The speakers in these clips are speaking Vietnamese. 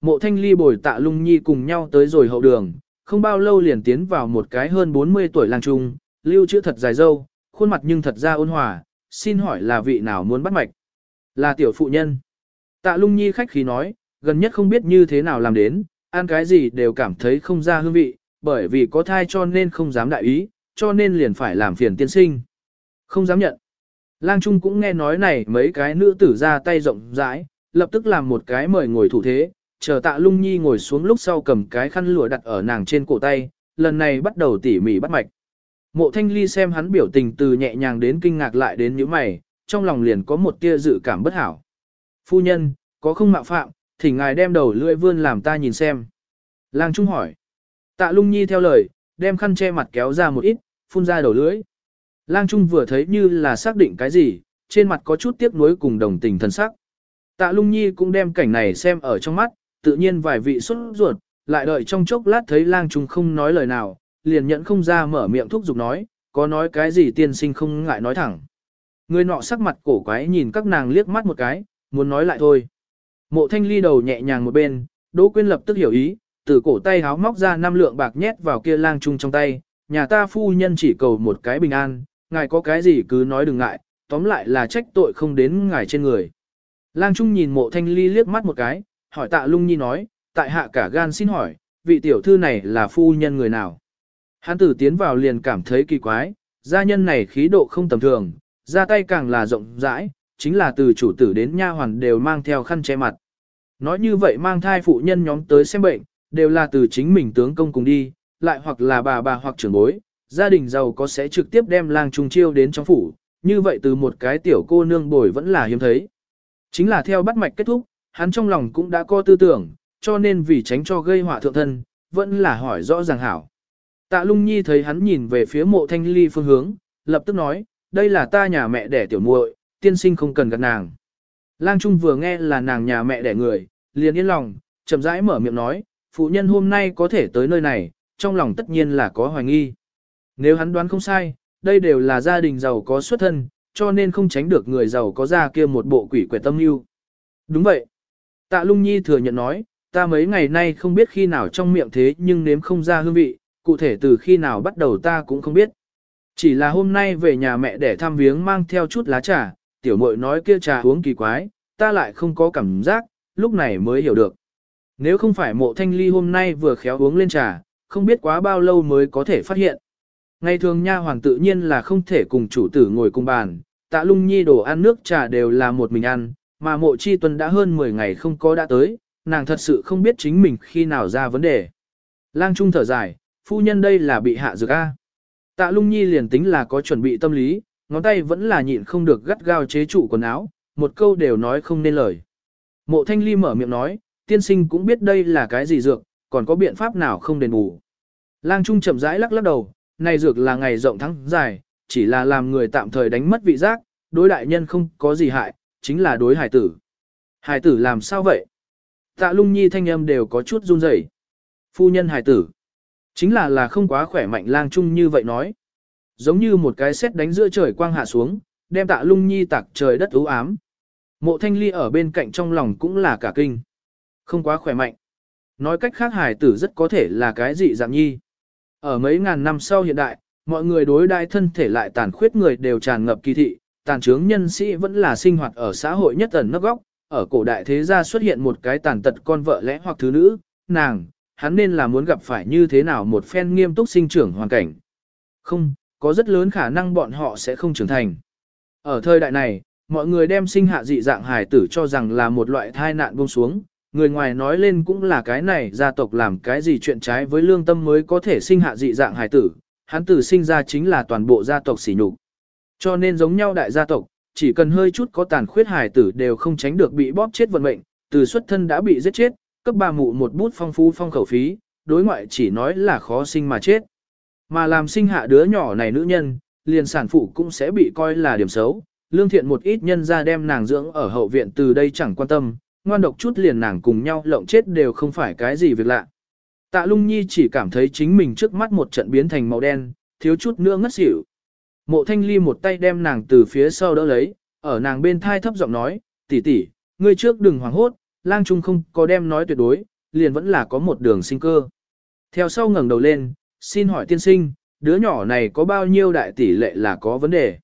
Mộ thanh ly bồi tạ lung nhi cùng nhau tới rồi hậu đường, không bao lâu liền tiến vào một cái hơn 40 tuổi lang trung, lưu chữ thật dài dâu, khuôn mặt nhưng thật ra ôn hòa, xin hỏi là vị nào muốn bắt mạch? Là tiểu phụ nhân. Tạ lung nhi khách khí nói, gần nhất không biết như thế nào làm đến, ăn cái gì đều cảm thấy không ra hương vị, bởi vì có thai cho nên không dám đại ý, cho nên liền phải làm phiền tiên sinh. Không dám nhận. Lang Trung cũng nghe nói này mấy cái nữ tử ra tay rộng rãi, lập tức làm một cái mời ngồi thủ thế, chờ tạ lung nhi ngồi xuống lúc sau cầm cái khăn lụa đặt ở nàng trên cổ tay, lần này bắt đầu tỉ mỉ bắt mạch. Mộ thanh ly xem hắn biểu tình từ nhẹ nhàng đến kinh ngạc lại đến những mày, trong lòng liền có một tia dự cảm bất hảo. Phu nhân, có không mạo phạm, thì ngài đem đầu lưỡi vươn làm ta nhìn xem. Lang Trung hỏi. Tạ lung nhi theo lời, đem khăn che mặt kéo ra một ít, phun ra đầu lưỡi. Lang Trung vừa thấy như là xác định cái gì, trên mặt có chút tiếc nuối cùng đồng tình thân sắc. Tạ lung nhi cũng đem cảnh này xem ở trong mắt, tự nhiên vài vị xuất ruột, lại đợi trong chốc lát thấy lang trung không nói lời nào, liền nhận không ra mở miệng thúc giục nói, có nói cái gì tiên sinh không ngại nói thẳng. Người nọ sắc mặt cổ quái nhìn các nàng liếc mắt một cái, muốn nói lại thôi. Mộ thanh ly đầu nhẹ nhàng một bên, Đỗ Quyên lập tức hiểu ý, từ cổ tay háo móc ra năm lượng bạc nhét vào kia lang trung trong tay, nhà ta phu nhân chỉ cầu một cái bình an, ngài có cái gì cứ nói đừng ngại, tóm lại là trách tội không đến ngài trên người. Lang trung nhìn mộ thanh ly liếc mắt một cái, hỏi tạ lung nhi nói, tại hạ cả gan xin hỏi, vị tiểu thư này là phu nhân người nào? Hán tử tiến vào liền cảm thấy kỳ quái, gia nhân này khí độ không tầm thường, ra tay càng là rộng rãi, chính là từ chủ tử đến nha hoàn đều mang theo khăn che mặt. Nói như vậy mang thai phụ nhân nhóm tới xem bệnh, đều là từ chính mình tướng công cùng đi, lại hoặc là bà bà hoặc trưởng bối, gia đình giàu có sẽ trực tiếp đem lang trung chiêu đến trong phủ, như vậy từ một cái tiểu cô nương bồi vẫn là hiếm thấy. Chính là theo bắt mạch kết thúc, hắn trong lòng cũng đã có tư tưởng, cho nên vì tránh cho gây họa thượng thân, vẫn là hỏi rõ ràng hảo. Tạ lung nhi thấy hắn nhìn về phía mộ thanh ly phương hướng, lập tức nói, đây là ta nhà mẹ đẻ tiểu muội, tiên sinh không cần gặp nàng. Lang Trung vừa nghe là nàng nhà mẹ đẻ người, liền yên lòng, chậm rãi mở miệng nói, phụ nhân hôm nay có thể tới nơi này, trong lòng tất nhiên là có hoài nghi. Nếu hắn đoán không sai, đây đều là gia đình giàu có xuất thân, cho nên không tránh được người giàu có ra kia một bộ quỷ quẻ tâm lưu. Đúng vậy. Tạ lung nhi thừa nhận nói, ta mấy ngày nay không biết khi nào trong miệng thế nhưng nếm không ra hương vị, cụ thể từ khi nào bắt đầu ta cũng không biết. Chỉ là hôm nay về nhà mẹ để thăm viếng mang theo chút lá trà, tiểu muội nói kia trà uống kỳ quái, ta lại không có cảm giác, lúc này mới hiểu được. Nếu không phải mộ thanh ly hôm nay vừa khéo uống lên trà, không biết quá bao lâu mới có thể phát hiện. Ngày thường nha hoàng tự nhiên là không thể cùng chủ tử ngồi cùng bàn, tạ lung nhi đồ ăn nước trà đều là một mình ăn, mà mộ chi tuần đã hơn 10 ngày không có đã tới, nàng thật sự không biết chính mình khi nào ra vấn đề. Lang Trung thở dài, phu nhân đây là bị hạ dược A. Tạ lung nhi liền tính là có chuẩn bị tâm lý, ngón tay vẫn là nhịn không được gắt gao chế trụ quần áo, một câu đều nói không nên lời. Mộ thanh ly mở miệng nói, tiên sinh cũng biết đây là cái gì dược, còn có biện pháp nào không đền bù. Lang Trung chậm rãi lắc lắc đầu, này dược là ngày rộng thắng dài, chỉ là làm người tạm thời đánh mất vị giác, đối đại nhân không có gì hại, chính là đối hải tử. Hải tử làm sao vậy? Tạ lung nhi thanh âm đều có chút run rẩy. Phu nhân hải tử. Chính là là không quá khỏe mạnh lang trung như vậy nói. Giống như một cái sét đánh giữa trời quang hạ xuống, đem tạ lung nhi tạc trời đất ưu ám. Mộ thanh ly ở bên cạnh trong lòng cũng là cả kinh. Không quá khỏe mạnh. Nói cách khác hải tử rất có thể là cái dị dạng nhi. Ở mấy ngàn năm sau hiện đại, mọi người đối đại thân thể lại tàn khuyết người đều tràn ngập kỳ thị, tàn trướng nhân sĩ vẫn là sinh hoạt ở xã hội nhất ẩn nấp góc, ở cổ đại thế gia xuất hiện một cái tàn tật con vợ lẽ hoặc thứ nữ, nàng, hắn nên là muốn gặp phải như thế nào một phen nghiêm túc sinh trưởng hoàn cảnh. Không, có rất lớn khả năng bọn họ sẽ không trưởng thành. Ở thời đại này, mọi người đem sinh hạ dị dạng hài tử cho rằng là một loại thai nạn buông xuống, người ngoài nói lên cũng là cái này gia tộc làm cái gì chuyện trái với lương tâm mới có thể sinh hạ dị dạng hài tử, hắn tử sinh ra chính là toàn bộ gia tộc sỉ nhục. Cho nên giống nhau đại gia tộc, chỉ cần hơi chút có tàn khuyết hài tử đều không tránh được bị bóp chết vận mệnh, từ xuất thân đã bị giết chết, cấp bà mụ một bút phong phú phong khẩu phí, đối ngoại chỉ nói là khó sinh mà chết. Mà làm sinh hạ đứa nhỏ này nữ nhân, liền sản phụ cũng sẽ bị coi là điểm xấu, lương thiện một ít nhân ra đem nàng dưỡng ở hậu viện từ đây chẳng quan tâm, ngoan độc chút liền nàng cùng nhau lộng chết đều không phải cái gì việc lạ. Tạ lung nhi chỉ cảm thấy chính mình trước mắt một trận biến thành màu đen, thiếu chút nữa ngất xỉu. Mộ thanh ly một tay đem nàng từ phía sau đỡ lấy, ở nàng bên thai thấp giọng nói, tỷ tỷ, ngươi trước đừng hoảng hốt, lang trung không có đem nói tuyệt đối, liền vẫn là có một đường sinh cơ. Theo sau ngẩng đầu lên, xin hỏi tiên sinh, đứa nhỏ này có bao nhiêu đại tỷ lệ là có vấn đề?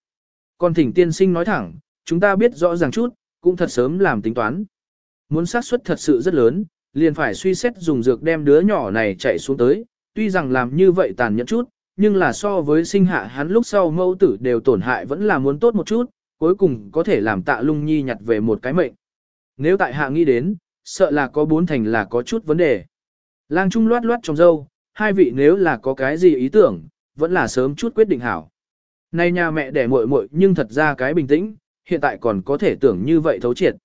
Còn thỉnh tiên sinh nói thẳng, chúng ta biết rõ ràng chút, cũng thật sớm làm tính toán. Muốn xác suất thật sự rất lớn, liền phải suy xét dùng dược đem đứa nhỏ này chạy xuống tới, tuy rằng làm như vậy tàn nhẫn chút, nhưng là so với sinh hạ hắn lúc sau mẫu tử đều tổn hại vẫn là muốn tốt một chút, cuối cùng có thể làm tạ lung nhi nhặt về một cái mệnh. Nếu tại hạ nghĩ đến, sợ là có bốn thành là có chút vấn đề. Lang Trung loát loát trong dâu, hai vị nếu là có cái gì ý tưởng, vẫn là sớm chút quyết định hảo. Nay nhà mẹ đẻ muội muội nhưng thật ra cái bình tĩnh, hiện tại còn có thể tưởng như vậy thấu triệt.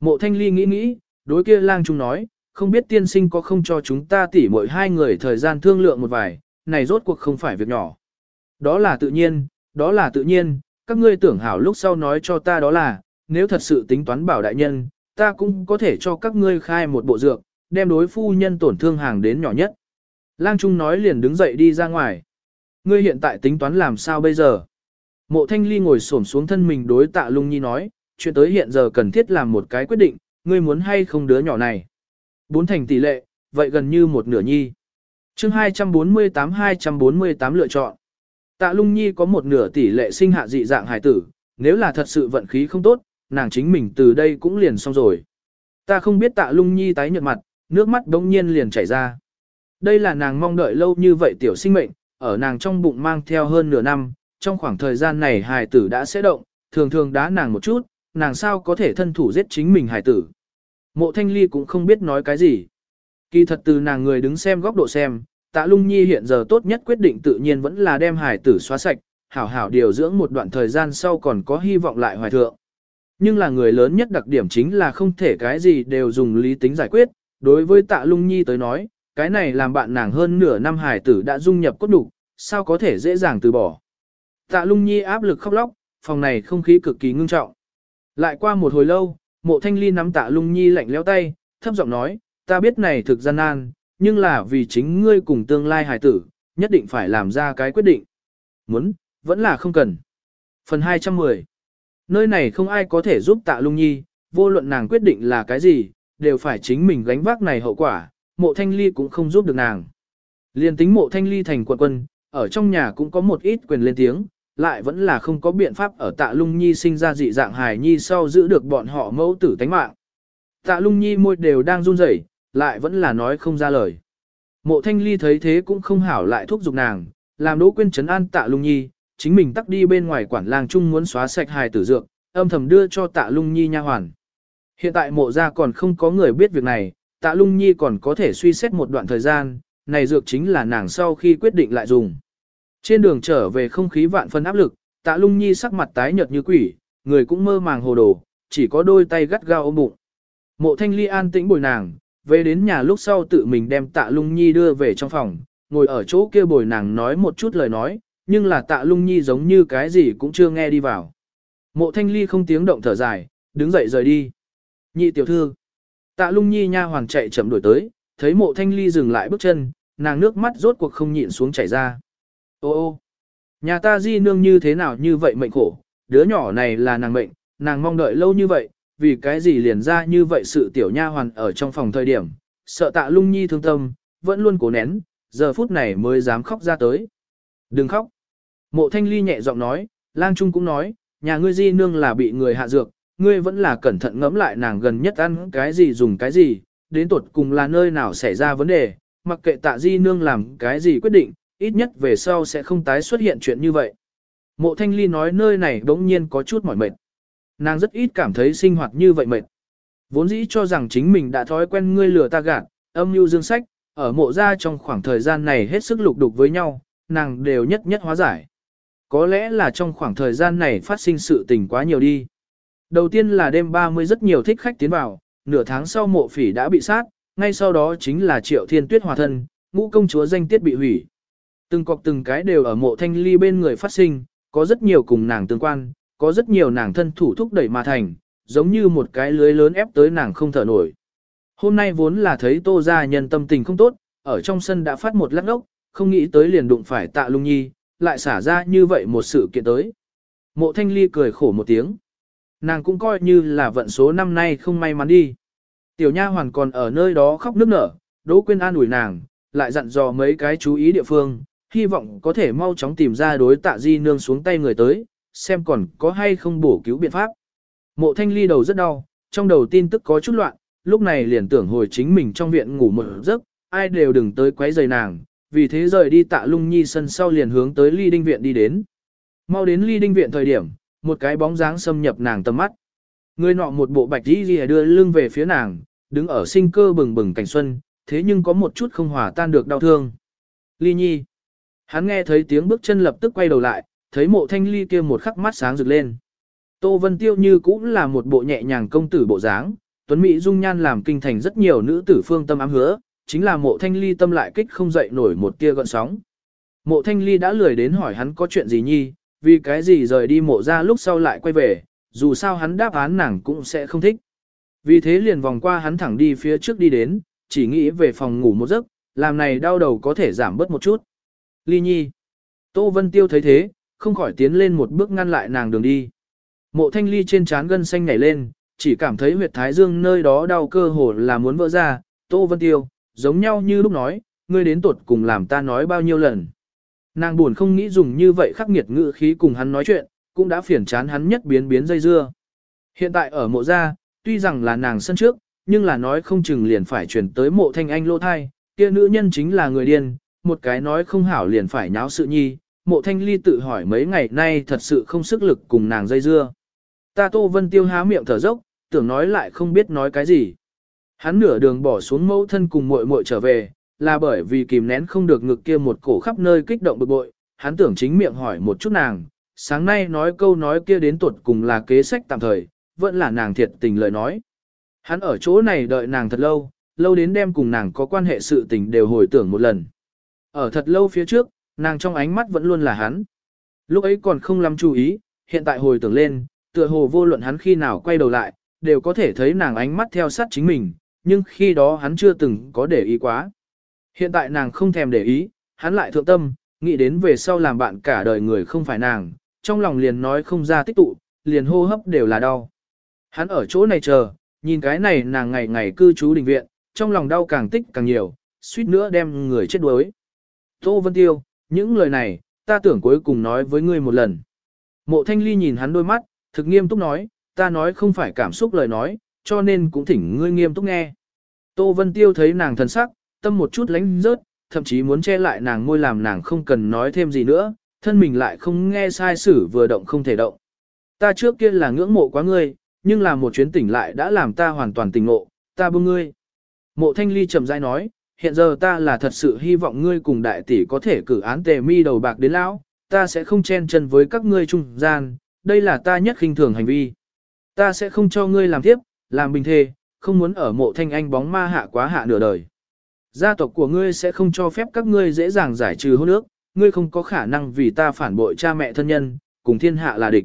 Mộ thanh ly nghĩ nghĩ, đối kia lang trung nói, không biết tiên sinh có không cho chúng ta tỉ mỗi hai người thời gian thương lượng một vài, này rốt cuộc không phải việc nhỏ. Đó là tự nhiên, đó là tự nhiên, các ngươi tưởng hảo lúc sau nói cho ta đó là, nếu thật sự tính toán bảo đại nhân, ta cũng có thể cho các ngươi khai một bộ dược, đem đối phu nhân tổn thương hàng đến nhỏ nhất. Lang Trung nói liền đứng dậy đi ra ngoài. Ngươi hiện tại tính toán làm sao bây giờ? Mộ Thanh Ly ngồi xổm xuống thân mình đối tạ lung nhi nói, chuyện tới hiện giờ cần thiết làm một cái quyết định, ngươi muốn hay không đứa nhỏ này. Bốn thành tỷ lệ, vậy gần như một nửa nhi chương 248-248 lựa chọn. Tạ lung nhi có một nửa tỷ lệ sinh hạ dị dạng hài tử, nếu là thật sự vận khí không tốt, nàng chính mình từ đây cũng liền xong rồi. Ta không biết tạ lung nhi tái nhợt mặt, nước mắt đống nhiên liền chảy ra. Đây là nàng mong đợi lâu như vậy tiểu sinh mệnh, ở nàng trong bụng mang theo hơn nửa năm, trong khoảng thời gian này hài tử đã sẽ động, thường thường đá nàng một chút, nàng sao có thể thân thủ giết chính mình hài tử. Mộ thanh ly cũng không biết nói cái gì. Kỳ thật từ nàng người đứng xem góc độ xem, tạ lung nhi hiện giờ tốt nhất quyết định tự nhiên vẫn là đem hải tử xóa sạch, hảo hảo điều dưỡng một đoạn thời gian sau còn có hy vọng lại hoài thượng. Nhưng là người lớn nhất đặc điểm chính là không thể cái gì đều dùng lý tính giải quyết, đối với tạ lung nhi tới nói, cái này làm bạn nàng hơn nửa năm hải tử đã dung nhập cốt đủ, sao có thể dễ dàng từ bỏ. Tạ lung nhi áp lực khóc lóc, phòng này không khí cực kỳ ngưng trọng. Lại qua một hồi lâu, mộ thanh ly nắm tạ lung nhi lạnh leo tay, thấp giọng nói, ta biết này thực gian nan, nhưng là vì chính ngươi cùng tương lai hài tử, nhất định phải làm ra cái quyết định. Muốn, vẫn là không cần. Phần 210 Nơi này không ai có thể giúp tạ lung nhi, vô luận nàng quyết định là cái gì, đều phải chính mình gánh vác này hậu quả, mộ thanh ly cũng không giúp được nàng. Liên tính mộ thanh ly thành quận quân, ở trong nhà cũng có một ít quyền lên tiếng, lại vẫn là không có biện pháp ở tạ lung nhi sinh ra dị dạng hài nhi sau giữ được bọn họ mẫu tử tánh mạng. Tạ lung nhi môi đều đang run rẩy, lại vẫn là nói không ra lời. Mộ thanh ly thấy thế cũng không hảo lại thúc giục nàng, làm đỗ quyên trấn an tạ lung nhi, chính mình tắt đi bên ngoài quản làng chung muốn xóa sạch hài tử dược, âm thầm đưa cho tạ lung nhi nha hoàn. Hiện tại mộ ra còn không có người biết việc này, tạ lung nhi còn có thể suy xét một đoạn thời gian, này dược chính là nàng sau khi quyết định lại dùng. Trên đường trở về không khí vạn phân áp lực, tạ lung nhi sắc mặt tái nhợt như quỷ, người cũng mơ màng hồ đồ, chỉ có đôi tay gắt gao ôm bụng. Mộ thanh ly an tĩnh bồi nàng, về đến nhà lúc sau tự mình đem tạ lung nhi đưa về trong phòng, ngồi ở chỗ kia bồi nàng nói một chút lời nói, nhưng là tạ lung nhi giống như cái gì cũng chưa nghe đi vào. Mộ thanh ly không tiếng động thở dài, đứng dậy rời đi. Nhị tiểu thư. Tạ lung nhi nha hoàng chạy chậm đuổi tới, thấy mộ thanh ly dừng lại bước chân, nàng nước mắt rốt cuộc không nhịn xuống chảy ra. Ô ô, nhà ta di nương như thế nào như vậy mệnh khổ, đứa nhỏ này là nàng mệnh, nàng mong đợi lâu như vậy, vì cái gì liền ra như vậy sự tiểu nha hoàn ở trong phòng thời điểm, sợ tạ lung nhi thương tâm, vẫn luôn cố nén, giờ phút này mới dám khóc ra tới. Đừng khóc. Mộ thanh ly nhẹ giọng nói, lang trung cũng nói, nhà ngươi di nương là bị người hạ dược, ngươi vẫn là cẩn thận ngẫm lại nàng gần nhất ăn cái gì dùng cái gì, đến tuột cùng là nơi nào xảy ra vấn đề, mặc kệ tạ di nương làm cái gì quyết định, ít nhất về sau sẽ không tái xuất hiện chuyện như vậy. Mộ thanh ly nói nơi này đống nhiên có chút mỏi mệt. Nàng rất ít cảm thấy sinh hoạt như vậy mệt. Vốn dĩ cho rằng chính mình đã thói quen ngươi lừa ta gạt, âm mưu dương sách, ở mộ ra trong khoảng thời gian này hết sức lục đục với nhau, nàng đều nhất nhất hóa giải. Có lẽ là trong khoảng thời gian này phát sinh sự tình quá nhiều đi. Đầu tiên là đêm 30 rất nhiều thích khách tiến vào, nửa tháng sau mộ phỉ đã bị sát, ngay sau đó chính là triệu thiên tuyết hòa thân, ngũ công chúa danh tiết bị hủy. Từng cọc từng cái đều ở mộ thanh ly bên người phát sinh, có rất nhiều cùng nàng tương quan, có rất nhiều nàng thân thủ thúc đẩy mà thành, giống như một cái lưới lớn ép tới nàng không thở nổi. Hôm nay vốn là thấy tô gia nhân tâm tình không tốt, ở trong sân đã phát một lắc ốc, không nghĩ tới liền đụng phải tạ lung nhi, lại xả ra như vậy một sự kiện tới. Mộ thanh ly cười khổ một tiếng. Nàng cũng coi như là vận số năm nay không may mắn đi. Tiểu nha hoàn còn ở nơi đó khóc nức nở, Đỗ Quyên an ủi nàng, lại dặn dò mấy cái chú ý địa phương, hy vọng có thể mau chóng tìm ra đối tạ di nương xuống tay người tới, xem còn có hay không bổ cứu biện pháp. Mộ thanh ly đầu rất đau, trong đầu tin tức có chút loạn, lúc này liền tưởng hồi chính mình trong viện ngủ một giấc, ai đều đừng tới quấy rầy nàng, vì thế rời đi tạ lung nhi sân sau liền hướng tới ly đinh viện đi đến. Mau đến ly đinh viện thời điểm, một cái bóng dáng xâm nhập nàng tầm mắt. Người nọ một bộ bạch đi ghi đưa lưng về phía nàng, đứng ở sinh cơ bừng bừng cảnh xuân, thế nhưng có một chút không hòa tan được đau thương. Ly nhi. Hắn nghe thấy tiếng bước chân lập tức quay đầu lại, thấy mộ thanh ly kia một khắc mắt sáng rực lên. Tô Vân Tiêu như cũng là một bộ nhẹ nhàng công tử bộ dáng, Tuấn Mỹ dung nhan làm kinh thành rất nhiều nữ tử phương tâm ám hứa, chính là mộ thanh ly tâm lại kích không dậy nổi một tia gợn sóng. Mộ thanh ly đã lười đến hỏi hắn có chuyện gì nhi, vì cái gì rời đi mộ ra lúc sau lại quay về, dù sao hắn đáp án nàng cũng sẽ không thích. Vì thế liền vòng qua hắn thẳng đi phía trước đi đến, chỉ nghĩ về phòng ngủ một giấc, làm này đau đầu có thể giảm bớt một chút. Ly nhi. Tô Vân Tiêu thấy thế, không khỏi tiến lên một bước ngăn lại nàng đường đi. Mộ thanh ly trên trán gân xanh nhảy lên, chỉ cảm thấy huyệt thái dương nơi đó đau cơ hồ là muốn vỡ ra. Tô Vân Tiêu, giống nhau như lúc nói, ngươi đến tuột cùng làm ta nói bao nhiêu lần. Nàng buồn không nghĩ dùng như vậy khắc nghiệt ngữ khí cùng hắn nói chuyện, cũng đã phiền chán hắn nhất biến biến dây dưa. Hiện tại ở mộ gia, tuy rằng là nàng sân trước, nhưng là nói không chừng liền phải chuyển tới mộ thanh anh lô thai, kia nữ nhân chính là người điên, một cái nói không hảo liền phải nháo sự nhi, mộ thanh ly tự hỏi mấy ngày nay thật sự không sức lực cùng nàng dây dưa. Ta Tô Vân Tiêu há miệng thở dốc, tưởng nói lại không biết nói cái gì. Hắn nửa đường bỏ xuống mẫu thân cùng muội muội trở về, là bởi vì kìm nén không được ngực kia một cổ khắp nơi kích động bực bội, hắn tưởng chính miệng hỏi một chút nàng, sáng nay nói câu nói kia đến tuột cùng là kế sách tạm thời, vẫn là nàng thiệt tình lời nói. Hắn ở chỗ này đợi nàng thật lâu, lâu đến đêm cùng nàng có quan hệ sự tình đều hồi tưởng một lần. Ở thật lâu phía trước, nàng trong ánh mắt vẫn luôn là hắn. Lúc ấy còn không lắm chú ý, hiện tại hồi tưởng lên, tựa hồ vô luận hắn khi nào quay đầu lại, đều có thể thấy nàng ánh mắt theo sát chính mình, nhưng khi đó hắn chưa từng có để ý quá. Hiện tại nàng không thèm để ý, hắn lại thượng tâm, nghĩ đến về sau làm bạn cả đời người không phải nàng, trong lòng liền nói không ra tích tụ, liền hô hấp đều là đau. Hắn ở chỗ này chờ, nhìn cái này nàng ngày ngày cư trú đình viện, trong lòng đau càng tích càng nhiều, suýt nữa đem người chết đuối. Tô Vân Tiêu, những lời này, ta tưởng cuối cùng nói với ngươi một lần. Mộ Thanh Ly nhìn hắn đôi mắt, thực nghiêm túc nói, ta nói không phải cảm xúc lời nói, cho nên cũng thỉnh ngươi nghiêm túc nghe. Tô Vân Tiêu thấy nàng thần sắc, tâm một chút lánh rớt, thậm chí muốn che lại nàng môi làm nàng không cần nói thêm gì nữa, thân mình lại không nghe sai sử vừa động không thể động. Ta trước kia là ngưỡng mộ quá ngươi, nhưng là một chuyến tỉnh lại đã làm ta hoàn toàn tỉnh ngộ, ta buông ngươi. Mộ Thanh Ly chậm rãi nói, hiện giờ ta là thật sự hy vọng ngươi cùng đại tỷ có thể cử án tề mi đầu bạc đến lão, ta sẽ không chen chân với các ngươi trung gian, đây là ta nhất khinh thường hành vi. Ta sẽ không cho ngươi làm tiếp, làm bình thề, không muốn ở mộ thanh anh bóng ma hạ quá hạ nửa đời. Gia tộc của ngươi sẽ không cho phép các ngươi dễ dàng giải trừ hôn ước, ngươi không có khả năng vì ta phản bội cha mẹ thân nhân, cùng thiên hạ là địch.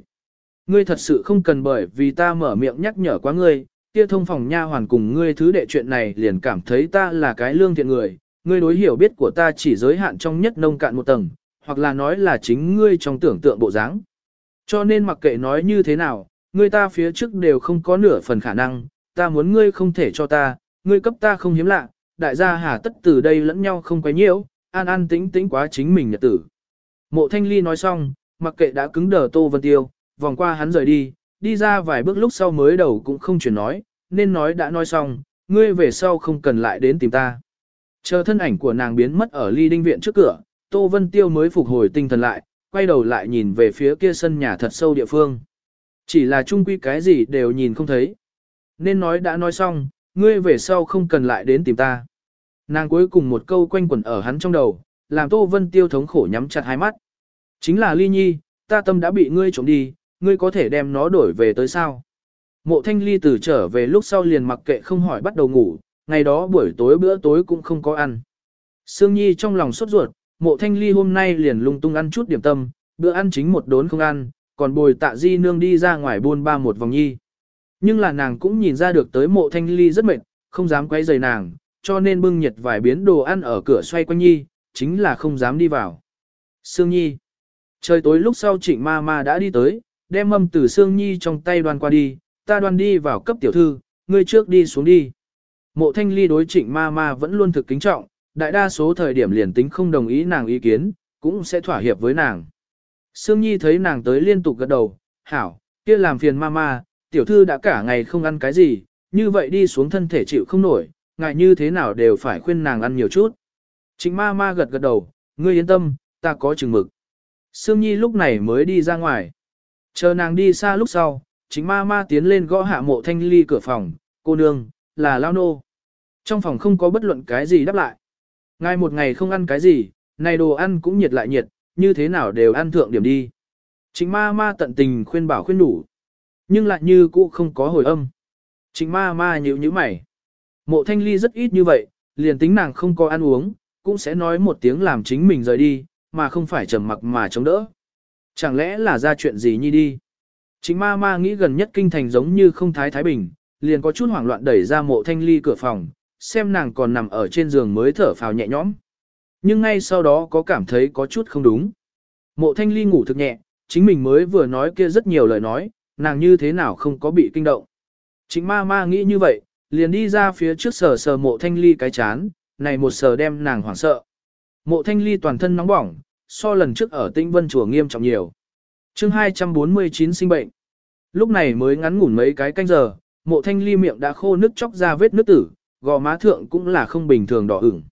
Ngươi thật sự không cần bởi vì ta mở miệng nhắc nhở quá ngươi, kia thông phòng nha hoàn cùng ngươi thứ đệ chuyện này liền cảm thấy ta là cái lương thiện người, ngươi đối hiểu biết của ta chỉ giới hạn trong nhất nông cạn một tầng, hoặc là nói là chính ngươi trong tưởng tượng bộ dáng. Cho nên mặc kệ nói như thế nào, ngươi ta phía trước đều không có nửa phần khả năng, ta muốn ngươi không thể cho ta, ngươi cấp ta không hiếm lạ, đại gia hà tất từ đây lẫn nhau không quấy nhiễu, an an tĩnh tĩnh quá chính mình nhật tử. Mộ thanh ly nói xong, mặc kệ đã cứng đờ Tô Vân Tiêu, vòng qua hắn rời đi, đi ra vài bước lúc sau mới đầu cũng không chuyển nói, nên nói đã nói xong, ngươi về sau không cần lại đến tìm ta. Chờ thân ảnh của nàng biến mất ở ly đinh viện trước cửa, Tô Vân Tiêu mới phục hồi tinh thần lại, quay đầu lại nhìn về phía kia sân nhà thật sâu địa phương. Chỉ là chung quy cái gì đều nhìn không thấy. Nên nói đã nói xong, ngươi về sau không cần lại đến tìm ta. Nàng cuối cùng một câu quanh quẩn ở hắn trong đầu, làm Tô Vân Tiêu thống khổ nhắm chặt hai mắt. Chính là Ly Nhi, ta tâm đã bị ngươi trộm đi, ngươi có thể đem nó đổi về tới sao? Mộ thanh ly từ trở về lúc sau liền mặc kệ không hỏi bắt đầu ngủ, ngày đó buổi tối bữa tối cũng không có ăn. Sương Nhi trong lòng sốt ruột, mộ thanh ly hôm nay liền lung tung ăn chút điểm tâm, bữa ăn chính một đốn không ăn, còn bồi tạ di nương đi ra ngoài buôn ba một vòng nhi. Nhưng là nàng cũng nhìn ra được tới mộ thanh ly rất mệt, không dám quay rời nàng, cho nên bưng nhiệt vài biến đồ ăn ở cửa xoay quanh nhi, chính là không dám đi vào. Sương Nhi Trời tối lúc sau trịnh ma ma đã đi tới, đem mâm từ xương Nhi trong tay đoan qua đi, ta đoan đi vào cấp tiểu thư, ngươi trước đi xuống đi. Mộ thanh ly đối trịnh ma ma vẫn luôn thực kính trọng, đại đa số thời điểm liền tính không đồng ý nàng ý kiến, cũng sẽ thỏa hiệp với nàng. Sương Nhi thấy nàng tới liên tục gật đầu, hảo, kia làm phiền ma ma, tiểu thư đã cả ngày không ăn cái gì, như vậy đi xuống thân thể chịu không nổi, ngại như thế nào đều phải khuyên nàng ăn nhiều chút. Trịnh ma ma gật gật đầu, ngươi yên tâm, ta có chừng mực. Sương Nhi lúc này mới đi ra ngoài. Chờ nàng đi xa lúc sau, chính ma ma tiến lên gõ hạ mộ thanh ly cửa phòng, cô nương, là lao nô. Trong phòng không có bất luận cái gì đáp lại. Ngài một ngày không ăn cái gì, này đồ ăn cũng nhiệt lại nhiệt, như thế nào đều ăn thượng điểm đi. Chính ma ma tận tình khuyên bảo khuyên đủ. Nhưng lại như cũ không có hồi âm. Chính ma ma nhíu nhíu mày. Mộ thanh ly rất ít như vậy, liền tính nàng không có ăn uống, cũng sẽ nói một tiếng làm chính mình rời đi, mà không phải trầm mặc mà chống đỡ. Chẳng lẽ là ra chuyện gì nhi đi? Chính ma ma nghĩ gần nhất kinh thành giống như không thái thái bình, liền có chút hoảng loạn đẩy ra mộ thanh ly cửa phòng, xem nàng còn nằm ở trên giường mới thở phào nhẹ nhõm. Nhưng ngay sau đó có cảm thấy có chút không đúng. Mộ thanh ly ngủ thực nhẹ, chính mình mới vừa nói kia rất nhiều lời nói, nàng như thế nào không có bị kinh động. Chính ma ma nghĩ như vậy, liền đi ra phía trước sờ sờ mộ thanh ly cái chán, này một sờ đem nàng hoảng sợ. Mộ thanh ly toàn thân nóng bỏng, so lần trước ở tinh vân chùa nghiêm trọng nhiều. chương 249 sinh bệnh. Lúc này mới ngắn ngủn mấy cái canh giờ, mộ thanh ly miệng đã khô nước chóc ra vết nước tử, gò má thượng cũng là không bình thường đỏ ửng.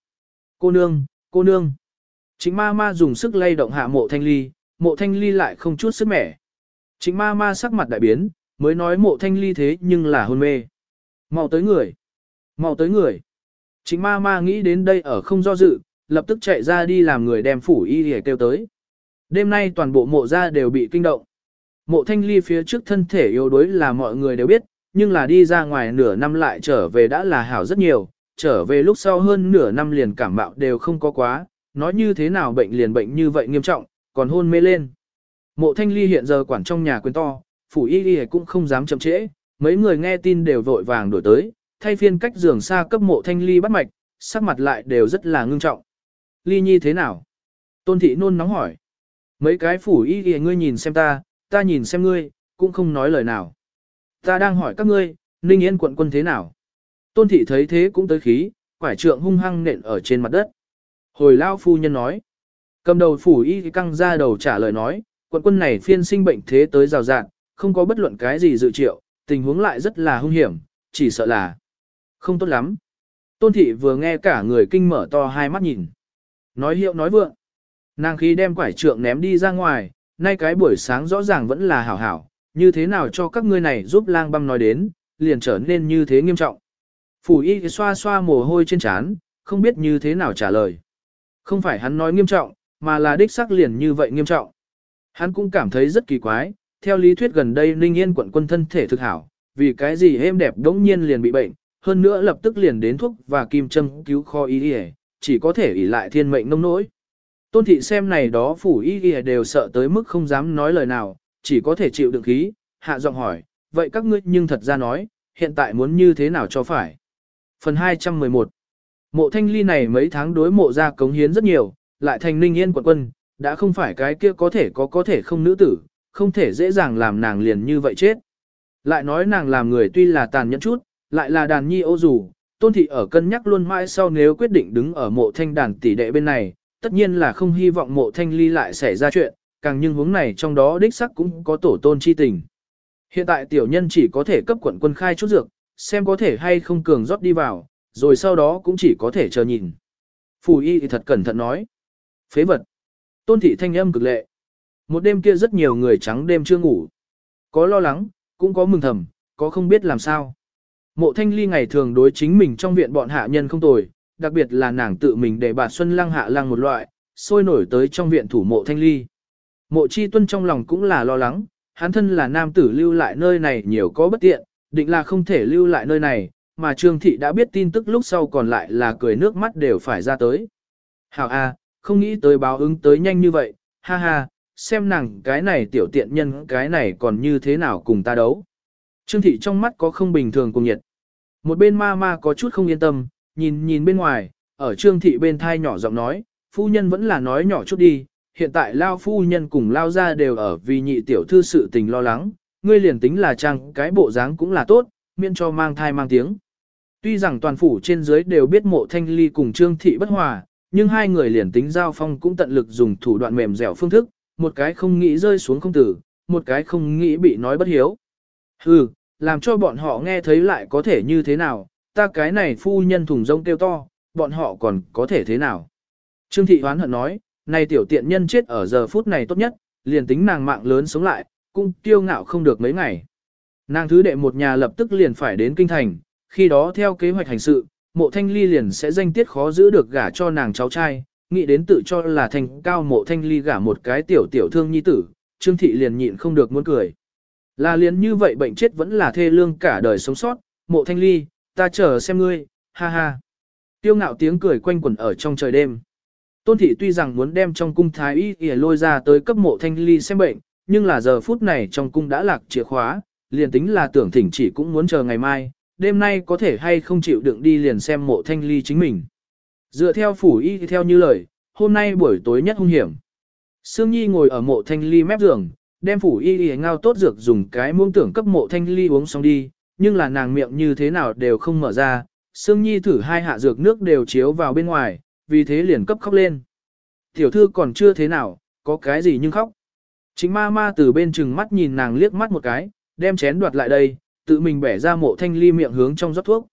Cô nương, cô nương. Chính ma ma dùng sức lay động hạ mộ thanh ly, mộ thanh ly lại không chút sức mẻ. Chính ma ma sắc mặt đại biến, mới nói mộ thanh ly thế nhưng là hôn mê. mau tới người. mau tới người. Chính ma ma nghĩ đến đây ở không do dự, lập tức chạy ra đi làm người đem phủ y để kêu tới. Đêm nay toàn bộ mộ gia đều bị kinh động. Mộ thanh ly phía trước thân thể yếu đuối là mọi người đều biết, nhưng là đi ra ngoài nửa năm lại trở về đã là hảo rất nhiều, trở về lúc sau hơn nửa năm liền cảm bạo đều không có quá, nói như thế nào bệnh liền bệnh như vậy nghiêm trọng, còn hôn mê lên. Mộ thanh ly hiện giờ quản trong nhà quyền to, phủ y y cũng không dám chậm trễ, mấy người nghe tin đều vội vàng đổi tới, thay phiên cách giường xa cấp mộ thanh ly bắt mạch, sắc mặt lại đều rất là ngưng trọng. Ly nhi thế nào? Tôn thị nôn nóng hỏi. Mấy cái phủ y y ngươi nhìn xem ta, ta nhìn xem ngươi, cũng không nói lời nào. Ta đang hỏi các ngươi, Ninh Yên quận quân thế nào? Tôn thị thấy thế cũng tới khí, quải trượng hung hăng nện ở trên mặt đất. Hồi lao phu nhân nói. Cầm đầu phủ y căng ra đầu trả lời nói, quận quân này phiên sinh bệnh thế tới rào rạn, không có bất luận cái gì dự triệu, tình huống lại rất là hung hiểm, chỉ sợ là không tốt lắm. Tôn thị vừa nghe cả người kinh mở to hai mắt nhìn. Nói hiệu nói vượng. Nàng khi đem quải trượng ném đi ra ngoài, nay cái buổi sáng rõ ràng vẫn là hảo hảo, như thế nào cho các ngươi này giúp lang băm nói đến, liền trở nên như thế nghiêm trọng. Phủ y xoa xoa mồ hôi trên trán, không biết như thế nào trả lời. Không phải hắn nói nghiêm trọng, mà là đích xác liền như vậy nghiêm trọng. Hắn cũng cảm thấy rất kỳ quái, theo lý thuyết gần đây Ninh Yên quận quân thân thể thực hảo, vì cái gì êm đẹp đống nhiên liền bị bệnh, hơn nữa lập tức liền đến thuốc và kim châm cứu kho y y, chỉ có thể ỷ lại thiên mệnh nông nỗi. Tôn thị xem này đó phủ y y đều sợ tới mức không dám nói lời nào, chỉ có thể chịu đựng khí, hạ giọng hỏi, vậy các ngươi nhưng thật ra nói, hiện tại muốn như thế nào cho phải. Phần 211 Mộ thanh ly này mấy tháng đối mộ ra cống hiến rất nhiều, lại thành ninh yên quận quân, đã không phải cái kia có thể có có thể không nữ tử, không thể dễ dàng làm nàng liền như vậy chết. Lại nói nàng làm người tuy là tàn nhẫn chút, lại là đàn nhi ô dù, tôn thị ở cân nhắc luôn mãi sau nếu quyết định đứng ở mộ thanh đàn tỷ đệ bên này, tất nhiên là không hy vọng mộ thanh ly lại xảy ra chuyện, càng nhưng hướng này trong đó đích sắc cũng có tổ tôn chi tình. Hiện tại tiểu nhân chỉ có thể cấp quận quân khai chút dược, xem có thể hay không cường rót đi vào, rồi sau đó cũng chỉ có thể chờ nhìn. Phù y thì thật cẩn thận nói. Phế vật. Tôn thị thanh âm cực lệ. Một đêm kia rất nhiều người trắng đêm chưa ngủ. Có lo lắng, cũng có mừng thầm, có không biết làm sao. Mộ thanh ly ngày thường đối chính mình trong viện bọn hạ nhân không tồi, đặc biệt là nàng tự mình để bà Xuân Lăng hạ lăng một loại, sôi nổi tới trong viện thủ mộ thanh ly. Mộ chi tuân trong lòng cũng là lo lắng, hắn thân là nam tử lưu lại nơi này nhiều có bất tiện, định là không thể lưu lại nơi này, mà Trương Thị đã biết tin tức lúc sau còn lại là cười nước mắt đều phải ra tới. Hảo a, không nghĩ tới báo ứng tới nhanh như vậy, ha ha, xem nàng cái này tiểu tiện nhân cái này còn như thế nào cùng ta đấu. Trương Thị trong mắt có không bình thường cùng nhiệt. Một bên ma ma có chút không yên tâm, nhìn nhìn bên ngoài, ở Trương Thị bên thai nhỏ giọng nói, phu nhân vẫn là nói nhỏ chút đi, hiện tại lao phu nhân cùng lao ra đều ở vì nhị tiểu thư sự tình lo lắng, ngươi liền tính là trang cái bộ dáng cũng là tốt, miễn cho mang thai mang tiếng. Tuy rằng toàn phủ trên dưới đều biết mộ thanh ly cùng trương thị bất hòa, nhưng hai người liền tính giao phong cũng tận lực dùng thủ đoạn mềm dẻo phương thức, một cái không nghĩ rơi xuống không tử, một cái không nghĩ bị nói bất hiếu. Hừ, làm cho bọn họ nghe thấy lại có thể như thế nào, ta cái này phu nhân thùng rông kêu to, bọn họ còn có thể thế nào. Trương thị hoán hận nói, này tiểu tiện nhân chết ở giờ phút này tốt nhất, liền tính nàng mạng lớn sống lại, cũng tiêu ngạo không được mấy ngày. Nàng thứ đệ một nhà lập tức liền phải đến kinh thành, khi đó theo kế hoạch hành sự, mộ thanh ly liền sẽ danh tiết khó giữ được gả cho nàng cháu trai, nghĩ đến tự cho là thành cao mộ thanh ly gả một cái tiểu tiểu thương nhi tử, trương thị liền nhịn không được muốn cười. Là liền như vậy bệnh chết vẫn là thê lương cả đời sống sót, mộ thanh ly, ta chờ xem ngươi, ha ha. Tiêu ngạo tiếng cười quanh quẩn ở trong trời đêm. Tôn thị tuy rằng muốn đem trong cung thái y ỉa lôi ra tới cấp mộ thanh ly xem bệnh, nhưng là giờ phút này trong cung đã lạc chìa khóa, liền tính là tưởng thỉnh chỉ cũng muốn chờ ngày mai, đêm nay có thể hay không chịu đựng đi liền xem mộ thanh ly chính mình. Dựa theo phủ y theo như lời, hôm nay buổi tối nhất hung hiểm. Sương Nhi ngồi ở mộ thanh ly mép giường, đem phủ y y ngao tốt dược dùng cái muông tưởng cấp mộ thanh ly uống xong đi, nhưng là nàng miệng như thế nào đều không mở ra, Sương Nhi thử hai hạ dược nước đều chiếu vào bên ngoài, vì thế liền cấp khóc lên. Tiểu thư còn chưa thế nào, có cái gì nhưng khóc. Chính ma ma từ bên chừng mắt nhìn nàng liếc mắt một cái, đem chén đoạt lại đây, tự mình bẻ ra mộ thanh ly miệng hướng trong rót thuốc.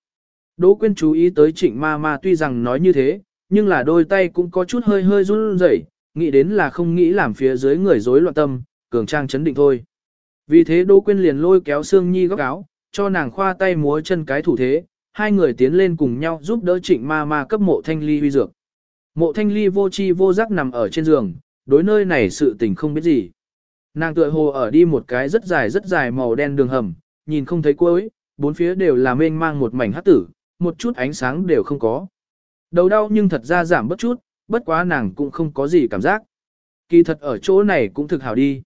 Đỗ quyên chú ý tới trịnh ma ma tuy rằng nói như thế, nhưng là đôi tay cũng có chút hơi hơi run rẩy, nghĩ đến là không nghĩ làm phía dưới người rối loạn tâm, cường trang chấn định thôi. Vì thế Đỗ quyên liền lôi kéo Sương Nhi góc áo, cho nàng khoa tay múa chân cái thủ thế, hai người tiến lên cùng nhau giúp đỡ trịnh ma ma cấp mộ thanh ly huy dược. Mộ thanh ly vô chi vô giác nằm ở trên giường, đối nơi này sự tình không biết gì. Nàng tựa hồ ở đi một cái rất dài rất dài màu đen đường hầm, nhìn không thấy cuối, bốn phía đều là mênh mang một mảnh hắc tử, một chút ánh sáng đều không có. Đầu đau nhưng thật ra giảm bất chút, bất quá nàng cũng không có gì cảm giác. Kỳ thật ở chỗ này cũng thực hảo đi.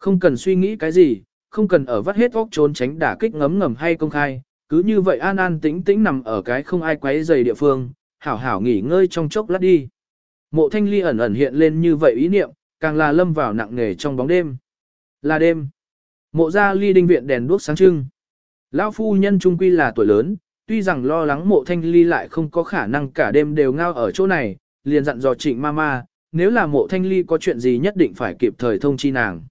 Không cần suy nghĩ cái gì, không cần ở vắt hết óc trốn tránh đả kích ngấm ngầm hay công khai, cứ như vậy an an tĩnh tĩnh nằm ở cái không ai quấy rầy địa phương, hảo hảo nghỉ ngơi trong chốc lát đi. Mộ thanh ly ẩn ẩn hiện lên như vậy ý niệm, càng là lâm vào nặng nghề trong bóng đêm. Là đêm. Mộ ra ly đinh viện đèn đuốc sáng trưng. Lão phu nhân trung quy là tuổi lớn, tuy rằng lo lắng mộ thanh ly lại không có khả năng cả đêm đều ngao ở chỗ này, liền dặn dò trịnh ma ma, nếu là mộ thanh ly có chuyện gì nhất định phải kịp thời thông chi nàng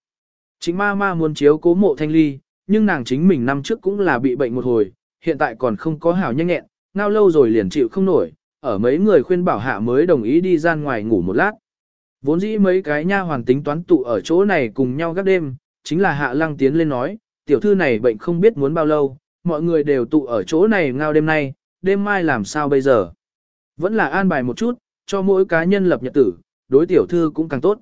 chính ma ma muốn chiếu cố mộ thanh ly, nhưng nàng chính mình năm trước cũng là bị bệnh một hồi, hiện tại còn không có hảo nhanh nhẹn, ngao lâu rồi liền chịu không nổi, ở mấy người khuyên bảo hạ mới đồng ý đi ra ngoài ngủ một lát. Vốn dĩ mấy cái nha hoàn tính toán tụ ở chỗ này cùng nhau gác đêm, chính là hạ lăng tiến lên nói, tiểu thư này bệnh không biết muốn bao lâu, mọi người đều tụ ở chỗ này ngao đêm nay, đêm mai làm sao bây giờ. Vẫn là an bài một chút, cho mỗi cá nhân lập nhật tử, đối tiểu thư cũng càng tốt.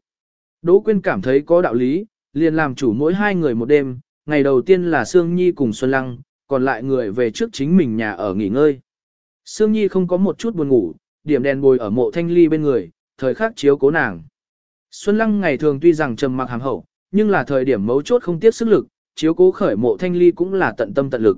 Đỗ Quyên cảm thấy có đạo lý, liền làm chủ mỗi hai người một đêm, ngày đầu tiên là Sương Nhi cùng Xuân Lăng, còn lại người về trước chính mình nhà ở nghỉ ngơi. Sương Nhi không có một chút buồn ngủ, điểm đèn bồi ở mộ thanh ly bên người, thời khắc chiếu cố nàng. Xuân Lăng ngày thường tuy rằng trầm mặc hàm hậu, nhưng là thời điểm mấu chốt không tiếc sức lực, chiếu cố khởi mộ thanh ly cũng là tận tâm tận lực.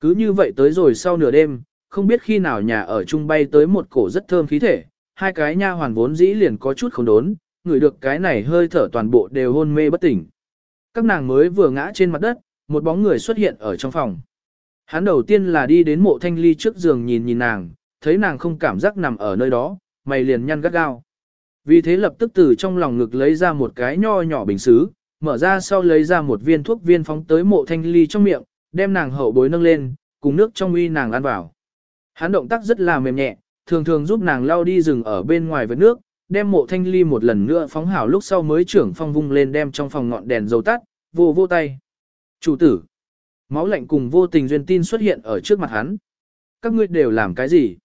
Cứ như vậy tới rồi sau nửa đêm, không biết khi nào nhà ở trung bay tới một cổ rất thơm khí thể, hai cái nha hoàn vốn dĩ liền có chút không đốn, ngửi được cái này hơi thở toàn bộ đều hôn mê bất tỉnh. Các nàng mới vừa ngã trên mặt đất, một bóng người xuất hiện ở trong phòng. Hắn đầu tiên là đi đến mộ thanh ly trước giường nhìn nhìn nàng, thấy nàng không cảm giác nằm ở nơi đó, mày liền nhăn gắt gao. Vì thế lập tức từ trong lòng ngực lấy ra một cái nho nhỏ bình xứ, mở ra sau lấy ra một viên thuốc viên phóng tới mộ thanh ly trong miệng, đem nàng hậu bối nâng lên, cùng nước trong uy nàng ăn vào. Hắn động tác rất là mềm nhẹ, thường thường giúp nàng lau đi rừng ở bên ngoài với nước, đem mộ thanh ly một lần nữa phóng hảo lúc sau mới trưởng phong vung lên đem trong phòng ngọn đèn dầu tắt, vô vô tay. Chủ tử, máu lạnh cùng vô tình duyên tin xuất hiện ở trước mặt hắn. Các ngươi đều làm cái gì?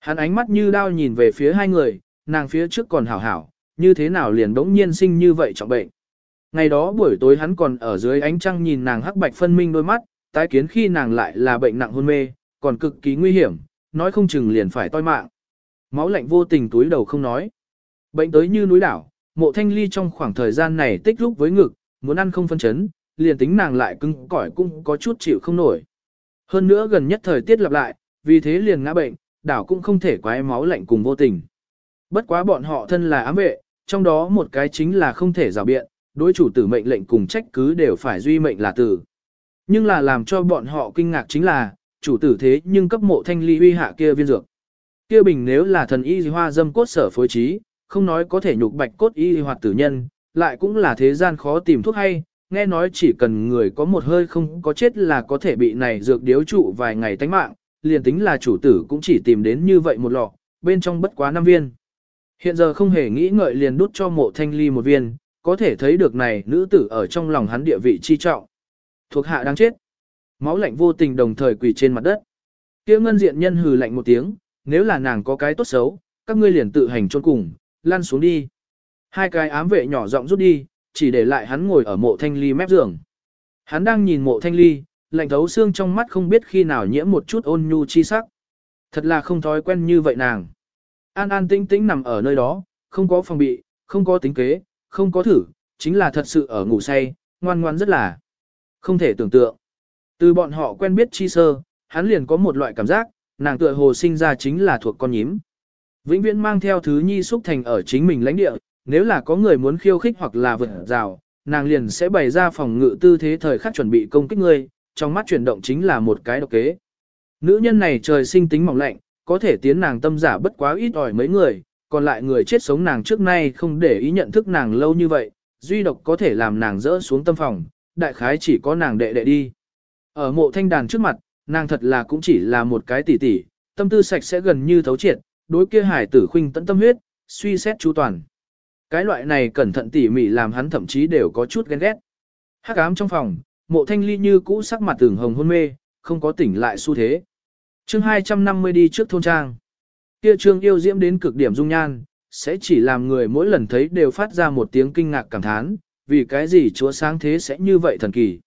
Hắn ánh mắt như đao nhìn về phía hai người, nàng phía trước còn hảo hảo, như thế nào liền đống nhiên sinh như vậy trọng bệnh. Ngày đó buổi tối hắn còn ở dưới ánh trăng nhìn nàng hắc bạch phân minh đôi mắt, tái kiến khi nàng lại là bệnh nặng hôn mê, còn cực kỳ nguy hiểm, nói không chừng liền phải toi mạng. Máu lạnh vô tình túi đầu không nói. Bệnh tới như núi đảo, mộ thanh ly trong khoảng thời gian này tích lúc với ngực, muốn ăn không phân chấn, liền tính nàng lại cứng cỏi cũng có chút chịu không nổi. Hơn nữa gần nhất thời tiết lặp lại, vì thế liền ngã bệnh, đảo cũng không thể quái máu lạnh cùng vô tình. Bất quá bọn họ thân là ám vệ, trong đó một cái chính là không thể rào biện, đối chủ tử mệnh lệnh cùng trách cứ đều phải duy mệnh là tử. Nhưng là làm cho bọn họ kinh ngạc chính là, chủ tử thế nhưng cấp mộ thanh ly uy hạ kia viên dược. Kia bình nếu là thần y hoa dâm cốt sở phối trí, không nói có thể nhục bạch cốt y hoạt tử nhân, lại cũng là thế gian khó tìm thuốc hay, nghe nói chỉ cần người có một hơi không có chết là có thể bị này dược điếu trụ vài ngày tánh mạng, liền tính là chủ tử cũng chỉ tìm đến như vậy một lọ, bên trong bất quá năm viên. Hiện giờ không hề nghĩ ngợi liền đút cho mộ thanh ly một viên, có thể thấy được này nữ tử ở trong lòng hắn địa vị chi trọng. Thuộc hạ đang chết. Máu lạnh vô tình đồng thời quỳ trên mặt đất. Kia ngân diện nhân hừ lạnh một tiếng, nếu là nàng có cái tốt xấu, các ngươi liền tự hành chôn cùng, lăn xuống đi. Hai cái ám vệ nhỏ giọng rút đi, chỉ để lại hắn ngồi ở mộ thanh ly mép giường. Hắn đang nhìn mộ thanh ly, lạnh thấu xương trong mắt không biết khi nào nhiễm một chút ôn nhu chi sắc. Thật là không thói quen như vậy nàng. An an tĩnh tĩnh nằm ở nơi đó, không có phòng bị, không có tính kế, không có thử, chính là thật sự ở ngủ say, ngoan ngoan rất là không thể tưởng tượng. Từ bọn họ quen biết chi sơ, hắn liền có một loại cảm giác, nàng tựa hồ sinh ra chính là thuộc con nhím. Vĩnh viễn mang theo thứ nhi xúc thành ở chính mình lãnh địa, nếu là có người muốn khiêu khích hoặc là vượt rào, nàng liền sẽ bày ra phòng ngự tư thế thời khắc chuẩn bị công kích ngươi, trong mắt chuyển động chính là một cái độc kế. Nữ nhân này trời sinh tính mỏng lạnh, có thể tiến nàng tâm giả bất quá ít ỏi mấy người, còn lại người chết sống nàng trước nay không để ý nhận thức nàng lâu như vậy, duy độc có thể làm nàng rỡ xuống tâm phòng, đại khái chỉ có nàng đệ đệ đi. Ở mộ thanh đàn trước mặt, nàng thật là cũng chỉ là một cái tỷ tỷ, tâm tư sạch sẽ gần như thấu triệt, đối kia hải tử khuynh tận tâm huyết, suy xét chu toàn. Cái loại này cẩn thận tỉ mỉ làm hắn thậm chí đều có chút ghen ghét. Hắc ám trong phòng, mộ thanh ly như cũ sắc mặt tưởng hồng hôn mê, không có tỉnh lại xu thế. chương 250 đi trước thôn trang. Kia trương yêu diễm đến cực điểm dung nhan, sẽ chỉ làm người mỗi lần thấy đều phát ra một tiếng kinh ngạc cảm thán, vì cái gì chúa sáng thế sẽ như vậy thần kỳ.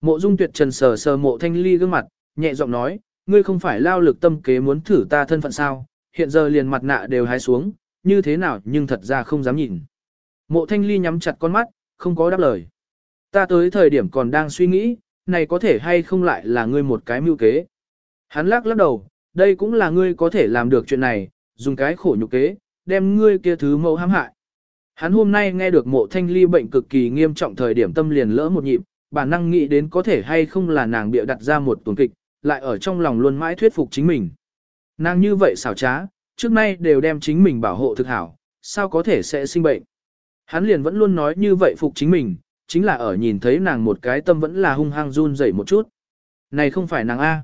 Mộ dung tuyệt trần sờ sờ mộ thanh ly gương mặt, nhẹ giọng nói, ngươi không phải lao lực tâm kế muốn thử ta thân phận sao, hiện giờ liền mặt nạ đều hái xuống, như thế nào nhưng thật ra không dám nhìn. Mộ thanh ly nhắm chặt con mắt, không có đáp lời. Ta tới thời điểm còn đang suy nghĩ, này có thể hay không lại là ngươi một cái mưu kế. Hắn lắc lắc đầu, đây cũng là ngươi có thể làm được chuyện này, dùng cái khổ nhục kế, đem ngươi kia thứ mẫu hãm hại. Hắn hôm nay nghe được mộ thanh ly bệnh cực kỳ nghiêm trọng thời điểm tâm liền lỡ một nhịp, bản năng nghĩ đến có thể hay không là nàng bịa đặt ra một tuần kịch, lại ở trong lòng luôn mãi thuyết phục chính mình. Nàng như vậy xảo trá, trước nay đều đem chính mình bảo hộ thực hảo, sao có thể sẽ sinh bệnh. Hắn liền vẫn luôn nói như vậy phục chính mình, chính là ở nhìn thấy nàng một cái tâm vẫn là hung hăng run rẩy một chút. Này không phải nàng A.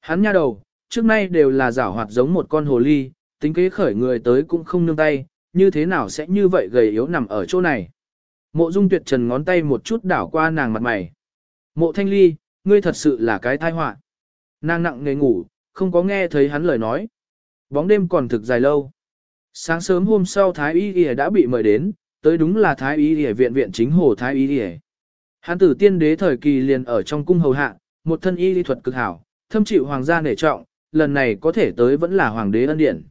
Hắn nha đầu, trước nay đều là giảo hoạt giống một con hồ ly, tính kế khởi người tới cũng không nương tay, như thế nào sẽ như vậy gầy yếu nằm ở chỗ này. Mộ dung tuyệt trần ngón tay một chút đảo qua nàng mặt mày. Mộ thanh ly, ngươi thật sự là cái tai họa. Nàng nặng nghề ngủ, không có nghe thấy hắn lời nói. Bóng đêm còn thực dài lâu. Sáng sớm hôm sau Thái Y Y đã bị mời đến, tới đúng là Thái Y Y viện viện chính hồ Thái Y Y. Hắn tử tiên đế thời kỳ liền ở trong cung hầu hạ, một thân y lý thuật cực hảo, thâm chịu hoàng gia nể trọng, lần này có thể tới vẫn là hoàng đế ân điển.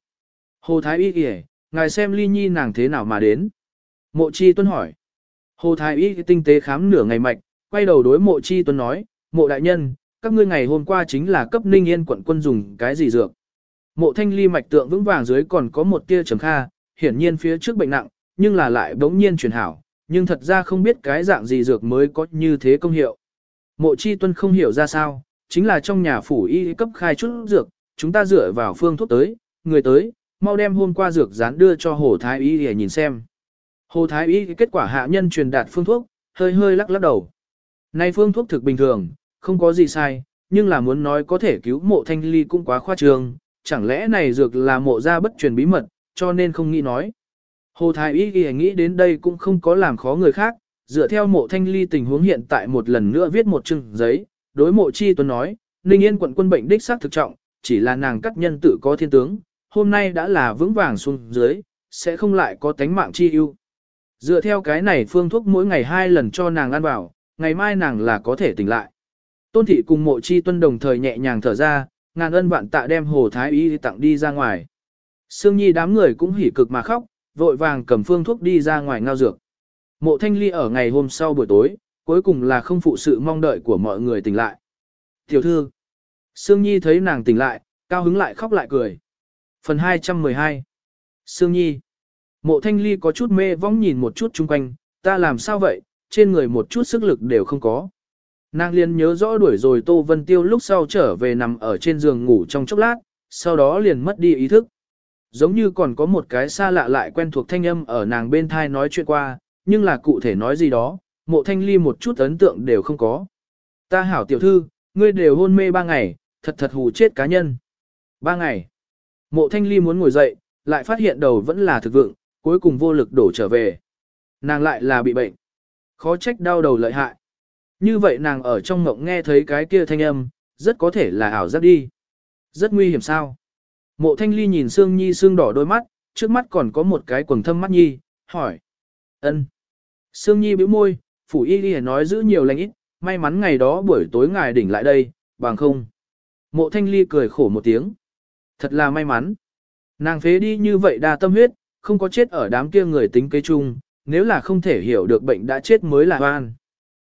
Hồ Thái Y Y, ngài xem ly nhi nàng thế nào mà đến. Mộ chi tuân hỏi. Hồ Thái Y tinh tế khám nửa ngày mạch, quay đầu đối mộ chi tuân nói, mộ đại nhân, các ngươi ngày hôm qua chính là cấp ninh yên quận quân dùng cái gì dược. Mộ thanh ly mạch tượng vững vàng dưới còn có một tia trầm kha, hiển nhiên phía trước bệnh nặng, nhưng là lại bỗng nhiên chuyển hảo, nhưng thật ra không biết cái dạng gì dược mới có như thế công hiệu. Mộ chi tuân không hiểu ra sao, chính là trong nhà phủ y cấp khai chút dược, chúng ta dựa vào phương thuốc tới, người tới, mau đem hôm qua dược dán đưa cho Hồ Thái Y để nhìn xem. Hồ Thái Y kết quả hạ nhân truyền đạt phương thuốc, hơi hơi lắc lắc đầu. Này phương thuốc thực bình thường, không có gì sai, nhưng là muốn nói có thể cứu mộ thanh ly cũng quá khoa trương, chẳng lẽ này dược là mộ ra bất truyền bí mật, cho nên không nghĩ nói. Hồ Thái Y ghi nghĩ đến đây cũng không có làm khó người khác, dựa theo mộ thanh ly tình huống hiện tại một lần nữa viết một chừng giấy, đối mộ chi tuấn nói, Ninh Yên quận quân bệnh đích xác thực trọng, chỉ là nàng cắt nhân tử có thiên tướng, hôm nay đã là vững vàng xuống dưới, sẽ không lại có tánh mạng chi ưu. Dựa theo cái này phương thuốc mỗi ngày hai lần cho nàng ăn vào, ngày mai nàng là có thể tỉnh lại. Tôn thị cùng mộ chi tuân đồng thời nhẹ nhàng thở ra, ngàn ân vạn tạ đem hồ thái y tặng đi ra ngoài. Sương Nhi đám người cũng hỉ cực mà khóc, vội vàng cầm phương thuốc đi ra ngoài ngao dược. Mộ thanh ly ở ngày hôm sau buổi tối, cuối cùng là không phụ sự mong đợi của mọi người tỉnh lại. Tiểu thư, Sương Nhi thấy nàng tỉnh lại, cao hứng lại khóc lại cười. Phần 212 Sương Nhi Mộ thanh ly có chút mê vong nhìn một chút chung quanh, ta làm sao vậy, trên người một chút sức lực đều không có. Nàng liền nhớ rõ đuổi rồi Tô Vân Tiêu lúc sau trở về nằm ở trên giường ngủ trong chốc lát, sau đó liền mất đi ý thức. Giống như còn có một cái xa lạ lại quen thuộc thanh âm ở nàng bên thai nói chuyện qua, nhưng là cụ thể nói gì đó, mộ thanh ly một chút ấn tượng đều không có. Ta hảo tiểu thư, ngươi đều hôn mê ba ngày, thật thật hù chết cá nhân. Ba ngày. Mộ thanh ly muốn ngồi dậy, lại phát hiện đầu vẫn là thực vượng, cuối cùng vô lực đổ trở về. Nàng lại là bị bệnh. Khó trách đau đầu lợi hại. Như vậy nàng ở trong ngộng nghe thấy cái kia thanh âm, rất có thể là ảo giác đi. Rất nguy hiểm sao? Mộ thanh ly nhìn Sương Nhi sương đỏ đôi mắt, trước mắt còn có một cái quần thâm mắt Nhi, hỏi. ân. Sương Nhi bĩu môi, phủ y đi nói giữ nhiều lành ít, may mắn ngày đó buổi tối ngài đỉnh lại đây, bằng không. Mộ thanh ly cười khổ một tiếng. Thật là may mắn. Nàng phế đi như vậy đa tâm huyết, không có chết ở đám kia người tính kế chung, nếu là không thể hiểu được bệnh đã chết mới là oan.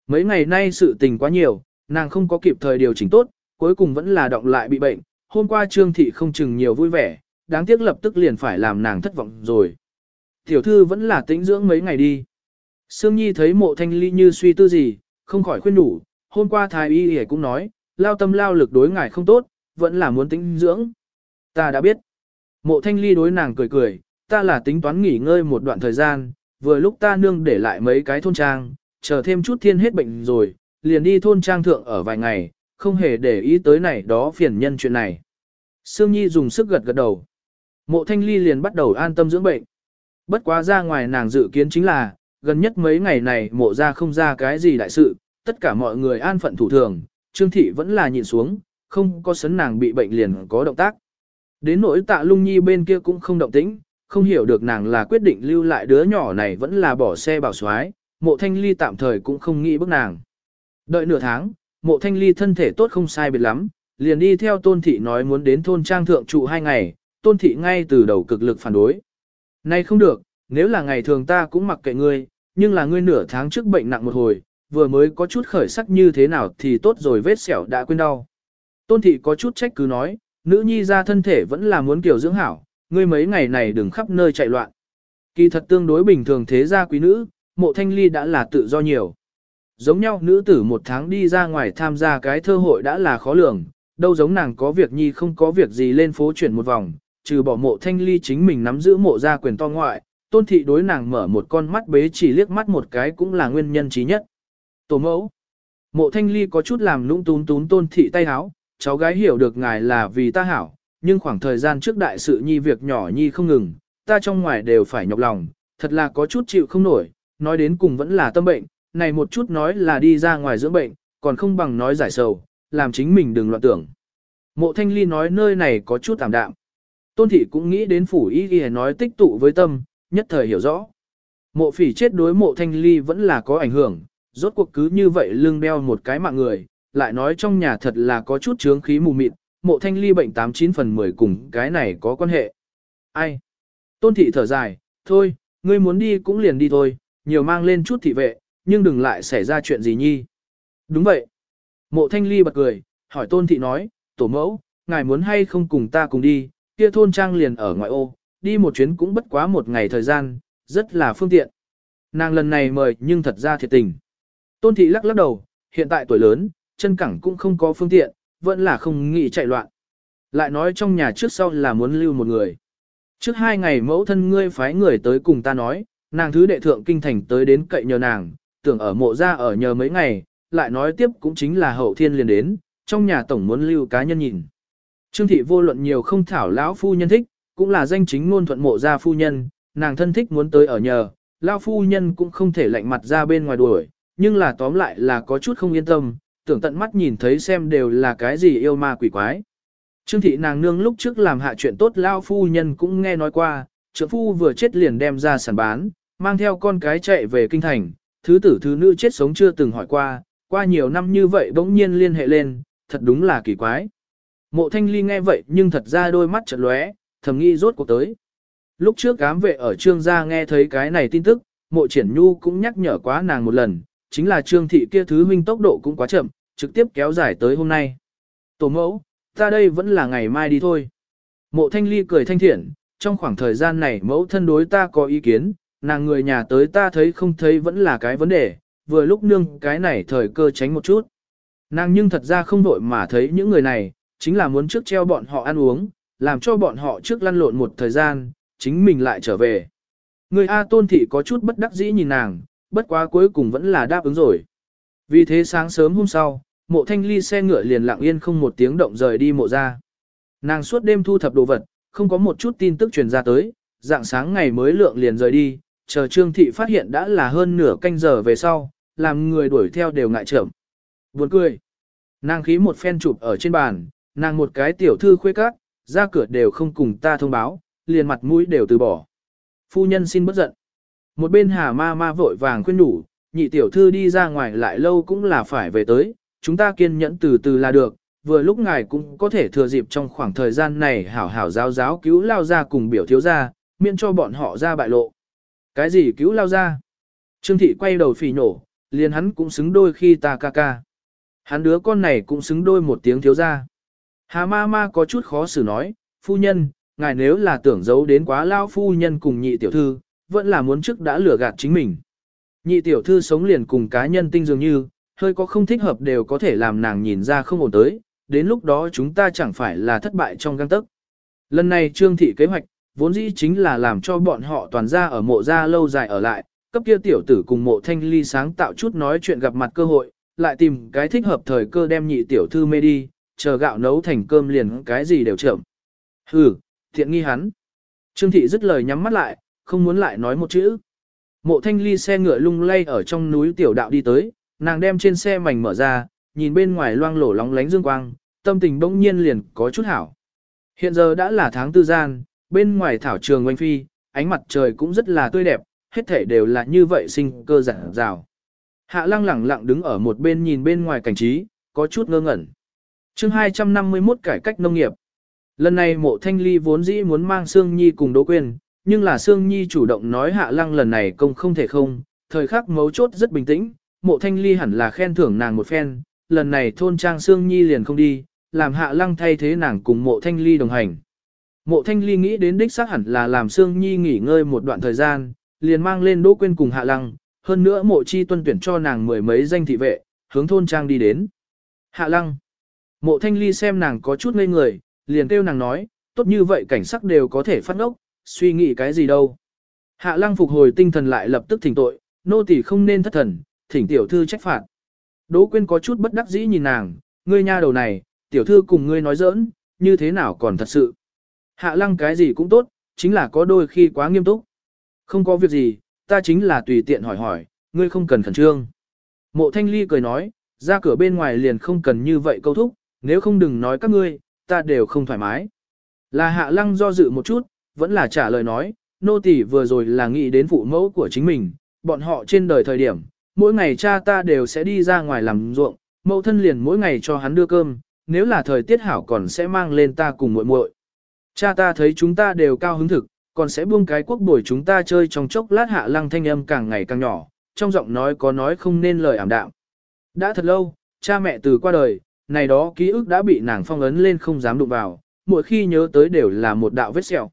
Mấy ngày nay sự tình quá nhiều, nàng không có kịp thời điều chỉnh tốt, cuối cùng vẫn là động lại bị bệnh, hôm qua Trương Thị không chừng nhiều vui vẻ, đáng tiếc lập tức liền phải làm nàng thất vọng rồi. Tiểu thư vẫn là tĩnh dưỡng mấy ngày đi. Sương Nhi thấy mộ thanh ly như suy tư gì, không khỏi khuyên đủ, hôm qua thái y y cũng nói, lao tâm lao lực đối ngài không tốt, vẫn là muốn tĩnh dưỡng. Ta đã biết. Mộ thanh ly đối nàng cười cười, ta là tính toán nghỉ ngơi một đoạn thời gian, vừa lúc ta nương để lại mấy cái thôn trang, chờ thêm chút thiên hết bệnh rồi, liền đi thôn trang thượng ở vài ngày, không hề để ý tới này đó phiền nhân chuyện này. Sương Nhi dùng sức gật gật đầu. Mộ thanh ly liền bắt đầu an tâm dưỡng bệnh. Bất quá ra ngoài nàng dự kiến chính là, gần nhất mấy ngày này mộ ra không ra cái gì đại sự, tất cả mọi người an phận thủ thường, Trương Thị vẫn là nhìn xuống, không có sấn nàng bị bệnh liền có động tác. Đến nỗi tạ lung nhi bên kia cũng không động tĩnh, không hiểu được nàng là quyết định lưu lại đứa nhỏ này vẫn là bỏ xe bảo xoái, mộ thanh ly tạm thời cũng không nghĩ bức nàng. Đợi nửa tháng, mộ thanh ly thân thể tốt không sai biệt lắm, liền đi theo tôn thị nói muốn đến thôn trang thượng trụ hai ngày, tôn thị ngay từ đầu cực lực phản đối. Nay không được, nếu là ngày thường ta cũng mặc kệ ngươi, nhưng là ngươi nửa tháng trước bệnh nặng một hồi, vừa mới có chút khởi sắc như thế nào thì tốt rồi vết sẹo đã quên đau. Tôn thị có chút trách cứ nói, nữ nhi ra thân thể vẫn là muốn kiểu dưỡng hảo, ngươi mấy ngày này đừng khắp nơi chạy loạn. Kỳ thật tương đối bình thường thế gia quý nữ, mộ thanh ly đã là tự do nhiều. Giống nhau nữ tử một tháng đi ra ngoài tham gia cái thơ hội đã là khó lường, đâu giống nàng có việc nhi không có việc gì lên phố chuyển một vòng, trừ bỏ mộ thanh ly chính mình nắm giữ mộ gia quyền to ngoại, tôn thị đối nàng mở một con mắt bế chỉ liếc mắt một cái cũng là nguyên nhân trí nhất. Tổ mẫu, mộ thanh ly có chút làm lũng tún tún tôn thị tay háo, cháu gái hiểu được ngài là vì ta hảo, nhưng khoảng thời gian trước đại sự nhi việc nhỏ nhi không ngừng, ta trong ngoài đều phải nhọc lòng, thật là có chút chịu không nổi, nói đến cùng vẫn là tâm bệnh, này một chút nói là đi ra ngoài dưỡng bệnh, còn không bằng nói giải sầu, làm chính mình đừng loạn tưởng. Mộ thanh ly nói nơi này có chút tạm đạm. Tôn thị cũng nghĩ đến phủ y ghi nói tích tụ với tâm, nhất thời hiểu rõ. Mộ phỉ chết đối mộ thanh ly vẫn là có ảnh hưởng, rốt cuộc cứ như vậy lưng đeo một cái mạng người, lại nói trong nhà thật là có chút chướng khí mù mịt, mộ thanh ly bệnh 89 phần 10 cùng cái này có quan hệ. Ai? Tôn thị thở dài, thôi, ngươi muốn đi cũng liền đi thôi, nhiều mang lên chút thị vệ, nhưng đừng lại xảy ra chuyện gì nhi. Đúng vậy. Mộ thanh ly bật cười, hỏi tôn thị nói, tổ mẫu, ngài muốn hay không cùng ta cùng đi, kia thôn trang liền ở ngoại ô, đi một chuyến cũng bất quá một ngày thời gian, rất là phương tiện. Nàng lần này mời nhưng thật ra thiệt tình. Tôn thị lắc lắc đầu, hiện tại tuổi lớn, chân cẳng cũng không có phương tiện, vẫn là không nghĩ chạy loạn. Lại nói trong nhà trước sau là muốn lưu một người. Trước hai ngày mẫu thân ngươi phái người tới cùng ta nói, nàng thứ đệ thượng kinh thành tới đến cậy nhờ nàng, tưởng ở mộ ra ở nhờ mấy ngày, lại nói tiếp cũng chính là hậu thiên liền đến, trong nhà tổng muốn lưu cá nhân nhìn. Trương thị vô luận nhiều không thảo lão phu nhân thích, cũng là danh chính ngôn thuận mộ ra phu nhân, nàng thân thích muốn tới ở nhờ, lão phu nhân cũng không thể lạnh mặt ra bên ngoài đuổi, nhưng là tóm lại là có chút không yên tâm, tưởng tận mắt nhìn thấy xem đều là cái gì yêu ma quỷ quái. Trương thị nàng nương lúc trước làm hạ chuyện tốt lão phu nhân cũng nghe nói qua, trưởng phu vừa chết liền đem ra sản bán, mang theo con cái chạy về kinh thành, thứ tử thứ nữ chết sống chưa từng hỏi qua, qua nhiều năm như vậy bỗng nhiên liên hệ lên, thật đúng là kỳ quái. Mộ thanh ly nghe vậy nhưng thật ra đôi mắt chật lóe, thầm nghi rốt cuộc tới. Lúc trước cám vệ ở trương gia nghe thấy cái này tin tức, mộ triển nhu cũng nhắc nhở quá nàng một lần, chính là trương thị kia thứ huynh tốc độ cũng quá chậm, trực tiếp kéo dài tới hôm nay. Tổ mẫu, ta đây vẫn là ngày mai đi thôi. Mộ thanh ly cười thanh thiện, trong khoảng thời gian này mẫu thân đối ta có ý kiến, nàng người nhà tới ta thấy không thấy vẫn là cái vấn đề, vừa lúc nương cái này thời cơ tránh một chút. Nàng nhưng thật ra không vội mà thấy những người này, chính là muốn trước treo bọn họ ăn uống, làm cho bọn họ trước lăn lộn một thời gian, chính mình lại trở về. Người A tôn thị có chút bất đắc dĩ nhìn nàng, bất quá cuối cùng vẫn là đáp ứng rồi. Vì thế sáng sớm hôm sau, mộ thanh ly xe ngựa liền lặng yên không một tiếng động rời đi mộ ra. Nàng suốt đêm thu thập đồ vật, không có một chút tin tức truyền ra tới, dạng sáng ngày mới lượng liền rời đi, chờ Trương Thị phát hiện đã là hơn nửa canh giờ về sau, làm người đuổi theo đều ngại trưởng. Buồn cười. Nàng khí một phen chụp ở trên bàn, nàng một cái tiểu thư khuê cát, ra cửa đều không cùng ta thông báo, liền mặt mũi đều từ bỏ. Phu nhân xin bất giận. Một bên hà ma ma vội vàng khuyên đủ, nhị tiểu thư đi ra ngoài lại lâu cũng là phải về tới, chúng ta kiên nhẫn từ từ là được, vừa lúc ngài cũng có thể thừa dịp trong khoảng thời gian này hảo hảo giáo giáo cứu lao ra cùng biểu thiếu ra, miễn cho bọn họ ra bại lộ. Cái gì cứu lao ra? Trương thị quay đầu phỉ nổ, liền hắn cũng xứng đôi khi ta ca ca. Hắn đứa con này cũng xứng đôi một tiếng thiếu ra. Hà ma ma có chút khó xử nói, phu nhân, ngài nếu là tưởng giấu đến quá lao phu nhân cùng nhị tiểu thư, vẫn là muốn trước đã lừa gạt chính mình. Nhị tiểu thư sống liền cùng cá nhân tinh dường như, hơi có không thích hợp đều có thể làm nàng nhìn ra không ổn tới, đến lúc đó chúng ta chẳng phải là thất bại trong găng tức. Lần này trương thị kế hoạch, vốn dĩ chính là làm cho bọn họ toàn ra ở mộ gia lâu dài ở lại, cấp kia tiểu tử cùng mộ thanh ly sáng tạo chút nói chuyện gặp mặt cơ hội, lại tìm cái thích hợp thời cơ đem nhị tiểu thư mê đi, chờ gạo nấu thành cơm liền cái gì đều chậm. Hừ, thiện nghi hắn. Trương thị dứt lời nhắm mắt lại, không muốn lại nói một chữ. Mộ thanh ly xe ngựa lung lay ở trong núi tiểu đạo đi tới, nàng đem trên xe mảnh mở ra, nhìn bên ngoài loang lổ lóng lánh dương quang, tâm tình bỗng nhiên liền có chút hảo. Hiện giờ đã là tháng tư gian, bên ngoài thảo trường oanh phi, ánh mặt trời cũng rất là tươi đẹp, hết thể đều là như vậy sinh cơ giản rào. Hạ lăng lẳng lặng đứng ở một bên nhìn bên ngoài cảnh trí, có chút ngơ ngẩn. chương 251 cải cách nông nghiệp. Lần này mộ thanh ly vốn dĩ muốn mang Sương Nhi cùng Đỗ Quyên, nhưng là Sương Nhi chủ động nói hạ lăng lần này công không thể không, thời khắc mấu chốt rất bình tĩnh, mộ thanh ly hẳn là khen thưởng nàng một phen, lần này thôn trang Sương Nhi liền không đi, làm hạ lăng thay thế nàng cùng mộ thanh ly đồng hành. Mộ thanh ly nghĩ đến đích xác hẳn là làm Sương Nhi nghỉ ngơi một đoạn thời gian, liền mang lên Đỗ Quyên cùng hạ lăng, hơn nữa mộ chi tuân tuyển cho nàng mười mấy danh thị vệ, hướng thôn trang đi đến. Hạ lăng. Mộ thanh ly xem nàng có chút ngây người, liền kêu nàng nói, tốt như vậy cảnh sắc đều có thể phát ngốc, suy nghĩ cái gì đâu. Hạ lăng phục hồi tinh thần lại lập tức thỉnh tội, nô tỳ không nên thất thần, thỉnh tiểu thư trách phạt. Đỗ Quyên có chút bất đắc dĩ nhìn nàng, ngươi nha đầu này, tiểu thư cùng ngươi nói giỡn, như thế nào còn thật sự. Hạ lăng cái gì cũng tốt, chính là có đôi khi quá nghiêm túc. Không có việc gì, ta chính là tùy tiện hỏi hỏi, ngươi không cần khẩn trương. Mộ thanh ly cười nói, ra cửa bên ngoài liền không cần như vậy câu thúc, nếu không đừng nói các ngươi, ta đều không thoải mái. Là hạ lăng do dự một chút, vẫn là trả lời nói, nô tỳ vừa rồi là nghĩ đến phụ mẫu của chính mình, bọn họ trên đời thời điểm, mỗi ngày cha ta đều sẽ đi ra ngoài làm ruộng, mẫu thân liền mỗi ngày cho hắn đưa cơm, nếu là thời tiết hảo còn sẽ mang lên ta cùng muội muội. Cha ta thấy chúng ta đều cao hứng thực, còn sẽ buông cái quốc bồi chúng ta chơi trong chốc lát hạ lăng thanh âm càng ngày càng nhỏ, trong giọng nói có nói không nên lời ảm đạm. Đã thật lâu, cha mẹ từ qua đời, này đó ký ức đã bị nàng phong ấn lên không dám đụng vào, mỗi khi nhớ tới đều là một đạo vết sẹo.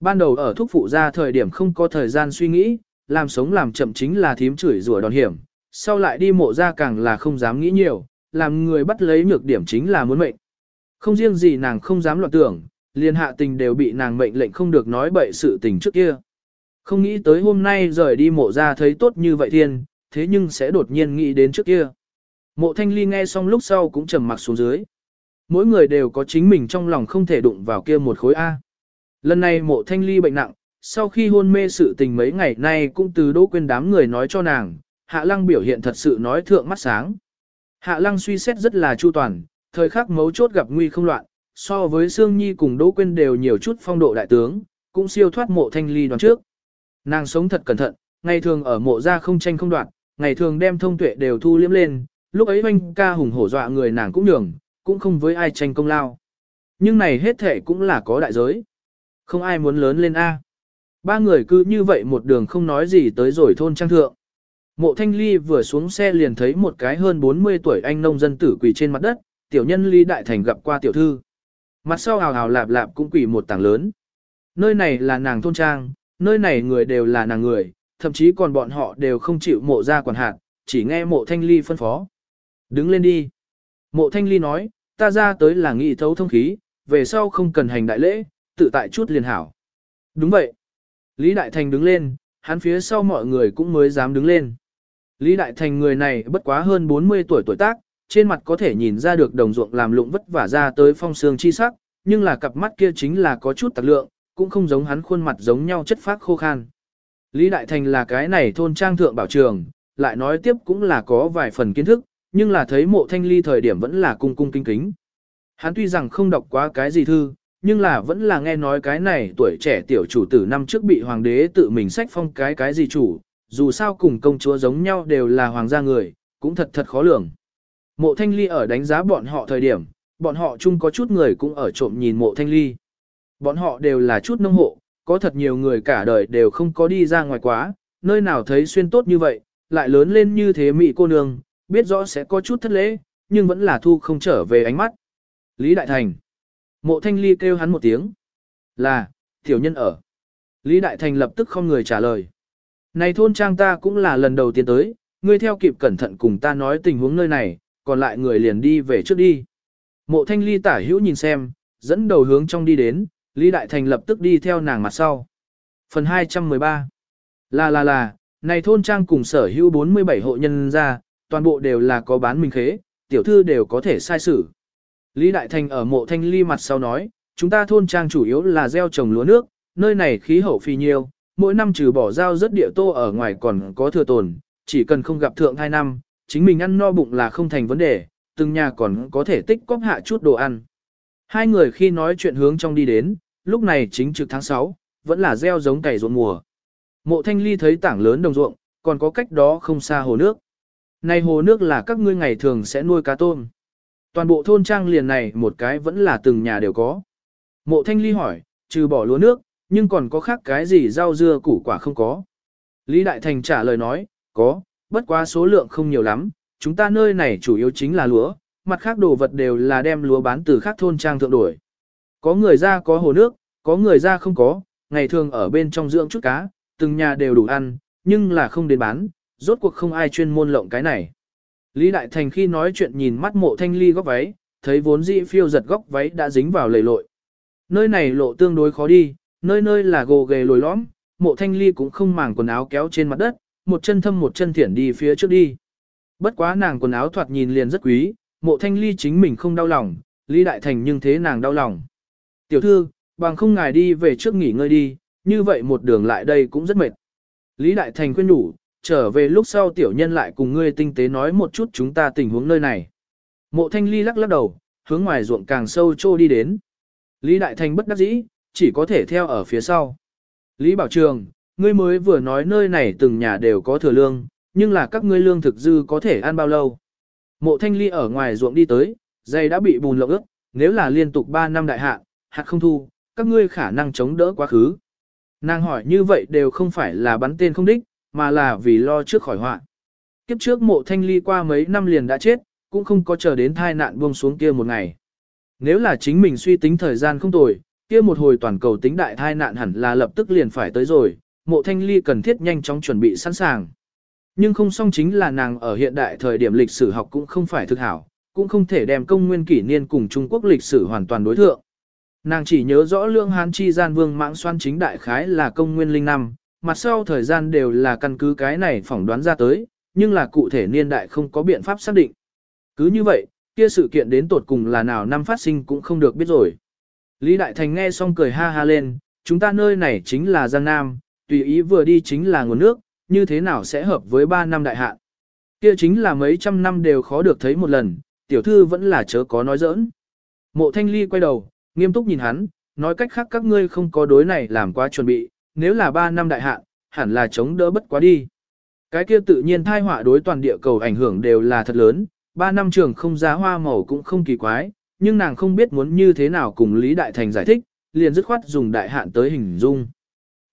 Ban đầu ở thuốc phụ ra thời điểm không có thời gian suy nghĩ, làm sống làm chậm chính là thím chửi rủa đòn hiểm, sau lại đi mộ ra càng là không dám nghĩ nhiều, làm người bắt lấy nhược điểm chính là muốn mệnh. Không riêng gì nàng không dám loạn tưởng, liền hạ tình đều bị nàng mệnh lệnh không được nói bậy sự tình trước kia. Không nghĩ tới hôm nay rời đi mộ ra thấy tốt như vậy thiên, thế nhưng sẽ đột nhiên nghĩ đến trước kia. Mộ thanh ly nghe xong lúc sau cũng trầm mặc xuống dưới. Mỗi người đều có chính mình trong lòng không thể đụng vào kia một khối A. Lần này mộ thanh ly bệnh nặng, sau khi hôn mê sự tình mấy ngày nay cũng từ đỗ quên đám người nói cho nàng, hạ lăng biểu hiện thật sự nói thượng mắt sáng. Hạ lăng suy xét rất là chu toàn, thời khắc mấu chốt gặp nguy không loạn, so với Sương Nhi cùng Đỗ Quyên đều nhiều chút phong độ đại tướng, cũng siêu thoát mộ thanh ly đoàn trước. Nàng sống thật cẩn thận, ngày thường ở mộ ra không tranh không đoạt ngày thường đem thông tuệ đều thu liếm lên, lúc ấy oanh ca hùng hổ dọa người nàng cũng nhường, cũng không với ai tranh công lao. Nhưng này hết thể cũng là có đại giới. Không ai muốn lớn lên A. Ba người cứ như vậy một đường không nói gì tới rồi thôn trang thượng. Mộ thanh ly vừa xuống xe liền thấy một cái hơn 40 tuổi anh nông dân tử quỳ trên mặt đất, tiểu nhân ly đại thành gặp qua tiểu thư. Mặt sau hào hào lạp lạp cũng quỳ một tảng lớn. Nơi này là nàng thôn trang, nơi này người đều là nàng người, thậm chí còn bọn họ đều không chịu mộ ra quản hạt, chỉ nghe mộ thanh ly phân phó. Đứng lên đi. Mộ thanh ly nói, ta ra tới là nghị thấu thông khí, về sau không cần hành đại lễ, tự tại chút liền hảo. Đúng vậy. Lý Đại Thành đứng lên, hắn phía sau mọi người cũng mới dám đứng lên. Lý Đại Thành người này bất quá hơn 40 tuổi tuổi tác, trên mặt có thể nhìn ra được đồng ruộng làm lụng vất vả ra tới phong sương chi sắc, nhưng là cặp mắt kia chính là có chút tạc lượng, cũng không giống hắn khuôn mặt giống nhau chất phác khô khan. Lý Đại Thành là cái này thôn trang thượng bảo trường, lại nói tiếp cũng là có vài phần kiến thức, nhưng là thấy mộ thanh ly thời điểm vẫn là cung cung kinh kính. Hắn tuy rằng không đọc quá cái gì thư, nhưng là vẫn là nghe nói cái này tuổi trẻ tiểu chủ tử năm trước bị hoàng đế tự mình sách phong cái cái gì chủ, dù sao cùng công chúa giống nhau đều là hoàng gia người, cũng thật thật khó lường. Mộ thanh ly ở đánh giá bọn họ thời điểm, bọn họ chung có chút người cũng ở trộm nhìn mộ thanh ly. Bọn họ đều là chút nông hộ, có thật nhiều người cả đời đều không có đi ra ngoài quá, nơi nào thấy xuyên tốt như vậy, lại lớn lên như thế mị cô nương, biết rõ sẽ có chút thất lễ, nhưng vẫn là thu không trở về ánh mắt. Lý Đại Thành. Mộ Thanh Ly kêu hắn một tiếng. Là, tiểu nhân ở. Lý Đại Thành lập tức không người trả lời. Này thôn trang ta cũng là lần đầu tiên tới, ngươi theo kịp cẩn thận cùng ta nói tình huống nơi này, còn lại người liền đi về trước đi. Mộ Thanh Ly tả hữu nhìn xem, dẫn đầu hướng trong đi đến, Lý Đại Thành lập tức đi theo nàng mặt sau. Phần 213 Là là là, này thôn trang cùng sở hữu 47 hộ nhân ra, toàn bộ đều là có bán minh khế, tiểu thư đều có thể sai xử. Lý Đại Thành ở mộ thanh ly mặt sau nói, chúng ta thôn trang chủ yếu là gieo trồng lúa nước, nơi này khí hậu phi nhiêu, mỗi năm trừ bỏ giao rất địa tô ở ngoài còn có thừa tồn, chỉ cần không gặp thượng hai năm, chính mình ăn no bụng là không thành vấn đề, từng nhà còn có thể tích cóp hạ chút đồ ăn. Hai người khi nói chuyện hướng trong đi đến, lúc này chính trực tháng 6, vẫn là gieo giống cày ruộng mùa. Mộ thanh ly thấy tảng lớn đồng ruộng, còn có cách đó không xa hồ nước. Này hồ nước là các ngươi ngày thường sẽ nuôi cá tôm. Toàn bộ thôn trang liền này một cái vẫn là từng nhà đều có. Mộ thanh ly hỏi, trừ bỏ lúa nước, nhưng còn có khác cái gì rau dưa củ quả không có. Lý Đại Thành trả lời nói, có, bất quá số lượng không nhiều lắm, chúng ta nơi này chủ yếu chính là lúa, mặt khác đồ vật đều là đem lúa bán từ khác thôn trang thượng đổi. Có người ra có hồ nước, có người ra không có, ngày thường ở bên trong dưỡng chút cá, từng nhà đều đủ ăn, nhưng là không đến bán, rốt cuộc không ai chuyên môn lộng cái này. Lý Đại Thành khi nói chuyện nhìn mắt mộ thanh ly góc váy, thấy vốn dĩ phiêu giật góc váy đã dính vào lầy lội. Nơi này lộ tương đối khó đi, nơi nơi là gồ ghề lồi lõm, mộ thanh ly cũng không màng quần áo kéo trên mặt đất, một chân thâm một chân thiển đi phía trước đi. Bất quá nàng quần áo thoạt nhìn liền rất quý, mộ thanh ly chính mình không đau lòng, Lý Đại Thành nhưng thế nàng đau lòng. Tiểu thư, bằng không ngài đi về trước nghỉ ngơi đi, như vậy một đường lại đây cũng rất mệt. Lý Đại Thành khuyên đủ, trở về lúc sau tiểu nhân lại cùng ngươi tinh tế nói một chút chúng ta tình huống nơi này. Mộ thanh ly lắc lắc đầu, hướng ngoài ruộng càng sâu trô đi đến. Lý Đại Thành bất đắc dĩ, chỉ có thể theo ở phía sau. Lý Bảo Trường, ngươi mới vừa nói nơi này từng nhà đều có thừa lương, nhưng là các ngươi lương thực dư có thể ăn bao lâu. Mộ thanh ly ở ngoài ruộng đi tới, dây đã bị bùn lộng ướt, nếu là liên tục 3 năm đại hạn, hạt không thu, các ngươi khả năng chống đỡ quá khứ. Nàng hỏi như vậy đều không phải là bắn tên không đích, mà là vì lo trước khỏi họa. Kiếp trước mộ thanh ly qua mấy năm liền đã chết, cũng không có chờ đến thai nạn buông xuống kia một ngày. Nếu là chính mình suy tính thời gian không tồi, kia một hồi toàn cầu tính đại thai nạn hẳn là lập tức liền phải tới rồi, mộ thanh ly cần thiết nhanh chóng chuẩn bị sẵn sàng. Nhưng không song chính là nàng ở hiện đại thời điểm lịch sử học cũng không phải thực hảo, cũng không thể đem công nguyên kỷ niên cùng Trung Quốc lịch sử hoàn toàn đối thượng. Nàng chỉ nhớ rõ lương hán chi gian vương mãng xoan chính đại khái là công nguyên linh năm, mặt sau thời gian đều là căn cứ cái này phỏng đoán ra tới, nhưng là cụ thể niên đại không có biện pháp xác định. Cứ như vậy, kia sự kiện đến tột cùng là nào năm phát sinh cũng không được biết rồi. Lý Đại Thành nghe xong cười ha ha lên, chúng ta nơi này chính là Giang Nam, tùy ý vừa đi chính là nguồn nước, như thế nào sẽ hợp với 3 năm đại hạn. Kia chính là mấy trăm năm đều khó được thấy một lần, tiểu thư vẫn là chớ có nói giỡn. Mộ Thanh Ly quay đầu, nghiêm túc nhìn hắn, nói cách khác các ngươi không có đối này làm quá chuẩn bị, nếu là 3 năm đại hạn, hẳn là chống đỡ bất quá đi. Cái kia tự nhiên thai họa đối toàn địa cầu ảnh hưởng đều là thật lớn, 3 năm trường không giá hoa màu cũng không kỳ quái, nhưng nàng không biết muốn như thế nào cùng Lý Đại Thành giải thích, liền dứt khoát dùng đại hạn tới hình dung.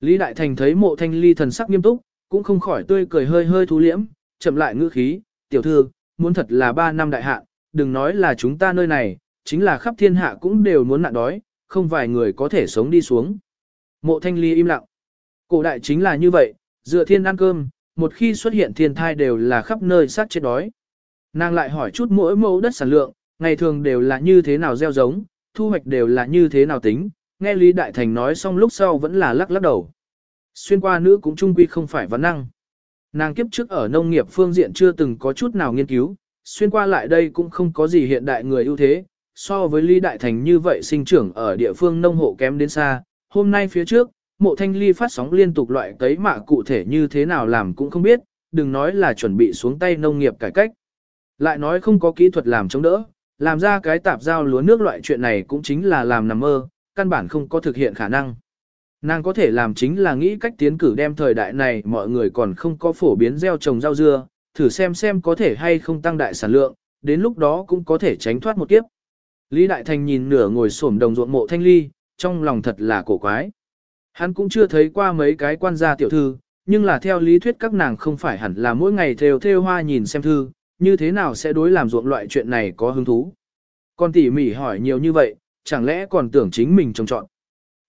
Lý Đại Thành thấy mộ thanh ly thần sắc nghiêm túc, cũng không khỏi tươi cười hơi hơi thú liễm, chậm lại ngữ khí, tiểu thư, muốn thật là 3 năm đại hạn, đừng nói là chúng ta nơi này, chính là khắp thiên hạ cũng đều muốn nạn đói, không vài người có thể sống đi xuống. Mộ thanh ly im lặng. Cổ đại chính là như vậy, dựa thiên ăn cơm, một khi xuất hiện thiên thai đều là khắp nơi sát chết đói. Nàng lại hỏi chút mỗi mẫu đất sản lượng, ngày thường đều là như thế nào gieo giống, thu hoạch đều là như thế nào tính, nghe Lý Đại Thành nói xong lúc sau vẫn là lắc lắc đầu. Xuyên qua nữ cũng trung quy không phải văn năng. Nàng kiếp trước ở nông nghiệp phương diện chưa từng có chút nào nghiên cứu, xuyên qua lại đây cũng không có gì hiện đại người ưu thế, so với Lý Đại Thành như vậy sinh trưởng ở địa phương nông hộ kém đến xa, hôm nay phía trước, mộ thanh ly phát sóng liên tục loại cấy mạ cụ thể như thế nào làm cũng không biết, đừng nói là chuẩn bị xuống tay nông nghiệp cải cách. Lại nói không có kỹ thuật làm chống đỡ, làm ra cái tạp giao lúa nước loại chuyện này cũng chính là làm nằm mơ, căn bản không có thực hiện khả năng. Nàng có thể làm chính là nghĩ cách tiến cử đem thời đại này mọi người còn không có phổ biến gieo trồng rau dưa, thử xem xem có thể hay không tăng đại sản lượng, đến lúc đó cũng có thể tránh thoát một kiếp. Lý Đại Thành nhìn nửa ngồi xổm đồng ruộng mộ thanh ly, trong lòng thật là cổ quái. Hắn cũng chưa thấy qua mấy cái quan gia tiểu thư, nhưng là theo lý thuyết các nàng không phải hẳn là mỗi ngày theo theo hoa nhìn xem thư, như thế nào sẽ đối làm ruộng loại chuyện này có hứng thú. Còn tỉ mỉ hỏi nhiều như vậy, chẳng lẽ còn tưởng chính mình trông trọn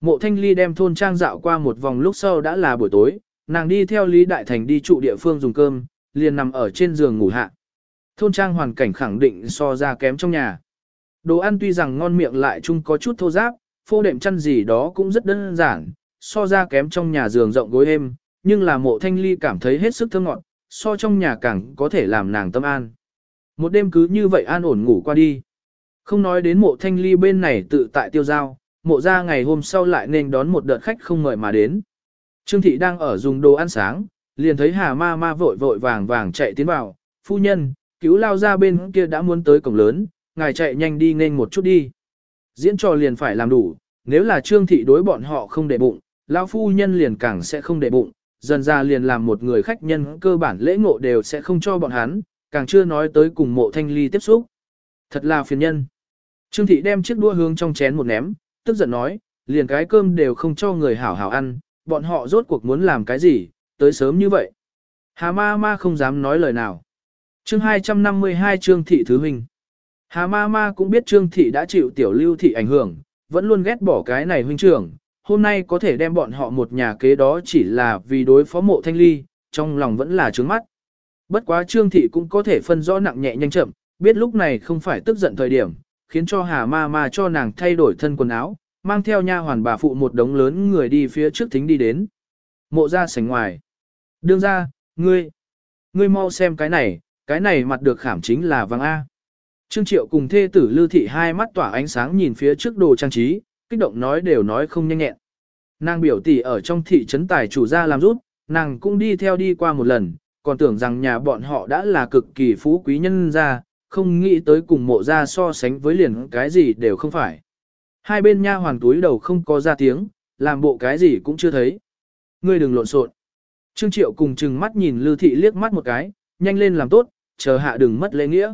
Mộ thanh ly đem thôn trang dạo qua một vòng lúc sau đã là buổi tối, nàng đi theo Lý Đại Thành đi trụ địa phương dùng cơm, liền nằm ở trên giường ngủ hạ. Thôn trang hoàn cảnh khẳng định so ra kém trong nhà. Đồ ăn tuy rằng ngon miệng lại chung có chút thô giáp, phô đệm chăn gì đó cũng rất đơn giản, so ra kém trong nhà giường rộng gối êm, nhưng là mộ thanh ly cảm thấy hết sức thơm ngọt, so trong nhà càng có thể làm nàng tâm an. Một đêm cứ như vậy an ổn ngủ qua đi. Không nói đến mộ thanh ly bên này tự tại tiêu giao, mộ ra ngày hôm sau lại nên đón một đợt khách không mời mà đến. Trương thị đang ở dùng đồ ăn sáng, liền thấy hà ma ma vội vội vàng vàng chạy tiến vào, phu nhân, cứu lao ra bên kia đã muốn tới cổng lớn, ngài chạy nhanh đi nên một chút đi. Diễn trò liền phải làm đủ, nếu là trương thị đối bọn họ không để bụng, lão phu nhân liền càng sẽ không để bụng, dần ra liền làm một người khách nhân cơ bản lễ ngộ đều sẽ không cho bọn hắn, càng chưa nói tới cùng mộ thanh ly tiếp xúc. Thật là phiền nhân. Trương thị đem chiếc đua hương trong chén một ném, tức giận nói, liền cái cơm đều không cho người hảo hảo ăn, bọn họ rốt cuộc muốn làm cái gì, tới sớm như vậy. Hà ma ma không dám nói lời nào. chương 252 Trương thị thứ huynh. Hà ma ma cũng biết Trương thị đã chịu tiểu lưu thị ảnh hưởng, vẫn luôn ghét bỏ cái này huynh trưởng, hôm nay có thể đem bọn họ một nhà kế đó chỉ là vì đối phó mộ thanh ly, trong lòng vẫn là trướng mắt. Bất quá Trương thị cũng có thể phân rõ nặng nhẹ nhanh chậm, biết lúc này không phải tức giận thời điểm, khiến cho Hà Ma Ma cho nàng thay đổi thân quần áo, mang theo nha hoàn bà phụ một đống lớn người đi phía trước thính đi đến. Mộ ra sảnh ngoài. Đương ra, ngươi, ngươi mau xem cái này, cái này mặt được khảm chính là vàng A. Trương Triệu cùng thê tử Lưu Thị hai mắt tỏa ánh sáng nhìn phía trước đồ trang trí, kích động nói đều nói không nhanh nhẹn. Nàng biểu tỷ ở trong thị trấn tài chủ gia làm rút, nàng cũng đi theo đi qua một lần, còn tưởng rằng nhà bọn họ đã là cực kỳ phú quý nhân gia, không nghĩ tới cùng mộ ra so sánh với liền cái gì đều không phải. Hai bên nha hoàng túi đầu không có ra tiếng, làm bộ cái gì cũng chưa thấy. Ngươi đừng lộn xộn. Trương Triệu cùng chừng mắt nhìn Lưu Thị liếc mắt một cái, nhanh lên làm tốt, chờ hạ đừng mất lễ nghĩa.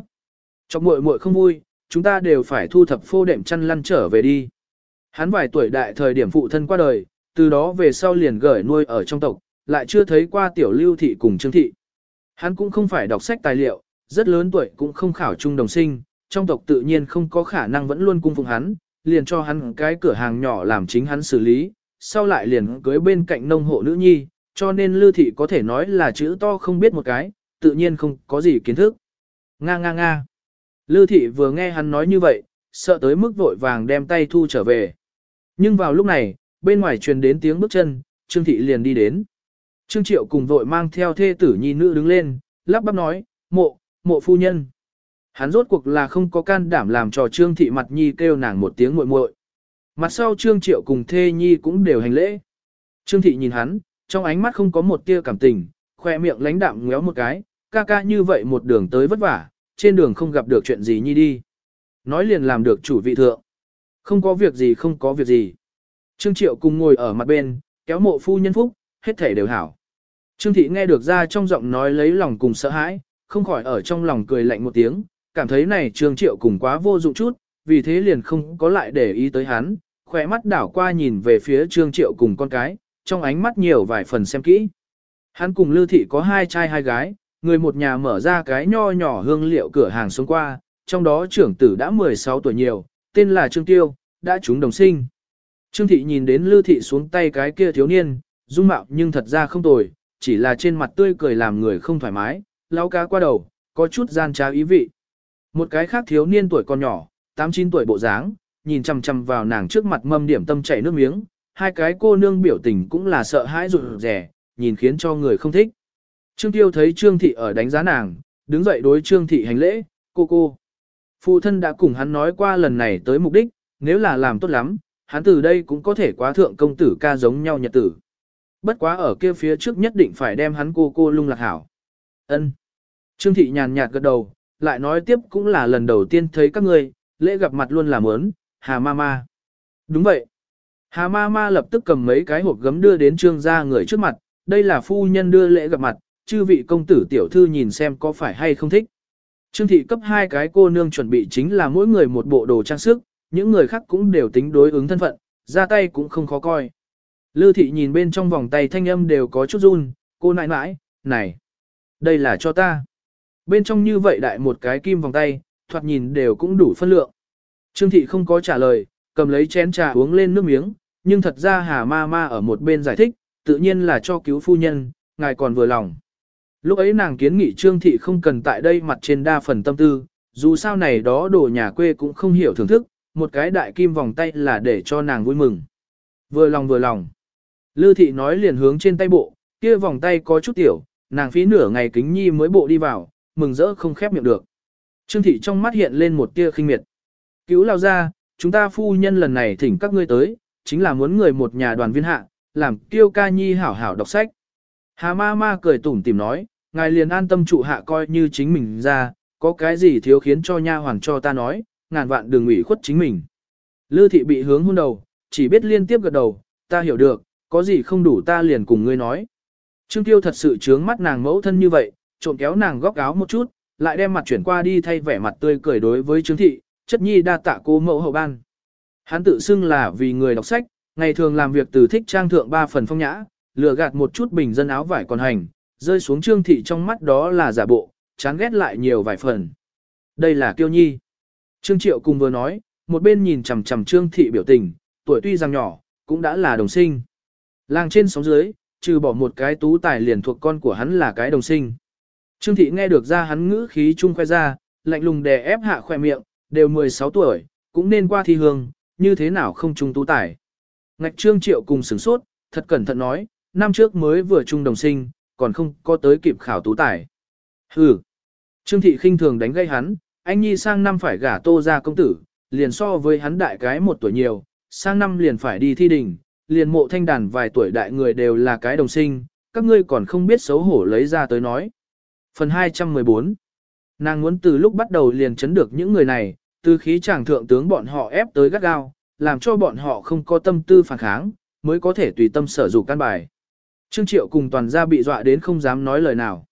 Chọc muội muội không vui, chúng ta đều phải thu thập phô đệm chăn lăn trở về đi. Hắn vài tuổi đại thời điểm phụ thân qua đời, từ đó về sau liền gửi nuôi ở trong tộc, lại chưa thấy qua tiểu lưu thị cùng trương thị. Hắn cũng không phải đọc sách tài liệu, rất lớn tuổi cũng không khảo trung đồng sinh, trong tộc tự nhiên không có khả năng vẫn luôn cung phụng hắn, liền cho hắn cái cửa hàng nhỏ làm chính hắn xử lý, sau lại liền cưới bên cạnh nông hộ nữ nhi, cho nên lưu thị có thể nói là chữ to không biết một cái, tự nhiên không có gì kiến thức. Nga nga nga. Lưu thị vừa nghe hắn nói như vậy, sợ tới mức vội vàng đem tay thu trở về. Nhưng vào lúc này, bên ngoài truyền đến tiếng bước chân, Trương thị liền đi đến. Trương Triệu cùng vội mang theo thê tử nhi nữ đứng lên, lắp bắp nói, mộ, mộ phu nhân. Hắn rốt cuộc là không có can đảm làm cho Trương thị mặt nhi kêu nàng một tiếng muội muội. Mặt sau Trương Triệu cùng thê nhi cũng đều hành lễ. Trương thị nhìn hắn, trong ánh mắt không có một tia cảm tình, khoe miệng lánh đạm ngéo một cái, ca ca như vậy một đường tới vất vả, trên đường không gặp được chuyện gì nhi đi. Nói liền làm được chủ vị thượng. Không có việc gì không có việc gì. Trương Triệu cùng ngồi ở mặt bên, kéo mộ phu nhân phúc, hết thể đều hảo. Trương Thị nghe được ra trong giọng nói lấy lòng cùng sợ hãi, không khỏi ở trong lòng cười lạnh một tiếng, cảm thấy này Trương Triệu cùng quá vô dụng chút, vì thế liền không có lại để ý tới hắn, khỏe mắt đảo qua nhìn về phía Trương Triệu cùng con cái, trong ánh mắt nhiều vài phần xem kỹ. Hắn cùng Lưu Thị có hai trai hai gái, người một nhà mở ra cái nho nhỏ hương liệu cửa hàng xuống qua, trong đó trưởng tử đã 16 tuổi nhiều, tên là Trương Tiêu, đã trúng đồng sinh. Trương Thị nhìn đến Lưu Thị xuống tay cái kia thiếu niên, dung mạo nhưng thật ra không tồi, chỉ là trên mặt tươi cười làm người không thoải mái, lao cá qua đầu, có chút gian trá ý vị. Một cái khác thiếu niên tuổi còn nhỏ, 8-9 tuổi bộ dáng, nhìn chằm chằm vào nàng trước mặt mâm điểm tâm chảy nước miếng, hai cái cô nương biểu tình cũng là sợ hãi rụt rẻ, nhìn khiến cho người không thích. Trương Tiêu thấy Trương Thị ở đánh giá nàng, đứng dậy đối Trương Thị hành lễ, cô cô. Phụ thân đã cùng hắn nói qua lần này tới mục đích, nếu là làm tốt lắm, hắn từ đây cũng có thể quá thượng công tử ca giống nhau nhật tử. Bất quá ở kia phía trước nhất định phải đem hắn cô cô lung lạc hảo. Ân. Trương Thị nhàn nhạt gật đầu, lại nói tiếp cũng là lần đầu tiên thấy các ngươi, lễ gặp mặt luôn là mớn, Hà ma ma. Đúng vậy. Hà ma ma lập tức cầm mấy cái hộp gấm đưa đến trương gia người trước mặt, đây là phu nhân đưa lễ gặp mặt, chư vị công tử tiểu thư nhìn xem có phải hay không thích. Trương thị cấp hai cái cô nương chuẩn bị chính là mỗi người một bộ đồ trang sức, những người khác cũng đều tính đối ứng thân phận, ra tay cũng không khó coi. Lư thị nhìn bên trong vòng tay thanh âm đều có chút run, cô nãi nãi, này, đây là cho ta. Bên trong như vậy đại một cái kim vòng tay, thoạt nhìn đều cũng đủ phân lượng. Trương thị không có trả lời, cầm lấy chén trà uống lên nước miếng, nhưng thật ra hà ma ma ở một bên giải thích, tự nhiên là cho cứu phu nhân, ngài còn vừa lòng. Lúc ấy nàng kiến nghị Trương thị không cần tại đây mặt trên đa phần tâm tư, dù sao này đó đồ nhà quê cũng không hiểu thưởng thức, một cái đại kim vòng tay là để cho nàng vui mừng. Vừa lòng vừa lòng. Lư thị nói liền hướng trên tay bộ, kia vòng tay có chút tiểu, nàng phí nửa ngày kính nhi mới bộ đi vào, mừng rỡ không khép miệng được. Trương thị trong mắt hiện lên một tia khinh miệt. Cứu lao ra, chúng ta phu nhân lần này thỉnh các ngươi tới, chính là muốn người một nhà đoàn viên hạ, làm kêu ca nhi hảo hảo đọc sách. Hà ma ma cười tủm tìm nói, ngài liền an tâm trụ hạ coi như chính mình ra, có cái gì thiếu khiến cho nha hoàng cho ta nói, ngàn vạn đừng ủy khuất chính mình. Lư thị bị hướng hôn đầu, chỉ biết liên tiếp gật đầu, ta hiểu được, có gì không đủ ta liền cùng ngươi nói. Trương Tiêu thật sự chướng mắt nàng mẫu thân như vậy, trộn kéo nàng góc áo một chút, lại đem mặt chuyển qua đi thay vẻ mặt tươi cười đối với Trương Thị, chất nhi đa tạ cô mẫu hậu ban. Hắn tự xưng là vì người đọc sách, ngày thường làm việc từ thích trang thượng ba phần phong nhã, lừa gạt một chút bình dân áo vải còn hành, rơi xuống Trương Thị trong mắt đó là giả bộ, chán ghét lại nhiều vài phần. Đây là Kiêu Nhi. Trương Triệu cùng vừa nói, một bên nhìn chằm chằm Trương Thị biểu tình, tuổi tuy rằng nhỏ, cũng đã là đồng sinh. Làng trên sóng dưới, trừ bỏ một cái tú tài liền thuộc con của hắn là cái đồng sinh. Trương Thị nghe được ra hắn ngữ khí chung khoe ra, lạnh lùng đè ép hạ khoe miệng, đều 16 tuổi, cũng nên qua thi hương, như thế nào không trung tú tài. Ngạch Trương Triệu cùng sửng sốt, thật cẩn thận nói, năm trước mới vừa trung đồng sinh, còn không có tới kịp khảo tú tài. Hừ. Trương Thị khinh thường đánh gây hắn, anh nhi sang năm phải gả tô ra công tử, liền so với hắn đại cái một tuổi nhiều, sang năm liền phải đi thi đình, liền mộ thanh đàn vài tuổi đại người đều là cái đồng sinh, các ngươi còn không biết xấu hổ lấy ra tới nói. Phần 214 Nàng muốn từ lúc bắt đầu liền chấn được những người này, từ khí chàng thượng tướng bọn họ ép tới gắt gao, làm cho bọn họ không có tâm tư phản kháng, mới có thể tùy tâm sở dụng căn bài. Trương Triệu cùng toàn gia bị dọa đến không dám nói lời nào.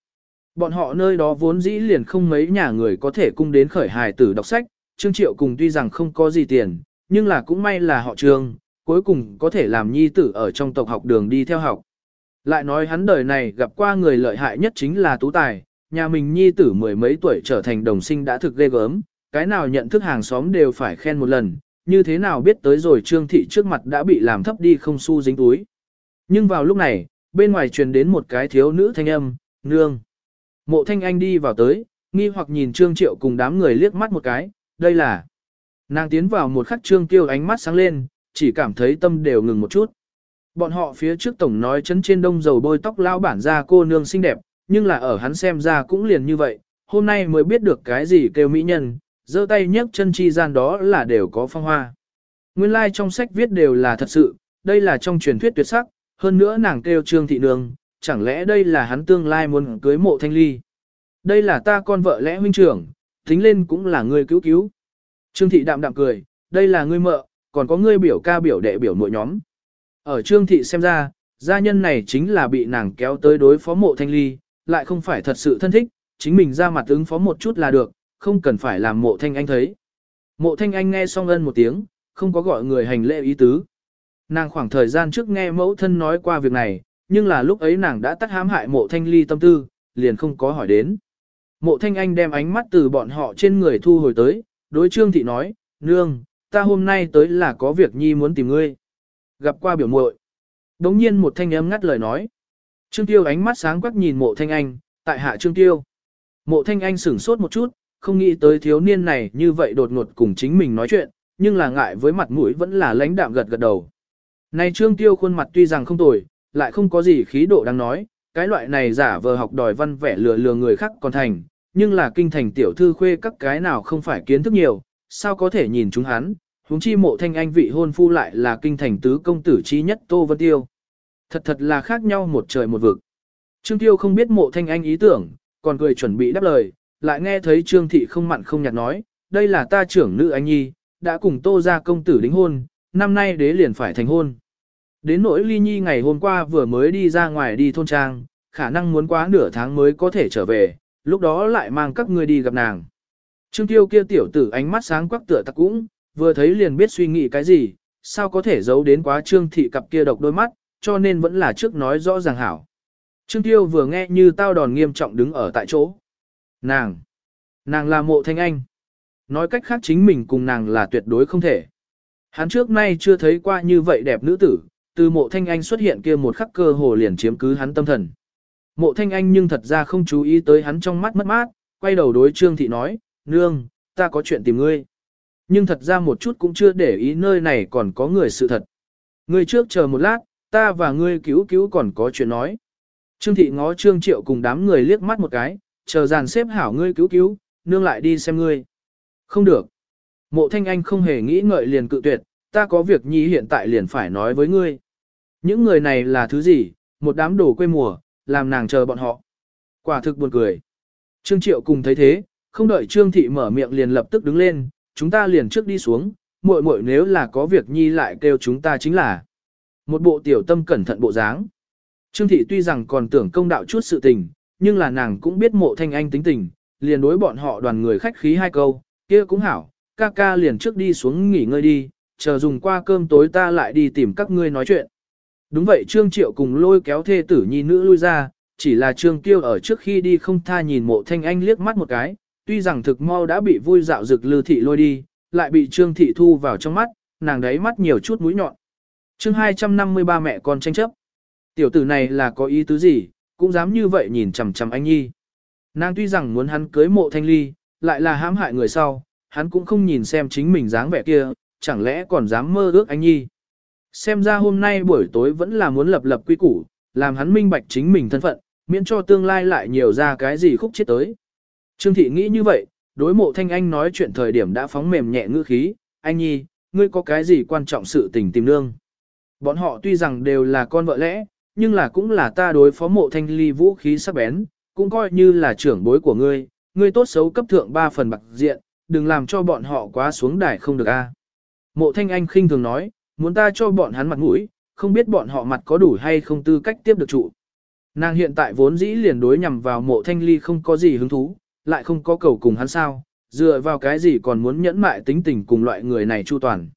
Bọn họ nơi đó vốn dĩ liền không mấy nhà người có thể cung đến khởi hài tử đọc sách, Trương Triệu cùng tuy rằng không có gì tiền, nhưng là cũng may là họ Trương, cuối cùng có thể làm nhi tử ở trong tộc học đường đi theo học. Lại nói hắn đời này gặp qua người lợi hại nhất chính là Tú Tài, nhà mình nhi tử mười mấy tuổi trở thành đồng sinh đã thực ghê gớm, cái nào nhận thức hàng xóm đều phải khen một lần, như thế nào biết tới rồi trương thị trước mặt đã bị làm thấp đi không xu dính túi. Nhưng vào lúc này, bên ngoài truyền đến một cái thiếu nữ thanh âm, nương. Mộ thanh anh đi vào tới, nghi hoặc nhìn trương triệu cùng đám người liếc mắt một cái, đây là. Nàng tiến vào một khắc trương tiêu ánh mắt sáng lên, chỉ cảm thấy tâm đều ngừng một chút. Bọn họ phía trước tổng nói chấn trên đông dầu bôi tóc lão bản ra cô nương xinh đẹp, nhưng là ở hắn xem ra cũng liền như vậy, hôm nay mới biết được cái gì kêu mỹ nhân, giơ tay nhấc chân chi gian đó là đều có phong hoa. Nguyên lai like trong sách viết đều là thật sự, đây là trong truyền thuyết tuyệt sắc, hơn nữa nàng kêu trương thị nương, chẳng lẽ đây là hắn tương lai muốn cưới mộ thanh ly. Đây là ta con vợ lẽ huynh trưởng, tính lên cũng là người cứu cứu. Trương thị đạm đạm cười, đây là ngươi mợ, còn có ngươi biểu ca biểu đệ biểu nội nhóm. Ở trương thị xem ra, gia nhân này chính là bị nàng kéo tới đối phó mộ thanh ly, lại không phải thật sự thân thích, chính mình ra mặt ứng phó một chút là được, không cần phải làm mộ thanh anh thấy. Mộ thanh anh nghe xong ân một tiếng, không có gọi người hành lễ ý tứ. Nàng khoảng thời gian trước nghe mẫu thân nói qua việc này, nhưng là lúc ấy nàng đã tắt hãm hại mộ thanh ly tâm tư, liền không có hỏi đến. Mộ thanh anh đem ánh mắt từ bọn họ trên người thu hồi tới, đối trương thị nói, nương, ta hôm nay tới là có việc nhi muốn tìm ngươi. Gặp qua biểu muội Đống nhiên một thanh âm ngắt lời nói. Trương Tiêu ánh mắt sáng quắc nhìn mộ thanh anh, tại hạ Trương Tiêu. Mộ thanh anh sửng sốt một chút, không nghĩ tới thiếu niên này như vậy đột ngột cùng chính mình nói chuyện, nhưng là ngại với mặt mũi vẫn là lãnh đạm gật gật đầu. Này Trương Tiêu khuôn mặt tuy rằng không tồi, lại không có gì khí độ đang nói, cái loại này giả vờ học đòi văn vẻ lừa lừa người khác còn thành, nhưng là kinh thành tiểu thư khuê các cái nào không phải kiến thức nhiều, sao có thể nhìn chúng hắn, huống chi mộ thanh anh vị hôn phu lại là kinh thành tứ công tử trí nhất Tô Vân Tiêu. Thật thật là khác nhau một trời một vực. Trương Tiêu không biết mộ thanh anh ý tưởng, còn cười chuẩn bị đáp lời, lại nghe thấy Trương Thị không mặn không nhạt nói, đây là ta trưởng nữ anh nhi, đã cùng Tô ra công tử đính hôn, năm nay đế liền phải thành hôn. Đến nỗi ly nhi ngày hôm qua vừa mới đi ra ngoài đi thôn trang, khả năng muốn quá nửa tháng mới có thể trở về, lúc đó lại mang các ngươi đi gặp nàng. Trương Tiêu kia tiểu tử ánh mắt sáng quắc tựa tặc cũng, vừa thấy liền biết suy nghĩ cái gì, sao có thể giấu đến quá Trương Thị cặp kia độc đôi mắt, cho nên vẫn là trước nói rõ ràng hảo. Trương Tiêu vừa nghe như tao đòn nghiêm trọng đứng ở tại chỗ. Nàng! Nàng là mộ thanh anh. Nói cách khác chính mình cùng nàng là tuyệt đối không thể. Hắn trước nay chưa thấy qua như vậy đẹp nữ tử, từ mộ thanh anh xuất hiện kia một khắc cơ hồ liền chiếm cứ hắn tâm thần. Mộ thanh anh nhưng thật ra không chú ý tới hắn trong mắt mất mát, quay đầu đối trương thị nói, nương, ta có chuyện tìm ngươi. Nhưng thật ra một chút cũng chưa để ý nơi này còn có người sự thật. Ngươi trước chờ một lát, ta và ngươi cứu cứu còn có chuyện nói. Trương thị ngó trương triệu cùng đám người liếc mắt một cái, chờ dàn xếp hảo ngươi cứu cứu, nương lại đi xem ngươi. Không được. Mộ thanh anh không hề nghĩ ngợi liền cự tuyệt, ta có việc nhi hiện tại liền phải nói với ngươi. Những người này là thứ gì, một đám đồ quê mùa, làm nàng chờ bọn họ. Quả thực buồn cười. Trương Triệu cùng thấy thế, không đợi Trương Thị mở miệng liền lập tức đứng lên, chúng ta liền trước đi xuống, muội muội nếu là có việc nhi lại kêu chúng ta chính là. Một bộ tiểu tâm cẩn thận bộ dáng. Trương Thị tuy rằng còn tưởng công đạo chút sự tình, nhưng là nàng cũng biết mộ thanh anh tính tình, liền đối bọn họ đoàn người khách khí hai câu, kia cũng hảo, ca ca liền trước đi xuống nghỉ ngơi đi, chờ dùng qua cơm tối ta lại đi tìm các ngươi nói chuyện. Đúng vậy Trương Triệu cùng lôi kéo thê tử nhi nữ lui ra, chỉ là Trương Kiêu ở trước khi đi không tha nhìn mộ thanh anh liếc mắt một cái, tuy rằng thực mau đã bị vui dạo dực lư thị lôi đi, lại bị Trương Thị thu vào trong mắt, nàng đấy mắt nhiều chút mũi nhọn. chương 253 mẹ con tranh chấp. Tiểu tử này là có ý tứ gì, cũng dám như vậy nhìn chằm chằm anh nhi. Nàng tuy rằng muốn hắn cưới mộ thanh ly, lại là hãm hại người sau, hắn cũng không nhìn xem chính mình dáng vẻ kia, chẳng lẽ còn dám mơ ước anh nhi. Xem ra hôm nay buổi tối vẫn là muốn lập lập quy củ, làm hắn minh bạch chính mình thân phận, miễn cho tương lai lại nhiều ra cái gì khúc chết tới. Trương thị nghĩ như vậy, đối mộ thanh anh nói chuyện thời điểm đã phóng mềm nhẹ ngữ khí, anh nhi, ngươi có cái gì quan trọng sự tình tìm nương. Bọn họ tuy rằng đều là con vợ lẽ, nhưng là cũng là ta đối phó mộ thanh ly vũ khí sắc bén, cũng coi như là trưởng bối của ngươi, ngươi tốt xấu cấp thượng ba phần bạc diện, đừng làm cho bọn họ quá xuống đài không được a. Mộ thanh anh khinh thường nói, muốn ta cho bọn hắn mặt mũi, không biết bọn họ mặt có đủ hay không tư cách tiếp được trụ. Nàng hiện tại vốn dĩ liền đối nhằm vào mộ thanh ly không có gì hứng thú, lại không có cầu cùng hắn sao, dựa vào cái gì còn muốn nhẫn mại tính tình cùng loại người này chu toàn.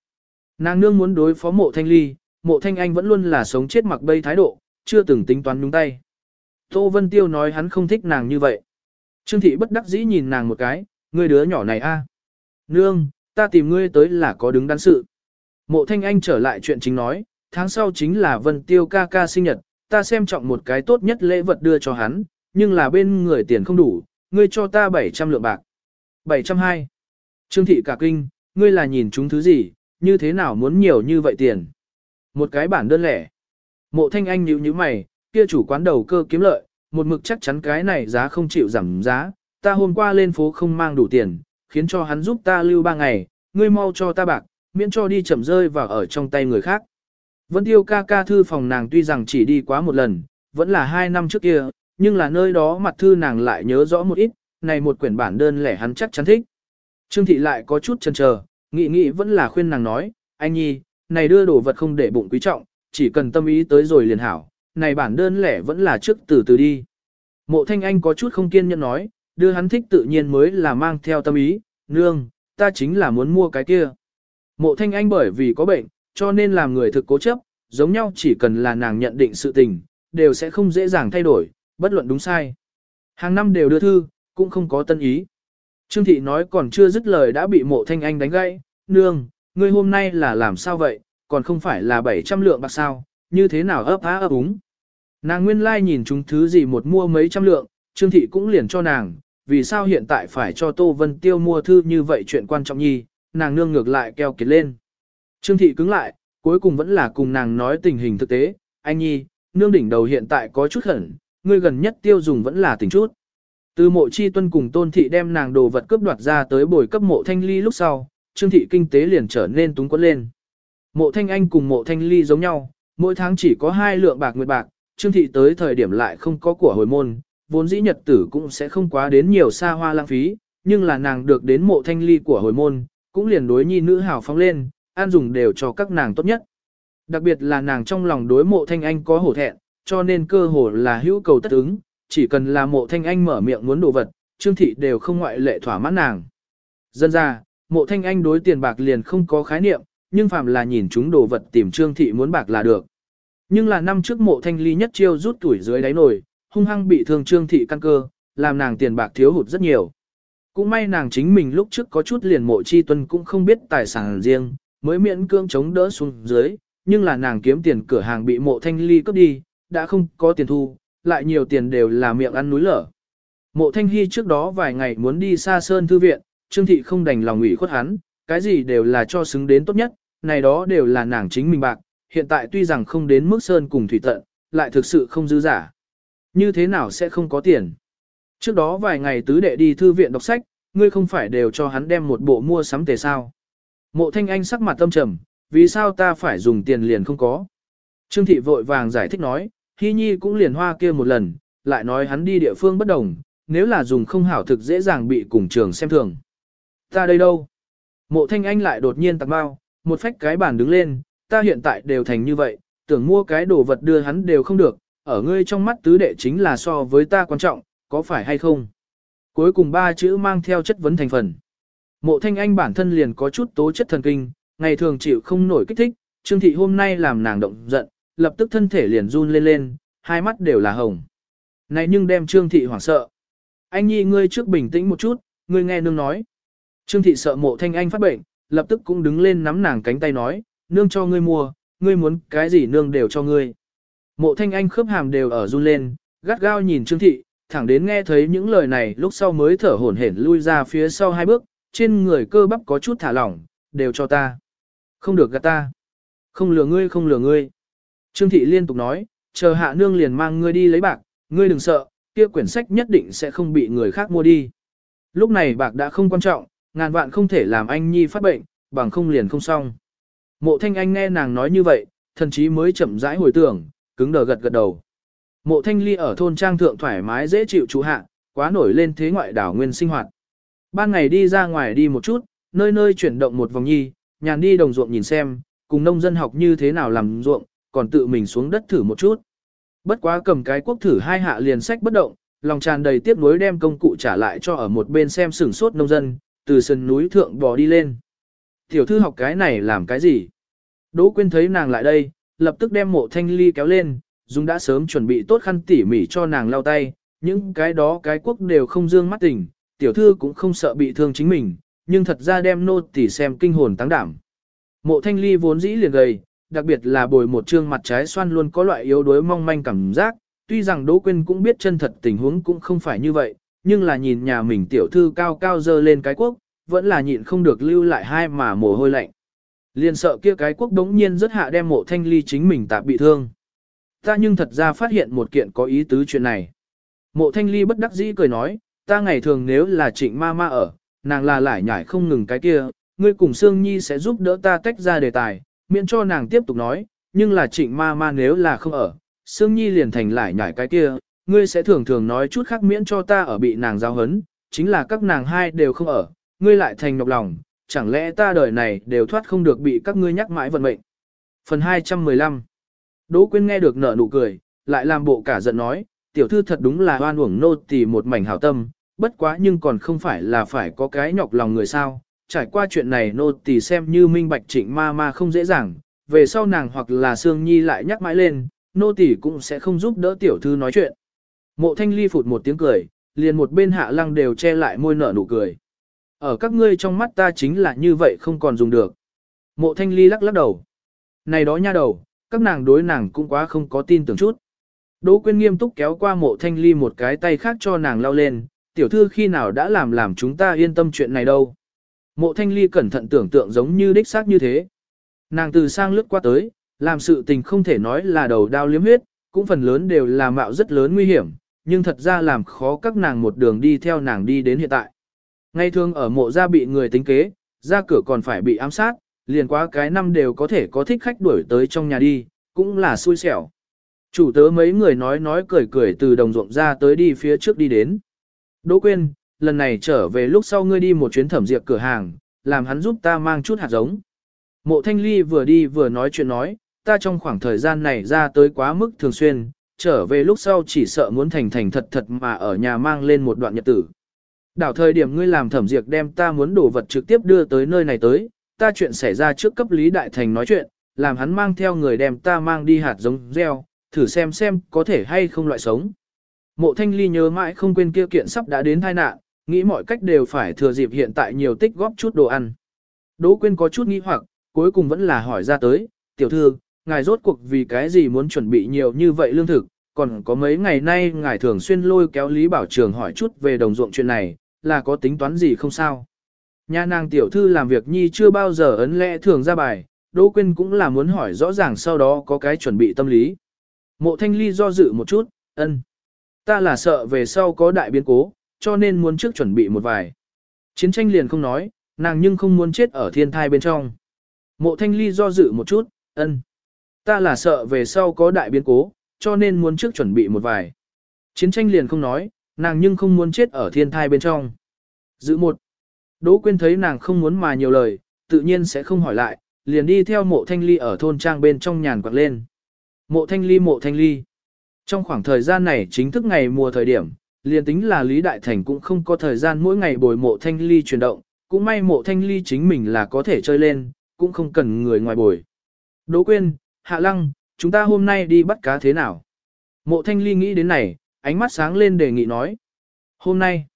Nàng nương muốn đối phó mộ thanh ly, mộ thanh anh vẫn luôn là sống chết mặc bay thái độ, chưa từng tính toán nhúng tay. Tô Vân Tiêu nói hắn không thích nàng như vậy. Trương thị bất đắc dĩ nhìn nàng một cái, ngươi đứa nhỏ này a, Nương, ta tìm ngươi tới là có đứng đắn sự. Mộ thanh anh trở lại chuyện chính nói, tháng sau chính là Vân Tiêu ca ca sinh nhật, ta xem trọng một cái tốt nhất lễ vật đưa cho hắn, nhưng là bên người tiền không đủ, ngươi cho ta 700 lượng bạc. 720. Trương thị cả kinh, ngươi là nhìn chúng thứ gì, như thế nào muốn nhiều như vậy tiền. Một cái bản đơn lẻ. Mộ thanh anh nhíu nhíu mày, kia chủ quán đầu cơ kiếm lợi, một mực chắc chắn cái này giá không chịu giảm giá, ta hôm qua lên phố không mang đủ tiền, khiến cho hắn giúp ta lưu ba ngày, ngươi mau cho ta bạc, miễn cho đi chậm rơi vào ở trong tay người khác. Vân Tiêu ca ca thư phòng nàng tuy rằng chỉ đi quá một lần, vẫn là hai năm trước kia, nhưng là nơi đó mặt thư nàng lại nhớ rõ một ít, này một quyển bản đơn lẻ hắn chắc chắn thích. Trương thị lại có chút chần chờ, nghĩ nghĩ vẫn là khuyên nàng nói, anh nhi, này đưa đồ vật không để bụng quý trọng, chỉ cần tâm ý tới rồi liền hảo, này bản đơn lẻ vẫn là trước từ từ đi. Mộ thanh anh có chút không kiên nhẫn nói, đưa hắn thích tự nhiên mới là mang theo tâm ý, nương, ta chính là muốn mua cái kia. Mộ thanh anh bởi vì có bệnh, cho nên làm người thực cố chấp, giống nhau chỉ cần là nàng nhận định sự tình, đều sẽ không dễ dàng thay đổi, bất luận đúng sai. Hàng năm đều đưa thư, cũng không có tân ý. Trương thị nói còn chưa dứt lời đã bị mộ thanh anh đánh gãy, nương, ngươi hôm nay là làm sao vậy, còn không phải là 700 lượng bạc sao, như thế nào ấp á ấp úng. Nàng nguyên lai like nhìn chúng thứ gì một mua mấy trăm lượng, Trương thị cũng liền cho nàng, vì sao hiện tại phải cho Tô Vân Tiêu mua thư như vậy chuyện quan trọng nhi, nàng nương ngược lại keo kiệt lên. Trương thị cứng lại, cuối cùng vẫn là cùng nàng nói tình hình thực tế, anh nhi, nương đỉnh đầu hiện tại có chút khẩn, ngươi gần nhất tiêu dùng vẫn là tình chút. Từ mộ chi tuân cùng tôn thị đem nàng đồ vật cướp đoạt ra tới bồi cấp mộ thanh ly lúc sau, trương thị kinh tế liền trở nên túng quẫn lên. Mộ thanh anh cùng mộ thanh ly giống nhau, mỗi tháng chỉ có hai lượng bạc nguyệt bạc, trương thị tới thời điểm lại không có của hồi môn, vốn dĩ nhật tử cũng sẽ không quá đến nhiều xa hoa lãng phí, nhưng là nàng được đến mộ thanh ly của hồi môn, cũng liền đối nhi nữ hào phóng lên, an dùng đều cho các nàng tốt nhất. Đặc biệt là nàng trong lòng đối mộ thanh anh có hổ thẹn, cho nên cơ hồ là hữu cầu tất ứng, chỉ cần là mộ thanh anh mở miệng muốn đồ vật, trương thị đều không ngoại lệ thỏa mãn nàng. Dân ra, mộ thanh anh đối tiền bạc liền không có khái niệm, nhưng phàm là nhìn chúng đồ vật tìm trương thị muốn bạc là được. Nhưng là năm trước mộ thanh ly nhất chiêu rút tuổi dưới đáy nồi, hung hăng bị thương trương thị căn cơ, làm nàng tiền bạc thiếu hụt rất nhiều. Cũng may nàng chính mình lúc trước có chút liền mộ chi tuân cũng không biết tài sản riêng, mới miễn cương chống đỡ xuống dưới, nhưng là nàng kiếm tiền cửa hàng bị mộ thanh ly cướp đi, đã không có tiền thu, lại nhiều tiền đều là miệng ăn núi lở. Mộ thanh hy trước đó vài ngày muốn đi xa sơn thư viện, trương thị không đành lòng ủy khuất hắn, cái gì đều là cho xứng đến tốt nhất, này đó đều là nàng chính mình bạc, hiện tại tuy rằng không đến mức sơn cùng thủy tận, lại thực sự không dư giả. Như thế nào sẽ không có tiền? Trước đó vài ngày tứ đệ đi thư viện đọc sách, ngươi không phải đều cho hắn đem một bộ mua sắm tề sao. Mộ thanh anh sắc mặt tâm trầm, vì sao ta phải dùng tiền liền không có. Trương thị vội vàng giải thích nói, Hy Nhi cũng liền hoa kia một lần, lại nói hắn đi địa phương bất đồng, nếu là dùng không hảo thực dễ dàng bị cùng trường xem thường. Ta đây đâu? Mộ thanh anh lại đột nhiên tạc bao, một phách cái bàn đứng lên, ta hiện tại đều thành như vậy, tưởng mua cái đồ vật đưa hắn đều không được, ở ngươi trong mắt tứ đệ chính là so với ta quan trọng, có phải hay không? Cuối cùng ba chữ mang theo chất vấn thành phần. Mộ thanh anh bản thân liền có chút tố chất thần kinh, ngày thường chịu không nổi kích thích, Trương Thị hôm nay làm nàng động giận, lập tức thân thể liền run lên lên, hai mắt đều là hồng. Này nhưng đem Trương Thị hoảng sợ. Anh nhi ngươi trước bình tĩnh một chút, ngươi nghe nương nói. Trương Thị sợ mộ thanh anh phát bệnh, lập tức cũng đứng lên nắm nàng cánh tay nói, nương cho ngươi mua, ngươi muốn cái gì nương đều cho ngươi. Mộ thanh anh khớp hàm đều ở run lên, gắt gao nhìn Trương Thị, thẳng đến nghe thấy những lời này lúc sau mới thở hổn hển lui ra phía sau hai bước, trên người cơ bắp có chút thả lỏng, đều cho ta. Không được gạt ta. Không lừa ngươi không lừa ngươi. Trương Thị liên tục nói, chờ hạ nương liền mang ngươi đi lấy bạc, ngươi đừng sợ, kia quyển sách nhất định sẽ không bị người khác mua đi. Lúc này bạc đã không quan trọng, ngàn vạn không thể làm anh nhi phát bệnh, bằng không liền không xong. Mộ thanh anh nghe nàng nói như vậy, thần chí mới chậm rãi hồi tưởng, cứng đờ gật gật đầu. Mộ thanh ly ở thôn trang thượng thoải mái dễ chịu chú hạ, quá nổi lên thế ngoại đảo nguyên sinh hoạt. Ban ngày đi ra ngoài đi một chút, nơi nơi chuyển động một vòng nhi, nhàn đi đồng ruộng nhìn xem, cùng nông dân học như thế nào làm ruộng, còn tự mình xuống đất thử một chút. Bất quá cầm cái quốc thử hai hạ liền sách bất động, lòng tràn đầy tiếc nuối đem công cụ trả lại cho ở một bên xem sửng sốt nông dân, từ sân núi thượng bò đi lên. Tiểu thư học cái này làm cái gì? Đỗ Quyên thấy nàng lại đây, lập tức đem mộ thanh ly kéo lên, dùng đã sớm chuẩn bị tốt khăn tỉ mỉ cho nàng lau tay, những cái đó cái quốc đều không dương mắt tỉnh, tiểu thư cũng không sợ bị thương chính mình, nhưng thật ra đem nô tỉ xem kinh hồn tăng đảm. Mộ thanh ly vốn dĩ liền gầy, đặc biệt là bồi một trương mặt trái xoan luôn có loại yếu đuối mong manh cảm giác, tuy rằng Đỗ Quyên cũng biết chân thật tình huống cũng không phải như vậy, nhưng là nhìn nhà mình tiểu thư cao cao dơ lên cái quốc, vẫn là nhịn không được lưu lại hai mà mồ hôi lạnh. Liền sợ kia cái quốc đống nhiên rất hạ đem mộ thanh ly chính mình tạp bị thương. Ta nhưng thật ra phát hiện một kiện có ý tứ chuyện này. Mộ thanh ly bất đắc dĩ cười nói, ta ngày thường nếu là trịnh ma ma ở, nàng là lại nhải không ngừng cái kia, ngươi cùng Sương Nhi sẽ giúp đỡ ta tách ra đề tài, miễn cho nàng tiếp tục nói, nhưng là trịnh ma ma nếu là không ở, Sương Nhi liền thành lại nhảy cái kia, ngươi sẽ thường thường nói chút khác miễn cho ta ở bị nàng giao hấn, chính là các nàng hai đều không ở, ngươi lại thành nhọc lòng, chẳng lẽ ta đời này đều thoát không được bị các ngươi nhắc mãi vận mệnh. Phần 215 Đỗ Quyên nghe được nở nụ cười, lại làm bộ cả giận nói, tiểu thư thật đúng là oan uổng nô tỳ một mảnh hảo tâm, bất quá nhưng còn không phải là phải có cái nhọc lòng người sao, trải qua chuyện này nô tỳ xem như minh bạch trịnh ma ma không dễ dàng, về sau nàng hoặc là Sương Nhi lại nhắc mãi lên, nô tỳ cũng sẽ không giúp đỡ tiểu thư nói chuyện. Mộ thanh ly phụt một tiếng cười, liền một bên hạ lăng đều che lại môi nở nụ cười. Ở các ngươi trong mắt ta chính là như vậy không còn dùng được. Mộ thanh ly lắc lắc đầu. Này đó nha đầu, các nàng đối nàng cũng quá không có tin tưởng chút. Đỗ Quyên nghiêm túc kéo qua mộ thanh ly một cái tay khác cho nàng lao lên, Tiểu thư khi nào đã làm làm chúng ta yên tâm chuyện này đâu. Mộ thanh ly cẩn thận tưởng tượng giống như đích xác như thế. Nàng từ sang lướt qua tới, làm sự tình không thể nói là đầu đao liếm huyết, cũng phần lớn đều là mạo rất lớn nguy hiểm, nhưng thật ra làm khó các nàng một đường đi theo nàng đi đến hiện tại. Ngay thường ở mộ gia bị người tính kế, ra cửa còn phải bị ám sát, liền quá cái năm đều có thể có thích khách đuổi tới trong nhà đi, cũng là xui xẻo. Chủ tớ mấy người nói nói cười cười từ đồng ruộng ra tới đi phía trước đi đến. Đỗ quên, lần này trở về lúc sau ngươi đi một chuyến thẩm diệt cửa hàng, làm hắn giúp ta mang chút hạt giống. Mộ thanh ly vừa đi vừa nói chuyện nói, ta trong khoảng thời gian này ra tới quá mức thường xuyên, trở về lúc sau chỉ sợ muốn thành thành thật thật mà ở nhà mang lên một đoạn nhật tử. Đảo thời điểm ngươi làm thẩm diệt đem ta muốn đổ vật trực tiếp đưa tới nơi này tới, ta chuyện xảy ra trước cấp Lý Đại Thành nói chuyện, làm hắn mang theo người đem ta mang đi hạt giống gieo, thử xem xem có thể hay không loại sống. Mộ thanh ly nhớ mãi không quên kia kiện sắp đã đến tai nạn, nghĩ mọi cách đều phải thừa dịp hiện tại nhiều tích góp chút đồ ăn. Đỗ Quyên có chút nghi hoặc, cuối cùng vẫn là hỏi ra tới, tiểu thư, ngài rốt cuộc vì cái gì muốn chuẩn bị nhiều như vậy lương thực, còn có mấy ngày nay ngài thường xuyên lôi kéo Lý Bảo Trường hỏi chút về đồng ruộng chuyện này, là có tính toán gì không sao. Nhà nàng tiểu thư làm việc nhi chưa bao giờ ấn lẽ thường ra bài, Đỗ Quyên cũng là muốn hỏi rõ ràng sau đó có cái chuẩn bị tâm lý. Mộ thanh ly do dự một chút, ân. Ta là sợ về sau có đại biến cố, cho nên muốn trước chuẩn bị một vài. Chiến tranh liền không nói, nàng nhưng không muốn chết ở thiên thai bên trong. Mộ thanh ly do dự một chút, ân. Ta là sợ về sau có đại biến cố, cho nên muốn trước chuẩn bị một vài. Chiến tranh liền không nói, nàng nhưng không muốn chết ở thiên thai bên trong. Giữ một. Đỗ Quyên thấy nàng không muốn mà nhiều lời, tự nhiên sẽ không hỏi lại, liền đi theo mộ thanh ly ở thôn trang bên trong nhàn quạt lên. Mộ thanh ly mộ thanh ly. Trong khoảng thời gian này chính thức ngày mùa thời điểm, liền tính là Lý Đại Thành cũng không có thời gian mỗi ngày bồi mộ thanh ly chuyển động, cũng may mộ thanh ly chính mình là có thể chơi lên, cũng không cần người ngoài bồi. Đỗ Quyên, Hạ Lăng, chúng ta hôm nay đi bắt cá thế nào? Mộ thanh ly nghĩ đến này, ánh mắt sáng lên đề nghị nói. Hôm nay,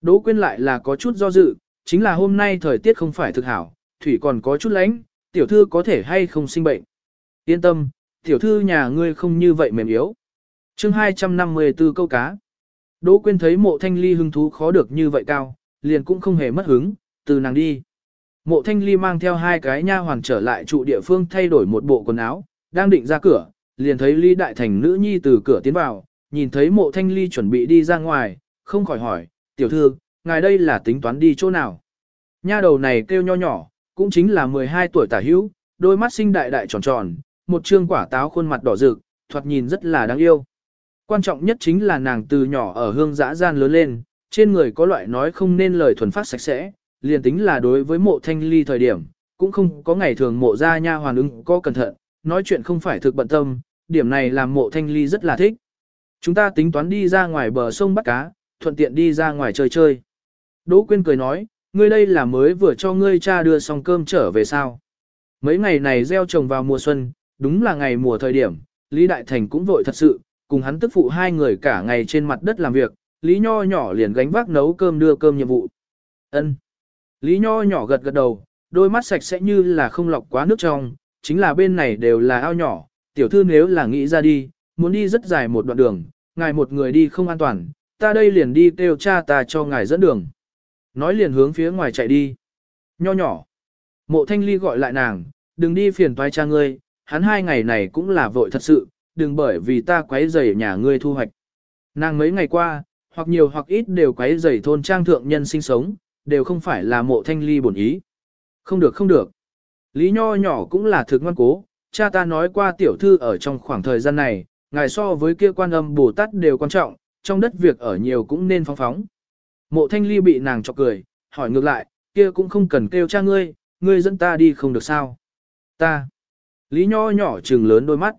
Đỗ Quyên lại là có chút do dự, chính là hôm nay thời tiết không phải thực hảo, thủy còn có chút lánh, tiểu thư có thể hay không sinh bệnh. Yên tâm, tiểu thư nhà ngươi không như vậy mềm yếu. chương 254 câu cá. Đỗ Quyên thấy mộ thanh ly hứng thú khó được như vậy cao, liền cũng không hề mất hứng, từ nàng đi. Mộ thanh ly mang theo hai cái nha hoàn trở lại trụ địa phương thay đổi một bộ quần áo, đang định ra cửa, liền thấy Lý Đại Thành nữ nhi từ cửa tiến vào, nhìn thấy mộ thanh ly chuẩn bị đi ra ngoài, không khỏi hỏi, tiểu thư, ngài đây là tính toán đi chỗ nào? Nha đầu này kêu nho nhỏ, cũng chính là 12 tuổi tả hữu, đôi mắt xinh đại đại tròn tròn, một trương quả táo khuôn mặt đỏ rực, thoạt nhìn rất là đáng yêu. Quan trọng nhất chính là nàng từ nhỏ ở hương dã gian lớn lên, trên người có loại nói không nên lời thuần phát sạch sẽ, liền tính là đối với mộ thanh ly thời điểm, cũng không có ngày thường mộ ra nha hoàn ứng có cẩn thận, nói chuyện không phải thực bận tâm, điểm này làm mộ thanh ly rất là thích. Chúng ta tính toán đi ra ngoài bờ sông bắt cá, thuận tiện đi ra ngoài chơi chơi. Đỗ Quyên cười nói, ngươi đây là mới vừa cho ngươi cha đưa xong cơm trở về sao. Mấy ngày này gieo trồng vào mùa xuân, đúng là ngày mùa thời điểm, Lý Đại Thành cũng vội thật sự, cùng hắn tức phụ hai người cả ngày trên mặt đất làm việc, Lý Nho nhỏ liền gánh vác nấu cơm đưa cơm nhiệm vụ. Ân. Lý Nho nhỏ gật gật đầu, đôi mắt sạch sẽ như là không lọc quá nước trong, chính là bên này đều là ao nhỏ, tiểu thư nếu là nghĩ ra đi, muốn đi rất dài một đoạn đường, ngài một người đi không an toàn, ta đây liền đi kêu cha ta cho ngài dẫn đường. Nói liền hướng phía ngoài chạy đi. Nho nhỏ. Mộ thanh ly gọi lại nàng, đừng đi phiền toái cha ngươi, hắn hai ngày này cũng là vội thật sự, đừng bởi vì ta quấy rầy nhà ngươi thu hoạch. Nàng mấy ngày qua, hoặc nhiều hoặc ít đều quấy rầy thôn trang thượng nhân sinh sống, đều không phải là mộ thanh ly bổn ý. Không được không được. Lý nho nhỏ cũng là thực ngoan cố, cha ta nói qua tiểu thư ở trong khoảng thời gian này, ngài so với kia quan âm Bồ Tát đều quan trọng, trong đất việc ở nhiều cũng nên phóng phóng. Mộ thanh ly bị nàng chọc cười, hỏi ngược lại, kia cũng không cần kêu cha ngươi, ngươi dẫn ta đi không được sao. Ta. Lý nho nhỏ trừng lớn đôi mắt.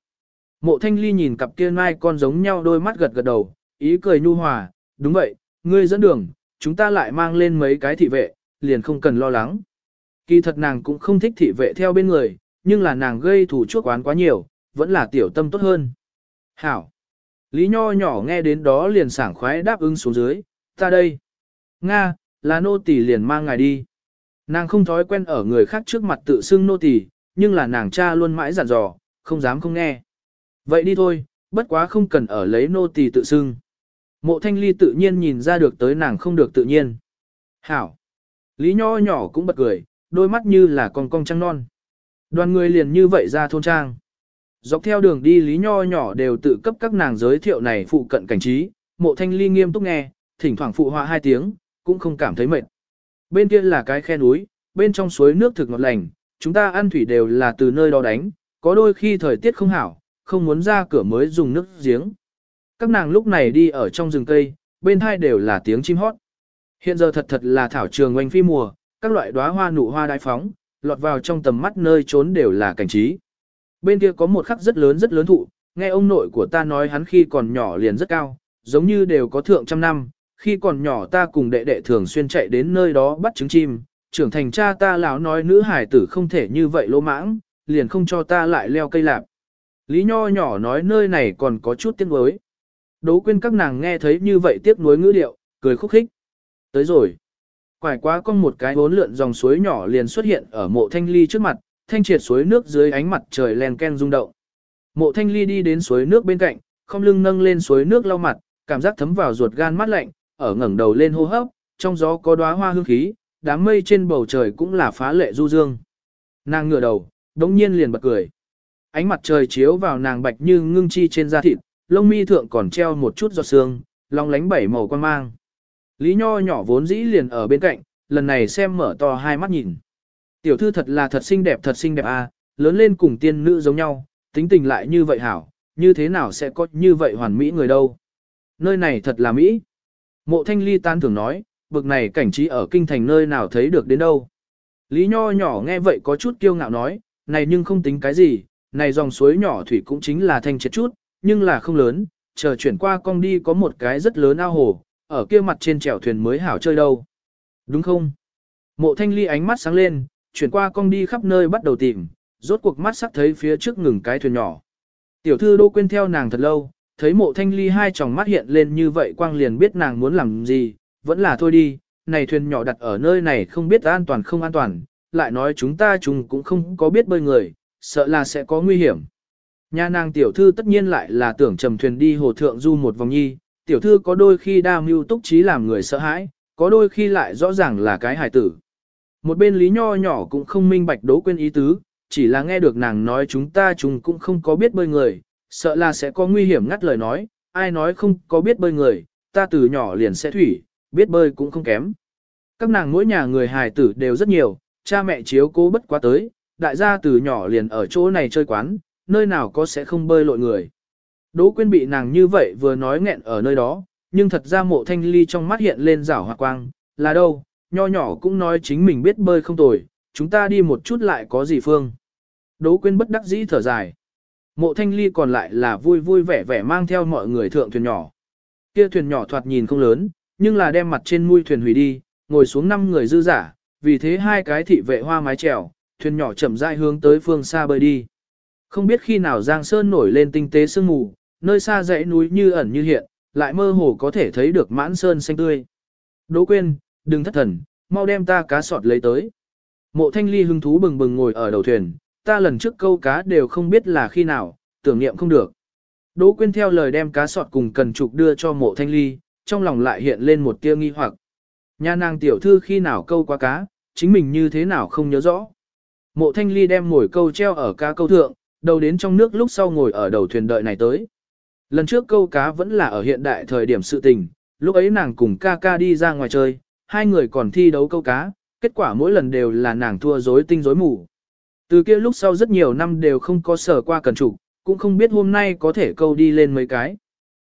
Mộ thanh ly nhìn cặp kia mai con giống nhau đôi mắt gật gật đầu, ý cười nhu hòa, đúng vậy, ngươi dẫn đường, chúng ta lại mang lên mấy cái thị vệ, liền không cần lo lắng. Kỳ thật nàng cũng không thích thị vệ theo bên người, nhưng là nàng gây thủ chuốc quán quá nhiều, vẫn là tiểu tâm tốt hơn. Hảo. Lý nho nhỏ nghe đến đó liền sảng khoái đáp ứng xuống dưới, ta đây. Nga, là nô tỳ liền mang ngài đi. Nàng không thói quen ở người khác trước mặt tự xưng nô tỳ, nhưng là nàng cha luôn mãi dặn dò, không dám không nghe. Vậy đi thôi, bất quá không cần ở lấy nô tỳ tự xưng. Mộ thanh ly tự nhiên nhìn ra được tới nàng không được tự nhiên. Hảo. Lý nho nhỏ cũng bật cười, đôi mắt như là con cong trăng non. Đoàn người liền như vậy ra thôn trang. Dọc theo đường đi Lý nho nhỏ đều tự cấp các nàng giới thiệu này phụ cận cảnh trí, mộ thanh ly nghiêm túc nghe, thỉnh thoảng phụ họa hai tiếng, cũng không cảm thấy mệt. Bên kia là cái khe núi, bên trong suối nước thực ngọt lành, chúng ta ăn thủy đều là từ nơi đó đánh, có đôi khi thời tiết không hảo, không muốn ra cửa mới dùng nước giếng. Các nàng lúc này đi ở trong rừng cây, bên hai đều là tiếng chim hót. Hiện giờ thật thật là thảo trường oanh phi mùa, các loại đóa hoa nụ hoa đại phóng, lọt vào trong tầm mắt nơi trốn đều là cảnh trí. Bên kia có một khắc rất lớn rất lớn thụ, nghe ông nội của ta nói hắn khi còn nhỏ liền rất cao, giống như đều có thượng trăm năm, khi còn nhỏ ta cùng đệ đệ thường xuyên chạy đến nơi đó bắt trứng chim, trưởng thành cha ta lão nói nữ hải tử không thể như vậy lỗ mãng, liền không cho ta lại leo cây lạp. Lý nho nhỏ nói nơi này còn có chút tiếc nuối. Đố quên các nàng nghe thấy như vậy tiếc nuối ngữ điệu, cười khúc khích. Tới rồi. Quải quá con một cái bốn lượn dòng suối nhỏ liền xuất hiện ở mộ thanh ly trước mặt, thanh triệt suối nước dưới ánh mặt trời len ken rung động. Mộ thanh ly đi đến suối nước bên cạnh, không lưng nâng lên suối nước lau mặt, cảm giác thấm vào ruột gan mát lạnh, ở ngẩng đầu lên hô hấp, trong gió có đóa hoa hương khí, đám mây trên bầu trời cũng là phá lệ du dương. Nàng ngửa đầu, đống nhiên liền bật cười. Ánh mặt trời chiếu vào nàng bạch như ngưng chi trên da thịt, lông mi thượng còn treo một chút giọt sương, long lánh bảy màu quan mang. Lý nho nhỏ vốn dĩ liền ở bên cạnh, lần này xem mở to hai mắt nhìn. Tiểu thư thật là thật xinh đẹp thật xinh đẹp à, lớn lên cùng tiên nữ giống nhau, tính tình lại như vậy hảo, như thế nào sẽ có như vậy hoàn mỹ người đâu. Nơi này thật là mỹ. Mộ thanh ly tan thường nói, bực này cảnh trí ở kinh thành nơi nào thấy được đến đâu. Lý nho nhỏ nghe vậy có chút kiêu ngạo nói, này nhưng không tính cái gì, này dòng suối nhỏ thủy cũng chính là thanh triệt chút, nhưng là không lớn, chờ chuyển qua con đi có một cái rất lớn ao hồ, ở kia mặt trên chèo thuyền mới hảo chơi đâu. Đúng không? Mộ thanh ly ánh mắt sáng lên, chuyển qua con đi khắp nơi bắt đầu tìm, rốt cuộc mắt sắc thấy phía trước ngừng cái thuyền nhỏ. Tiểu thư đô quên theo nàng thật lâu, thấy mộ thanh ly hai tròng mắt hiện lên như vậy quang liền biết nàng muốn làm gì, vẫn là thôi đi, này thuyền nhỏ đặt ở nơi này không biết an toàn không an toàn, lại nói chúng ta chúng cũng không có biết bơi người, sợ là sẽ có nguy hiểm. Nhà nàng tiểu thư tất nhiên lại là tưởng trầm thuyền đi hồ thượng du một vòng nhi, tiểu thư có đôi khi đa mưu túc trí làm người sợ hãi, có đôi khi lại rõ ràng là cái hài tử. Một bên lý nho nhỏ cũng không minh bạch đố quên ý tứ, chỉ là nghe được nàng nói chúng ta chúng cũng không có biết bơi người, sợ là sẽ có nguy hiểm ngắt lời nói, ai nói không có biết bơi người, ta từ nhỏ liền sẽ thủy, biết bơi cũng không kém. Các nàng mỗi nhà người hài tử đều rất nhiều, cha mẹ chiếu cố bất quá tới, đại gia từ nhỏ liền ở chỗ này chơi quán, nơi nào có sẽ không bơi lội người. Đỗ quyên bị nàng như vậy vừa nói nghẹn ở nơi đó, nhưng thật ra mộ thanh ly trong mắt hiện lên rảo hoa quang, là đâu, nho nhỏ cũng nói chính mình biết bơi không tồi, chúng ta đi một chút lại có gì phương. Đỗ quyên bất đắc dĩ thở dài. Mộ thanh ly còn lại là vui vui vẻ vẻ mang theo mọi người thượng thuyền nhỏ. Kia thuyền nhỏ thoạt nhìn không lớn, nhưng là đem mặt trên mui thuyền hủy đi, ngồi xuống năm người dư giả, vì thế hai cái thị vệ hoa mái trèo thuyền nhỏ chậm rãi hướng tới phương xa bơi đi. Không biết khi nào Giang Sơn nổi lên tinh tế sương mù, nơi xa dãy núi như ẩn như hiện, lại mơ hồ có thể thấy được mãn sơn xanh tươi. Đỗ quên, đừng thất thần, mau đem ta cá sọt lấy tới. Mộ thanh ly hứng thú bừng bừng ngồi ở đầu thuyền, ta lần trước câu cá đều không biết là khi nào, tưởng niệm không được. Đỗ quên theo lời đem cá sọt cùng cần trục đưa cho mộ thanh ly, trong lòng lại hiện lên một tia nghi hoặc. Nhà nàng tiểu thư khi nào câu qua cá, chính mình như thế nào không nhớ rõ. Mộ thanh ly đem ngồi câu treo ở cá câu thượng, đầu đến trong nước lúc sau ngồi ở đầu thuyền đợi này tới. Lần trước câu cá vẫn là ở hiện đại thời điểm sự tình, lúc ấy nàng cùng ca ca đi ra ngoài chơi, hai người còn thi đấu câu cá, kết quả mỗi lần đều là nàng thua rối tinh rối mù. Từ kia lúc sau rất nhiều năm đều không có sở qua cần trục, cũng không biết hôm nay có thể câu đi lên mấy cái.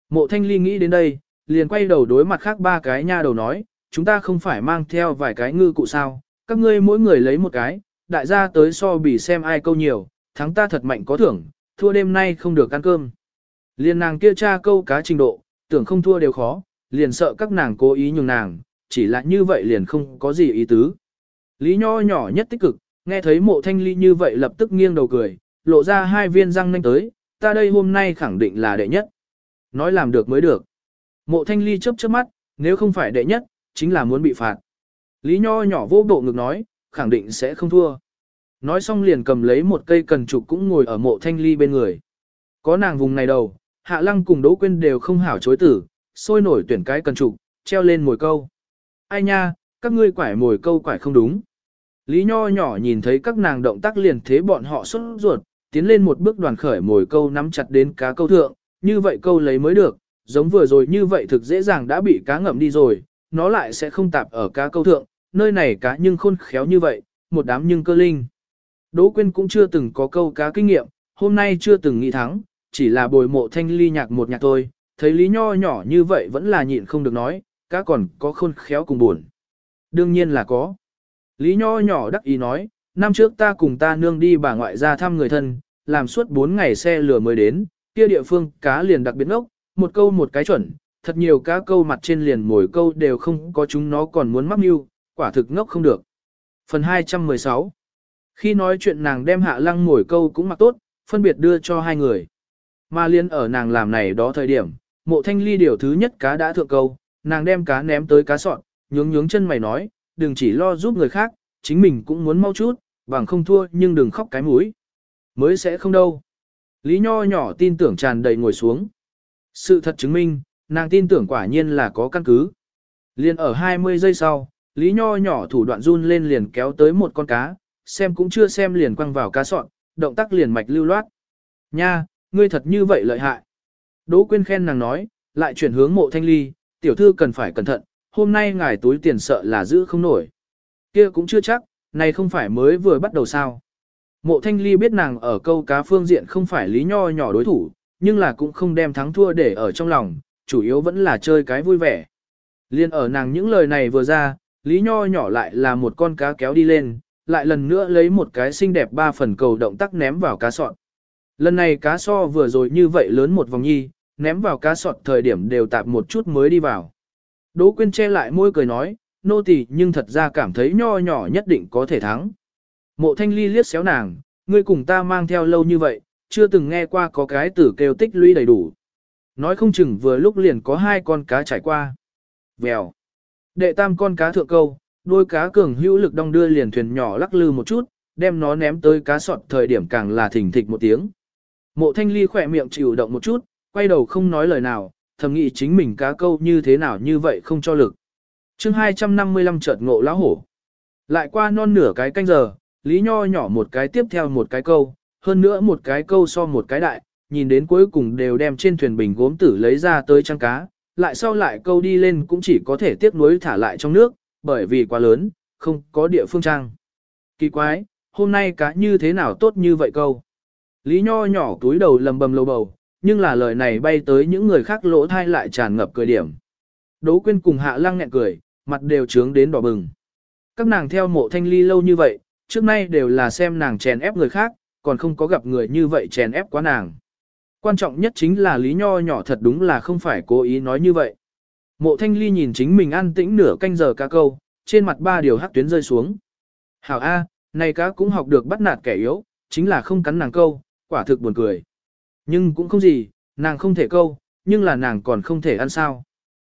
Mộ thanh ly nghĩ đến đây, liền quay đầu đối mặt khác ba cái nha đầu nói, chúng ta không phải mang theo vài cái ngư cụ sao, các ngươi mỗi người lấy một cái, đại gia tới so bì xem ai câu nhiều, thắng ta thật mạnh có thưởng, thua đêm nay không được ăn cơm. Liền nàng kia tra câu cá trình độ, tưởng không thua đều khó, liền sợ các nàng cố ý nhường nàng, chỉ là như vậy liền không có gì ý tứ. Lý nho nhỏ nhất tích cực, nghe thấy mộ thanh ly như vậy lập tức nghiêng đầu cười, lộ ra hai viên răng nanh tới, ta đây hôm nay khẳng định là đệ nhất. Nói làm được mới được. Mộ thanh ly chớp chớp mắt, nếu không phải đệ nhất, chính là muốn bị phạt. Lý nho nhỏ vô bộ ngực nói, khẳng định sẽ không thua. Nói xong liền cầm lấy một cây cần trục cũng ngồi ở mộ thanh ly bên người. Có nàng vùng này đầu, hạ lăng cùng đỗ quên đều không hảo chối tử, sôi nổi tuyển cái cần trục, treo lên mồi câu. Ai nha, các ngươi quải mồi câu quải không đúng. Lý Nho nhỏ nhìn thấy các nàng động tác liền thế bọn họ xuất ruột, tiến lên một bước đoàn khởi mồi câu nắm chặt đến cá câu thượng, như vậy câu lấy mới được, giống vừa rồi như vậy thực dễ dàng đã bị cá ngậm đi rồi, nó lại sẽ không tạp ở cá câu thượng, nơi này cá nhưng khôn khéo như vậy, một đám nhưng cơ linh. Đỗ Quyên cũng chưa từng có câu cá kinh nghiệm, hôm nay chưa từng nghĩ thắng, chỉ là bồi mộ thanh ly nhạc một nhạc thôi, thấy Lý Nho nhỏ như vậy vẫn là nhịn không được nói, cá còn có khôn khéo cùng buồn. Đương nhiên là có. Lý Nho nhỏ đắc ý nói, năm trước ta cùng ta nương đi bà ngoại ra thăm người thân, làm suốt 4 ngày xe lửa mới đến, kia địa phương cá liền đặc biệt ngốc, một câu một cái chuẩn, thật nhiều cá câu mặt trên liền mỗi câu đều không có chúng nó còn muốn mắc mưu, quả thực ngốc không được. Phần 216 Khi nói chuyện nàng đem hạ lăng ngồi câu cũng mặc tốt, phân biệt đưa cho hai người. Mà liên ở nàng làm này đó thời điểm, mộ thanh ly điều thứ nhất cá đã thượng câu, nàng đem cá ném tới cá sọt, nhướng nhướng chân mày nói, đừng chỉ lo giúp người khác, chính mình cũng muốn mau chút, bằng không thua nhưng đừng khóc cái mũi. Mới sẽ không đâu. Lý Nho nhỏ tin tưởng tràn đầy ngồi xuống. Sự thật chứng minh, nàng tin tưởng quả nhiên là có căn cứ. Liên ở 20 giây sau, Lý Nho nhỏ thủ đoạn run lên liền kéo tới một con cá, xem cũng chưa xem liền quăng vào cá sọn, động tác liền mạch lưu loát. Nha, ngươi thật như vậy lợi hại. Đỗ Quyên khen nàng nói, lại chuyển hướng mộ thanh ly, tiểu thư cần phải cẩn thận, hôm nay ngài túi tiền sợ là giữ không nổi. Kia cũng chưa chắc, này không phải mới vừa bắt đầu sao. Mộ thanh ly biết nàng ở câu cá phương diện không phải lý nho nhỏ đối thủ, nhưng là cũng không đem thắng thua để ở trong lòng, chủ yếu vẫn là chơi cái vui vẻ. Liên ở nàng những lời này vừa ra, lý nho nhỏ lại là một con cá kéo đi lên, lại lần nữa lấy một cái xinh đẹp ba phần cầu động tác ném vào cá sọt. Lần này cá so vừa rồi như vậy lớn một vòng nhi, ném vào cá sọt thời điểm đều tạp một chút mới đi vào. Đỗ Quyên che lại môi cười nói, nô tỳ nhưng thật ra cảm thấy nho nhỏ nhất định có thể thắng. Mộ thanh ly liếc xéo nàng, ngươi cùng ta mang theo lâu như vậy, chưa từng nghe qua có cái tử kêu tích lũy đầy đủ. Nói không chừng vừa lúc liền có hai con cá trải qua. Vèo. Đệ tam con cá thượng câu, đôi cá cường hữu lực đong đưa liền thuyền nhỏ lắc lư một chút, đem nó ném tới cá sọt thời điểm càng là thỉnh thịch một tiếng. Mộ thanh ly khỏe miệng chịu động một chút, quay đầu không nói lời nào, thầm nghĩ chính mình cá câu như thế nào như vậy không cho lực. chương 255 chợt ngộ lão hổ. Lại qua non nửa cái canh giờ, Lý Nho nhỏ một cái tiếp theo một cái câu, hơn nữa một cái câu so một cái đại, nhìn đến cuối cùng đều đem trên thuyền bình gốm tử lấy ra tới trăng cá, lại sau lại câu đi lên cũng chỉ có thể tiếp nối thả lại trong nước, bởi vì quá lớn, không có địa phương trang. Kỳ quái, hôm nay cá như thế nào tốt như vậy câu. Lý Nho nhỏ túi đầu lầm bầm lầu bầu, nhưng là lời này bay tới những người khác lỗ thai lại tràn ngập cười điểm. Đỗ Quyên cùng Hạ Lăng nghẹn cười, mặt đều trướng đến đỏ bừng. Các nàng theo mộ thanh ly lâu như vậy, trước nay đều là xem nàng chèn ép người khác, còn không có gặp người như vậy chèn ép quá nàng. Quan trọng nhất chính là lý nho nhỏ thật đúng là không phải cố ý nói như vậy. Mộ thanh ly nhìn chính mình ăn tĩnh nửa canh giờ cá câu, trên mặt ba điều hắc tuyến rơi xuống. Hảo A, này cá cũng học được bắt nạt kẻ yếu, chính là không cắn nàng câu, quả thực buồn cười. Nhưng cũng không gì, nàng không thể câu, nhưng là nàng còn không thể ăn sao.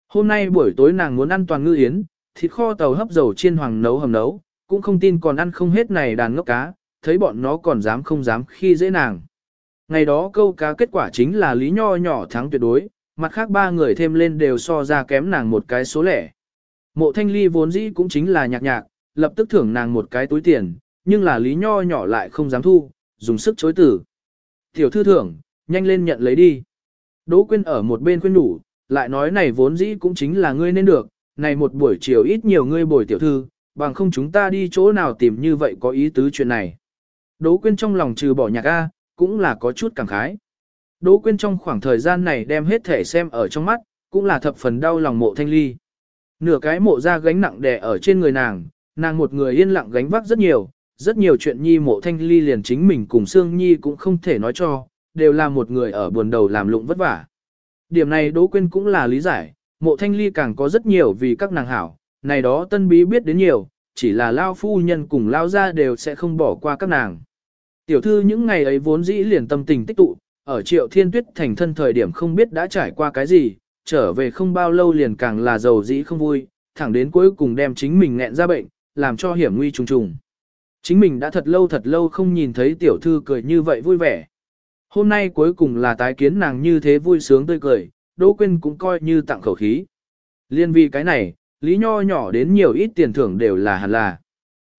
Hôm nay buổi tối nàng muốn ăn toàn ngư yến, thịt kho tàu hấp dầu chiên hoàng nấu hầm nấu, cũng không tin còn ăn không hết này đàn ngốc cá, thấy bọn nó còn dám không dám khi dễ nàng. Ngày đó câu cá kết quả chính là lý nho nhỏ thắng tuyệt đối, mặt khác ba người thêm lên đều so ra kém nàng một cái số lẻ. Mộ thanh ly vốn dĩ cũng chính là nhạc nhạc, lập tức thưởng nàng một cái túi tiền, nhưng là lý nho nhỏ lại không dám thu, dùng sức chối tử. Tiểu thư thưởng, nhanh lên nhận lấy đi. Đỗ Quyên ở một bên khuyên đủ, lại nói này vốn dĩ cũng chính là ngươi nên được, này một buổi chiều ít nhiều ngươi bồi tiểu thư, bằng không chúng ta đi chỗ nào tìm như vậy có ý tứ chuyện này. Đỗ Quyên trong lòng trừ bỏ nhạc A, cũng là có chút cảm khái. Đỗ Quyên trong khoảng thời gian này đem hết thể xem ở trong mắt, cũng là thập phần đau lòng mộ thanh ly. Nửa cái mộ ra gánh nặng đè ở trên người nàng, nàng một người yên lặng gánh vác rất nhiều, rất nhiều chuyện nhi mộ thanh ly liền chính mình cùng Sương Nhi cũng không thể nói cho, đều là một người ở buồn đầu làm lụng vất vả. Điểm này Đỗ Quyên cũng là lý giải, mộ thanh ly càng có rất nhiều vì các nàng hảo, này đó tân bí biết đến nhiều, chỉ là lao phu nhân cùng lao gia đều sẽ không bỏ qua các nàng. Tiểu thư những ngày ấy vốn dĩ liền tâm tình tích tụ, ở triệu thiên tuyết thành thân thời điểm không biết đã trải qua cái gì, trở về không bao lâu liền càng là giàu dĩ không vui, thẳng đến cuối cùng đem chính mình nghẹn ra bệnh, làm cho hiểm nguy trùng trùng. Chính mình đã thật lâu thật lâu không nhìn thấy tiểu thư cười như vậy vui vẻ. Hôm nay cuối cùng là tái kiến nàng như thế vui sướng tươi cười, Đỗ Quyên cũng coi như tặng khẩu khí. Liên vì cái này, Lý Nho nhỏ đến nhiều ít tiền thưởng đều là hẳn là.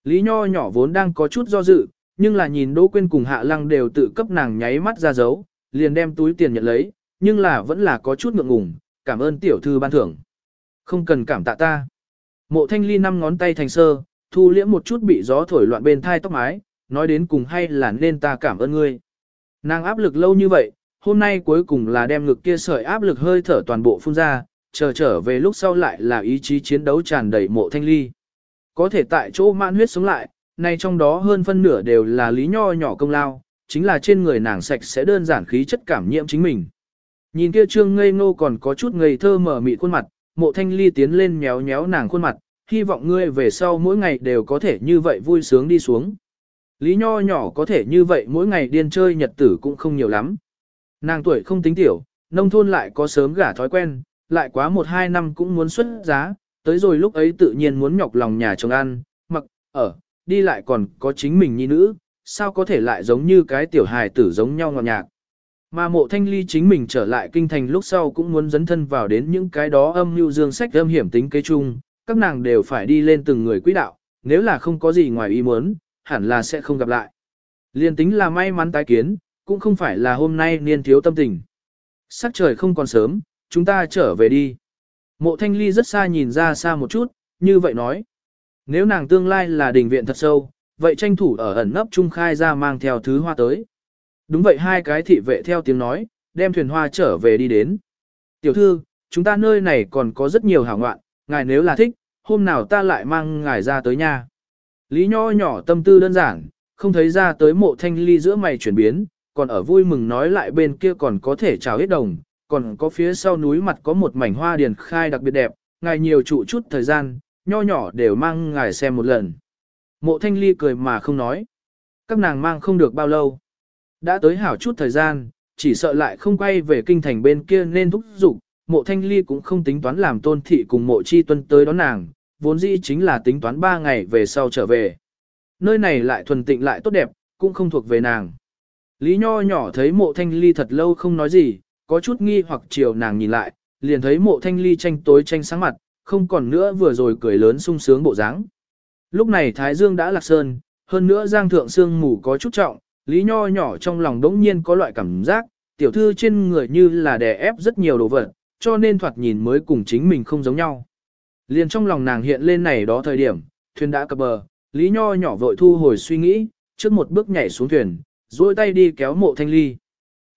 Lý Nho nhỏ vốn đang có chút do dự, nhưng là nhìn Đỗ Quyên cùng Hạ Lăng đều tự cấp nàng nháy mắt ra dấu, liền đem túi tiền nhận lấy, nhưng là vẫn là có chút ngượng ngùng, cảm ơn tiểu thư ban thưởng. Không cần cảm tạ ta. Mộ thanh ly năm ngón tay thành sơ, thu liễm một chút bị gió thổi loạn bên thai tóc mái, nói đến cùng hay là nên ta cảm ơn ngươi. Nàng áp lực lâu như vậy, hôm nay cuối cùng là đem ngực kia sợi áp lực hơi thở toàn bộ phun ra, chờ trở về lúc sau lại là ý chí chiến đấu tràn đầy mộ thanh ly. Có thể tại chỗ mãn huyết sống lại, nay trong đó hơn phân nửa đều là lý nho nhỏ công lao, chính là trên người nàng sạch sẽ đơn giản khí chất cảm nhiễm chính mình. Nhìn kia trương ngây ngô còn có chút ngây thơ mở mị khuôn mặt, mộ thanh ly tiến lên méo méo nàng khuôn mặt, hy vọng ngươi về sau mỗi ngày đều có thể như vậy vui sướng đi xuống. Lý nho nhỏ có thể như vậy mỗi ngày điên chơi nhật tử cũng không nhiều lắm. Nàng tuổi không tính tiểu, nông thôn lại có sớm gả thói quen, lại quá một hai năm cũng muốn xuất giá, tới rồi lúc ấy tự nhiên muốn nhọc lòng nhà chồng ăn, mặc, ở, đi lại còn có chính mình nhi nữ, sao có thể lại giống như cái tiểu hài tử giống nhau ngọt nhạc. Mà mộ thanh ly chính mình trở lại kinh thành lúc sau cũng muốn dấn thân vào đến những cái đó âm mưu dương sách âm hiểm tính kế chung, các nàng đều phải đi lên từng người quỹ đạo, nếu là không có gì ngoài ý muốn, hẳn là sẽ không gặp lại. Liên tính là may mắn tái kiến, cũng không phải là hôm nay niên thiếu tâm tình. Sắc trời không còn sớm, chúng ta trở về đi. Mộ thanh ly rất xa nhìn ra xa một chút, như vậy nói. Nếu nàng tương lai là đình viện thật sâu, vậy tranh thủ ở ẩn nấp trung khai ra mang theo thứ hoa tới. Đúng vậy hai cái thị vệ theo tiếng nói, đem thuyền hoa trở về đi đến. Tiểu thư, chúng ta nơi này còn có rất nhiều hảo ngoạn, ngài nếu là thích, hôm nào ta lại mang ngài ra tới nhà. Lý nho nhỏ tâm tư đơn giản, không thấy ra tới mộ thanh ly giữa mày chuyển biến, còn ở vui mừng nói lại bên kia còn có thể chào hết đồng, còn có phía sau núi mặt có một mảnh hoa điền khai đặc biệt đẹp, ngài nhiều trụ chút thời gian, nho nhỏ đều mang ngài xem một lần. Mộ thanh ly cười mà không nói. Các nàng mang không được bao lâu. Đã tới hảo chút thời gian, chỉ sợ lại không quay về kinh thành bên kia nên thúc giục, mộ thanh ly cũng không tính toán làm tôn thị cùng mộ chi tuân tới đón nàng, vốn dĩ chính là tính toán 3 ngày về sau trở về. Nơi này lại thuần tịnh lại tốt đẹp, cũng không thuộc về nàng. Lý nho nhỏ thấy mộ thanh ly thật lâu không nói gì, có chút nghi hoặc chiều nàng nhìn lại, liền thấy mộ thanh ly tranh tối tranh sáng mặt, không còn nữa vừa rồi cười lớn sung sướng bộ dáng. Lúc này Thái Dương đã lạc sơn, hơn nữa giang thượng sương mù có chút trọng, Lý nho nhỏ trong lòng đống nhiên có loại cảm giác, tiểu thư trên người như là đè ép rất nhiều đồ vật, cho nên thoạt nhìn mới cùng chính mình không giống nhau. Liền trong lòng nàng hiện lên này đó thời điểm, thuyền đã cập bờ, Lý Nho nhỏ vội thu hồi suy nghĩ, trước một bước nhảy xuống thuyền, duỗi tay đi kéo mộ thanh ly.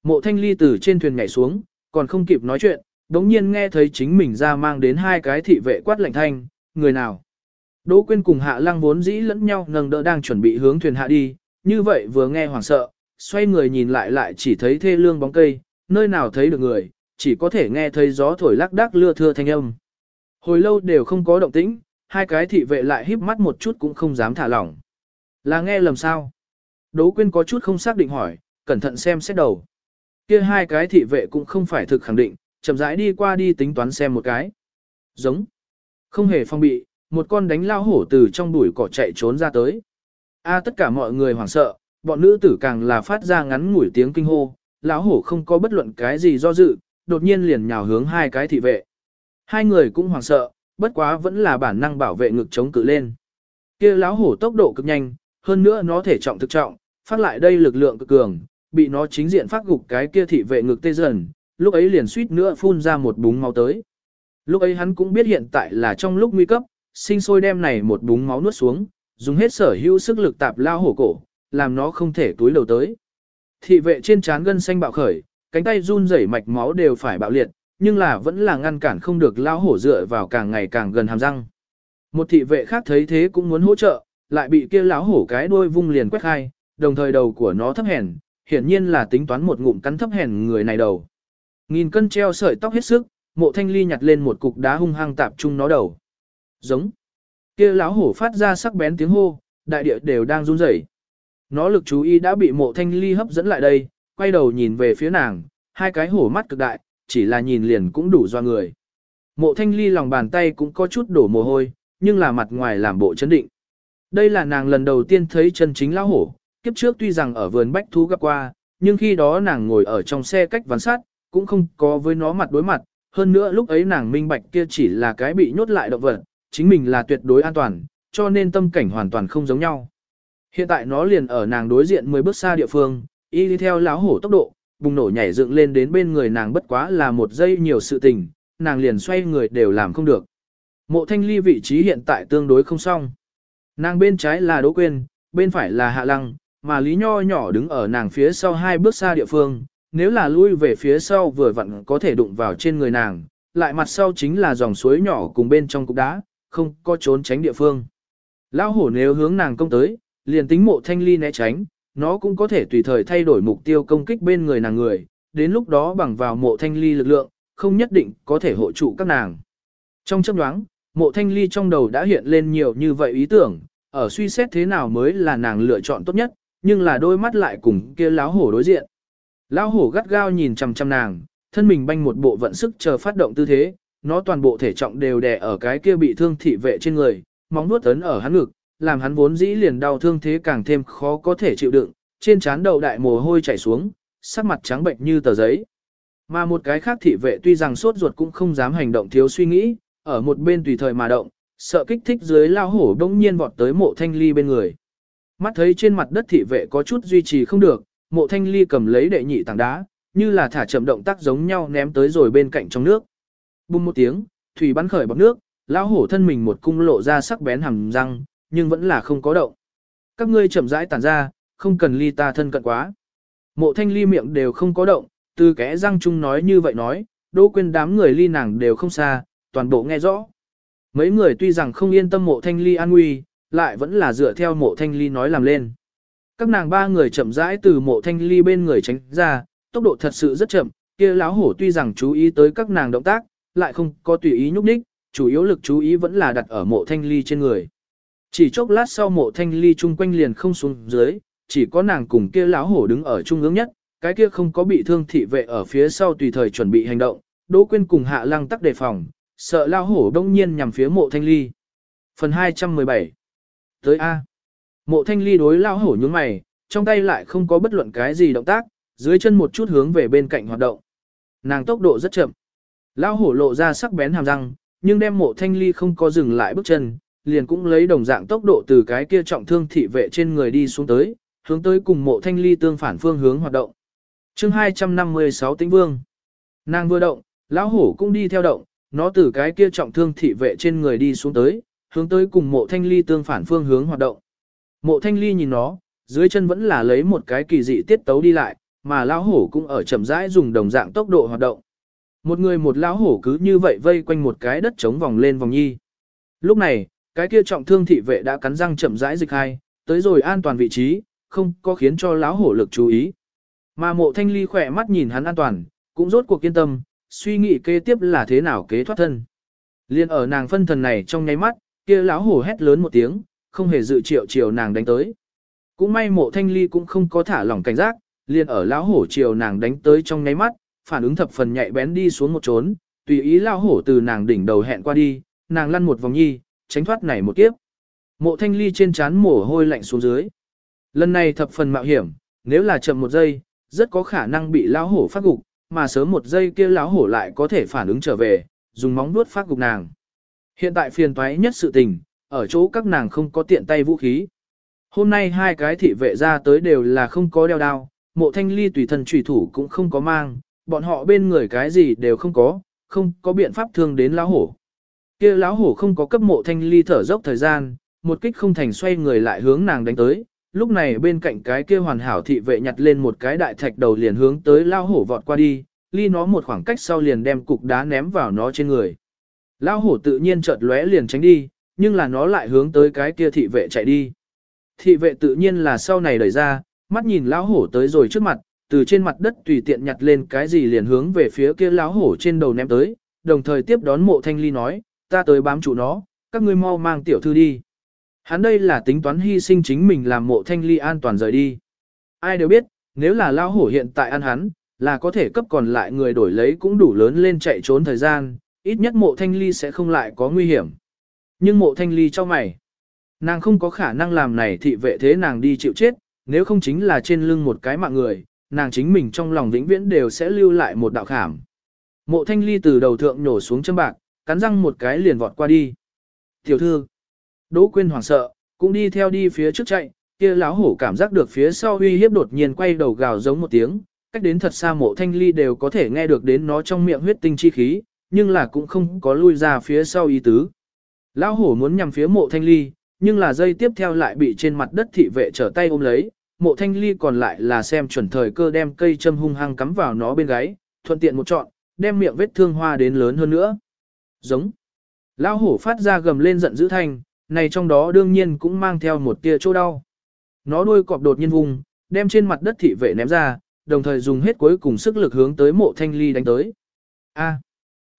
Mộ thanh ly từ trên thuyền nhảy xuống, còn không kịp nói chuyện, đống nhiên nghe thấy chính mình ra mang đến hai cái thị vệ quát lạnh thanh, người nào. Đỗ Quyên cùng Hạ Lăng vốn dĩ lẫn nhau nâng đỡ đang chuẩn bị hướng thuyền hạ đi, như vậy vừa nghe hoảng sợ, xoay người nhìn lại lại chỉ thấy thê lương bóng cây, nơi nào thấy được người, chỉ có thể nghe thấy gió thổi lắc đắc lưa thưa thanh âm. Hồi lâu đều không có động tĩnh, hai cái thị vệ lại híp mắt một chút cũng không dám thả lỏng. Là nghe lầm sao? Đỗ Quyên có chút không xác định hỏi, cẩn thận xem xét đầu. Kia hai cái thị vệ cũng không phải thực khẳng định, chậm rãi đi qua đi tính toán xem một cái. Giống. Không hề phong bị, một con đánh lao hổ từ trong bụi cỏ chạy trốn ra tới. A tất cả mọi người hoảng sợ, bọn nữ tử càng là phát ra ngắn ngủi tiếng kinh hô, lão hổ không có bất luận cái gì do dự, đột nhiên liền nhào hướng hai cái thị vệ. Hai người cũng hoảng sợ, bất quá vẫn là bản năng bảo vệ ngực chống cự lên. Kia lão hổ tốc độ cực nhanh, hơn nữa nó thể trọng thực trọng, phát lại đây lực lượng cực cường, bị nó chính diện phát gục cái kia thị vệ ngực tê dần, lúc ấy liền suýt nữa phun ra một búng máu tới. Lúc ấy hắn cũng biết hiện tại là trong lúc nguy cấp, sinh sôi đem này một búng máu nuốt xuống, dùng hết sở hữu sức lực tạp lao hổ cổ, làm nó không thể túi đầu tới. Thị vệ trên trán gân xanh bạo khởi, cánh tay run rẩy mạch máu đều phải bạo liệt, nhưng là vẫn là ngăn cản không được lao hổ dựa vào càng ngày càng gần hàm răng. Một thị vệ khác thấy thế cũng muốn hỗ trợ, lại bị kia lão hổ cái đuôi vung liền quét hai, đồng thời đầu của nó thấp hèn, hiển nhiên là tính toán một ngụm cắn thấp hèn người này đầu. Nghìn cân treo sợi tóc hết sức, mộ thanh ly nhặt lên một cục đá hung hăng tạp chung nó đầu. Giống. Kia lão hổ phát ra sắc bén tiếng hô, đại địa đều đang run rẩy. Nó lực chú ý đã bị mộ thanh ly hấp dẫn lại đây, quay đầu nhìn về phía nàng, hai cái hổ mắt cực đại, chỉ là nhìn liền cũng đủ do người. Mộ thanh ly lòng bàn tay cũng có chút đổ mồ hôi, nhưng là mặt ngoài làm bộ chấn định. Đây là nàng lần đầu tiên thấy chân chính lão hổ, kiếp trước tuy rằng ở vườn bách thú gặp qua, nhưng khi đó nàng ngồi ở trong xe cách ván sát, cũng không có với nó mặt đối mặt, hơn nữa lúc ấy nàng minh bạch kia chỉ là cái bị nhốt lại động vật, chính mình là tuyệt đối an toàn, cho nên tâm cảnh hoàn toàn không giống nhau. Hiện tại nó liền ở nàng đối diện 10 bước xa địa phương, y đi theo láo hổ tốc độ, bùng nổ nhảy dựng lên đến bên người nàng bất quá là một giây nhiều sự tình, nàng liền xoay người đều làm không được. Mộ thanh ly vị trí hiện tại tương đối không xong. Nàng bên trái là Đỗ Quyên, bên phải là Hạ Lăng, mà Lý Nho nhỏ đứng ở nàng phía sau hai bước xa địa phương, nếu là lui về phía sau vừa vặn có thể đụng vào trên người nàng, lại mặt sau chính là dòng suối nhỏ cùng bên trong cục đá, không có trốn tránh địa phương. Lão hổ nếu hướng nàng công tới, liền tính mộ thanh ly né tránh, nó cũng có thể tùy thời thay đổi mục tiêu công kích bên người nàng người, đến lúc đó bằng vào mộ thanh ly lực lượng, không nhất định có thể hộ trụ các nàng. Trong chấp đoáng, mộ thanh ly trong đầu đã hiện lên nhiều như vậy ý tưởng, ở suy xét thế nào mới là nàng lựa chọn tốt nhất, nhưng là đôi mắt lại cùng kia láo hổ đối diện. Lão hổ gắt gao nhìn chằm chằm nàng, thân mình banh một bộ vận sức chờ phát động tư thế, nó toàn bộ thể trọng đều đè ở cái kia bị thương thị vệ trên người, móng nuốt ấn ở hắn ngực, làm hắn vốn dĩ liền đau thương thế càng thêm khó có thể chịu đựng, trên trán đầu đại mồ hôi chảy xuống, sắc mặt trắng bệnh như tờ giấy. Mà một cái khác thị vệ tuy rằng sốt ruột cũng không dám hành động thiếu suy nghĩ, ở một bên tùy thời mà động, sợ kích thích dưới lao hổ đông nhiên vọt tới mộ thanh ly bên người. Mắt thấy trên mặt đất thị vệ có chút duy trì không được, mộ thanh ly cầm lấy đệ nhị tảng đá, như là thả chậm động tác giống nhau ném tới rồi bên cạnh trong nước. bùm một tiếng, thủy bắn khởi bọc nước, lao hổ thân mình một cung lộ ra sắc bén hàm răng, nhưng vẫn là không có động. Các ngươi chậm rãi tản ra, không cần ly ta thân cận quá. Mộ thanh ly miệng đều không có động, từ kẽ răng chung nói như vậy nói, đỗ quên đám người ly nàng đều không xa, toàn bộ nghe rõ. Mấy người tuy rằng không yên tâm mộ thanh ly an nguy, lại vẫn là dựa theo mộ thanh ly nói làm lên. Các nàng ba người chậm rãi từ mộ thanh ly bên người tránh ra, tốc độ thật sự rất chậm, kia láo hổ tuy rằng chú ý tới các nàng động tác, lại không có tùy ý nhúc nhích, chủ yếu lực chú ý vẫn là đặt ở mộ thanh ly trên người. Chỉ chốc lát sau mộ thanh ly chung quanh liền không xuống dưới, chỉ có nàng cùng kia láo hổ đứng ở trung ương nhất, cái kia không có bị thương thị vệ ở phía sau tùy thời chuẩn bị hành động, Đỗ Quyên cùng Hạ Lăng tắc đề phòng, sợ lão hổ đông nhiên nhằm phía mộ thanh ly. Phần 217 Tới A. Mộ thanh ly đối lao hổ nhúng mày, trong tay lại không có bất luận cái gì động tác, dưới chân một chút hướng về bên cạnh hoạt động. Nàng tốc độ rất chậm. Lao hổ lộ ra sắc bén hàm răng, nhưng đem mộ thanh ly không có dừng lại bước chân, liền cũng lấy đồng dạng tốc độ từ cái kia trọng thương thị vệ trên người đi xuống tới, hướng tới cùng mộ thanh ly tương phản phương hướng hoạt động. chương 256 tĩnh vương. Nàng vừa động, lão hổ cũng đi theo động, nó từ cái kia trọng thương thị vệ trên người đi xuống tới, hướng tới cùng mộ thanh ly tương phản phương hướng hoạt động. Mộ thanh ly nhìn nó, dưới chân vẫn là lấy một cái kỳ dị tiết tấu đi lại, mà lão hổ cũng ở chậm rãi dùng đồng dạng tốc độ hoạt động. Một người một lão hổ cứ như vậy vây quanh một cái đất trống vòng lên vòng nhi. Lúc này, cái kia trọng thương thị vệ đã cắn răng chậm rãi dịch hai, tới rồi an toàn vị trí, không có khiến cho lão hổ lực chú ý. Mà mộ thanh ly khỏe mắt nhìn hắn an toàn, cũng rốt cuộc kiên tâm, suy nghĩ kế tiếp là thế nào kế thoát thân. Liên ở nàng phân thần này trong nháy mắt, kia lão hổ hét lớn một tiếng, không hề dự triệu chiều nàng đánh tới. Cũng may mộ thanh ly cũng không có thả lỏng cảnh giác, liền ở lão hổ chiều nàng đánh tới trong ngáy mắt, phản ứng thập phần nhạy bén đi xuống một trốn, tùy ý lão hổ từ nàng đỉnh đầu hẹn qua đi, nàng lăn một vòng nhi, tránh thoát này một kiếp. Mộ thanh ly trên trán mồ hôi lạnh xuống dưới. Lần này thập phần mạo hiểm, nếu là chậm một giây, rất có khả năng bị lão hổ phát gục, mà sớm một giây kia lão hổ lại có thể phản ứng trở về, dùng móng vuốt phát gục nàng. Hiện tại phiền toái nhất sự tình, ở chỗ các nàng không có tiện tay vũ khí. Hôm nay hai cái thị vệ ra tới đều là không có đeo đao, mộ thanh ly tùy thần trùy thủ cũng không có mang, bọn họ bên người cái gì đều không có, không có biện pháp thương đến lão hổ. kia lão hổ không có cấp mộ thanh ly thở dốc thời gian, một kích không thành xoay người lại hướng nàng đánh tới, lúc này bên cạnh cái kia hoàn hảo thị vệ nhặt lên một cái đại thạch đầu liền hướng tới lao hổ vọt qua đi, ly nó một khoảng cách sau liền đem cục đá ném vào nó trên người. Lao hổ tự nhiên chợt lóe liền tránh đi, nhưng là nó lại hướng tới cái kia thị vệ chạy đi. Thị vệ tự nhiên là sau này đẩy ra, mắt nhìn lão hổ tới rồi trước mặt, từ trên mặt đất tùy tiện nhặt lên cái gì liền hướng về phía kia lão hổ trên đầu ném tới, đồng thời tiếp đón mộ thanh ly nói, ta tới bám chủ nó, các ngươi mau mang tiểu thư đi. Hắn đây là tính toán hy sinh chính mình làm mộ thanh ly an toàn rời đi. Ai đều biết, nếu là lao hổ hiện tại ăn hắn, là có thể cấp còn lại người đổi lấy cũng đủ lớn lên chạy trốn thời gian, ít nhất mộ thanh ly sẽ không lại có nguy hiểm. Nhưng mộ thanh ly cho mày, nàng không có khả năng làm này thị vệ thế nàng đi chịu chết, nếu không chính là trên lưng một cái mạng người, nàng chính mình trong lòng vĩnh viễn đều sẽ lưu lại một đạo khảm. Mộ thanh ly từ đầu thượng nhổ xuống châm bạc, cắn răng một cái liền vọt qua đi. Tiểu thư, Đỗ Quyên hoảng sợ, cũng đi theo đi phía trước chạy, kia lão hổ cảm giác được phía sau uy hiếp đột nhiên quay đầu gào giống một tiếng, cách đến thật xa mộ thanh ly đều có thể nghe được đến nó trong miệng huyết tinh chi khí, nhưng là cũng không có lui ra phía sau ý tứ. Lão hổ muốn nhằm phía mộ thanh ly, nhưng là dây tiếp theo lại bị trên mặt đất thị vệ trở tay ôm lấy, mộ thanh ly còn lại là xem chuẩn thời cơ đem cây châm hung hăng cắm vào nó bên gáy, thuận tiện một trọn, đem miệng vết thương hoa đến lớn hơn nữa. Giống. Lão hổ phát ra gầm lên giận dữ thanh, này trong đó đương nhiên cũng mang theo một tia chỗ đau. Nó đuôi cọp đột nhiên vùng, đem trên mặt đất thị vệ ném ra, đồng thời dùng hết cuối cùng sức lực hướng tới mộ thanh ly đánh tới. A.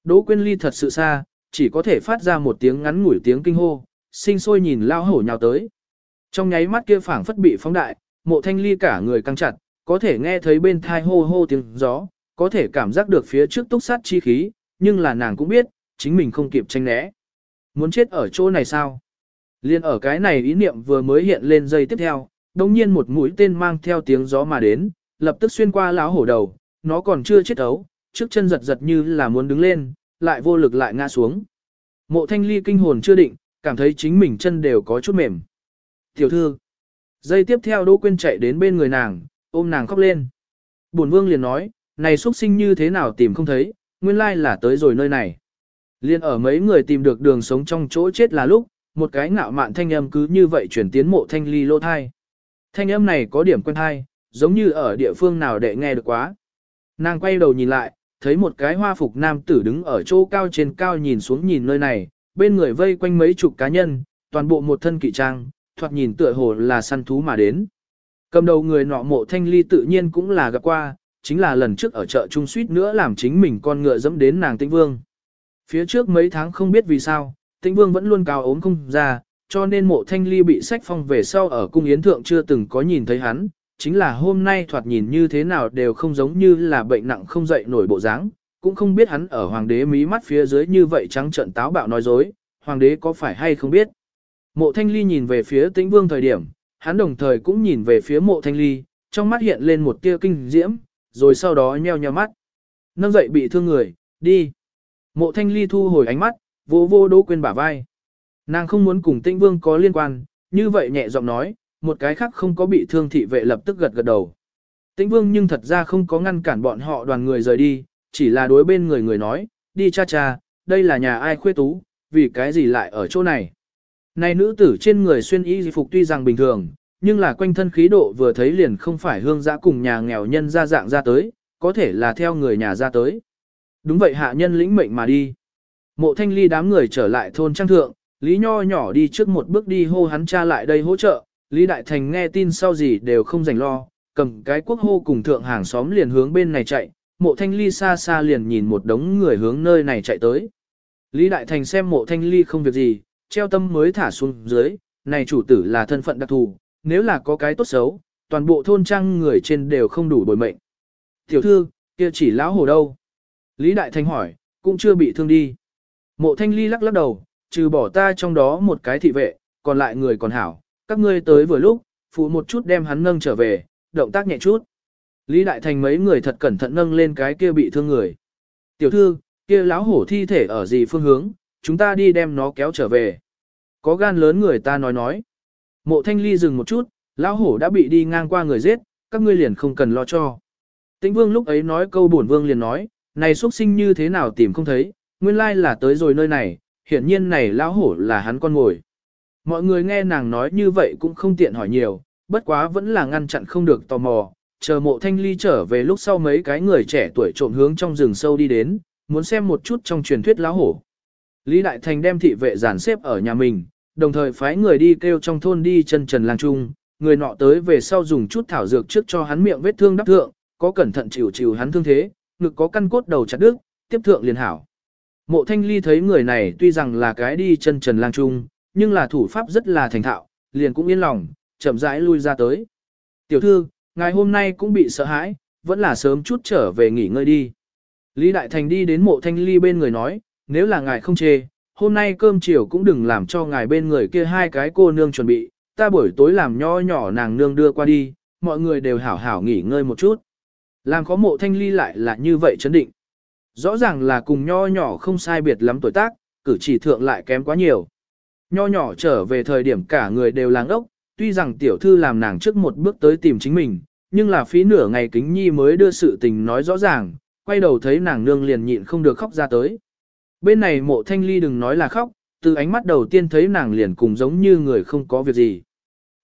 Đỗ Quyên Ly thật sự xa, chỉ có thể phát ra một tiếng ngắn ngủi tiếng kinh hô, sinh sôi nhìn lao hổ nhào tới. Trong nháy mắt kia phảng phất bị phóng đại, mộ thanh ly cả người căng chặt, có thể nghe thấy bên thai hô hô tiếng gió, có thể cảm giác được phía trước túc sát chi khí, nhưng là nàng cũng biết, chính mình không kịp tranh né. Muốn chết ở chỗ này sao? Liên ở cái này ý niệm vừa mới hiện lên giây tiếp theo, đồng nhiên một mũi tên mang theo tiếng gió mà đến, lập tức xuyên qua lão hổ đầu, nó còn chưa chết ấu, trước chân giật giật như là muốn đứng lên, lại vô lực lại ngã xuống. Mộ thanh ly kinh hồn chưa định, cảm thấy chính mình chân đều có chút mềm. Tiểu thư, giây tiếp theo Đỗ Quyên chạy đến bên người nàng, ôm nàng khóc lên. Bổn vương liền nói, này xuất sinh như thế nào tìm không thấy, nguyên lai là tới rồi nơi này. Liên ở mấy người tìm được đường sống trong chỗ chết là lúc, một cái ngạo mạn thanh âm cứ như vậy chuyển tiến mộ thanh ly lô thai. Thanh âm này có điểm quen thai, giống như ở địa phương nào để nghe được quá. Nàng quay đầu nhìn lại, thấy một cái hoa phục nam tử đứng ở chỗ cao trên cao nhìn xuống nhìn nơi này, bên người vây quanh mấy chục cá nhân, toàn bộ một thân kỵ trang, thoạt nhìn tựa hồ là săn thú mà đến. Cầm đầu người nọ mộ thanh ly tự nhiên cũng là gặp qua, chính là lần trước ở chợ trung suýt nữa làm chính mình con ngựa dẫm đến nàng tĩnh vương. Phía trước mấy tháng không biết vì sao, tĩnh vương vẫn luôn cao ốm không ra, cho nên mộ thanh ly bị sách phong về sau ở cung yến thượng chưa từng có nhìn thấy hắn, chính là hôm nay thoạt nhìn như thế nào đều không giống như là bệnh nặng không dậy nổi bộ dáng, cũng không biết hắn ở hoàng đế mí mắt phía dưới như vậy trắng trợn táo bạo nói dối, hoàng đế có phải hay không biết. Mộ thanh ly nhìn về phía tĩnh vương thời điểm, hắn đồng thời cũng nhìn về phía mộ thanh ly, trong mắt hiện lên một tia kinh diễm, rồi sau đó nheo nheo mắt. Nâng dậy bị thương người, đi. Mộ thanh ly thu hồi ánh mắt, vô vô đỗ quên bả vai. Nàng không muốn cùng tĩnh vương có liên quan, như vậy nhẹ giọng nói, một cái khác không có bị thương thị vệ lập tức gật gật đầu. Tĩnh vương nhưng thật ra không có ngăn cản bọn họ đoàn người rời đi, chỉ là đối bên người người nói, đi cha cha, đây là nhà ai khuê tú, vì cái gì lại ở chỗ này. Này nữ tử trên người xuyên y phục tuy rằng bình thường, nhưng là quanh thân khí độ vừa thấy liền không phải hương giã cùng nhà nghèo nhân ra dạng ra tới, có thể là theo người nhà ra tới. Đúng vậy hạ nhân lĩnh mệnh mà đi. Mộ thanh ly đám người trở lại thôn trang thượng, Lý Nho nhỏ đi trước một bước đi hô hắn cha lại đây hỗ trợ, Lý Đại Thành nghe tin sau gì đều không dành lo, cầm cái quốc hô cùng thượng hàng xóm liền hướng bên này chạy, mộ thanh ly xa xa liền nhìn một đống người hướng nơi này chạy tới. Lý Đại Thành xem mộ thanh ly không việc gì, treo tâm mới thả xuống dưới, này chủ tử là thân phận đặc thù, nếu là có cái tốt xấu, toàn bộ thôn trang người trên đều không đủ bồi mệnh. Tiểu thư, kia chỉ lão hồ đâu? Lý Đại Thành hỏi, cũng chưa bị thương đi. Mộ thanh ly lắc lắc đầu, trừ bỏ ta trong đó một cái thị vệ, còn lại người còn hảo, các ngươi tới vừa lúc, phụ một chút đem hắn nâng trở về, động tác nhẹ chút. Lý Đại Thành mấy người thật cẩn thận nâng lên cái kia bị thương người. Tiểu thư, kia lão hổ thi thể ở gì phương hướng, chúng ta đi đem nó kéo trở về. Có gan lớn người ta nói nói. Mộ thanh ly dừng một chút, lão hổ đã bị đi ngang qua người giết, các ngươi liền không cần lo cho. Tĩnh vương lúc ấy nói câu bổn vương liền nói, này xuất sinh như thế nào tìm không thấy, nguyên lai là tới rồi nơi này, hiển nhiên này lão hổ là hắn con ngồi. Mọi người nghe nàng nói như vậy cũng không tiện hỏi nhiều, bất quá vẫn là ngăn chặn không được tò mò, chờ mộ thanh ly trở về lúc sau mấy cái người trẻ tuổi trộm hướng trong rừng sâu đi đến, muốn xem một chút trong truyền thuyết lá hổ. Lý Đại Thành đem thị vệ giản xếp ở nhà mình, đồng thời phái người đi kêu trong thôn đi chân trần lang trung, người nọ tới về sau dùng chút thảo dược trước cho hắn miệng vết thương đắp thượng, có cẩn thận chịu chịu hắn thương thế, ngực có căn cốt đầu chặt đứt, tiếp thượng liền hảo. Mộ Thanh Ly thấy người này tuy rằng là cái đi chân trần lang trung, nhưng là thủ pháp rất là thành thạo, liền cũng yên lòng, chậm rãi lui ra tới. Tiểu thư, ngài hôm nay cũng bị sợ hãi, vẫn là sớm chút trở về nghỉ ngơi đi. Lý Đại Thành đi đến mộ thanh ly bên người nói, nếu là ngài không chê, hôm nay cơm chiều cũng đừng làm cho ngài bên người kia hai cái cô nương chuẩn bị, ta buổi tối làm nho nhỏ nàng nương đưa qua đi, mọi người đều hảo hảo nghỉ ngơi một chút. Làm có mộ thanh ly lại là như vậy chấn định. Rõ ràng là cùng nho nhỏ không sai biệt lắm tuổi tác, cử chỉ thượng lại kém quá nhiều. Nho nhỏ trở về thời điểm cả người đều làng ốc, tuy rằng tiểu thư làm nàng trước một bước tới tìm chính mình, nhưng là phí nửa ngày kính nhi mới đưa sự tình nói rõ ràng, quay đầu thấy nàng nương liền nhịn không được khóc ra tới. Bên này mộ thanh ly đừng nói là khóc, từ ánh mắt đầu tiên thấy nàng liền cùng giống như người không có việc gì.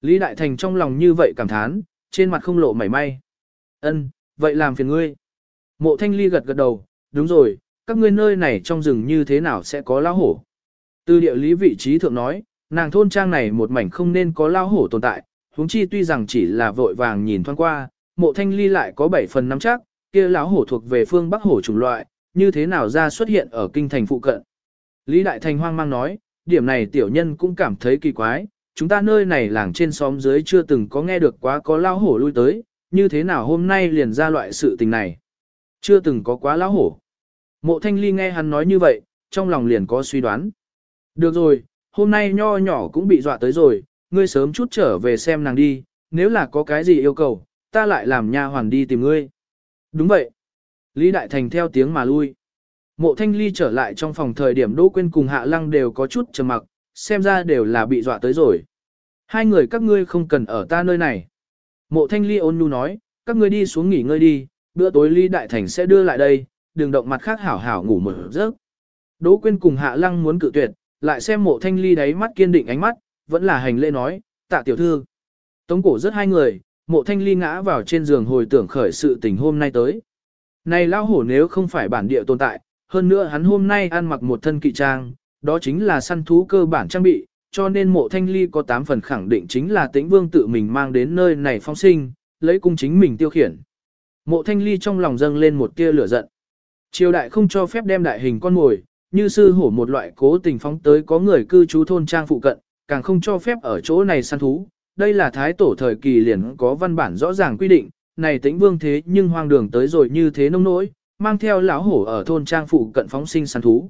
Lý Đại Thành trong lòng như vậy cảm thán, trên mặt không lộ mảy may. Ân, vậy làm phiền ngươi. Mộ thanh ly gật gật đầu, đúng rồi, các ngươi nơi này trong rừng như thế nào sẽ có lao hổ. Từ địa lý vị trí thượng nói, nàng thôn trang này một mảnh không nên có lao hổ tồn tại, huống chi tuy rằng chỉ là vội vàng nhìn thoáng qua, mộ thanh ly lại có 7 phần nắm chắc, kia lão hổ thuộc về phương Bắc hổ chủng loại, như thế nào ra xuất hiện ở kinh thành phụ cận. Lý Đại Thành hoang mang nói, điểm này tiểu nhân cũng cảm thấy kỳ quái, chúng ta nơi này làng trên xóm dưới chưa từng có nghe được quá có lao hổ lui tới, như thế nào hôm nay liền ra loại sự tình này. Chưa từng có quá lao hổ. Mộ thanh ly nghe hắn nói như vậy, trong lòng liền có suy đoán. Được rồi, hôm nay nho nhỏ cũng bị dọa tới rồi, ngươi sớm chút trở về xem nàng đi, nếu là có cái gì yêu cầu, ta lại làm nha hoàn đi tìm ngươi. Đúng vậy. Lý Đại Thành theo tiếng mà lui. Mộ Thanh Ly trở lại trong phòng thời điểm Đỗ Quyên cùng Hạ Lăng đều có chút trầm mặc, xem ra đều là bị dọa tới rồi. Hai người các ngươi không cần ở ta nơi này. Mộ Thanh Ly ôn nhu nói, các ngươi đi xuống nghỉ ngơi đi, bữa tối Lý Đại Thành sẽ đưa lại đây, đừng động mặt khác hảo hảo ngủ một giấc. Đỗ Quyên cùng Hạ Lăng muốn cự tuyệt, lại xem Mộ Thanh Ly đáy mắt kiên định ánh mắt, vẫn là hành lễ nói, tạ tiểu thư. Tống cổ rất hai người, Mộ Thanh Ly ngã vào trên giường hồi tưởng khởi sự tình hôm nay tới. Này lao hổ nếu không phải bản địa tồn tại, hơn nữa hắn hôm nay ăn mặc một thân kỵ trang, đó chính là săn thú cơ bản trang bị, cho nên mộ thanh ly có 8 phần khẳng định chính là tĩnh vương tự mình mang đến nơi này phong sinh, lấy cung chính mình tiêu khiển. Mộ thanh ly trong lòng dâng lên một tia lửa giận. Triều đại không cho phép đem đại hình con mồi, như sư hổ một loại cố tình phóng tới có người cư trú thôn trang phụ cận, càng không cho phép ở chỗ này săn thú. Đây là thái tổ thời kỳ liền có văn bản rõ ràng quy định, này tĩnh vương thế nhưng hoang đường tới rồi như thế nông nỗi, mang theo lão hổ ở thôn trang phụ cận phóng sinh săn thú.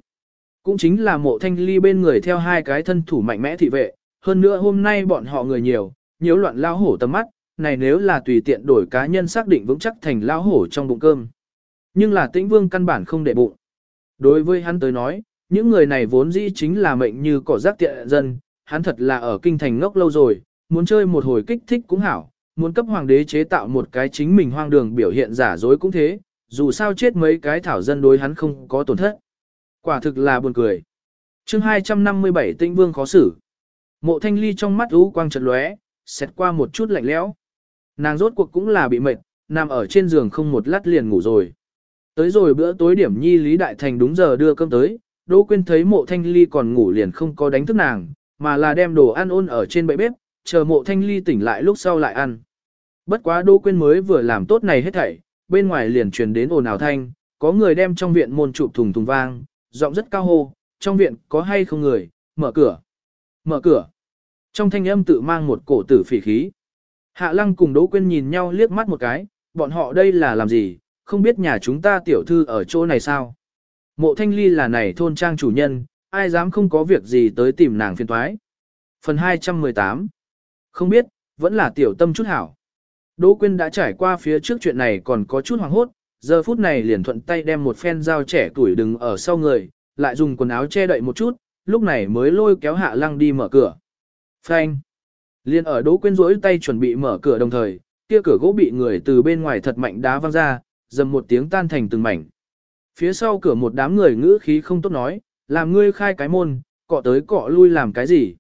Cũng chính là mộ thanh ly bên người theo hai cái thân thủ mạnh mẽ thị vệ, hơn nữa hôm nay bọn họ người nhiều, nhiễu loạn lão hổ tầm mắt, này nếu là tùy tiện đổi cá nhân xác định vững chắc thành lão hổ trong bụng cơm. Nhưng là tĩnh vương căn bản không để bụng. Đối với hắn tới nói, những người này vốn dĩ chính là mệnh như cỏ rác tiện dân, hắn thật là ở kinh thành ngốc lâu rồi, muốn chơi một hồi kích thích cũng hảo, muốn cấp hoàng đế chế tạo một cái chính mình hoang đường biểu hiện giả dối cũng thế, dù sao chết mấy cái thảo dân đối hắn không có tổn thất. Quả thực là buồn cười. chương 257 tinh vương khó xử. Mộ thanh ly trong mắt ú quang trật lóe, xét qua một chút lạnh lẽo. Nàng rốt cuộc cũng là bị mệt, nằm ở trên giường không một lát liền ngủ rồi. Tới rồi bữa tối điểm nhi Lý Đại Thành đúng giờ đưa cơm tới, Đỗ Quyên thấy mộ thanh ly còn ngủ liền không có đánh thức nàng, mà là đem đồ ăn ôn ở trên bệ bếp, chờ mộ thanh ly tỉnh lại lúc sau lại ăn. Bất quá Đỗ Quyên mới vừa làm tốt này hết thảy, bên ngoài liền truyền đến ồn ào thanh, có người đem trong viện môn trụ thùng thùng vang, giọng rất cao hô, trong viện có hay không người, mở cửa, mở cửa. Trong thanh âm tự mang một cổ tử phỉ khí. Hạ lăng cùng Đỗ Quyên nhìn nhau liếc mắt một cái, bọn họ đây là làm gì, không biết nhà chúng ta tiểu thư ở chỗ này sao. Mộ thanh ly là này thôn trang chủ nhân, ai dám không có việc gì tới tìm nàng phiền thoái. Phần 218 Không biết, vẫn là tiểu tâm chút hảo. Đỗ Quyên đã trải qua phía trước chuyện này còn có chút hoảng hốt, giờ phút này liền thuận tay đem một phen dao trẻ tuổi đứng ở sau người, lại dùng quần áo che đậy một chút, lúc này mới lôi kéo hạ lăng đi mở cửa. Phanh! Liên ở Đỗ Quyên rỗi tay chuẩn bị mở cửa đồng thời, kia cửa gỗ bị người từ bên ngoài thật mạnh đá văng ra, dầm một tiếng tan thành từng mảnh. Phía sau cửa một đám người ngữ khí không tốt nói, làm ngươi khai cái môn, cọ tới cọ lui làm cái gì.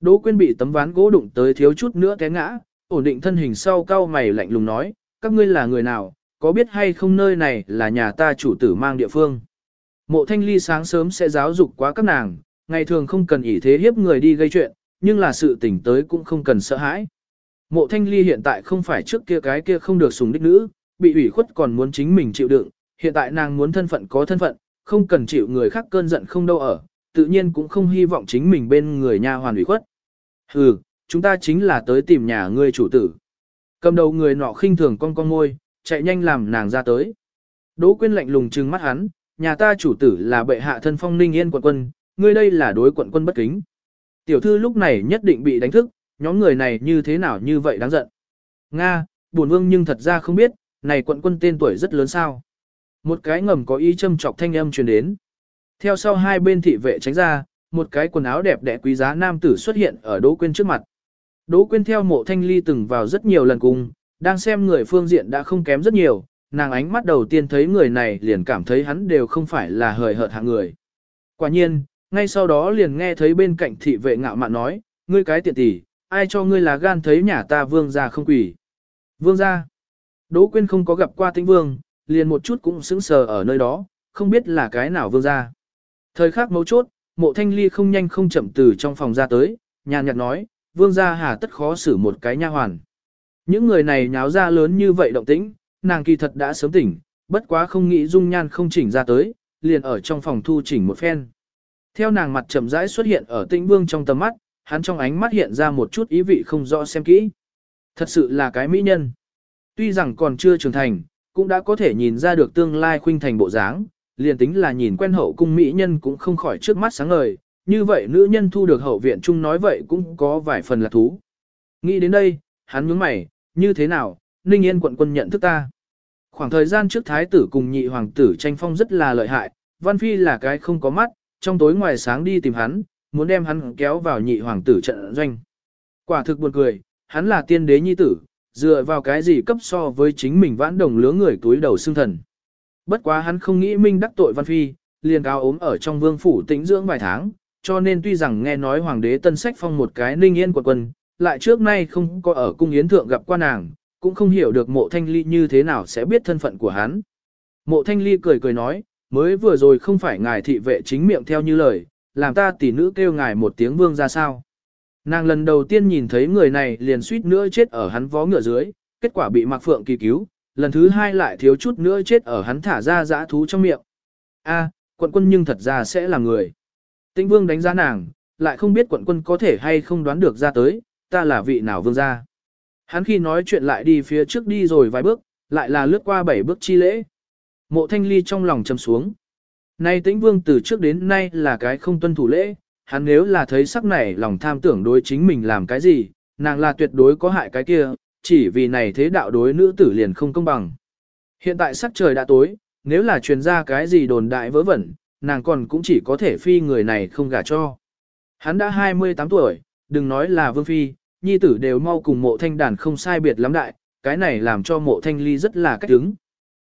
Đỗ Quyên bị tấm ván gỗ đụng tới thiếu chút nữa té ngã, ổn định thân hình sau cao mày lạnh lùng nói, các ngươi là người nào, có biết hay không nơi này là nhà ta chủ tử mang địa phương. Mộ thanh ly sáng sớm sẽ giáo dục quá các nàng, ngày thường không cần ỷ thế hiếp người đi gây chuyện, nhưng là sự tỉnh tới cũng không cần sợ hãi. Mộ thanh ly hiện tại không phải trước kia cái kia không được sùng đích nữ, bị ủy khuất còn muốn chính mình chịu đựng, hiện tại nàng muốn thân phận có thân phận, không cần chịu người khác cơn giận không đâu ở, tự nhiên cũng không hy vọng chính mình bên người nha hoàn ủy khuất. Hừ, chúng ta chính là tới tìm nhà ngươi chủ tử. Cầm đầu người nọ khinh thường con con môi, chạy nhanh làm nàng ra tới. Đỗ quyên lạnh lùng trừng mắt hắn, nhà ta chủ tử là bệ hạ thân phong ninh yên quận quân, ngươi đây là đối quận quân bất kính. Tiểu thư lúc này nhất định bị đánh thức, nhóm người này như thế nào như vậy đáng giận. Nga, buồn vương nhưng thật ra không biết, này quận quân tên tuổi rất lớn sao. Một cái ngầm có ý châm chọc thanh âm truyền đến. Theo sau hai bên thị vệ tránh ra, một cái quần áo đẹp đẽ quý giá nam tử xuất hiện ở Đỗ Quyên trước mặt. Đỗ Quyên theo mộ thanh ly từng vào rất nhiều lần cùng, đang xem người phương diện đã không kém rất nhiều, nàng ánh mắt đầu tiên thấy người này liền cảm thấy hắn đều không phải là hời hợt hạng người. Quả nhiên, ngay sau đó liền nghe thấy bên cạnh thị vệ ngạo mạn nói, ngươi cái tiện tỷ, ai cho ngươi là gan thấy nhà ta vương gia không quỷ. Vương gia. Đỗ Quyên không có gặp qua tĩnh vương, liền một chút cũng sững sờ ở nơi đó, không biết là cái nào vương gia. Thời khắc mấu chốt, mộ thanh ly không nhanh không chậm từ trong phòng ra tới, nhàn nhạt nói, vương gia hà tất khó xử một cái nha hoàn. Những người này nháo ra lớn như vậy động tĩnh, nàng kỳ thật đã sớm tỉnh, bất quá không nghĩ dung nhan không chỉnh ra tới, liền ở trong phòng thu chỉnh một phen. Theo nàng mặt chậm rãi xuất hiện ở tĩnh vương trong tầm mắt, hắn trong ánh mắt hiện ra một chút ý vị không rõ xem kỹ. Thật sự là cái mỹ nhân. Tuy rằng còn chưa trưởng thành, cũng đã có thể nhìn ra được tương lai khuynh thành bộ dáng, liền tính là nhìn quen hậu cung mỹ nhân cũng không khỏi trước mắt sáng ngời, như vậy nữ nhân thu được hậu viện chung nói vậy cũng có vài phần là thú. Nghĩ đến đây, hắn nhướng mày, như thế nào, Ninh Yên quận quân nhận thức ta. Khoảng thời gian trước thái tử cùng nhị hoàng tử tranh phong rất là lợi hại, Văn Phi là cái không có mắt, trong tối ngoài sáng đi tìm hắn, muốn đem hắn kéo vào nhị hoàng tử trận doanh. Quả thực buồn cười, hắn là tiên đế nhi tử, dựa vào cái gì cấp so với chính mình vãn đồng lứa người túi đầu xương thần. Bất quá hắn không nghĩ minh đắc tội Văn Phi, liền cao ốm ở trong vương phủ tĩnh dưỡng vài tháng, cho nên tuy rằng nghe nói hoàng đế tân sách phong một cái ninh yên quật quân, lại trước nay không có ở cung yến thượng gặp qua nàng, cũng không hiểu được mộ thanh ly như thế nào sẽ biết thân phận của hắn. Mộ thanh ly cười cười nói, mới vừa rồi không phải ngài thị vệ chính miệng theo như lời, làm ta tỷ nữ kêu ngài một tiếng vương ra sao. Nàng lần đầu tiên nhìn thấy người này liền suýt nữa chết ở hắn vó ngựa dưới, kết quả bị Mạc Phượng kỳ cứu, lần thứ hai lại thiếu chút nữa chết ở hắn thả ra dã thú trong miệng. A, quận quân nhưng thật ra sẽ là người. Tĩnh vương đánh giá nàng, lại không biết quận quân có thể hay không đoán được ra tới, ta là vị nào vương gia. Hắn khi nói chuyện lại đi phía trước đi rồi vài bước, lại là lướt qua bảy bước chi lễ. Mộ thanh ly trong lòng trầm xuống. Nay tĩnh vương từ trước đến nay là cái không tuân thủ lễ, hắn nếu là thấy sắc này lòng tham tưởng đối chính mình làm cái gì, nàng là tuyệt đối có hại cái kia, chỉ vì này thế đạo đối nữ tử liền không công bằng. Hiện tại sắc trời đã tối, nếu là truyền ra cái gì đồn đại vớ vẩn, nàng còn cũng chỉ có thể phi người này không gả cho. Hắn đã 28 tuổi, đừng nói là vương phi, nhi tử đều mau cùng mộ thanh đàn không sai biệt lắm đại, cái này làm cho mộ thanh ly rất là cách đứng.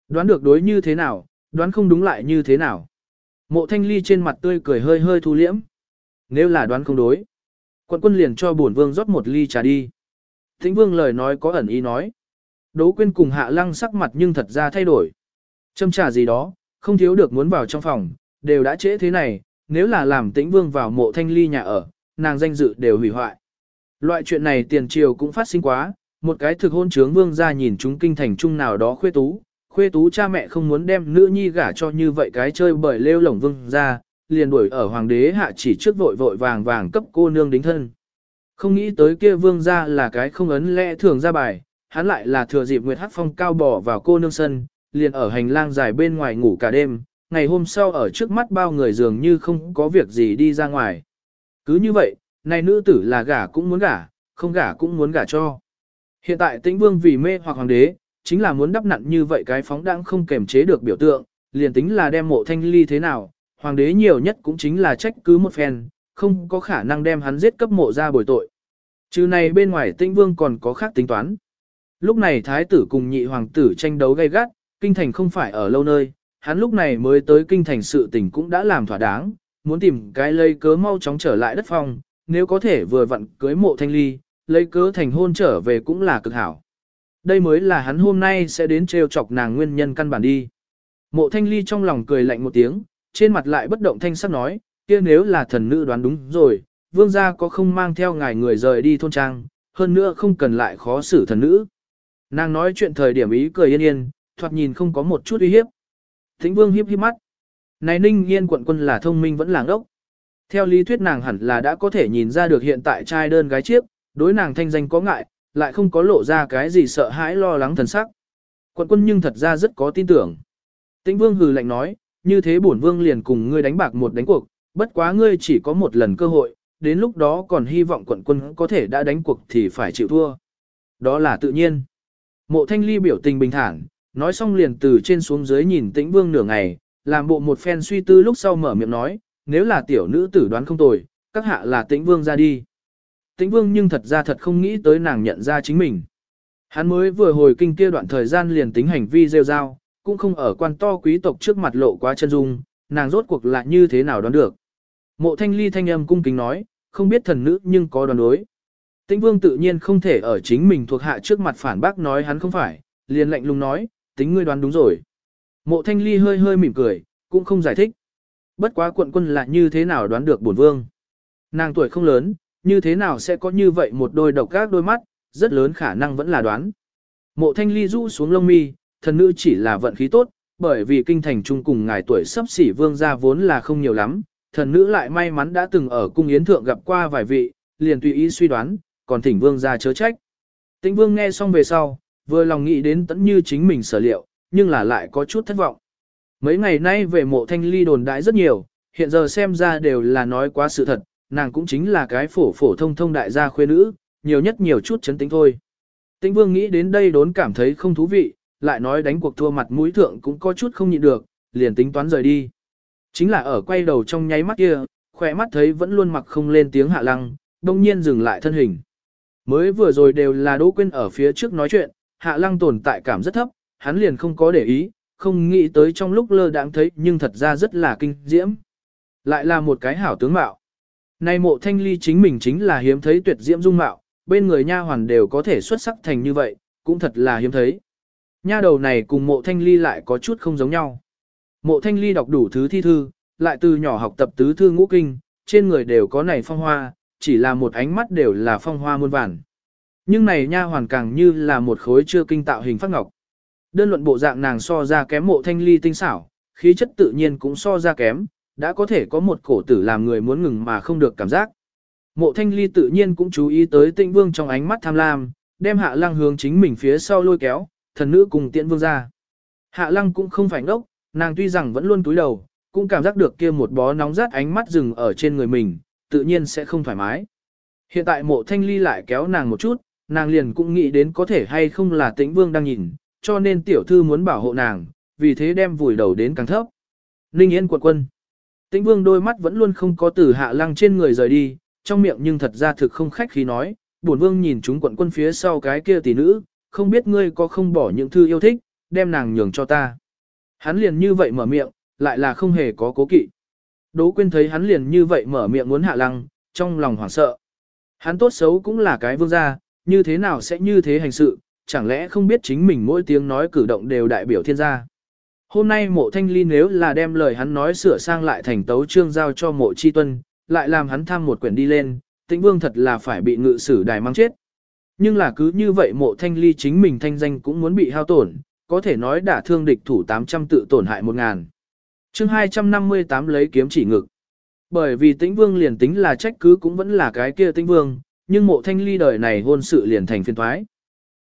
Đoán được đối như thế nào, đoán không đúng lại như thế nào. Mộ thanh ly trên mặt tươi cười hơi hơi thu liễm. Nếu là đoán không đối, quận quân liền cho bổn vương rót một ly trà đi. Thính vương lời nói có ẩn ý nói. Đỗ quyên cùng hạ lăng sắc mặt nhưng thật ra thay đổi. Châm trà gì đó, không thiếu được muốn vào trong phòng, đều đã trễ thế này, nếu là làm tĩnh vương vào mộ thanh ly nhà ở, nàng danh dự đều hủy hoại. Loại chuyện này tiền triều cũng phát sinh quá, một cái thực hôn trướng vương ra nhìn chúng kinh thành trung nào đó khuê tú, khuê tú cha mẹ không muốn đem nữ nhi gả cho như vậy cái chơi bởi lêu lổng vương ra, liền đuổi ở hoàng đế hạ chỉ trước vội vội vàng vàng cấp cô nương đính thân. Không nghĩ tới kia vương ra là cái không ấn lẽ thường ra bài, hắn lại là thừa dịp Nguyệt Hắc Phong cao bỏ vào cô nương sân, liền ở hành lang dài bên ngoài ngủ cả đêm, ngày hôm sau ở trước mắt bao người dường như không có việc gì đi ra ngoài. Cứ như vậy, này nữ tử là gả cũng muốn gả, không gả cũng muốn gả cho. Hiện tại tĩnh vương vì mê hoặc hoàng đế, chính là muốn đắp nặn như vậy cái phóng đãng không kềm chế được biểu tượng, liền tính là đem mộ thanh ly thế nào, hoàng đế nhiều nhất cũng chính là trách cứ một phen, không có khả năng đem hắn giết cấp mộ ra bồi tội. Trừ này bên ngoài tĩnh vương còn có khác tính toán. Lúc này thái tử cùng nhị hoàng tử tranh đấu gay gắt, kinh thành không phải ở lâu nơi, hắn lúc này mới tới kinh thành sự tình cũng đã làm thỏa đáng, muốn tìm cái lây cớ mau chóng trở lại đất phong, nếu có thể vừa vặn cưới mộ thanh ly, lấy cớ thành hôn trở về cũng là cực hảo. Đây mới là hắn hôm nay sẽ đến trêu chọc nàng nguyên nhân căn bản đi. Mộ thanh ly trong lòng cười lạnh một tiếng, trên mặt lại bất động thanh sắc nói, kia nếu là thần nữ đoán đúng rồi, vương gia có không mang theo ngài người rời đi thôn trang, hơn nữa không cần lại khó xử thần nữ. Nàng nói chuyện thời điểm ý cười yên yên, thoạt nhìn không có một chút uy hiếp. Thính vương hiếp hiếp mắt. Này ninh yên quận quân là thông minh vẫn làng ngốc. Theo lý thuyết nàng hẳn là đã có thể nhìn ra được hiện tại trai đơn gái chiếc, đối nàng thanh danh có ngại, lại không có lộ ra cái gì sợ hãi lo lắng thần sắc. Quận quân nhưng thật ra rất có tin tưởng. Tĩnh vương hừ lạnh nói, như thế bổn vương liền cùng ngươi đánh bạc một đánh cuộc, bất quá ngươi chỉ có một lần cơ hội, đến lúc đó còn hy vọng quận quân có thể đã đánh cuộc thì phải chịu thua. Đó là tự nhiên. Mộ thanh ly biểu tình bình thản, nói xong liền từ trên xuống dưới nhìn tĩnh vương nửa ngày, làm bộ một phen suy tư lúc sau mở miệng nói, nếu là tiểu nữ tử đoán không tồi, các hạ là tĩnh vương ra đi. Tĩnh vương nhưng thật ra thật không nghĩ tới nàng nhận ra chính mình. Hắn mới vừa hồi kinh kia đoạn thời gian liền tính hành vi rêu rao, cũng không ở quan to quý tộc trước mặt lộ quá chân dung, nàng rốt cuộc lại như thế nào đoán được. Mộ thanh ly thanh âm cung kính nói, không biết thần nữ nhưng có đoán đối. Tĩnh vương tự nhiên không thể ở chính mình thuộc hạ trước mặt phản bác nói hắn không phải, liền lạnh lùng nói, tính ngươi đoán đúng rồi. Mộ thanh ly hơi hơi mỉm cười, cũng không giải thích. Bất quá quận quân là như thế nào đoán được bổn vương. Nàng tuổi không lớn, như thế nào sẽ có như vậy một đôi độc các đôi mắt, rất lớn khả năng vẫn là đoán. Mộ thanh ly rũ xuống lông mi, thần nữ chỉ là vận khí tốt, bởi vì kinh thành chung cùng ngài tuổi sắp xỉ vương gia vốn là không nhiều lắm, thần nữ lại may mắn đã từng ở cung yến thượng gặp qua vài vị, liền tùy ý suy đoán, còn thỉnh vương gia chớ trách. Tĩnh vương nghe xong về sau, vừa lòng nghĩ đến tẫn như chính mình sở liệu, nhưng là lại có chút thất vọng. Mấy ngày nay về mộ thanh ly đồn đãi rất nhiều, hiện giờ xem ra đều là nói quá sự thật, nàng cũng chính là cái phổ phổ thông thông đại gia khuê nữ, nhiều nhất nhiều chút chấn tính thôi. Tĩnh vương nghĩ đến đây đốn cảm thấy không thú vị, lại nói đánh cuộc thua mặt mũi thượng cũng có chút không nhịn được, liền tính toán rời đi. Chính là ở quay đầu trong nháy mắt kia, khỏe mắt thấy vẫn luôn mặc không lên tiếng hạ lăng, đông nhiên dừng lại thân hình. Mới vừa rồi đều là Đỗ Quyên ở phía trước nói chuyện, hạ lăng tồn tại cảm rất thấp, hắn liền không có để ý, không nghĩ tới trong lúc lơ đãng thấy nhưng thật ra rất là kinh diễm. Lại là một cái hảo tướng mạo. Nay mộ thanh ly chính mình chính là hiếm thấy tuyệt diễm dung mạo, bên người nha hoàn đều có thể xuất sắc thành như vậy, cũng thật là hiếm thấy. Nha đầu này cùng mộ thanh ly lại có chút không giống nhau. Mộ thanh ly đọc đủ thứ thi thư, lại từ nhỏ học tập tứ thư ngũ kinh, trên người đều có này phong hoa, chỉ là một ánh mắt đều là phong hoa muôn vản. Nhưng này nha hoàn càng như là một khối chưa kinh tạo hình phát ngọc. Đơn luận bộ dạng nàng so ra kém mộ thanh ly tinh xảo, khí chất tự nhiên cũng so ra kém, đã có thể có một cổ tử làm người muốn ngừng mà không được cảm giác. Mộ thanh ly tự nhiên cũng chú ý tới tinh vương trong ánh mắt tham lam, đem hạ lăng hướng chính mình phía sau lôi kéo, thần nữ cùng tiễn vương ra. Hạ lăng cũng không phải ngốc, nàng tuy rằng vẫn luôn túi đầu, cũng cảm giác được kia một bó nóng rát ánh mắt dừng ở trên người mình, tự nhiên sẽ không thoải mái. Hiện tại mộ thanh ly lại kéo nàng một chút, nàng liền cũng nghĩ đến có thể hay không là tĩnh vương đang nhìn, cho nên tiểu thư muốn bảo hộ nàng, vì thế đem vùi đầu đến càng thấp. Ninh Yên quật quân. Tĩnh vương đôi mắt vẫn luôn không có từ hạ lăng trên người rời đi, trong miệng nhưng thật ra thực không khách khí nói, bổn vương nhìn chúng quận quân phía sau cái kia tỷ nữ, không biết ngươi có không bỏ những thư yêu thích, đem nàng nhường cho ta. Hắn liền như vậy mở miệng, lại là không hề có cố kỵ. Đỗ quyên thấy hắn liền như vậy mở miệng muốn hạ lăng, trong lòng hoảng sợ. Hắn tốt xấu cũng là cái vương gia, như thế nào sẽ như thế hành sự, chẳng lẽ không biết chính mình mỗi tiếng nói cử động đều đại biểu thiên gia. Hôm nay mộ thanh ly nếu là đem lời hắn nói sửa sang lại thành tấu trương giao cho mộ chi tuân, lại làm hắn tham một quyển đi lên, tĩnh vương thật là phải bị ngự sử đài mang chết. Nhưng là cứ như vậy mộ thanh ly chính mình thanh danh cũng muốn bị hao tổn, có thể nói đả thương địch thủ 800 tự tổn hại 1.000. chương 258 lấy kiếm chỉ ngực. Bởi vì tĩnh vương liền tính là trách cứ cũng vẫn là cái kia tĩnh vương, nhưng mộ thanh ly đời này hôn sự liền thành phiên thoái.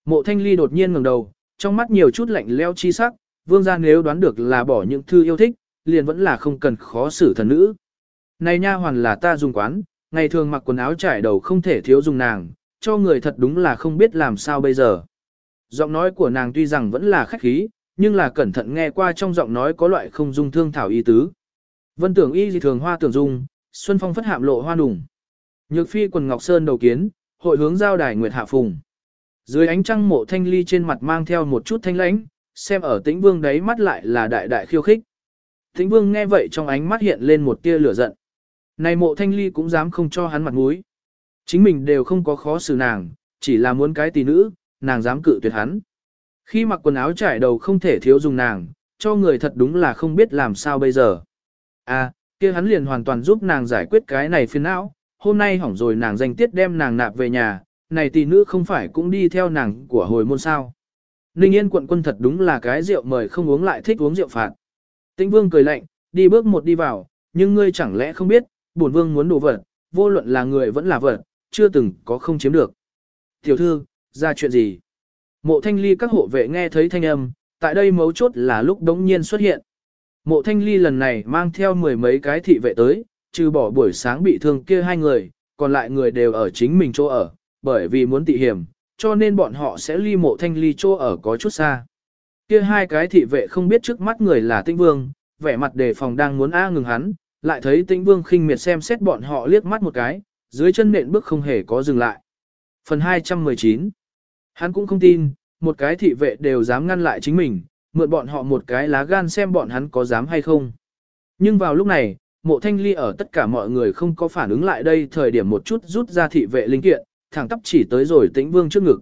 Mộ thanh ly đột nhiên ngẩng đầu, trong mắt nhiều chút lạnh leo chi sắc, vương gia nếu đoán được là bỏ những thư yêu thích, liền vẫn là không cần khó xử thần nữ. Này nha hoàn là ta dùng quán, ngày thường mặc quần áo trải đầu không thể thiếu dùng nàng, cho người thật đúng là không biết làm sao bây giờ. Giọng nói của nàng tuy rằng vẫn là khách khí, nhưng là cẩn thận nghe qua trong giọng nói có loại không dung thương thảo ý tứ. Vân tưởng y gì thường hoa tưởng dung, xuân phong phất hạm lộ hoa nùng. Nhược phi quần ngọc sơn đầu kiến, hội hướng giao đài nguyệt hạ phùng. Dưới ánh trăng mộ thanh ly trên mặt mang theo một chút thanh lãnh, xem ở tĩnh vương đấy mắt lại là đại đại khiêu khích. Tĩnh vương nghe vậy trong ánh mắt hiện lên một tia lửa giận. Này mộ thanh ly cũng dám không cho hắn mặt mũi. Chính mình đều không có khó xử nàng, chỉ là muốn cái tỷ nữ, nàng dám cự tuyệt hắn. Khi mặc quần áo trải đầu không thể thiếu dùng nàng, cho người thật đúng là không biết làm sao bây giờ. À, kia hắn liền hoàn toàn giúp nàng giải quyết cái này phiền não, hôm nay hỏng rồi nàng danh tiết đem nàng nạp về nhà, này tỷ nữ không phải cũng đi theo nàng của hồi môn sao. Ninh Yên quận quân thật đúng là cái rượu mời không uống lại thích uống rượu phạt. Tĩnh Vương cười lạnh, đi bước một đi vào, nhưng ngươi chẳng lẽ không biết, bổn vương muốn đồ vật, vô luận là người vẫn là vật, chưa từng có không chiếm được. Tiểu thư, ra chuyện gì? Mộ thanh ly các hộ vệ nghe thấy thanh âm, tại đây mấu chốt là lúc đống nhiên xuất hiện. Mộ thanh ly lần này mang theo mười mấy cái thị vệ tới, trừ bỏ buổi sáng bị thương kia hai người, còn lại người đều ở chính mình chỗ ở, bởi vì muốn tị hiểm, cho nên bọn họ sẽ ly mộ thanh ly chỗ ở có chút xa. Kia hai cái thị vệ không biết trước mắt người là tinh Vương, vẻ mặt đề phòng đang muốn a ngừng hắn, lại thấy tinh Vương khinh miệt xem xét bọn họ liếc mắt một cái, dưới chân nện bước không hề có dừng lại. Phần 219 Hắn cũng không tin, một cái thị vệ đều dám ngăn lại chính mình, mượn bọn họ một cái lá gan xem bọn hắn có dám hay không. Nhưng vào lúc này, mộ thanh ly ở tất cả mọi người không có phản ứng lại đây thời điểm một chút rút ra thị vệ linh kiện, thẳng tắp chỉ tới rồi tĩnh vương trước ngực.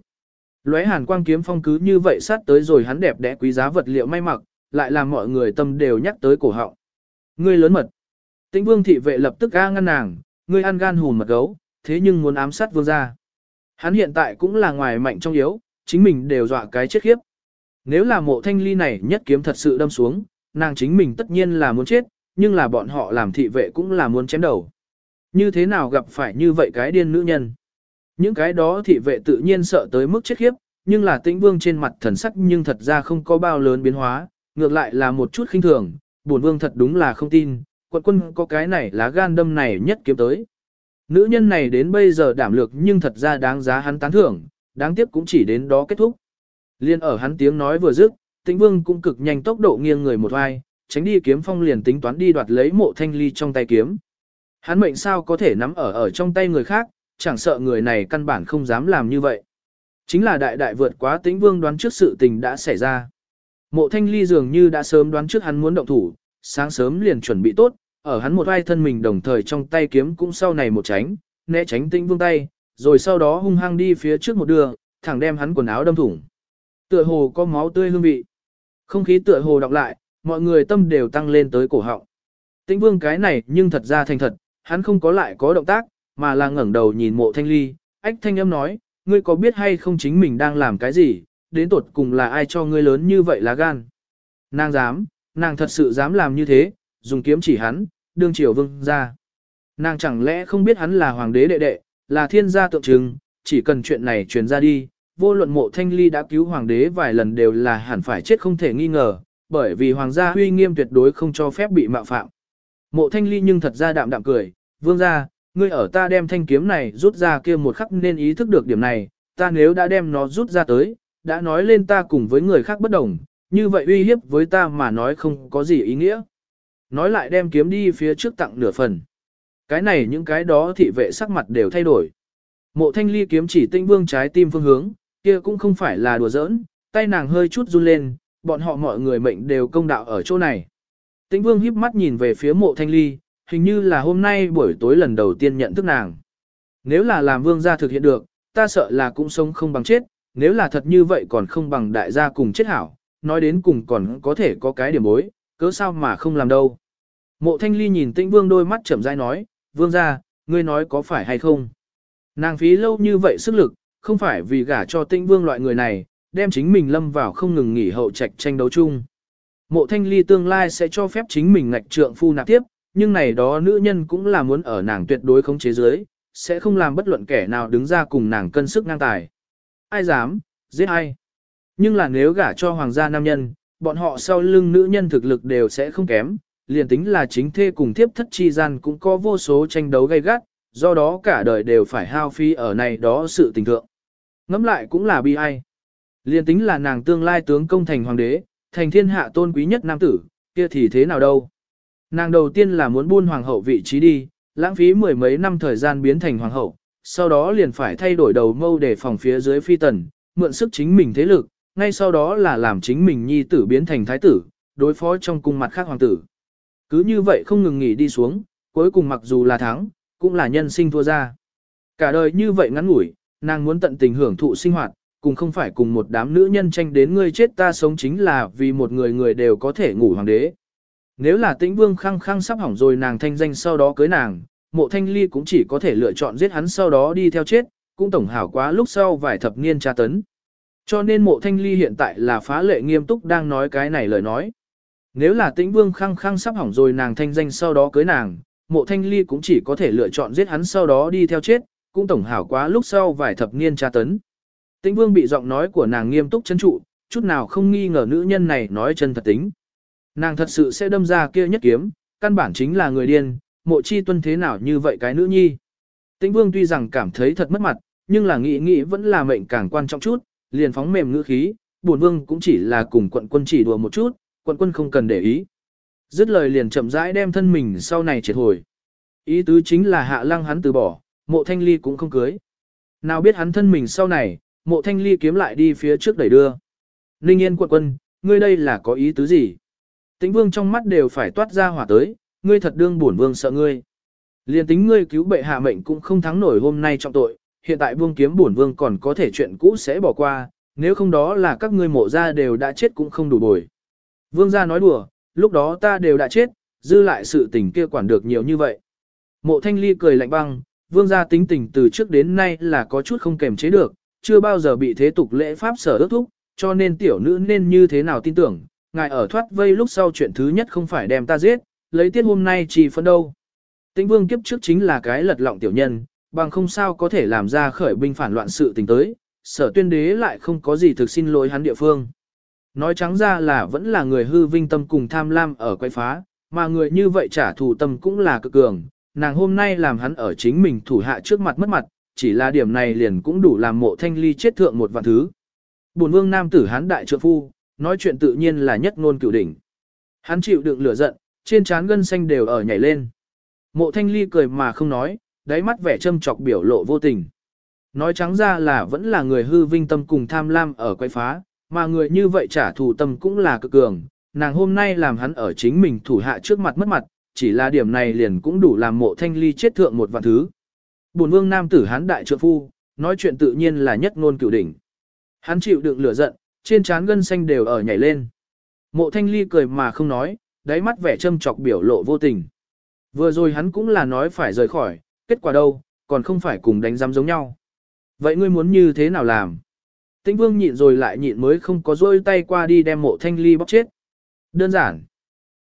Lóe hàn quang kiếm phong cứ như vậy sát tới rồi hắn đẹp đẽ quý giá vật liệu may mặc, lại làm mọi người tâm đều nhắc tới cổ họng. Ngươi lớn mật. Tĩnh vương thị vệ lập tức ga ngăn nàng, ngươi ăn gan hùn mật gấu, thế nhưng muốn ám sát vương gia. Hắn hiện tại cũng là ngoài mạnh trong yếu, chính mình đều dọa cái chết khiếp. Nếu là mộ thanh ly này nhất kiếm thật sự đâm xuống, nàng chính mình tất nhiên là muốn chết, nhưng là bọn họ làm thị vệ cũng là muốn chém đầu. Như thế nào gặp phải như vậy cái điên nữ nhân? Những cái đó thị vệ tự nhiên sợ tới mức chết khiếp, nhưng là tĩnh vương trên mặt thần sắc nhưng thật ra không có bao lớn biến hóa, ngược lại là một chút khinh thường, buồn vương thật đúng là không tin, quận quân có cái này lá gan đâm này nhất kiếm tới. Nữ nhân này đến bây giờ đảm lược nhưng thật ra đáng giá hắn tán thưởng, đáng tiếc cũng chỉ đến đó kết thúc. Liên ở hắn tiếng nói vừa dứt, tĩnh vương cũng cực nhanh tốc độ nghiêng người một vai, tránh đi kiếm phong liền tính toán đi đoạt lấy mộ thanh ly trong tay kiếm. Hắn mệnh sao có thể nắm ở ở trong tay người khác, chẳng sợ người này căn bản không dám làm như vậy. Chính là đại đại vượt quá tĩnh vương đoán trước sự tình đã xảy ra. Mộ thanh ly dường như đã sớm đoán trước hắn muốn động thủ, sáng sớm liền chuẩn bị tốt, ở hắn một vai thân mình đồng thời trong tay kiếm cũng sau này một tránh, né tránh tĩnh vương tay, rồi sau đó hung hăng đi phía trước một đường, thẳng đem hắn quần áo đâm thủng. Tựa hồ có máu tươi hương vị. Không khí tựa hồ đọc lại, mọi người tâm đều tăng lên tới cổ họng. Tĩnh vương cái này nhưng thật ra thành thật, hắn không có lại có động tác, mà là ngẩng đầu nhìn mộ thanh ly, ách thanh âm nói, ngươi có biết hay không chính mình đang làm cái gì, đến tột cùng là ai cho ngươi lớn như vậy lá gan. Nàng dám, nàng thật sự dám làm như thế, dùng kiếm chỉ hắn, đương triều vương ra. Nàng chẳng lẽ không biết hắn là hoàng đế đệ đệ, là thiên gia tượng trưng, chỉ cần chuyện này truyền ra đi, vô luận mộ thanh ly đã cứu hoàng đế vài lần đều là hẳn phải chết không thể nghi ngờ, bởi vì hoàng gia huy nghiêm tuyệt đối không cho phép bị mạo phạm. Mộ thanh ly nhưng thật ra đạm đạm cười, vương gia, ngươi ở ta đem thanh kiếm này rút ra kia một khắc nên ý thức được điểm này, ta nếu đã đem nó rút ra tới, đã nói lên ta cùng với người khác bất đồng, như vậy uy hiếp với ta mà nói không có gì ý nghĩa. Nói lại đem kiếm đi phía trước tặng nửa phần. Cái này những cái đó thị vệ sắc mặt đều thay đổi. Mộ thanh ly kiếm chỉ tinh vương trái tim phương hướng, kia cũng không phải là đùa giỡn, tay nàng hơi chút run lên, bọn họ mọi người mệnh đều công đạo ở chỗ này. Tĩnh vương híp mắt nhìn về phía mộ thanh ly, hình như là hôm nay buổi tối lần đầu tiên nhận thức nàng. Nếu là làm vương gia thực hiện được, ta sợ là cũng sống không bằng chết, nếu là thật như vậy còn không bằng đại gia cùng chết hảo, nói đến cùng còn có thể có cái điểm mối cớ sao mà không làm đâu. Mộ thanh ly nhìn tĩnh vương đôi mắt chậm rãi nói, vương gia, ngươi nói có phải hay không? Nàng phí lâu như vậy sức lực, không phải vì gả cho tĩnh vương loại người này, đem chính mình lâm vào không ngừng nghỉ hậu trạch tranh đấu chung. Mộ thanh ly tương lai sẽ cho phép chính mình ngạch trượng phu nạp tiếp, nhưng này đó nữ nhân cũng là muốn ở nàng tuyệt đối không chế giới, sẽ không làm bất luận kẻ nào đứng ra cùng nàng cân sức ngang tài. Ai dám, giết ai. Nhưng là nếu gả cho hoàng gia nam nhân, bọn họ sau lưng nữ nhân thực lực đều sẽ không kém, liền tính là chính thê cùng thiếp thất chi gian cũng có vô số tranh đấu gay gắt, do đó cả đời đều phải hao phí ở này đó sự tình thượng. Ngắm lại cũng là bi ai. Liền tính là nàng tương lai tướng công thành hoàng đế, thành thiên hạ tôn quý nhất nam tử, kia thì thế nào đâu. Nàng đầu tiên là muốn buôn hoàng hậu vị trí đi, lãng phí mười mấy năm thời gian biến thành hoàng hậu, sau đó liền phải thay đổi đầu mâu để phòng phía dưới phi tần, mượn sức chính mình thế lực, ngay sau đó là làm chính mình nhi tử biến thành thái tử, đối phó trong cung mặt khác hoàng tử. Cứ như vậy không ngừng nghỉ đi xuống, cuối cùng mặc dù là thắng, cũng là nhân sinh thua ra. Cả đời như vậy ngắn ngủi, nàng muốn tận tình hưởng thụ sinh hoạt, cùng không phải cùng một đám nữ nhân tranh đến ngươi chết ta sống chính là vì một người người đều có thể ngủ hoàng đế. Nếu là tĩnh vương khăng khăng sắp hỏng rồi nàng thanh danh sau đó cưới nàng, mộ thanh ly cũng chỉ có thể lựa chọn giết hắn sau đó đi theo chết, cũng tổng hảo quá lúc sau vài thập niên tra tấn. Cho nên mộ thanh ly hiện tại là phá lệ nghiêm túc đang nói cái này lời nói. Nếu là tĩnh vương khăng khăng sắp hỏng rồi nàng thanh danh sau đó cưới nàng, mộ thanh ly cũng chỉ có thể lựa chọn giết hắn sau đó đi theo chết, cũng tổng hảo quá lúc sau vài thập niên tra tấn. Tĩnh vương bị giọng nói của nàng nghiêm túc chân trụ, chút nào không nghi ngờ nữ nhân này nói chân thật tính. Nàng thật sự sẽ đâm ra kia nhất kiếm, căn bản chính là người điên, mộ chi tuân thế nào như vậy cái nữ nhi. Tĩnh vương tuy rằng cảm thấy thật mất mặt, nhưng là nghĩ nghĩ vẫn là mệnh càng quan trọng chút, liền phóng mềm ngữ khí, bổn vương cũng chỉ là cùng quận quân chỉ đùa một chút, quận quân không cần để ý. Dứt lời liền chậm rãi đem thân mình sau này triệt hồi. Ý tứ chính là hạ lăng hắn từ bỏ, mộ thanh ly cũng không cưới. Nào biết hắn thân mình sau này, mộ thanh ly kiếm lại đi phía trước đẩy đưa. Ninh yên quận quân, ngươi đây là có ý tứ gì? Tĩnh vương trong mắt đều phải toát ra hỏa tới, ngươi thật đương bổn vương sợ ngươi. Liên tính ngươi cứu bệ hạ mệnh cũng không thắng nổi hôm nay trong tội, hiện tại vương kiếm bổn vương còn có thể chuyện cũ sẽ bỏ qua, nếu không đó là các ngươi mộ ra đều đã chết cũng không đủ bồi. Vương gia nói đùa, lúc đó ta đều đã chết, dư lại sự tình kia quản được nhiều như vậy. Mộ thanh ly cười lạnh băng, vương gia tính tình từ trước đến nay là có chút không kềm chế được, chưa bao giờ bị thế tục lễ pháp sở ước thúc, cho nên tiểu nữ nên như thế nào tin tưởng, ngài ở thoát vây lúc sau chuyện thứ nhất không phải đem ta giết, lấy tiết hôm nay chỉ phân đâu. Tĩnh vương kiếp trước chính là cái lật lọng tiểu nhân, bằng không sao có thể làm ra khởi binh phản loạn sự tình tới, sở tuyên đế lại không có gì thực xin lỗi hắn địa phương. Nói trắng ra là vẫn là người hư vinh tâm cùng tham lam ở quay phá, mà người như vậy trả thù tâm cũng là cực cường, nàng hôm nay làm hắn ở chính mình thủ hạ trước mặt mất mặt, chỉ là điểm này liền cũng đủ làm mộ thanh ly chết thượng một vạn thứ. Bồn vương nam tử hắn đại trượng phu, nói chuyện tự nhiên là nhất ngôn cửu đỉnh. Hắn chịu đựng lửa giận, trên trán gân xanh đều ở nhảy lên. Mộ thanh ly cười mà không nói, đáy mắt vẻ châm chọc biểu lộ vô tình. Nói trắng ra là vẫn là người hư vinh tâm cùng tham lam ở quay phá, mà người như vậy trả thù tâm cũng là cực cường, nàng hôm nay làm hắn ở chính mình thủ hạ trước mặt mất mặt, chỉ là điểm này liền cũng đủ làm mộ thanh ly chết thượng một vạn thứ. Bồn vương nam tử hắn đại trượng phu, nói chuyện tự nhiên là nhất ngôn cửu đỉnh. Hắn chịu đựng lửa giận, trên trán gân xanh đều ở nhảy lên. Mộ thanh ly cười mà không nói, đáy mắt vẻ châm chọc biểu lộ vô tình. Vừa rồi hắn cũng là nói phải rời khỏi, kết quả đâu, còn không phải cùng đánh giam giống nhau. Vậy ngươi muốn như thế nào làm? Tĩnh vương nhịn rồi lại nhịn mới không có rôi tay qua đi đem mộ thanh ly bóc chết. Đơn giản.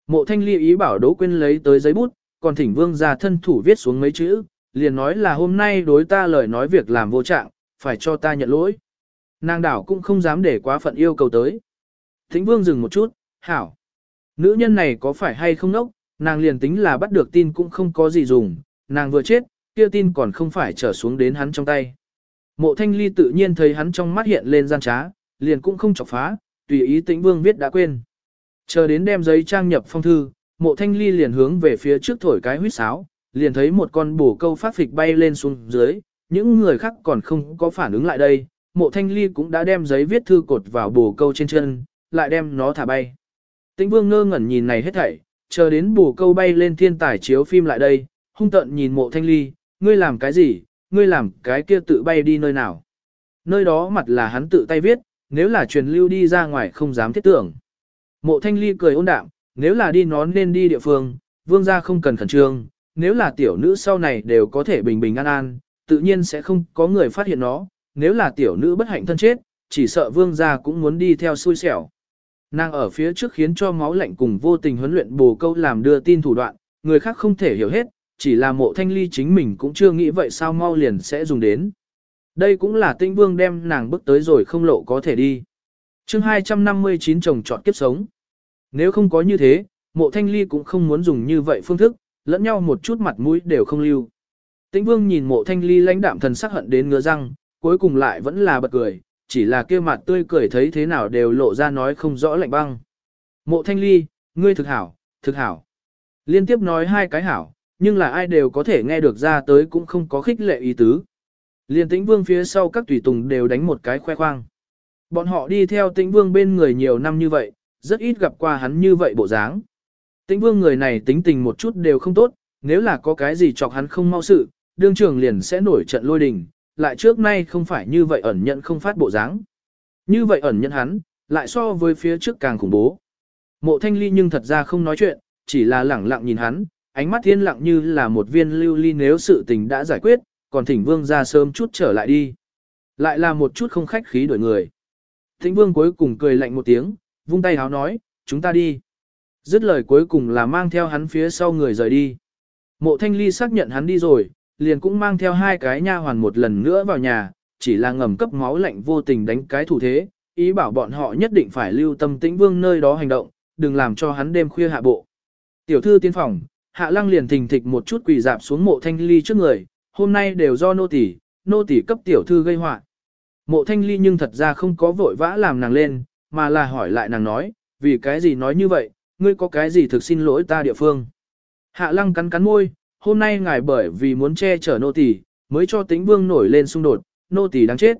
Mộ thanh ly ý bảo Đỗ Quyên lấy tới giấy bút, còn thỉnh vương ra thân thủ viết xuống mấy chữ, liền nói là hôm nay đối ta lời nói việc làm vô trạng, phải cho ta nhận lỗi. Nàng đảo cũng không dám để quá phận yêu cầu tới. Thính vương dừng một chút, hảo. Nữ nhân này có phải hay không nốc, nàng liền tính là bắt được tin cũng không có gì dùng, nàng vừa chết, kia tin còn không phải trở xuống đến hắn trong tay. Mộ thanh ly tự nhiên thấy hắn trong mắt hiện lên gian trá, liền cũng không chọc phá, tùy ý tĩnh vương viết đã quên. Chờ đến đem giấy trang nhập phong thư, mộ thanh ly liền hướng về phía trước thổi cái huyết sáo, liền thấy một con bổ câu phát phịch bay lên xuống dưới, những người khác còn không có phản ứng lại đây, mộ thanh ly cũng đã đem giấy viết thư cột vào bổ câu trên chân, lại đem nó thả bay. Tĩnh vương ngơ ngẩn nhìn này hết thảy, chờ đến bổ câu bay lên thiên tải chiếu phim lại đây, hung tận nhìn mộ thanh ly, ngươi làm cái gì, ngươi làm cái kia tự bay đi nơi nào. Nơi đó mặt là hắn tự tay viết, nếu là truyền lưu đi ra ngoài không dám thiết tưởng. Mộ thanh ly cười ôn đạm, nếu là đi nó nên đi địa phương, vương gia không cần khẩn trương, nếu là tiểu nữ sau này đều có thể bình bình an an, tự nhiên sẽ không có người phát hiện nó, nếu là tiểu nữ bất hạnh thân chết, chỉ sợ vương gia cũng muốn đi theo xui xẻo. Nàng ở phía trước khiến cho máu lạnh cùng vô tình huấn luyện bồ câu làm đưa tin thủ đoạn, người khác không thể hiểu hết, chỉ là mộ thanh ly chính mình cũng chưa nghĩ vậy sao mau liền sẽ dùng đến. Đây cũng là tinh vương đem nàng bước tới rồi không lộ có thể đi. chương 259 chồng chọn kiếp sống. Nếu không có như thế, mộ thanh ly cũng không muốn dùng như vậy phương thức, lẫn nhau một chút mặt mũi đều không lưu. Tĩnh vương nhìn mộ thanh ly lãnh đạm thần sắc hận đến ngứa răng, cuối cùng lại vẫn là bật cười, chỉ là kia mặt tươi cười thấy thế nào đều lộ ra nói không rõ lạnh băng. Mộ thanh ly, ngươi thực hảo, thực hảo. Liên tiếp nói hai cái hảo, nhưng là ai đều có thể nghe được ra tới cũng không có khích lệ ý tứ. Liên tĩnh vương phía sau các tùy tùng đều đánh một cái khoe khoang. Bọn họ đi theo tĩnh vương bên người nhiều năm như vậy, rất ít gặp qua hắn như vậy bộ dáng. Tĩnh vương người này tính tình một chút đều không tốt, nếu là có cái gì chọc hắn không mau sự, đương trường liền sẽ nổi trận lôi đình, lại trước nay không phải như vậy ẩn nhận không phát bộ dáng. Như vậy ẩn nhận hắn, lại so với phía trước càng khủng bố. Mộ thanh ly nhưng thật ra không nói chuyện, chỉ là lẳng lặng nhìn hắn, ánh mắt thiên lặng như là một viên lưu ly nếu sự tình đã giải quyết, còn thỉnh vương ra sớm chút trở lại đi. Lại là một chút không khách khí đổi người. Thịnh vương cuối cùng cười lạnh một tiếng, vung tay háo nói, chúng ta đi. Dứt lời cuối cùng là mang theo hắn phía sau người rời đi. Mộ thanh ly xác nhận hắn đi rồi, liền cũng mang theo hai cái nha hoàn một lần nữa vào nhà, chỉ là ngầm cấp máu lạnh vô tình đánh cái thủ thế, ý bảo bọn họ nhất định phải lưu tâm tĩnh vương nơi đó hành động, đừng làm cho hắn đêm khuya hạ bộ. Tiểu thư tiên phòng, hạ lăng liền thình thịch một chút quỳ dạp xuống mộ thanh ly trước người, hôm nay đều do nô tỷ, nô tỷ cấp tiểu thư gây họa Mộ thanh ly nhưng thật ra không có vội vã làm nàng lên, mà là hỏi lại nàng nói, vì cái gì nói như vậy, ngươi có cái gì thực xin lỗi ta địa phương. Hạ lăng cắn cắn môi, hôm nay ngài bởi vì muốn che chở nô Tỷ, mới cho tĩnh vương nổi lên xung đột, nô Tỷ đáng chết.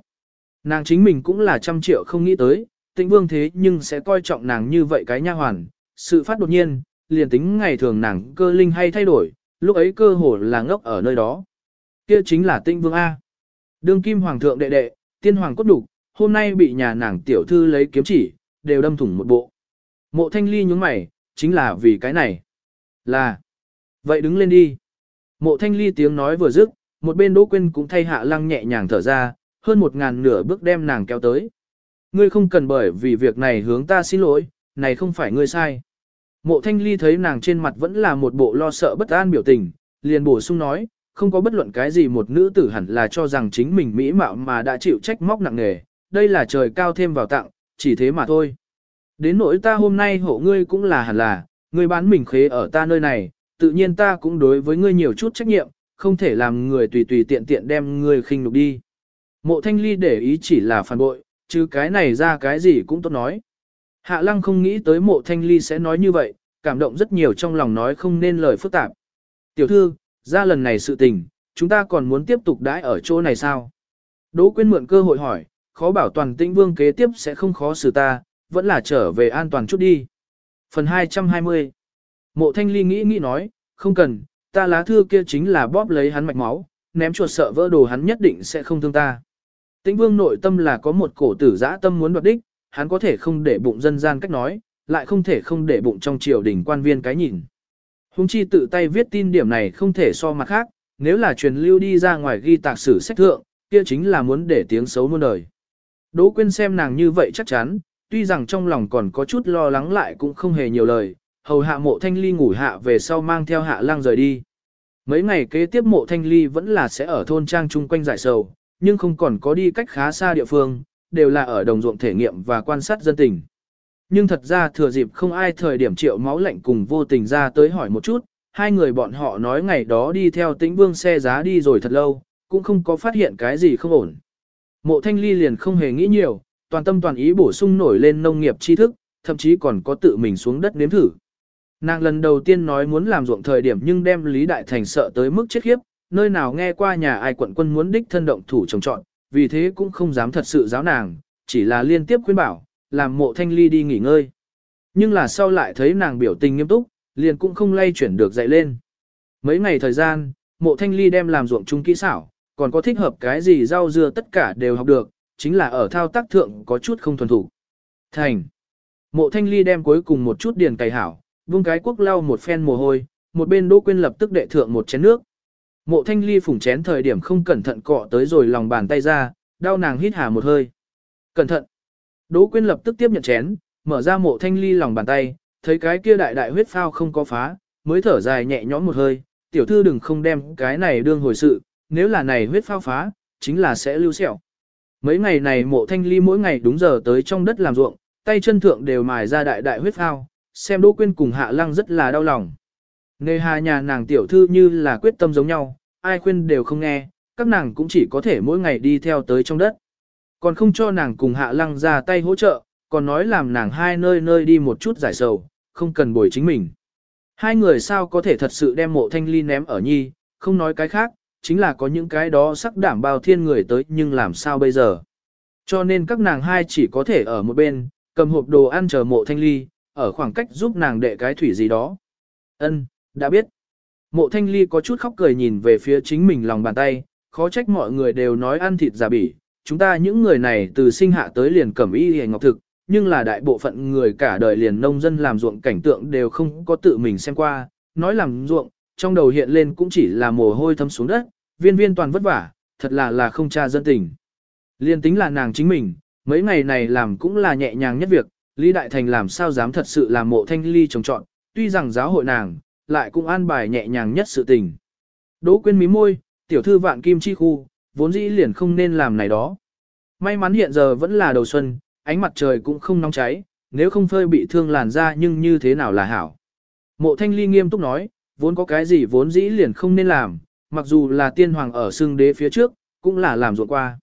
Nàng chính mình cũng là trăm triệu không nghĩ tới, tĩnh vương thế nhưng sẽ coi trọng nàng như vậy cái nha hoàn. Sự phát đột nhiên, liền tính ngày thường nàng cơ linh hay thay đổi, lúc ấy cơ hồ là ngốc ở nơi đó. Kia chính là tinh vương A. Đương kim hoàng thượng đệ đệ, tiên hoàng cốt đục, hôm nay bị nhà nàng tiểu thư lấy kiếm chỉ, đều đâm thủng một bộ. Mộ thanh ly nhúng mày, chính là vì cái này. Là, vậy đứng lên đi. Mộ thanh ly tiếng nói vừa dứt, một bên Đỗ Quyên cũng thay hạ lăng nhẹ nhàng thở ra, hơn một ngàn nửa bước đem nàng kéo tới. Ngươi không cần bởi vì việc này hướng ta xin lỗi, này không phải ngươi sai. Mộ thanh ly thấy nàng trên mặt vẫn là một bộ lo sợ bất an biểu tình, liền bổ sung nói, không có bất luận cái gì một nữ tử hẳn là cho rằng chính mình mỹ mạo mà đã chịu trách móc nặng nề, đây là trời cao thêm vào tặng, chỉ thế mà thôi. Đến nỗi ta hôm nay hộ ngươi cũng là hẳn là, ngươi bán mình khế ở ta nơi này, tự nhiên ta cũng đối với ngươi nhiều chút trách nhiệm, không thể làm người tùy tùy tiện tiện đem ngươi khinh nhục đi. Mộ thanh ly để ý chỉ là phản bội, chứ cái này ra cái gì cũng tốt nói. Hạ lăng không nghĩ tới mộ thanh ly sẽ nói như vậy, cảm động rất nhiều trong lòng nói không nên lời phức tạp. Tiểu thư, ra lần này sự tình, chúng ta còn muốn tiếp tục đãi ở chỗ này sao? Đỗ quyên mượn cơ hội hỏi, khó bảo toàn tĩnh vương kế tiếp sẽ không khó xử ta, vẫn là trở về an toàn chút đi. Phần 220 Mộ thanh ly nghĩ nghĩ nói, không cần, ta lá thư kia chính là bóp lấy hắn mạch máu, ném chuột sợ vỡ đồ hắn nhất định sẽ không thương ta. Tĩnh vương nội tâm là có một cổ tử dã tâm muốn đoạt đích, hắn có thể không để bụng dân gian cách nói, lại không thể không để bụng trong triều đình quan viên cái nhìn. Hùng chi tự tay viết tin điểm này không thể so mặt khác, nếu là truyền lưu đi ra ngoài ghi tạc sử sách thượng, kia chính là muốn để tiếng xấu muôn đời. Đỗ Quyên xem nàng như vậy chắc chắn, tuy rằng trong lòng còn có chút lo lắng lại cũng không hề nhiều lời, hầu hạ mộ thanh ly ngủ hạ về sau mang theo hạ lang rời đi. Mấy ngày kế tiếp mộ thanh ly vẫn là sẽ ở thôn trang chung quanh giải sầu, nhưng không còn có đi cách khá xa địa phương, đều là ở đồng ruộng thể nghiệm và quan sát dân tình. Nhưng thật ra thừa dịp không ai thời điểm triệu máu lạnh cùng vô tình ra tới hỏi một chút, hai người bọn họ nói ngày đó đi theo tĩnh vương xe giá đi rồi thật lâu, cũng không có phát hiện cái gì không ổn. Mộ thanh ly liền không hề nghĩ nhiều, toàn tâm toàn ý bổ sung nổi lên nông nghiệp tri thức, thậm chí còn có tự mình xuống đất nếm thử. Nàng lần đầu tiên nói muốn làm ruộng thời điểm nhưng đem Lý Đại Thành sợ tới mức chết khiếp, nơi nào nghe qua nhà ai quận quân muốn đích thân động thủ trồng trọn, vì thế cũng không dám thật sự giáo nàng, chỉ là liên tiếp khuyên bảo, làm mộ thanh ly đi nghỉ ngơi. Nhưng là sau lại thấy nàng biểu tình nghiêm túc, liền cũng không lay chuyển được dậy lên. Mấy ngày thời gian, mộ thanh ly đem làm ruộng chung kỹ xảo, còn có thích hợp cái gì rau dưa tất cả đều học được, chính là ở thao tác thượng có chút không thuần thủ. Thành. Mộ thanh ly đem cuối cùng một chút điền cày hảo, vung cái quốc lau một phen mồ hôi, một bên đỗ quên lập tức đệ thượng một chén nước. Mộ thanh ly phủng chén thời điểm không cẩn thận cọ tới rồi lòng bàn tay ra, đau nàng hít hà một hơi. Cẩn thận. Đỗ Quyên lập tức tiếp nhận chén, mở ra mộ thanh ly lòng bàn tay, thấy cái kia đại đại huyết phao không có phá, mới thở dài nhẹ nhõm một hơi, tiểu thư đừng không đem cái này đương hồi sự, nếu là này huyết phao phá, chính là sẽ lưu sẹo. Mấy ngày này mộ thanh ly mỗi ngày đúng giờ tới trong đất làm ruộng, tay chân thượng đều mài ra đại đại huyết phao, xem Đỗ Quyên cùng Hạ Lăng rất là đau lòng. Nề hà nhà nàng tiểu thư như là quyết tâm giống nhau, ai khuyên đều không nghe, các nàng cũng chỉ có thể mỗi ngày đi theo tới trong đất. Còn không cho nàng cùng hạ lăng ra tay hỗ trợ, còn nói làm nàng hai nơi nơi đi một chút giải sầu, không cần bồi chính mình. Hai người sao có thể thật sự đem mộ thanh ly ném ở nhi, không nói cái khác, chính là có những cái đó sắc đảm bao thiên người tới nhưng làm sao bây giờ. Cho nên các nàng hai chỉ có thể ở một bên, cầm hộp đồ ăn chờ mộ thanh ly, ở khoảng cách giúp nàng đệ cái thủy gì đó. Ân, đã biết. Mộ thanh ly có chút khóc cười nhìn về phía chính mình lòng bàn tay, khó trách mọi người đều nói ăn thịt giả bỉ, chúng ta những người này từ sinh hạ tới liền cẩm y hề ngọc thực, nhưng là đại bộ phận người cả đời liền nông dân làm ruộng cảnh tượng đều không có tự mình xem qua, nói làm ruộng, trong đầu hiện lên cũng chỉ là mồ hôi thấm xuống đất, viên viên toàn vất vả, thật là là không cha dân tình. Liên tính là nàng chính mình, mấy ngày này làm cũng là nhẹ nhàng nhất việc, Lý Đại Thành làm sao dám thật sự làm mộ thanh ly trồng trọn, tuy rằng giáo hội nàng, lại cũng an bài nhẹ nhàng nhất sự tình. Đỗ quyên mí môi, tiểu thư vạn kim chi khu, vốn dĩ liền không nên làm này đó. May mắn hiện giờ vẫn là đầu xuân, ánh mặt trời cũng không nóng cháy, nếu không phơi bị thương làn da nhưng như thế nào là hảo. Mộ thanh ly nghiêm túc nói, vốn có cái gì vốn dĩ liền không nên làm, mặc dù là tiên hoàng ở xương đế phía trước, cũng là làm ruộng qua.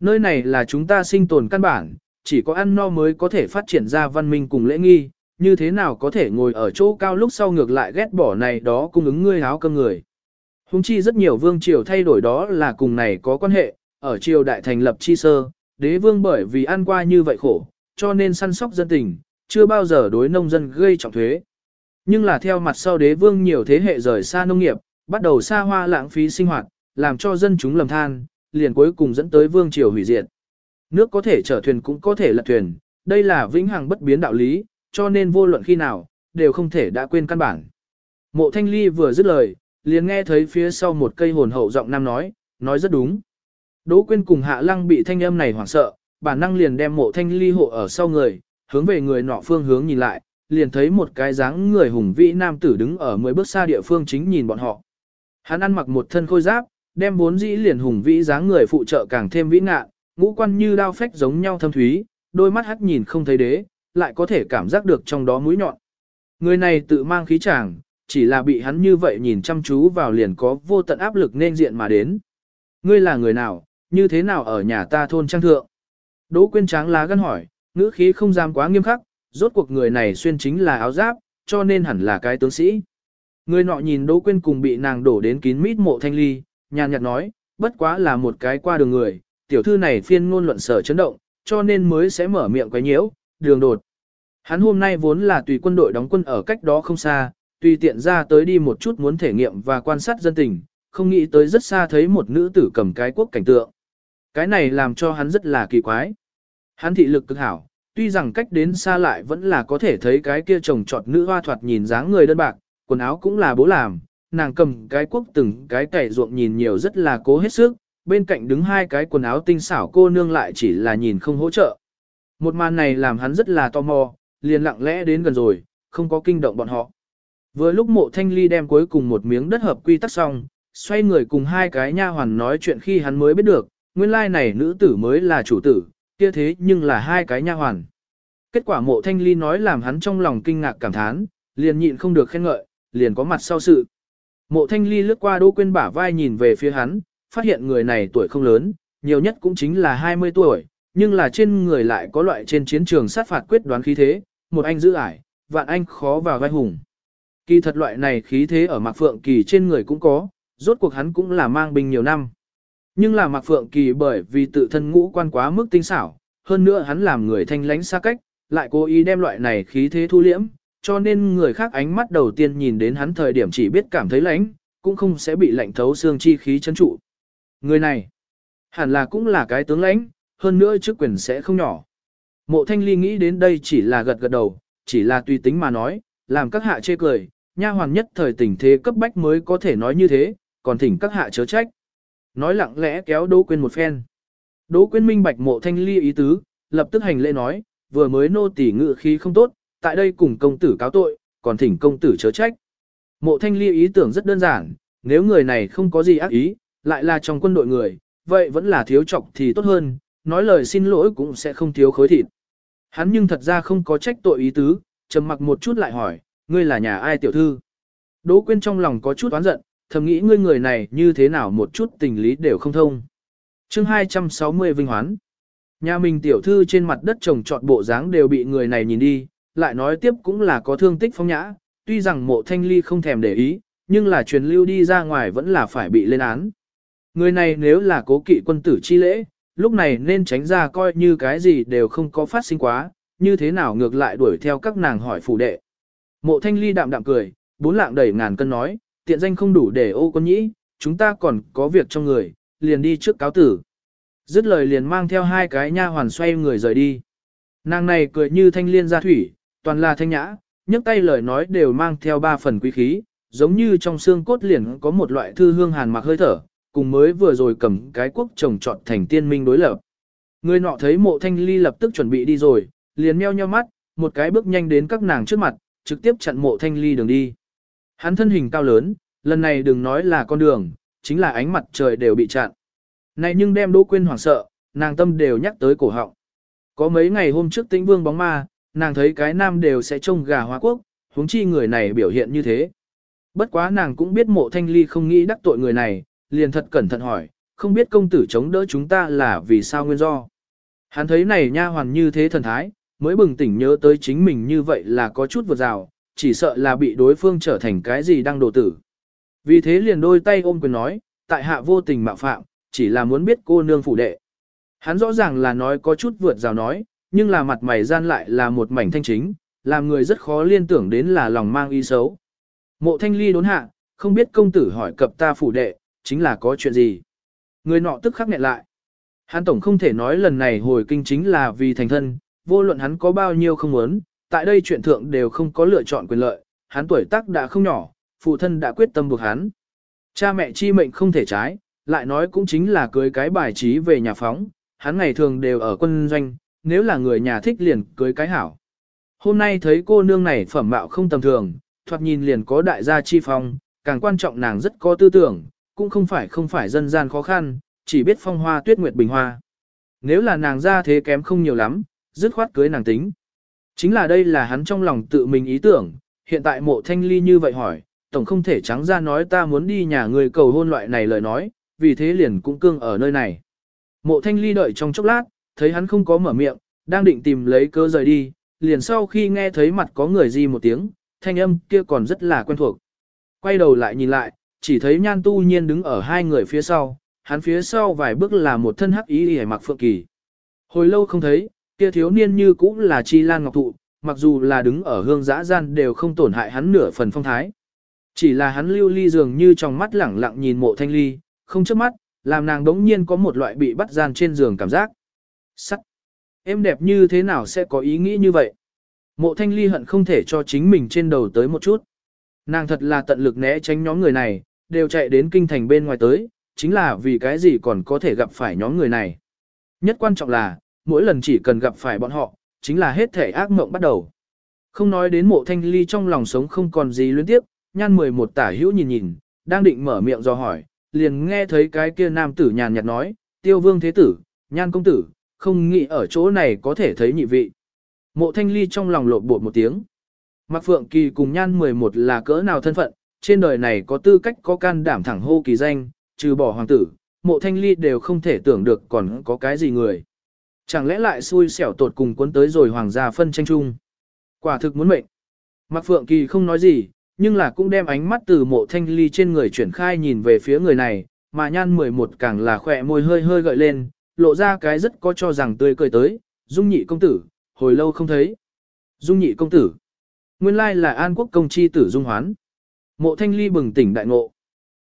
Nơi này là chúng ta sinh tồn căn bản, chỉ có ăn no mới có thể phát triển ra văn minh cùng lễ nghi, như thế nào có thể ngồi ở chỗ cao lúc sau ngược lại ghét bỏ này đó cung ứng ngươi háo cơm người. Hùng chi rất nhiều vương triều thay đổi đó là cùng này có quan hệ, ở triều đại thành lập chi sơ, đế vương bởi vì ăn qua như vậy khổ, cho nên săn sóc dân tình, chưa bao giờ đối nông dân gây trọng thuế. Nhưng là theo mặt sau đế vương nhiều thế hệ rời xa nông nghiệp, bắt đầu xa hoa lãng phí sinh hoạt, làm cho dân chúng lầm than, liền cuối cùng dẫn tới vương triều hủy diệt. Nước có thể chở thuyền cũng có thể lật thuyền, đây là vĩnh hằng bất biến đạo lý, cho nên vô luận khi nào, đều không thể đã quên căn bản. Mộ thanh ly vừa dứt lời, liền nghe thấy phía sau một cây hồn hậu giọng nam nói, nói rất đúng. Đỗ quyên cùng hạ lăng bị thanh âm này hoảng sợ, bản năng liền đem mộ thanh ly hộ ở sau người, hướng về người nọ phương hướng nhìn lại, liền thấy một cái dáng người hùng vĩ nam tử đứng ở mười bước xa địa phương chính nhìn bọn họ. Hắn ăn mặc một thân khôi giáp, đem bốn dĩ liền hùng vĩ dáng người phụ trợ càng thêm vĩ ngạ, ngũ quan như đao phách giống nhau thâm thúy, đôi mắt hắt nhìn không thấy đế, lại có thể cảm giác được trong đó mũi nhọn. Người này tự mang khí chàng, chỉ là bị hắn như vậy nhìn chăm chú vào liền có vô tận áp lực nên diện mà đến. Ngươi là người nào, như thế nào ở nhà ta thôn trang thượng? Đỗ quyên tráng lá gân hỏi, ngữ khí không dám quá nghiêm khắc, rốt cuộc người này xuyên chính là áo giáp, cho nên hẳn là cái tướng sĩ. Người nọ nhìn Đỗ Quyên cùng bị nàng đổ đến kín mít mộ thanh ly, nhàn nhạt nói, bất quá là một cái qua đường người, tiểu thư này phiên ngôn luận sở chấn động, cho nên mới sẽ mở miệng quấy nhiễu, đường đột. Hắn hôm nay vốn là tùy quân đội đóng quân ở cách đó không xa, tùy tiện ra tới đi một chút muốn thể nghiệm và quan sát dân tình, không nghĩ tới rất xa thấy một nữ tử cầm cái quốc cảnh tượng. Cái này làm cho hắn rất là kỳ quái. Hắn thị lực cực hảo, tuy rằng cách đến xa lại vẫn là có thể thấy cái kia trồng trọt nữ hoa thoạt nhìn dáng người đơn bạc, quần áo cũng là bố làm, nàng cầm cái quốc từng cái cày ruộng nhìn nhiều rất là cố hết sức, bên cạnh đứng hai cái quần áo tinh xảo cô nương lại chỉ là nhìn không hỗ trợ. Một màn này làm hắn rất là tò mò, liền lặng lẽ đến gần rồi, không có kinh động bọn họ. Vừa lúc mộ thanh ly đem cuối cùng một miếng đất hợp quy tắc xong, xoay người cùng hai cái nha hoàn nói chuyện khi hắn mới biết được, nguyên lai này nữ tử mới là chủ tử, kia thế nhưng là hai cái nha hoàn. Kết quả mộ thanh ly nói làm hắn trong lòng kinh ngạc cảm thán, liền nhịn không được khen ngợi, liền có mặt sau sự. Mộ thanh ly lướt qua Đỗ Quyên bả vai nhìn về phía hắn, phát hiện người này tuổi không lớn, nhiều nhất cũng chính là 20 tuổi, nhưng là trên người lại có loại trên chiến trường sát phạt quyết đoán khí thế, một anh giữ ải, vạn anh khó vào vai hùng. Kỳ thật loại này khí thế ở Mạc Phượng Kỳ trên người cũng có, rốt cuộc hắn cũng là mang binh nhiều năm. Nhưng là Mạc Phượng Kỳ bởi vì tự thân ngũ quan quá mức tinh xảo, hơn nữa hắn làm người thanh lánh xa cách, lại cố ý đem loại này khí thế thu liễm, cho nên người khác ánh mắt đầu tiên nhìn đến hắn thời điểm chỉ biết cảm thấy lánh, cũng không sẽ bị lạnh thấu xương chi khí chấn trụ. Người này, hẳn là cũng là cái tướng lãnh, hơn nữa chức quyền sẽ không nhỏ. Mộ thanh ly nghĩ đến đây chỉ là gật gật đầu, chỉ là tùy tính mà nói, làm các hạ chê cười, nha hoàn nhất thời tình thế cấp bách mới có thể nói như thế, còn thỉnh các hạ chớ trách. Nói lặng lẽ kéo Đỗ Quyên một phen. Đỗ Quyên minh bạch mộ thanh ly ý tứ, lập tức hành lễ nói, vừa mới nô tỉ ngự khí không tốt, tại đây cùng công tử cáo tội, còn thỉnh công tử chớ trách. Mộ thanh ly ý tưởng rất đơn giản, nếu người này không có gì ác ý, lại là trong quân đội người, vậy vẫn là thiếu trọng thì tốt hơn, nói lời xin lỗi cũng sẽ không thiếu khối thịt. Hắn nhưng thật ra không có trách tội ý tứ, trầm mặc một chút lại hỏi, ngươi là nhà ai tiểu thư? Đỗ Quyên trong lòng có chút oán giận, thầm nghĩ ngươi người này như thế nào một chút tình lý đều không thông. chương 260 Vinh Hoán Nhà mình tiểu thư trên mặt đất trồng trọt bộ dáng đều bị người này nhìn đi, lại nói tiếp cũng là có thương tích phong nhã, tuy rằng mộ thanh ly không thèm để ý, nhưng là truyền lưu đi ra ngoài vẫn là phải bị lên án. Người này nếu là cố kỵ quân tử chi lễ, lúc này nên tránh ra coi như cái gì đều không có phát sinh quá, như thế nào ngược lại đuổi theo các nàng hỏi phủ đệ. Mộ thanh ly đạm đạm cười, bốn lạng đẩy ngàn cân nói, tiện danh không đủ để ô con nhĩ, chúng ta còn có việc trong người, liền đi trước cáo tử. Dứt lời liền mang theo hai cái nha hoàn xoay người rời đi. Nàng này cười như thanh liên gia thủy, toàn là thanh nhã, nhấc tay lời nói đều mang theo ba phần quý khí, giống như trong xương cốt liền có một loại thư hương hàn mặc hơi thở, cùng mới vừa rồi cầm cái quốc trồng trọt thành tiên minh đối lập. Người nọ thấy mộ thanh ly lập tức chuẩn bị đi rồi, liền meo nheo mắt, một cái bước nhanh đến các nàng trước mặt, trực tiếp chặn mộ thanh ly đường đi. Hắn thân hình cao lớn, lần này đừng nói là con đường, chính là ánh mặt trời đều bị chặn. Này nhưng đem Đỗ Quyên hoảng sợ, nàng tâm đều nhắc tới cổ họng. Có mấy ngày hôm trước tĩnh vương bóng ma, nàng thấy cái nam đều sẽ trông gà hóa quốc, huống chi người này biểu hiện như thế. Bất quá nàng cũng biết mộ thanh ly không nghĩ đắc tội người này, liền thật cẩn thận hỏi, không biết công tử chống đỡ chúng ta là vì sao nguyên do. Hắn thấy này nha hoàn như thế thần thái, mới bừng tỉnh nhớ tới chính mình như vậy là có chút vượt rào, chỉ sợ là bị đối phương trở thành cái gì đang đổ tử. Vì thế liền đôi tay ôm quyền nói, tại hạ vô tình mạo phạm, chỉ là muốn biết cô nương phủ đệ. Hắn rõ ràng là nói có chút vượt rào nói, nhưng là mặt mày gian lại là một mảnh thanh chính, làm người rất khó liên tưởng đến là lòng mang ý xấu. Mộ thanh ly đốn hạ, không biết công tử hỏi cập ta phủ đệ, chính là có chuyện gì. Người nọ tức khắc nghẹn lại. Hắn tổng không thể nói lần này hồi kinh chính là vì thành thân, vô luận hắn có bao nhiêu không muốn, tại đây chuyện thượng đều không có lựa chọn quyền lợi, hắn tuổi tác đã không nhỏ, phụ thân đã quyết tâm buộc hắn. Cha mẹ chi mệnh không thể trái, lại nói cũng chính là cưới cái bài trí về nhà phóng, hắn ngày thường đều ở quân doanh, nếu là người nhà thích liền cưới cái hảo. Hôm nay thấy cô nương này phẩm mạo không tầm thường, thoạt nhìn liền có đại gia chi phong, càng quan trọng nàng rất có tư tưởng, cũng không phải không phải dân gian khó khăn, chỉ biết phong hoa tuyết nguyệt bình hoa. Nếu là nàng ra thế kém không nhiều lắm, dứt khoát cưới nàng tính. Chính là đây là hắn trong lòng tự mình ý tưởng, hiện tại mộ thanh ly như vậy hỏi, tổng không thể trắng ra nói ta muốn đi nhà người cầu hôn loại này lời nói, vì thế liền cũng cương ở nơi này. Mộ thanh ly đợi trong chốc lát, thấy hắn không có mở miệng, đang định tìm lấy cơ rời đi, liền sau khi nghe thấy mặt có người gì một tiếng, thanh âm kia còn rất là quen thuộc. Quay đầu lại nhìn lại, chỉ thấy nhan tu nhiên đứng ở hai người phía sau, hắn phía sau vài bước là một thân hắc ý hề mặc phượng kỳ. Hồi lâu không thấy, kia thiếu niên như cũng là chi lan ngọc thụ, mặc dù là đứng ở hương giã gian đều không tổn hại hắn nửa phần phong thái. Chỉ là hắn lưu ly dường như trong mắt lẳng lặng nhìn mộ thanh ly, không chớp mắt, làm nàng đống nhiên có một loại bị bắt gian trên giường cảm giác. Sắc! Em đẹp như thế nào sẽ có ý nghĩ như vậy? Mộ thanh ly hận không thể cho chính mình trên đầu tới một chút. Nàng thật là tận lực né tránh nhóm người này, đều chạy đến kinh thành bên ngoài tới, chính là vì cái gì còn có thể gặp phải nhóm người này. Nhất quan trọng là, mỗi lần chỉ cần gặp phải bọn họ, chính là hết thể ác mộng bắt đầu. Không nói đến mộ thanh ly trong lòng sống không còn gì luyến tiếp, nhan 11 tả hữu nhìn nhìn, đang định mở miệng do hỏi, liền nghe thấy cái kia nam tử nhàn nhạt nói, tiêu vương thế tử, nhan công tử, không nghĩ ở chỗ này có thể thấy nhị vị. Mộ thanh ly trong lòng lộn bột một tiếng. Mạc Phượng Kỳ cùng nhan 11 là cỡ nào thân phận, trên đời này có tư cách có can đảm thẳng hô kỳ danh, trừ bỏ hoàng tử, mộ thanh ly đều không thể tưởng được còn có cái gì người. Chẳng lẽ lại xui xẻo tột cùng cuốn tới rồi hoàng gia phân tranh chung. Quả thực muốn mệnh. Mạc Phượng Kỳ không nói gì, nhưng là cũng đem ánh mắt từ mộ thanh ly trên người chuyển khai nhìn về phía người này, mà nhan 11 càng là khỏe môi hơi hơi gợi lên, lộ ra cái rất có cho rằng tươi cười tới, dung nhị công tử, hồi lâu không thấy. Dung nhị công tử. Nguyên lai là An Quốc công chi tử dung hoán. Mộ thanh ly bừng tỉnh đại ngộ.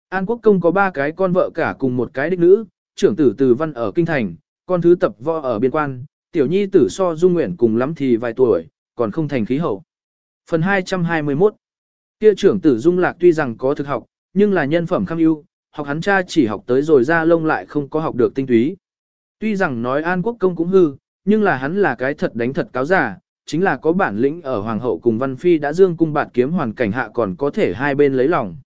An Quốc công có ba cái con vợ cả cùng một cái đích nữ, trưởng tử từ văn ở kinh thành, con thứ tập võ ở biên quan, tiểu nhi tử so dung nguyện cùng lắm thì vài tuổi, còn không thành khí hậu. Phần 221 Kia trưởng tử dung lạc tuy rằng có thực học, nhưng là nhân phẩm kham ưu, học hắn cha chỉ học tới rồi ra lông lại không có học được tinh túy. Tuy rằng nói An Quốc công cũng hư, nhưng là hắn là cái thật đánh thật cáo giả, chính là có bản lĩnh ở Hoàng hậu cùng Văn Phi đã dương cung bạt kiếm hoàn cảnh hạ còn có thể hai bên lấy lòng.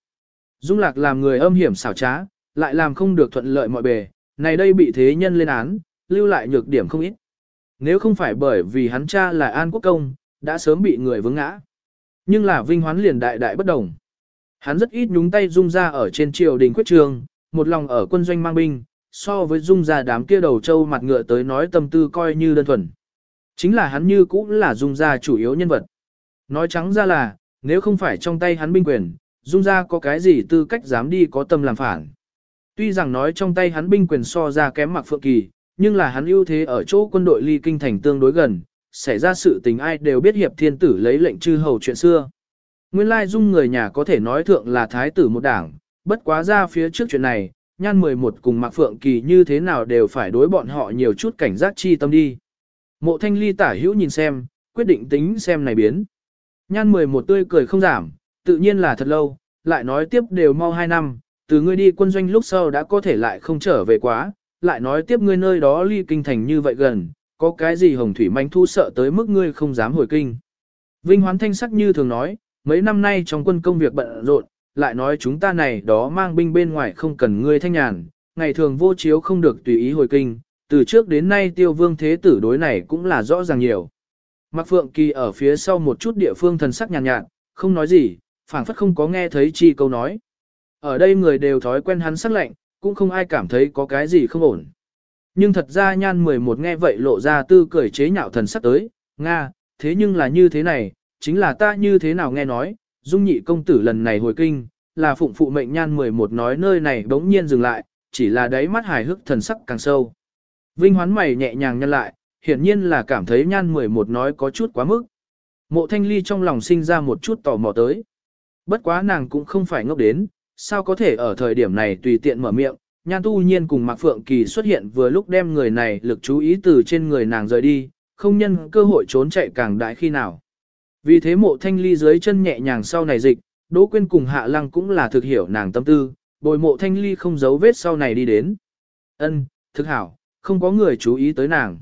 Dung lạc làm người âm hiểm xảo trá, lại làm không được thuận lợi mọi bề, này đây bị thế nhân lên án, lưu lại nhược điểm không ít. Nếu không phải bởi vì hắn cha là An Quốc Công, đã sớm bị người vướng ngã. Nhưng là vinh hoán liền đại đại bất đồng. Hắn rất ít nhúng tay dung ra ở trên triều đình quyết trường, một lòng ở quân doanh mang binh, so với dung ra đám kia đầu trâu mặt ngựa tới nói tâm tư coi như đơn thuần. Chính là hắn như cũng là dung gia chủ yếu nhân vật. Nói trắng ra là, nếu không phải trong tay hắn binh quyền, dung gia có cái gì tư cách dám đi có tâm làm phản. Tuy rằng nói trong tay hắn binh quyền so ra kém mặc phượng kỳ, nhưng là hắn ưu thế ở chỗ quân đội ly kinh thành tương đối gần, xảy ra sự tình ai đều biết hiệp thiên tử lấy lệnh chư hầu chuyện xưa. Nguyên lai dung người nhà có thể nói thượng là thái tử một đảng, bất quá ra phía trước chuyện này, nhan 11 cùng Mạc Phượng Kỳ như thế nào đều phải đối bọn họ nhiều chút cảnh giác chi tâm đi. Mộ thanh ly tả hữu nhìn xem, quyết định tính xem này biến. Nhan 11 tươi cười không giảm, tự nhiên là thật lâu, lại nói tiếp đều mau 2 năm, từ ngươi đi quân doanh lúc sau đã có thể lại không trở về quá, lại nói tiếp ngươi nơi đó ly kinh thành như vậy gần, có cái gì hồng thủy manh thu sợ tới mức ngươi không dám hồi kinh. Vinh hoán thanh sắc như thường nói, mấy năm nay trong quân công việc bận rộn, lại nói chúng ta này đó mang binh bên ngoài không cần ngươi thanh nhàn, ngày thường vô chiếu không được tùy ý hồi kinh, từ trước đến nay tiêu vương thế tử đối này cũng là rõ ràng nhiều. Mạc Phượng Kỳ ở phía sau một chút địa phương thần sắc nhàn nhạt, nhạt, không nói gì, phảng phất không có nghe thấy chi câu nói. Ở đây người đều thói quen hắn sắc lệnh, cũng không ai cảm thấy có cái gì không ổn. Nhưng thật ra nhan 11 nghe vậy lộ ra tư cười chế nhạo thần sắc tới, Nga, thế nhưng là như thế này, chính là ta như thế nào nghe nói, dung nhị công tử lần này hồi kinh, là phụng phụ mệnh nhan 11 nói nơi này bỗng nhiên dừng lại, chỉ là đáy mắt hài hước thần sắc càng sâu. Vinh hoán mày nhẹ nhàng nhân lại, hiển nhiên là cảm thấy nhan 11 nói có chút quá mức. Mộ thanh ly trong lòng sinh ra một chút tò mò tới. Bất quá nàng cũng không phải ngốc đến, sao có thể ở thời điểm này tùy tiện mở miệng, nhan tu nhiên cùng Mạc Phượng Kỳ xuất hiện vừa lúc đem người này lực chú ý từ trên người nàng rời đi, không nhân cơ hội trốn chạy càng đại khi nào. Vì thế mộ thanh ly dưới chân nhẹ nhàng sau này dịch, Đỗ Quyên cùng Hạ Lăng cũng là thực hiểu nàng tâm tư, bồi mộ thanh ly không giấu vết sau này đi đến. ân thực hảo, không có người chú ý tới nàng.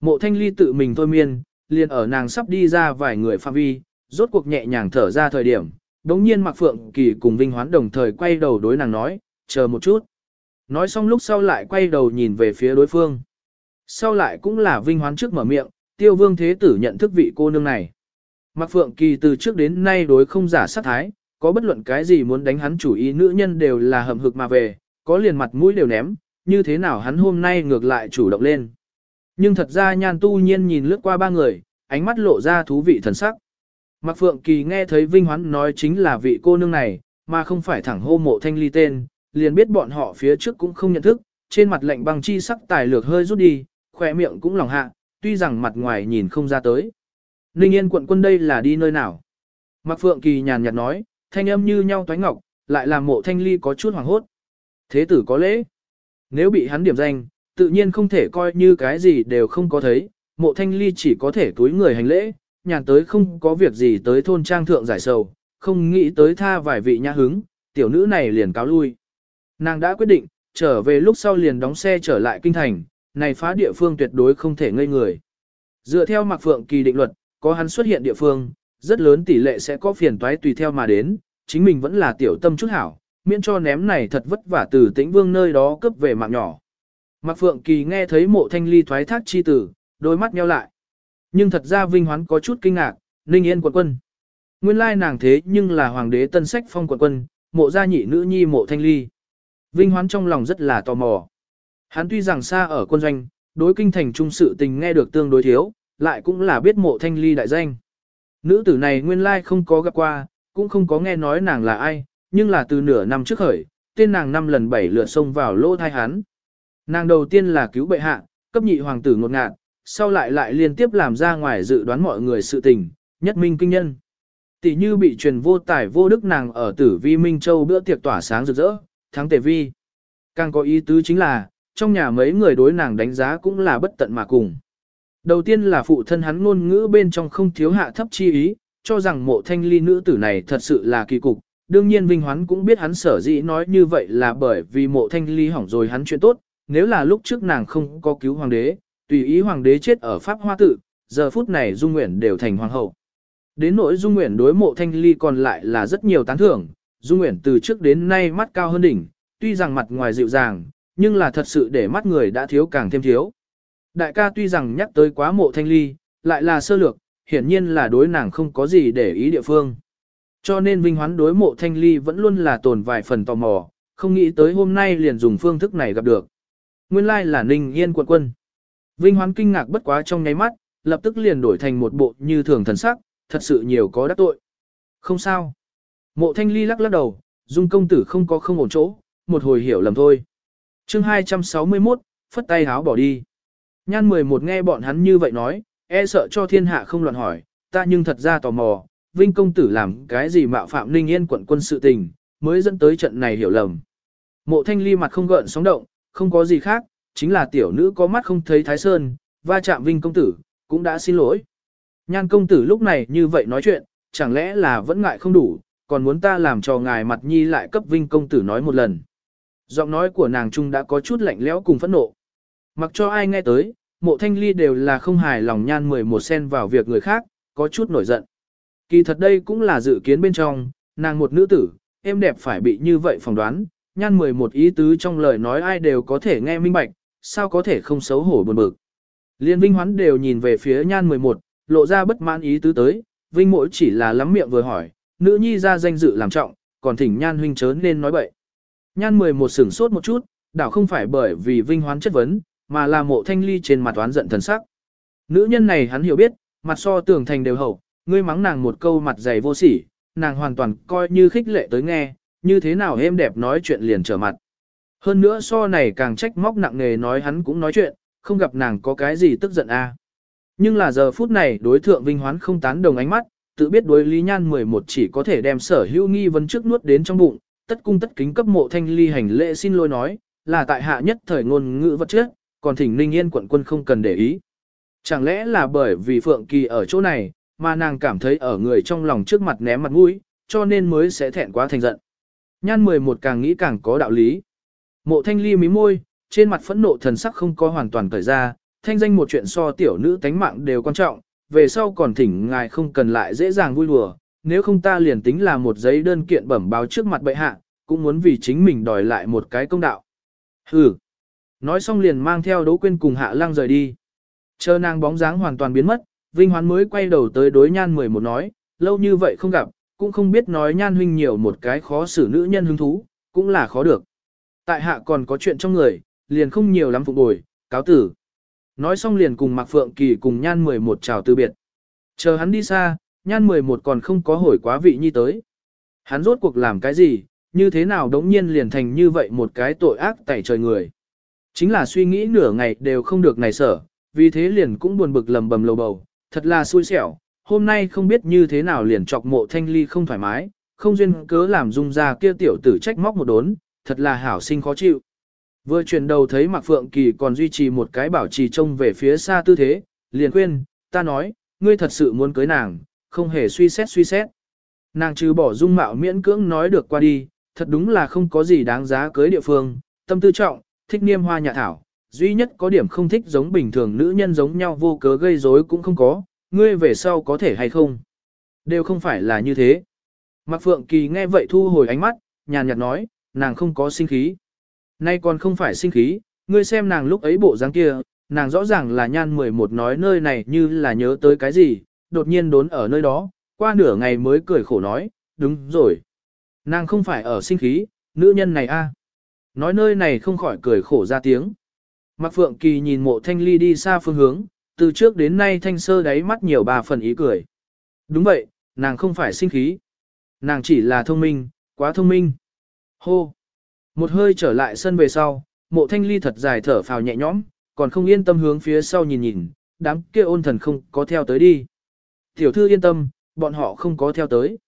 Mộ thanh ly tự mình thôi miên, liền ở nàng sắp đi ra vài người phạm vi, rốt cuộc nhẹ nhàng thở ra thời điểm. Đống nhiên Mạc Phượng Kỳ cùng Vinh Hoán đồng thời quay đầu đối nàng nói, chờ một chút. Nói xong lúc sau lại quay đầu nhìn về phía đối phương. Sau lại cũng là Vinh Hoán trước mở miệng, tiêu vương thế tử nhận thức vị cô nương này. Mạc Phượng Kỳ từ trước đến nay đối không giả sát thái, có bất luận cái gì muốn đánh hắn chủ ý nữ nhân đều là hầm hực mà về, có liền mặt mũi đều ném, như thế nào hắn hôm nay ngược lại chủ động lên. Nhưng thật ra nhan tu nhiên nhìn lướt qua ba người, ánh mắt lộ ra thú vị thần sắc. Mạc Phượng Kỳ nghe thấy Vinh Hoán nói chính là vị cô nương này, mà không phải thẳng hô mộ thanh ly tên, liền biết bọn họ phía trước cũng không nhận thức, trên mặt lạnh băng chi sắc tài lược hơi rút đi, khỏe miệng cũng lòng hạ, tuy rằng mặt ngoài nhìn không ra tới. Ninh Yên quận quân đây là đi nơi nào? Mạc Phượng Kỳ nhàn nhạt nói, thanh âm như nhau toái ngọc, lại làm mộ thanh ly có chút hoàng hốt. Thế tử có lễ. Nếu bị hắn điểm danh, tự nhiên không thể coi như cái gì đều không có thấy, mộ thanh ly chỉ có thể túi người hành lễ, nhàn tới không có việc gì tới thôn trang thượng giải sầu, không nghĩ tới tha vài vị nhã hứng, tiểu nữ này liền cáo lui. Nàng đã quyết định, trở về lúc sau liền đóng xe trở lại kinh thành, này phá địa phương tuyệt đối không thể ngây người. Dựa theo Mạc Phượng Kỳ định luật, có hắn xuất hiện địa phương, rất lớn tỷ lệ sẽ có phiền toái tùy theo mà đến, chính mình vẫn là tiểu tâm chút hảo, miễn cho ném này thật vất vả từ tĩnh vương nơi đó cướp về mạng nhỏ. Mạc Phượng Kỳ nghe thấy mộ thanh ly thoái thác chi tử, đôi mắt nheo lại. Nhưng thật ra Vinh Hoán có chút kinh ngạc, Ninh Yên quận quân. Nguyên lai nàng thế nhưng là hoàng đế tân sách phong quận quân, mộ gia nhị nữ nhi mộ thanh ly. Vinh Hoán trong lòng rất là tò mò. Hắn tuy rằng xa ở quân doanh, đối kinh thành trung sự tình nghe được tương đối thiếu, lại cũng là biết mộ thanh ly đại danh. Nữ tử này nguyên lai không có gặp qua, cũng không có nghe nói nàng là ai, nhưng là từ nửa năm trước khởi, tên nàng năm lần bảy lượt xông vào lỗ thai hắn. Nàng đầu tiên là cứu bệ hạ, cấp nhị hoàng tử ngột ngạt, sau lại lại liên tiếp làm ra ngoài dự đoán mọi người sự tình, nhất minh kinh nhân. Tỷ như bị truyền vô tài vô đức nàng ở tử vi Minh Châu bữa tiệc tỏa sáng rực rỡ, thắng tề vi. Càng có ý tứ chính là, trong nhà mấy người đối nàng đánh giá cũng là bất tận mà cùng. Đầu tiên là phụ thân hắn ngôn ngữ bên trong không thiếu hạ thấp chi ý, cho rằng mộ thanh ly nữ tử này thật sự là kỳ cục. Đương nhiên Vinh Hoán cũng biết hắn sở dĩ nói như vậy là bởi vì mộ thanh ly hỏng rồi hắn chuyện tốt, nếu là lúc trước nàng không có cứu hoàng đế, tùy ý hoàng đế chết ở Pháp Hoa Tự, giờ phút này Dung Nguyễn đều thành hoàng hậu. Đến nỗi Dung Nguyễn đối mộ thanh ly còn lại là rất nhiều tán thưởng, Dung Nguyễn từ trước đến nay mắt cao hơn đỉnh, tuy rằng mặt ngoài dịu dàng, nhưng là thật sự để mắt người đã thiếu càng thêm thiếu. Đại ca tuy rằng nhắc tới quá mộ thanh ly, lại là sơ lược, hiển nhiên là đối nàng không có gì để ý địa phương. Cho nên Vinh Hoán đối mộ thanh ly vẫn luôn là tồn vài phần tò mò, không nghĩ tới hôm nay liền dùng phương thức này gặp được. Nguyên lai là Ninh Yên quận quân. Vinh Hoán kinh ngạc bất quá trong nháy mắt, lập tức liền đổi thành một bộ như thường thần sắc, thật sự nhiều có đắc tội. Không sao. Mộ thanh ly lắc lắc đầu, dung công tử không có không ổn chỗ, một hồi hiểu lầm thôi. chương 261, phất tay háo bỏ đi. Nhan 11 nghe bọn hắn như vậy nói, e sợ cho thiên hạ không loạn hỏi, ta nhưng thật ra tò mò, Vinh công tử làm cái gì mạo phạm Ninh Yên quận quân sự tình, mới dẫn tới trận này hiểu lầm. Mộ thanh ly mặt không gợn sóng động, không có gì khác, chính là tiểu nữ có mắt không thấy Thái Sơn, va chạm Vinh công tử, cũng đã xin lỗi. Nhan công tử lúc này như vậy nói chuyện, chẳng lẽ là vẫn ngại không đủ, còn muốn ta làm cho ngài mặt nhi lại cấp Vinh công tử nói một lần. Giọng nói của nàng trung đã có chút lạnh lẽo cùng phẫn nộ. Mặc cho ai nghe tới, mộ thanh ly đều là không hài lòng nhan 11 sen vào việc người khác, có chút nổi giận. Kỳ thật đây cũng là dự kiến bên trong, nàng một nữ tử, em đẹp phải bị như vậy phỏng đoán, nhan 11 ý tứ trong lời nói ai đều có thể nghe minh bạch, sao có thể không xấu hổ buồn bực. Liên Vinh Hoán đều nhìn về phía nhan 11, lộ ra bất mãn ý tứ tới, Vinh mỗi chỉ là lắm miệng vừa hỏi, nữ nhi ra danh dự làm trọng, còn thỉnh nhan huynh chớ nên nói bậy. Nhan 11 sửng sốt một chút, đảo không phải bởi vì vinh hoán chất vấn, mà là mộ thanh ly trên mặt oán giận thần sắc. Nữ nhân này hắn hiểu biết, mặt so tường thành đều hậu, ngươi mắng nàng một câu mặt dày vô sỉ, nàng hoàn toàn coi như khích lệ tới nghe, như thế nào êm đẹp nói chuyện liền trở mặt. Hơn nữa so này càng trách móc nặng nề nói hắn cũng nói chuyện, không gặp nàng có cái gì tức giận a. Nhưng là giờ phút này đối thượng Vinh Hoán không tán đồng ánh mắt, tự biết đối Lý Nhan 11 chỉ có thể đem sở hữu nghi vấn trước nuốt đến trong bụng, tất cung tất kính cấp mộ thanh ly hành lễ xin lỗi nói, là tại hạ nhất thời ngôn ngữ vật trước, còn thỉnh Ninh Yên quận quân không cần để ý. Chẳng lẽ là bởi vì Phượng Kỳ ở chỗ này, mà nàng cảm thấy ở người trong lòng trước mặt ném mặt mũi, cho nên mới sẽ thẹn quá thành giận. Nhan 11 càng nghĩ càng có đạo lý. Mộ thanh ly mí môi, trên mặt phẫn nộ thần sắc không có hoàn toàn cởi ra, thanh danh một chuyện so tiểu nữ tánh mạng đều quan trọng, về sau còn thỉnh ngài không cần lại dễ dàng vui đùa, nếu không ta liền tính là một giấy đơn kiện bẩm báo trước mặt bệ hạ, cũng muốn vì chính mình đòi lại một cái công đạo. Hừ. Nói xong liền mang theo Đỗ Quyên cùng Hạ Lăng rời đi. Chờ nàng bóng dáng hoàn toàn biến mất, Vinh Hoán mới quay đầu tới đối Nhan 11 nói, lâu như vậy không gặp, cũng không biết nói Nhan huynh nhiều một cái khó xử nữ nhân hứng thú, cũng là khó được. Tại hạ còn có chuyện trong người, liền không nhiều lắm phục bồi, cáo tử. Nói xong liền cùng Mạc Phượng Kỳ cùng Nhan 11 chào từ biệt. Chờ hắn đi xa, Nhan 11 còn không có hồi quá vị nhi tới. Hắn rốt cuộc làm cái gì, như thế nào đống nhiên liền thành như vậy một cái tội ác tẩy trời người. Chính là suy nghĩ nửa ngày đều không được này sở, vì thế liền cũng buồn bực lầm bầm lầu bầu, thật là xui xẻo, hôm nay không biết như thế nào liền chọc mộ thanh ly không thoải mái, không duyên cớ làm dung ra kia tiểu tử trách móc một đốn, thật là hảo sinh khó chịu. Vừa chuyển đầu thấy Mạc Phượng Kỳ còn duy trì một cái bảo trì trông về phía xa tư thế, liền khuyên, ta nói, ngươi thật sự muốn cưới nàng, không hề suy xét suy xét. Nàng trừ bỏ dung mạo miễn cưỡng nói được qua đi, thật đúng là không có gì đáng giá cưới địa phương, tâm tư trọng, thích niêm hoa nhà thảo, duy nhất có điểm không thích giống bình thường nữ nhân giống nhau vô cớ gây rối cũng không có, ngươi về sau có thể hay không. Đều không phải là như thế. Mạc Phượng Kỳ nghe vậy thu hồi ánh mắt, nhàn nhạt nói, nàng không có sinh khí. Nay còn không phải sinh khí, ngươi xem nàng lúc ấy bộ dáng kia, nàng rõ ràng là nhan 11 nói nơi này như là nhớ tới cái gì, đột nhiên đốn ở nơi đó, qua nửa ngày mới cười khổ nói, đúng rồi. Nàng không phải ở sinh khí, nữ nhân này a. Nói nơi này không khỏi cười khổ ra tiếng. Mạc Phượng Kỳ nhìn mộ thanh ly đi xa phương hướng, từ trước đến nay thanh sơ đáy mắt nhiều bà phần ý cười. Đúng vậy, nàng không phải sinh khí. Nàng chỉ là thông minh, quá thông minh. Hô! Một hơi trở lại sân về sau, mộ thanh ly thật dài thở phào nhẹ nhõm, còn không yên tâm hướng phía sau nhìn nhìn, đám kia ôn thần không có theo tới đi. Tiểu thư yên tâm, bọn họ không có theo tới.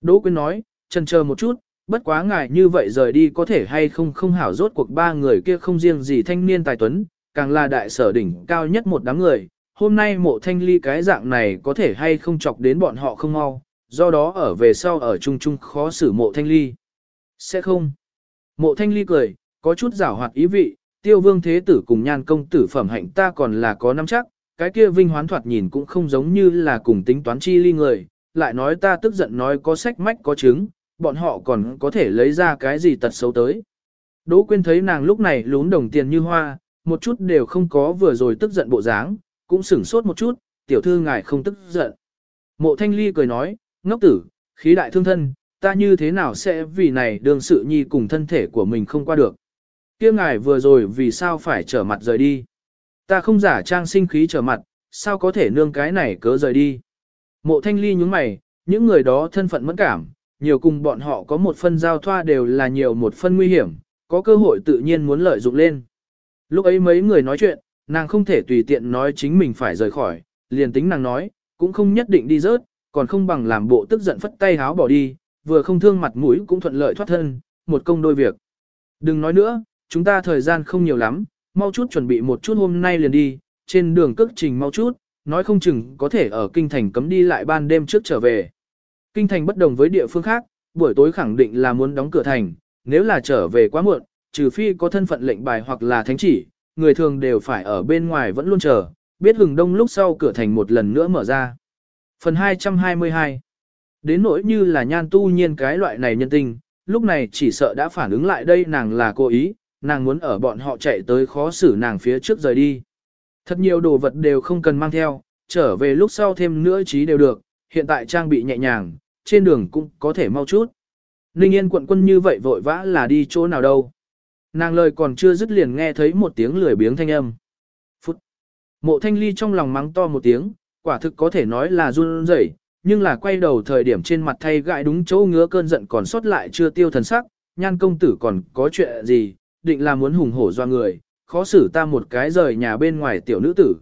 Đỗ Quyên nói, chân chờ một chút, bất quá ngài như vậy rời đi có thể hay không không hảo rốt cuộc ba người kia không riêng gì thanh niên tài tuấn, càng là đại sở đỉnh cao nhất một đám người. Hôm nay mộ thanh ly cái dạng này có thể hay không chọc đến bọn họ không mau, do đó ở về sau ở chung chung khó xử mộ thanh ly. Sẽ không. Mộ thanh ly cười, có chút giảo hoạt ý vị, tiêu vương thế tử cùng nhan công tử phẩm hạnh ta còn là có nắm chắc, cái kia vinh hoán thoạt nhìn cũng không giống như là cùng tính toán chi ly người, lại nói ta tức giận nói có sách mách có chứng, bọn họ còn có thể lấy ra cái gì tật xấu tới. Đỗ Quyên thấy nàng lúc này lún đồng tiền như hoa, một chút đều không có vừa rồi tức giận bộ dáng, cũng sửng sốt một chút, tiểu thư ngài không tức giận. Mộ thanh ly cười nói, ngốc tử, khí đại thương thân, ta như thế nào sẽ vì này đương sự nhi cùng thân thể của mình không qua được. kia ngài vừa rồi vì sao phải trở mặt rời đi. Ta không giả trang sinh khí trở mặt, sao có thể nương cái này cớ rời đi. Mộ thanh ly nhúng mày, những người đó thân phận mẫn cảm, nhiều cùng bọn họ có một phân giao thoa đều là nhiều một phân nguy hiểm, có cơ hội tự nhiên muốn lợi dụng lên. Lúc ấy mấy người nói chuyện, nàng không thể tùy tiện nói chính mình phải rời khỏi, liền tính nàng nói, cũng không nhất định đi rớt, còn không bằng làm bộ tức giận phất tay háo bỏ đi, vừa không thương mặt mũi cũng thuận lợi thoát thân, một công đôi việc. Đừng nói nữa, chúng ta thời gian không nhiều lắm, mau chút chuẩn bị một chút hôm nay liền đi, trên đường cước trình mau chút, nói không chừng có thể ở kinh thành cấm đi lại ban đêm trước trở về. Kinh thành bất đồng với địa phương khác, buổi tối khẳng định là muốn đóng cửa thành, nếu là trở về quá muộn, trừ phi có thân phận lệnh bài hoặc là thánh chỉ, người thường đều phải ở bên ngoài vẫn luôn chờ, biết hừng đông lúc sau cửa thành một lần nữa mở ra. Phần 222 Đến nỗi như là nhan tu nhiên cái loại này nhân tình, lúc này chỉ sợ đã phản ứng lại đây nàng là cố ý, nàng muốn ở bọn họ chạy tới khó xử nàng phía trước rời đi. Thật nhiều đồ vật đều không cần mang theo, trở về lúc sau thêm nữa trí đều được, hiện tại trang bị nhẹ nhàng, trên đường cũng có thể mau chút. Ninh Yên quận quân như vậy vội vã là đi chỗ nào đâu. Nàng lời còn chưa dứt liền nghe thấy một tiếng lười biếng thanh âm. Phút. Mộ thanh ly trong lòng mắng to một tiếng, quả thực có thể nói là run rẩy, nhưng là quay đầu thời điểm trên mặt thay gãi đúng chỗ ngứa cơn giận còn sót lại chưa tiêu thần sắc, nhan công tử còn có chuyện gì, định là muốn hùng hổ do người, khó xử ta một cái rời nhà bên ngoài tiểu nữ tử.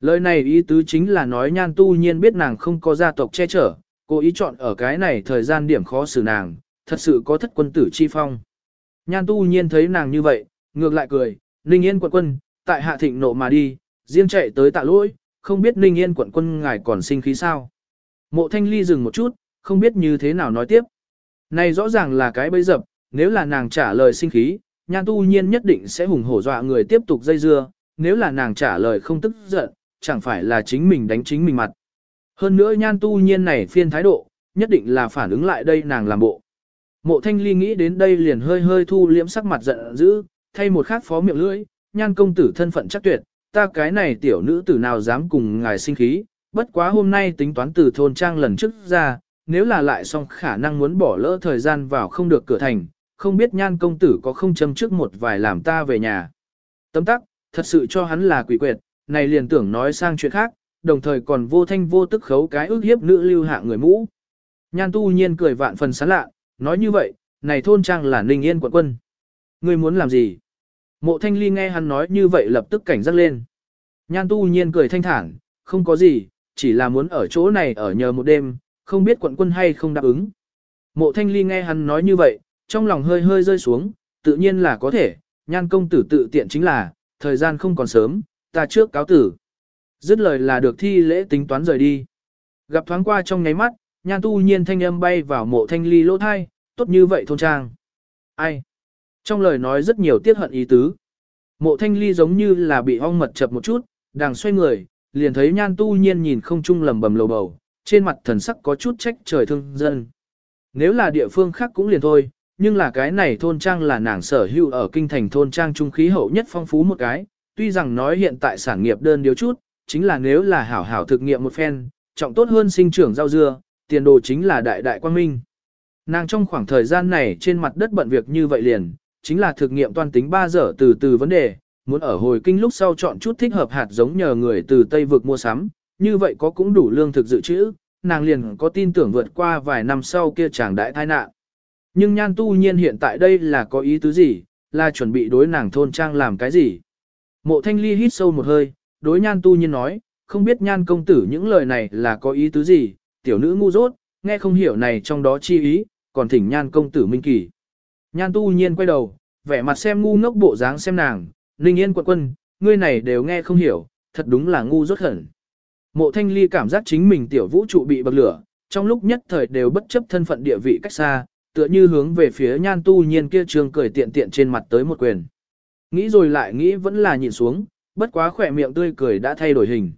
Lời này ý tứ chính là nói nhan tu nhiên biết nàng không có gia tộc che chở, Cô ý chọn ở cái này thời gian điểm khó xử nàng, thật sự có thất quân tử chi phong. Nhan tu nhiên thấy nàng như vậy, ngược lại cười, Ninh Yên quận quân, tại hạ thịnh nộ mà đi, riêng chạy tới tạ lỗi, không biết Ninh Yên quận quân ngài còn sinh khí sao. Mộ thanh ly dừng một chút, không biết như thế nào nói tiếp. Này rõ ràng là cái bấy dập, nếu là nàng trả lời sinh khí, nhan tu nhiên nhất định sẽ hùng hổ dọa người tiếp tục dây dưa, nếu là nàng trả lời không tức giận, chẳng phải là chính mình đánh chính mình mặt. Hơn nữa nhan tu nhiên này phiên thái độ, nhất định là phản ứng lại đây nàng làm bộ. Mộ thanh ly nghĩ đến đây liền hơi hơi thu liễm sắc mặt giận dữ, thay một khác phó miệng lưỡi, nhan công tử thân phận chắc tuyệt, ta cái này tiểu nữ tử nào dám cùng ngài sinh khí, bất quá hôm nay tính toán từ thôn trang lần trước ra, nếu là lại xong khả năng muốn bỏ lỡ thời gian vào không được cửa thành, không biết nhan công tử có không châm trước một vài làm ta về nhà. Tấm tắc, thật sự cho hắn là quỷ quyệt, này liền tưởng nói sang chuyện khác, đồng thời còn vô thanh vô tức khấu cái ước hiếp nữ lưu hạ người mũ. Nhan tu nhiên cười vạn phần sán lạ, nói như vậy, này thôn trang là ninh yên quận quân. Ngươi muốn làm gì? Mộ thanh ly nghe hắn nói như vậy lập tức cảnh giác lên. Nhan tu nhiên cười thanh thản, không có gì, chỉ là muốn ở chỗ này ở nhờ một đêm, không biết quận quân hay không đáp ứng. Mộ thanh ly nghe hắn nói như vậy, trong lòng hơi hơi rơi xuống, tự nhiên là có thể, nhan công tử tự tiện chính là, thời gian không còn sớm, ta trước cáo tử. Dứt lời là được thi lễ tính toán rời đi. Gặp thoáng qua trong nháy mắt, nhan tu nhiên thanh âm bay vào mộ thanh ly lỗ thai, tốt như vậy thôn trang. Ai? Trong lời nói rất nhiều tiết hận ý tứ. Mộ thanh ly giống như là bị ong mật chập một chút, đang xoay người, liền thấy nhan tu nhiên nhìn không chung lầm bầm lầu bầu, trên mặt thần sắc có chút trách trời thương dân. Nếu là địa phương khác cũng liền thôi, nhưng là cái này thôn trang là nàng sở hữu ở kinh thành thôn trang trung khí hậu nhất phong phú một cái, tuy rằng nói hiện tại sản nghiệp đơn điếu chút, chính là nếu là hảo hảo thực nghiệm một phen, trọng tốt hơn sinh trưởng rau dưa, tiền đồ chính là đại đại quang minh. Nàng trong khoảng thời gian này trên mặt đất bận việc như vậy liền, chính là thực nghiệm toàn tính 3 giờ từ từ vấn đề, muốn ở hồi kinh lúc sau chọn chút thích hợp hạt giống nhờ người từ Tây vực mua sắm, như vậy có cũng đủ lương thực dự trữ, nàng liền có tin tưởng vượt qua vài năm sau kia chàng đại tai nạn. Nhưng nhan tu nhiên hiện tại đây là có ý tứ gì, là chuẩn bị đối nàng thôn trang làm cái gì. Mộ thanh ly hít sâu một hơi, đối nhan tu nhiên nói, không biết nhan công tử những lời này là có ý tứ gì, tiểu nữ ngu dốt, nghe không hiểu này trong đó chi ý, còn thỉnh nhan công tử minh kỳ. Nhan tu nhiên quay đầu, vẻ mặt xem ngu ngốc bộ dáng xem nàng, ninh yên quận quân, ngươi này đều nghe không hiểu, thật đúng là ngu dốt hẳn. Mộ thanh ly cảm giác chính mình tiểu vũ trụ bị bậc lửa, trong lúc nhất thời đều bất chấp thân phận địa vị cách xa, tựa như hướng về phía nhan tu nhiên kia trường cười tiện tiện trên mặt tới một quyền. Nghĩ rồi lại nghĩ vẫn là nhìn xuống, bất quá khỏe miệng tươi cười đã thay đổi hình.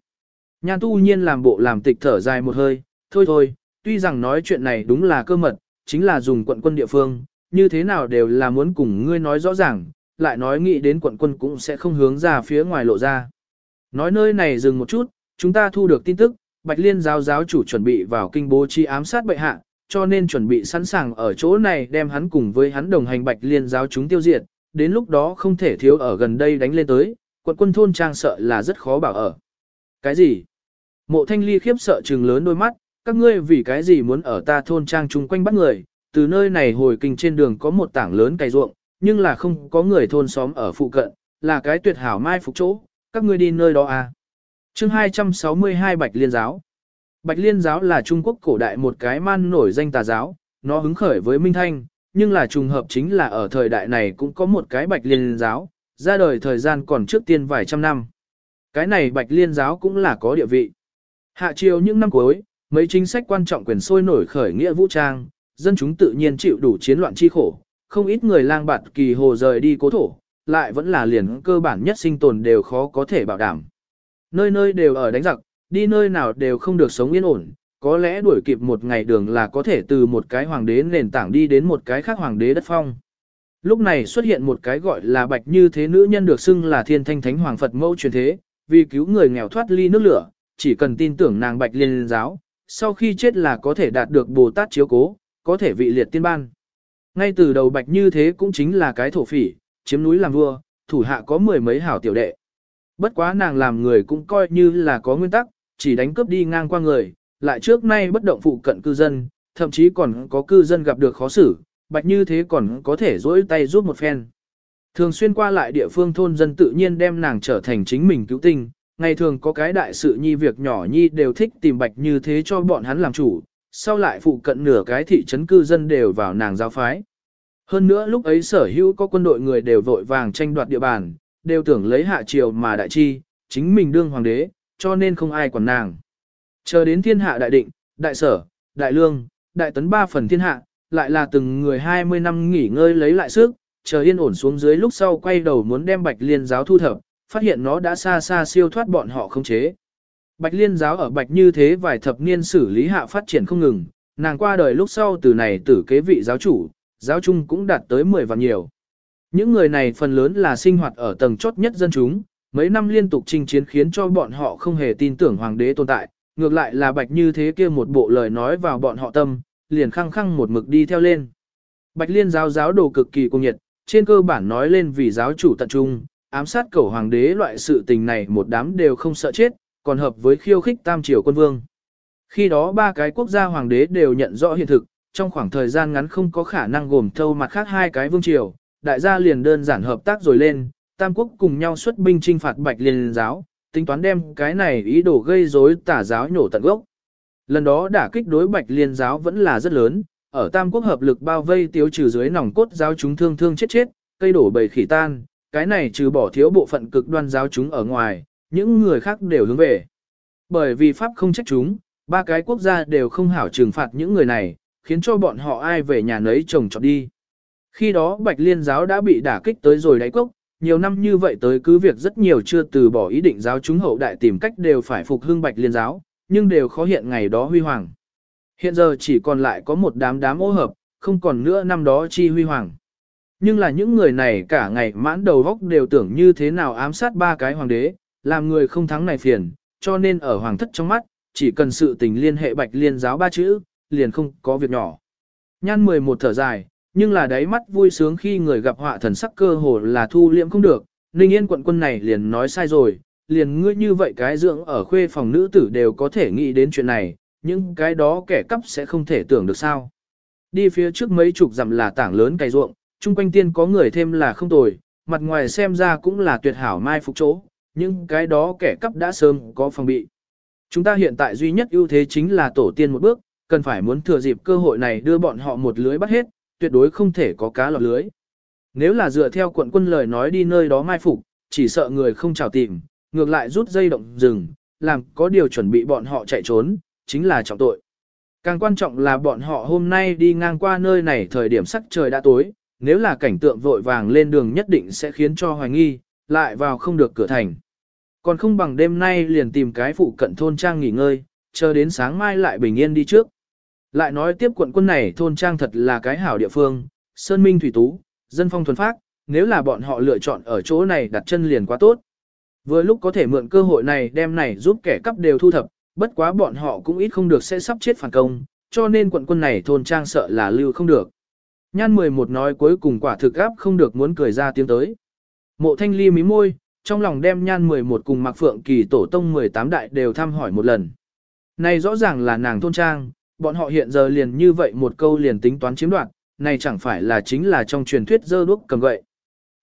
Nhan tu nhiên làm bộ làm tịch thở dài một hơi, thôi thôi, tuy rằng nói chuyện này đúng là cơ mật, chính là dùng quận quân địa phương, như thế nào đều là muốn cùng ngươi nói rõ ràng, lại nói nghĩ đến quận quân cũng sẽ không hướng ra phía ngoài lộ ra. Nói nơi này dừng một chút, chúng ta thu được tin tức, Bạch Liên giáo giáo chủ chuẩn bị vào kinh bố trí ám sát bệ hạ, cho nên chuẩn bị sẵn sàng ở chỗ này đem hắn cùng với hắn đồng hành Bạch Liên giáo chúng tiêu diệt, đến lúc đó không thể thiếu ở gần đây đánh lên tới, quận quân thôn trang sợ là rất khó bảo ở. Cái gì? Mộ thanh ly khiếp sợ trừng lớn đôi mắt, các ngươi vì cái gì muốn ở ta thôn trang chung quanh bắt người, từ nơi này hồi kinh trên đường có một tảng lớn cày ruộng, nhưng là không có người thôn xóm ở phụ cận, là cái tuyệt hảo mai phục chỗ, các ngươi đi nơi đó à. chương 262 Bạch Liên Giáo Bạch Liên Giáo là Trung Quốc cổ đại một cái man nổi danh tà giáo, nó hứng khởi với Minh Thanh, nhưng là trùng hợp chính là ở thời đại này cũng có một cái Bạch Liên Giáo, ra đời thời gian còn trước tiên vài trăm năm. Cái này Bạch Liên Giáo cũng là có địa vị. Hạ triều những năm cuối, mấy chính sách quan trọng quyền sôi nổi khởi nghĩa vũ trang, dân chúng tự nhiên chịu đủ chiến loạn chi khổ, không ít người lang bạt kỳ hồ rời đi cố thổ, lại vẫn là liền cơ bản nhất sinh tồn đều khó có thể bảo đảm. Nơi nơi đều ở đánh giặc, đi nơi nào đều không được sống yên ổn, có lẽ đuổi kịp một ngày đường là có thể từ một cái hoàng đế nền tảng đi đến một cái khác hoàng đế đất phong. Lúc này xuất hiện một cái gọi là bạch như thế nữ nhân được xưng là thiên thanh thánh hoàng Phật mẫu truyền thế, vì cứu người nghèo thoát ly nước lửa, chỉ cần tin tưởng nàng bạch liên giáo, sau khi chết là có thể đạt được Bồ Tát chiếu cố, có thể vị liệt tiên ban. Ngay từ đầu bạch như thế cũng chính là cái thổ phỉ, chiếm núi làm vua, thủ hạ có mười mấy hảo tiểu đệ. Bất quá nàng làm người cũng coi như là có nguyên tắc, chỉ đánh cướp đi ngang qua người, lại trước nay bất động phụ cận cư dân, thậm chí còn có cư dân gặp được khó xử, bạch như thế còn có thể dỗi tay giúp một phen. Thường xuyên qua lại địa phương thôn dân tự nhiên đem nàng trở thành chính mình cứu tinh, ngày thường có cái đại sự nhi việc nhỏ nhi đều thích tìm bạch như thế cho bọn hắn làm chủ, sau lại phụ cận nửa cái thị trấn cư dân đều vào nàng giáo phái. Hơn nữa lúc ấy sở hữu có quân đội người đều vội vàng tranh đoạt địa bàn, đều tưởng lấy hạ triều mà đại chi, chính mình đương hoàng đế, cho nên không ai quản nàng. Chờ đến thiên hạ đại định, đại sở, đại lương, đại tấn ba phần thiên hạ, lại là từng người 20 năm nghỉ ngơi lấy lại sức, chờ yên ổn xuống dưới lúc sau quay đầu muốn đem bạch liên giáo thu thập, phát hiện nó đã xa xa siêu thoát bọn họ không chế. Bạch liên giáo ở bạch như thế vài thập niên xử lý hạ phát triển không ngừng, nàng qua đời lúc sau từ này tử kế vị giáo chủ, giáo trung cũng đạt tới 10 vạn nhiều. Những người này phần lớn là sinh hoạt ở tầng chốt nhất dân chúng, mấy năm liên tục chinh chiến khiến cho bọn họ không hề tin tưởng hoàng đế tồn tại, ngược lại là bạch như thế kia một bộ lời nói vào bọn họ tâm, liền khăng khăng một mực đi theo lên. Bạch liên giáo giáo đồ cực kỳ cung nhiệt, trên cơ bản nói lên vì giáo chủ tận trung, ám sát cầu hoàng đế loại sự tình này một đám đều không sợ chết, còn hợp với khiêu khích tam triều quân vương. Khi đó ba cái quốc gia hoàng đế đều nhận rõ hiện thực, trong khoảng thời gian ngắn không có khả năng gồm thâu mặt khác hai cái vương triều, đại gia liền đơn giản hợp tác rồi lên, tam quốc cùng nhau xuất binh trinh phạt bạch liên giáo, tính toán đem cái này ý đồ gây rối tả giáo nhổ tận gốc. Lần đó đả kích đối bạch liên giáo vẫn là rất lớn, ở tam quốc hợp lực bao vây tiêu trừ dưới nòng cốt giáo chúng thương thương chết chết, cây đổ bầy khỉ tan, cái này trừ bỏ thiếu bộ phận cực đoan giáo chúng ở ngoài, những người khác đều hướng về. Bởi vì Pháp không trách chúng, ba cái quốc gia đều không hảo trừng phạt những người này, khiến cho bọn họ ai về nhà nấy chồng chọn đi. Khi đó Bạch Liên giáo đã bị đả kích tới rồi đáy cốc, nhiều năm như vậy tới cứ việc rất nhiều chưa từ bỏ ý định giáo chúng hậu đại tìm cách đều phải phục hưng Bạch Liên giáo, nhưng đều khó hiện ngày đó huy hoàng. Hiện giờ chỉ còn lại có một đám đám ô hợp, không còn nữa năm đó chi huy hoàng. Nhưng là những người này cả ngày mãn đầu góc đều tưởng như thế nào ám sát ba cái hoàng đế, làm người không thắng này phiền, cho nên ở hoàng thất trong mắt, chỉ cần sự tình liên hệ bạch liên giáo ba chữ, liền không có việc nhỏ. Nhan 11 thở dài, nhưng là đáy mắt vui sướng khi người gặp họa thần sắc cơ hồ là thu liễm không được, Ninh Yên quận quân này liền nói sai rồi, liền ngươi như vậy cái dưỡng ở khuê phòng nữ tử đều có thể nghĩ đến chuyện này, nhưng cái đó kẻ cắp sẽ không thể tưởng được sao. Đi phía trước mấy chục dặm là tảng lớn cày ruộng, chung quanh tiên có người thêm là không tồi, mặt ngoài xem ra cũng là tuyệt hảo mai phục chỗ, nhưng cái đó kẻ cắp đã sớm có phòng bị. Chúng ta hiện tại duy nhất ưu thế chính là tổ tiên một bước, cần phải muốn thừa dịp cơ hội này đưa bọn họ một lưới bắt hết, tuyệt đối không thể có cá lọt lưới. Nếu là dựa theo quận quân lời nói đi nơi đó mai phục, chỉ sợ người không chào tìm, ngược lại rút dây động rừng, làm có điều chuẩn bị bọn họ chạy trốn, chính là trọng tội. Càng quan trọng là bọn họ hôm nay đi ngang qua nơi này thời điểm sắc trời đã tối, nếu là cảnh tượng vội vàng lên đường nhất định sẽ khiến cho hoài nghi, lại vào không được cửa thành. Còn không bằng đêm nay liền tìm cái phụ cận thôn trang nghỉ ngơi, chờ đến sáng mai lại bình yên đi trước. Lại nói tiếp quận quân này thôn trang thật là cái hảo địa phương, sơn minh thủy tú, dân phong thuần phác, nếu là bọn họ lựa chọn ở chỗ này đặt chân liền quá tốt. Vừa lúc có thể mượn cơ hội này đem này giúp kẻ cắp đều thu thập, bất quá bọn họ cũng ít không được sẽ sắp chết phản công, cho nên quận quân này thôn trang sợ là lưu không được. Nhan 11 nói cuối cùng quả thực áp không được muốn cười ra tiếng tới. Mộ thanh ly mí môi, trong lòng đem nhan 11 cùng Mạc Phượng Kỳ tổ tông 18 đại đều thăm hỏi một lần. Này rõ ràng là nàng thôn trang, bọn họ hiện giờ liền như vậy một câu liền tính toán chiếm đoạt, này chẳng phải là chính là trong truyền thuyết dơ đuốc cầm gậy.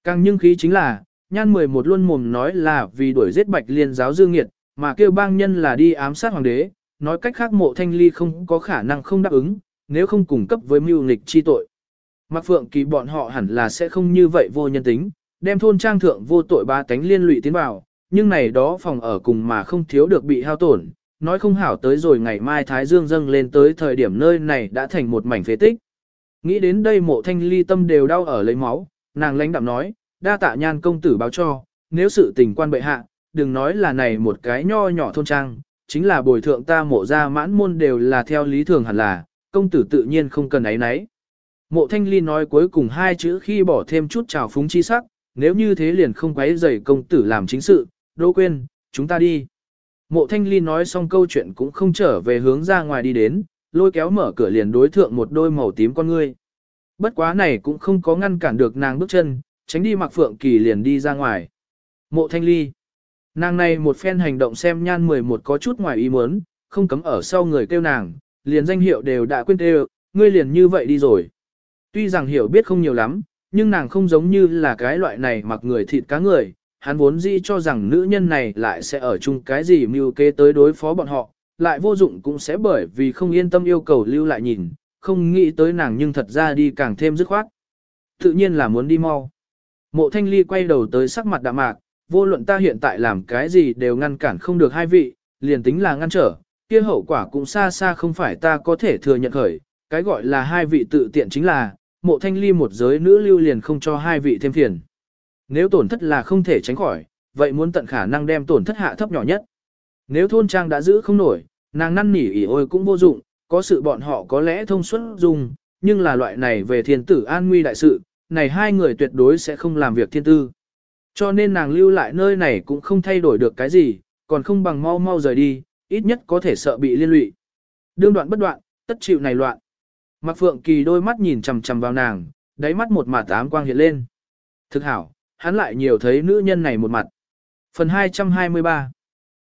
Càng nhưng khí chính là, nhan 11 luôn mồm nói là vì đuổi giết bạch liên giáo dương nghiệt, mà kêu bang nhân là đi ám sát hoàng đế, nói cách khác mộ thanh ly không có khả năng không đáp ứng, nếu không cung cấp với mưu nghịch chi tội. Mạc Phượng Kỳ bọn họ hẳn là sẽ không như vậy vô nhân tính, đem thôn trang thượng vô tội ba tánh liên lụy tiến vào, nhưng này đó phòng ở cùng mà không thiếu được bị hao tổn, nói không hảo tới rồi ngày mai Thái Dương dâng lên tới thời điểm nơi này đã thành một mảnh phế tích. Nghĩ đến đây mộ thanh ly tâm đều đau ở lấy máu, nàng lãnh đạm nói, đa tạ nhan công tử báo cho, nếu sự tình quan bệ hạ, đừng nói là này một cái nho nhỏ thôn trang, chính là bồi thượng ta mộ ra mãn môn đều là theo lý thường hẳn là, công tử tự nhiên không cần ấy nấy. Mộ thanh ly nói cuối cùng hai chữ khi bỏ thêm chút trào phúng chi sắc, nếu như thế liền không quấy rầy công tử làm chính sự, đô quên, chúng ta đi. Mộ thanh ly nói xong câu chuyện cũng không trở về hướng ra ngoài đi đến, lôi kéo mở cửa liền đối thượng một đôi màu tím con ngươi. Bất quá này cũng không có ngăn cản được nàng bước chân, tránh đi mặc phượng kỳ liền đi ra ngoài. Mộ thanh ly. Nàng này một phen hành động xem nhan 11 có chút ngoài ý muốn, không cấm ở sau người kêu nàng, liền danh hiệu đều đã quên kêu, ngươi liền như vậy đi rồi. Tuy rằng hiểu biết không nhiều lắm, nhưng nàng không giống như là cái loại này mặc người thịt cá người, hắn vốn dĩ cho rằng nữ nhân này lại sẽ ở chung cái gì mưu kế tới đối phó bọn họ, lại vô dụng cũng sẽ bởi vì không yên tâm yêu cầu lưu lại nhìn, không nghĩ tới nàng nhưng thật ra đi càng thêm dứt khoát. Tự nhiên là muốn đi mau. Mộ thanh ly quay đầu tới sắc mặt đạm mạc, vô luận ta hiện tại làm cái gì đều ngăn cản không được hai vị, liền tính là ngăn trở, kia hậu quả cũng xa xa không phải ta có thể thừa nhận khởi, cái gọi là hai vị tự tiện chính là, mộ thanh ly một giới nữ lưu liền không cho hai vị thêm phiền. Nếu tổn thất là không thể tránh khỏi, vậy muốn tận khả năng đem tổn thất hạ thấp nhỏ nhất. Nếu thôn trang đã giữ không nổi, nàng năn nỉ ỉ ôi cũng vô dụng, có sự bọn họ có lẽ thông suốt dùng, nhưng là loại này về thiên tử an nguy đại sự, này hai người tuyệt đối sẽ không làm việc thiên tư. Cho nên nàng lưu lại nơi này cũng không thay đổi được cái gì, còn không bằng mau mau rời đi, ít nhất có thể sợ bị liên lụy. Đương đoạn bất đoạn, tất chịu này loạn. Mạc Phượng Kỳ đôi mắt nhìn chằm chằm vào nàng, đáy mắt một mặt ám quang hiện lên. Thực hảo, hắn lại nhiều thấy nữ nhân này một mặt. Phần 223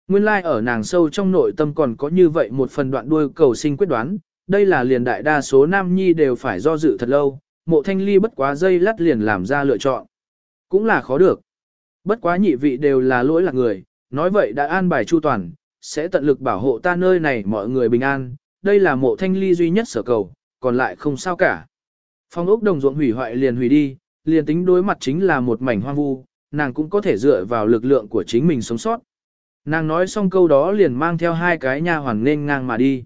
Nguyên lai like ở nàng sâu trong nội tâm còn có như vậy một phần đoạn đuôi cầu sinh quyết đoán, đây là liền đại đa số nam nhi đều phải do dự thật lâu, mộ thanh ly bất quá dây lắt liền làm ra lựa chọn. Cũng là khó được. Bất quá nhị vị đều là lỗi lạc người, nói vậy đã an bài chu toàn, sẽ tận lực bảo hộ ta nơi này mọi người bình an, đây là mộ thanh ly duy nhất sở cầu, còn lại không sao cả. Phong ốc đồng ruộng hủy hoại liền hủy đi, liền tính đối mặt chính là một mảnh hoang vu, nàng cũng có thể dựa vào lực lượng của chính mình sống sót. Nàng nói xong câu đó liền mang theo hai cái nha hoàn nên ngang mà đi.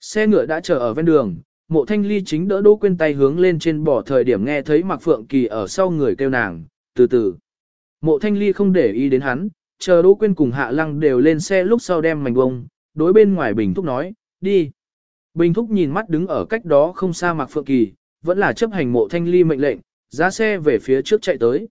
Xe ngựa đã chờ ở ven đường, mộ thanh ly chính đỡ đỗ quên tay hướng lên trên bỏ thời điểm nghe thấy Mạc Phượng Kỳ ở sau người kêu nàng, từ từ. Mộ thanh ly không để ý đến hắn, chờ đỗ quên cùng hạ lăng đều lên xe lúc sau đem mảnh bông, đối bên ngoài Bình Thúc nói, đi. Bình Thúc nhìn mắt đứng ở cách đó không xa Mạc Phượng Kỳ, vẫn là chấp hành mộ thanh ly mệnh lệnh, ra xe về phía trước chạy tới.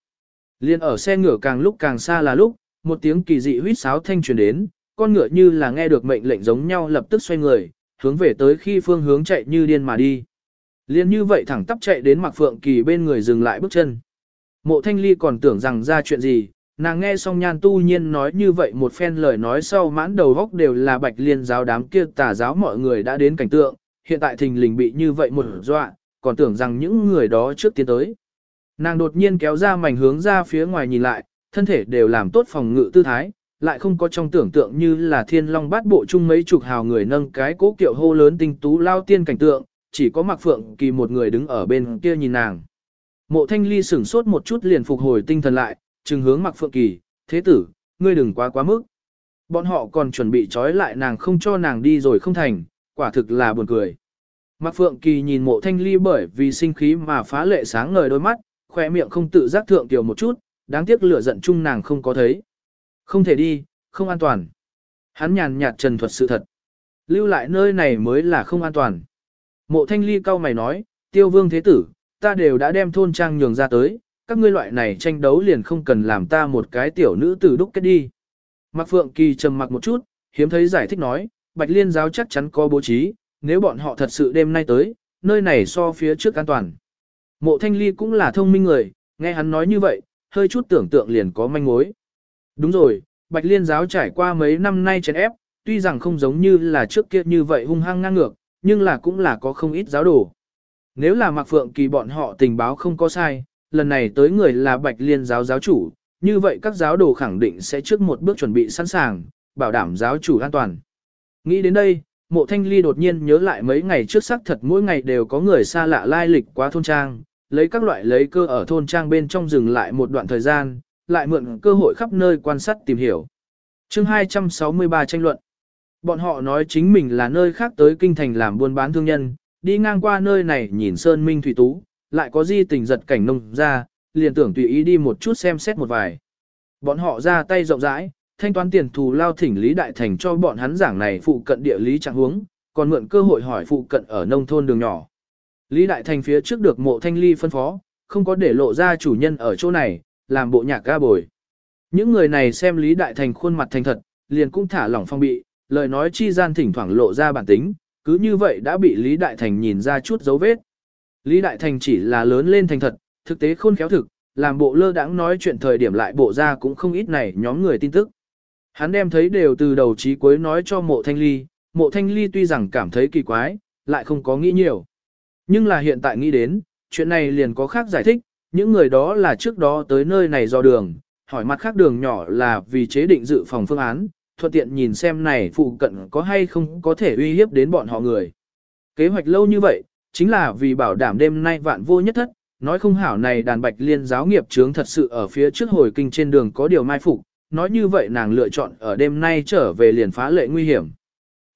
Liên ở xe ngựa càng lúc càng xa là lúc, một tiếng kỳ dị huýt sáo thanh truyền đến, con ngựa như là nghe được mệnh lệnh giống nhau lập tức xoay người, hướng về tới khi phương hướng chạy như điên mà đi. Liên như vậy thẳng tắp chạy đến Mạc Phượng Kỳ bên người dừng lại bước chân. Mộ Thanh Ly còn tưởng rằng ra chuyện gì, nàng nghe xong nhan tu nhiên nói như vậy một phen lời nói sau mãn đầu góc đều là bạch liên giáo đám kia tà giáo mọi người đã đến cảnh tượng, hiện tại thình lình bị như vậy một dọa, còn tưởng rằng những người đó trước tiến tới. Nàng đột nhiên kéo ra mảnh hướng ra phía ngoài nhìn lại, thân thể đều làm tốt phòng ngự tư thái, lại không có trong tưởng tượng như là thiên long bát bộ chung mấy chục hào người nâng cái cố kiệu hô lớn tinh tú lao tiên cảnh tượng, chỉ có mặc phượng kỳ một người đứng ở bên kia nhìn nàng. Mộ thanh ly sửng sốt một chút liền phục hồi tinh thần lại, trừng hướng mặc phượng kỳ, thế tử, ngươi đừng quá quá mức. Bọn họ còn chuẩn bị trói lại nàng không cho nàng đi rồi không thành, quả thực là buồn cười. Mạc Phượng Kỳ nhìn mộ thanh ly bởi vì sinh khí mà phá lệ sáng ngời đôi mắt, khỏe miệng không tự giác thượng tiểu một chút, đáng tiếc lửa giận chung nàng không có thấy. Không thể đi, không an toàn. Hắn nhàn nhạt trần thuật sự thật. Lưu lại nơi này mới là không an toàn. Mộ thanh ly cao mày nói, tiêu vương thế tử, ta đều đã đem thôn trang nhường ra tới, các ngươi loại này tranh đấu liền không cần làm ta một cái tiểu nữ tử đúc kết đi. Mạc Phượng Kỳ trầm mặc một chút, hiếm thấy giải thích nói, Bạch Liên giáo chắc chắn có bố trí, nếu bọn họ thật sự đêm nay tới, nơi này so phía trước an toàn. Mộ Thanh Ly cũng là thông minh người, nghe hắn nói như vậy, hơi chút tưởng tượng liền có manh mối. Đúng rồi, Bạch Liên giáo trải qua mấy năm nay chèn ép, tuy rằng không giống như là trước kia như vậy hung hăng ngang ngược, nhưng là cũng là có không ít giáo đồ. Nếu là Mạc Phượng Kỳ bọn họ tình báo không có sai, lần này tới người là Bạch Liên giáo giáo chủ, như vậy các giáo đồ khẳng định sẽ trước một bước chuẩn bị sẵn sàng, bảo đảm giáo chủ an toàn. Nghĩ đến đây, mộ thanh ly đột nhiên nhớ lại mấy ngày trước xác thật mỗi ngày đều có người xa lạ lai lịch qua thôn trang, lấy các loại lấy cơ ở thôn trang bên trong dừng lại một đoạn thời gian, lại mượn cơ hội khắp nơi quan sát tìm hiểu. chương 263 tranh luận. Bọn họ nói chính mình là nơi khác tới kinh thành làm buôn bán thương nhân, đi ngang qua nơi này nhìn sơn minh thủy tú, lại có di tình giật cảnh nông ra, liền tưởng tùy ý đi một chút xem xét một vài. Bọn họ ra tay rộng rãi, thanh toán tiền thù lao thỉnh Lý Đại Thành cho bọn hắn giảng này phụ cận địa lý trạng huống, còn mượn cơ hội hỏi phụ cận ở nông thôn đường nhỏ. Lý Đại Thành phía trước được mộ thanh ly phân phó, không có để lộ ra chủ nhân ở chỗ này, làm bộ nhạc ga bồi. Những người này xem Lý Đại Thành khuôn mặt thành thật, liền cũng thả lỏng phong bị, lời nói chi gian thỉnh thoảng lộ ra bản tính, cứ như vậy đã bị Lý Đại Thành nhìn ra chút dấu vết. Lý Đại Thành chỉ là lớn lên thành thật, thực tế khôn khéo thực, làm bộ lơ đãng nói chuyện thời điểm lại bộ ra cũng không ít này nhóm người tin tức. Hắn đem thấy đều từ đầu chí cuối nói cho mộ thanh ly, mộ thanh ly tuy rằng cảm thấy kỳ quái, lại không có nghĩ nhiều. Nhưng là hiện tại nghĩ đến, chuyện này liền có khác giải thích, những người đó là trước đó tới nơi này do đường, hỏi mặt khác đường nhỏ là vì chế định dự phòng phương án, thuận tiện nhìn xem này phụ cận có hay không có thể uy hiếp đến bọn họ người. Kế hoạch lâu như vậy, chính là vì bảo đảm đêm nay vạn vô nhất thất, nói không hảo này đàn bạch liên giáo nghiệp chướng thật sự ở phía trước hồi kinh trên đường có điều mai phục, nói như vậy nàng lựa chọn ở đêm nay trở về liền phá lệ nguy hiểm.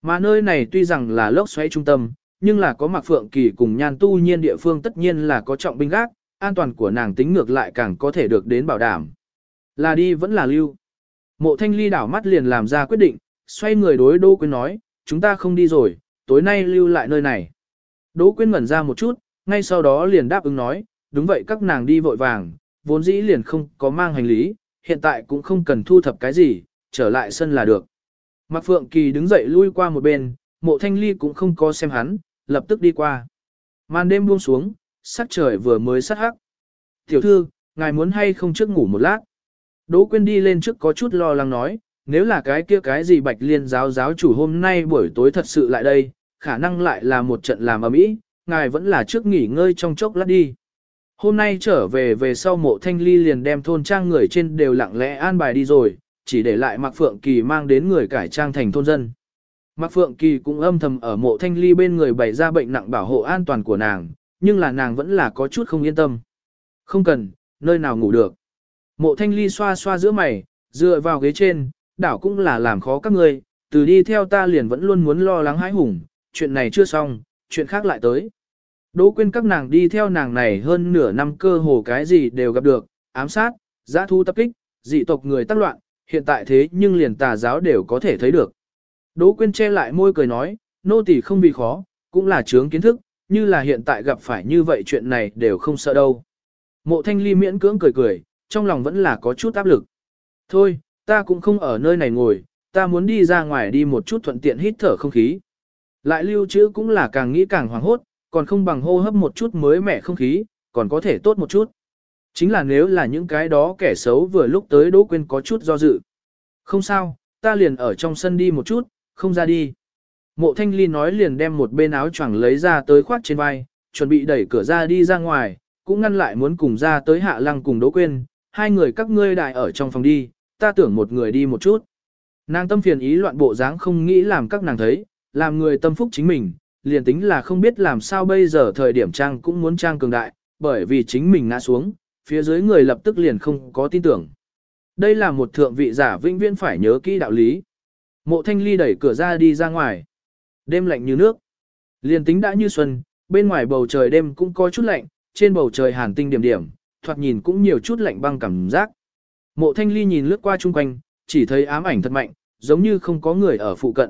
Mà nơi này tuy rằng là lốc xoáy trung tâm, nhưng là có mặc phượng kỳ cùng nhan tu nhiên địa phương tất nhiên là có trọng binh gác, an toàn của nàng tính ngược lại càng có thể được đến bảo đảm. Là đi vẫn là lưu. Mộ thanh ly đảo mắt liền làm ra quyết định, xoay người đối Đỗ Quyên nói, chúng ta không đi rồi, tối nay lưu lại nơi này. Đỗ Quyên ngẩn ra một chút, ngay sau đó liền đáp ứng nói, đúng vậy các nàng đi vội vàng, vốn dĩ liền không có mang hành lý, hiện tại cũng không cần thu thập cái gì, trở lại sân là được. Mạc Phượng Kỳ đứng dậy lui qua một bên, mộ thanh ly cũng không có xem hắn, lập tức đi qua. Màn đêm buông xuống, sắc trời vừa mới sắt hắc. Tiểu thư, ngài muốn hay không trước ngủ một lát? Đỗ Quyên đi lên trước có chút lo lắng nói, nếu là cái kia cái gì bạch liên giáo giáo chủ hôm nay buổi tối thật sự lại đây, khả năng lại là một trận làm ở mỹ, ngài vẫn là trước nghỉ ngơi trong chốc lát đi. Hôm nay trở về về sau mộ thanh ly liền đem thôn trang người trên đều lặng lẽ an bài đi rồi, chỉ để lại Mạc Phượng Kỳ mang đến người cải trang thành thôn dân. Mạc Phượng Kỳ cũng âm thầm ở mộ thanh ly bên người bày ra bệnh nặng bảo hộ an toàn của nàng, nhưng là nàng vẫn là có chút không yên tâm. Không cần, nơi nào ngủ được. Mộ thanh ly xoa xoa giữa mày, dựa vào ghế trên, đảo cũng là làm khó các người, từ đi theo ta liền vẫn luôn muốn lo lắng hãi hùng, chuyện này chưa xong, chuyện khác lại tới. Đỗ quên các nàng đi theo nàng này hơn nửa năm cơ hồ cái gì đều gặp được, ám sát, giã thu tập kích, dị tộc người tác loạn, hiện tại thế nhưng liền tà giáo đều có thể thấy được. Đỗ quên che lại môi cười nói, nô tỳ không vì khó, cũng là chướng kiến thức, như là hiện tại gặp phải như vậy chuyện này đều không sợ đâu. Mộ thanh ly miễn cưỡng cười cười, trong lòng vẫn là có chút áp lực. Thôi, ta cũng không ở nơi này ngồi, ta muốn đi ra ngoài đi một chút thuận tiện hít thở không khí. Lại lưu trữ cũng là càng nghĩ càng hoảng hốt, còn không bằng hô hấp một chút mới mẻ không khí, còn có thể tốt một chút. Chính là nếu là những cái đó kẻ xấu vừa lúc tới Đỗ Quyên có chút do dự. Không sao, ta liền ở trong sân đi một chút, không ra đi. Mộ thanh ly nói liền đem một bên áo choàng lấy ra tới khoác trên vai, chuẩn bị đẩy cửa ra đi ra ngoài, cũng ngăn lại muốn cùng ra tới hạ lăng cùng Đỗ Quyên, hai người các ngươi đại ở trong phòng đi, ta tưởng một người đi một chút. Nàng tâm phiền ý loạn bộ dáng không nghĩ làm các nàng thấy, làm người tâm phúc chính mình, liền tính là không biết làm sao bây giờ thời điểm trang cũng muốn trang cường đại, bởi vì chính mình ngã xuống, phía dưới người lập tức liền không có tin tưởng. Đây là một thượng vị giả vĩnh viễn phải nhớ kỹ đạo lý. Mộ thanh ly đẩy cửa ra đi ra ngoài. Đêm lạnh như nước. Liền tính đã như xuân, bên ngoài bầu trời đêm cũng có chút lạnh, trên bầu trời hàn tinh điểm điểm, thoạt nhìn cũng nhiều chút lạnh băng cảm giác. Mộ thanh ly nhìn lướt qua chung quanh, chỉ thấy ám ảnh thật mạnh, giống như không có người ở phụ cận.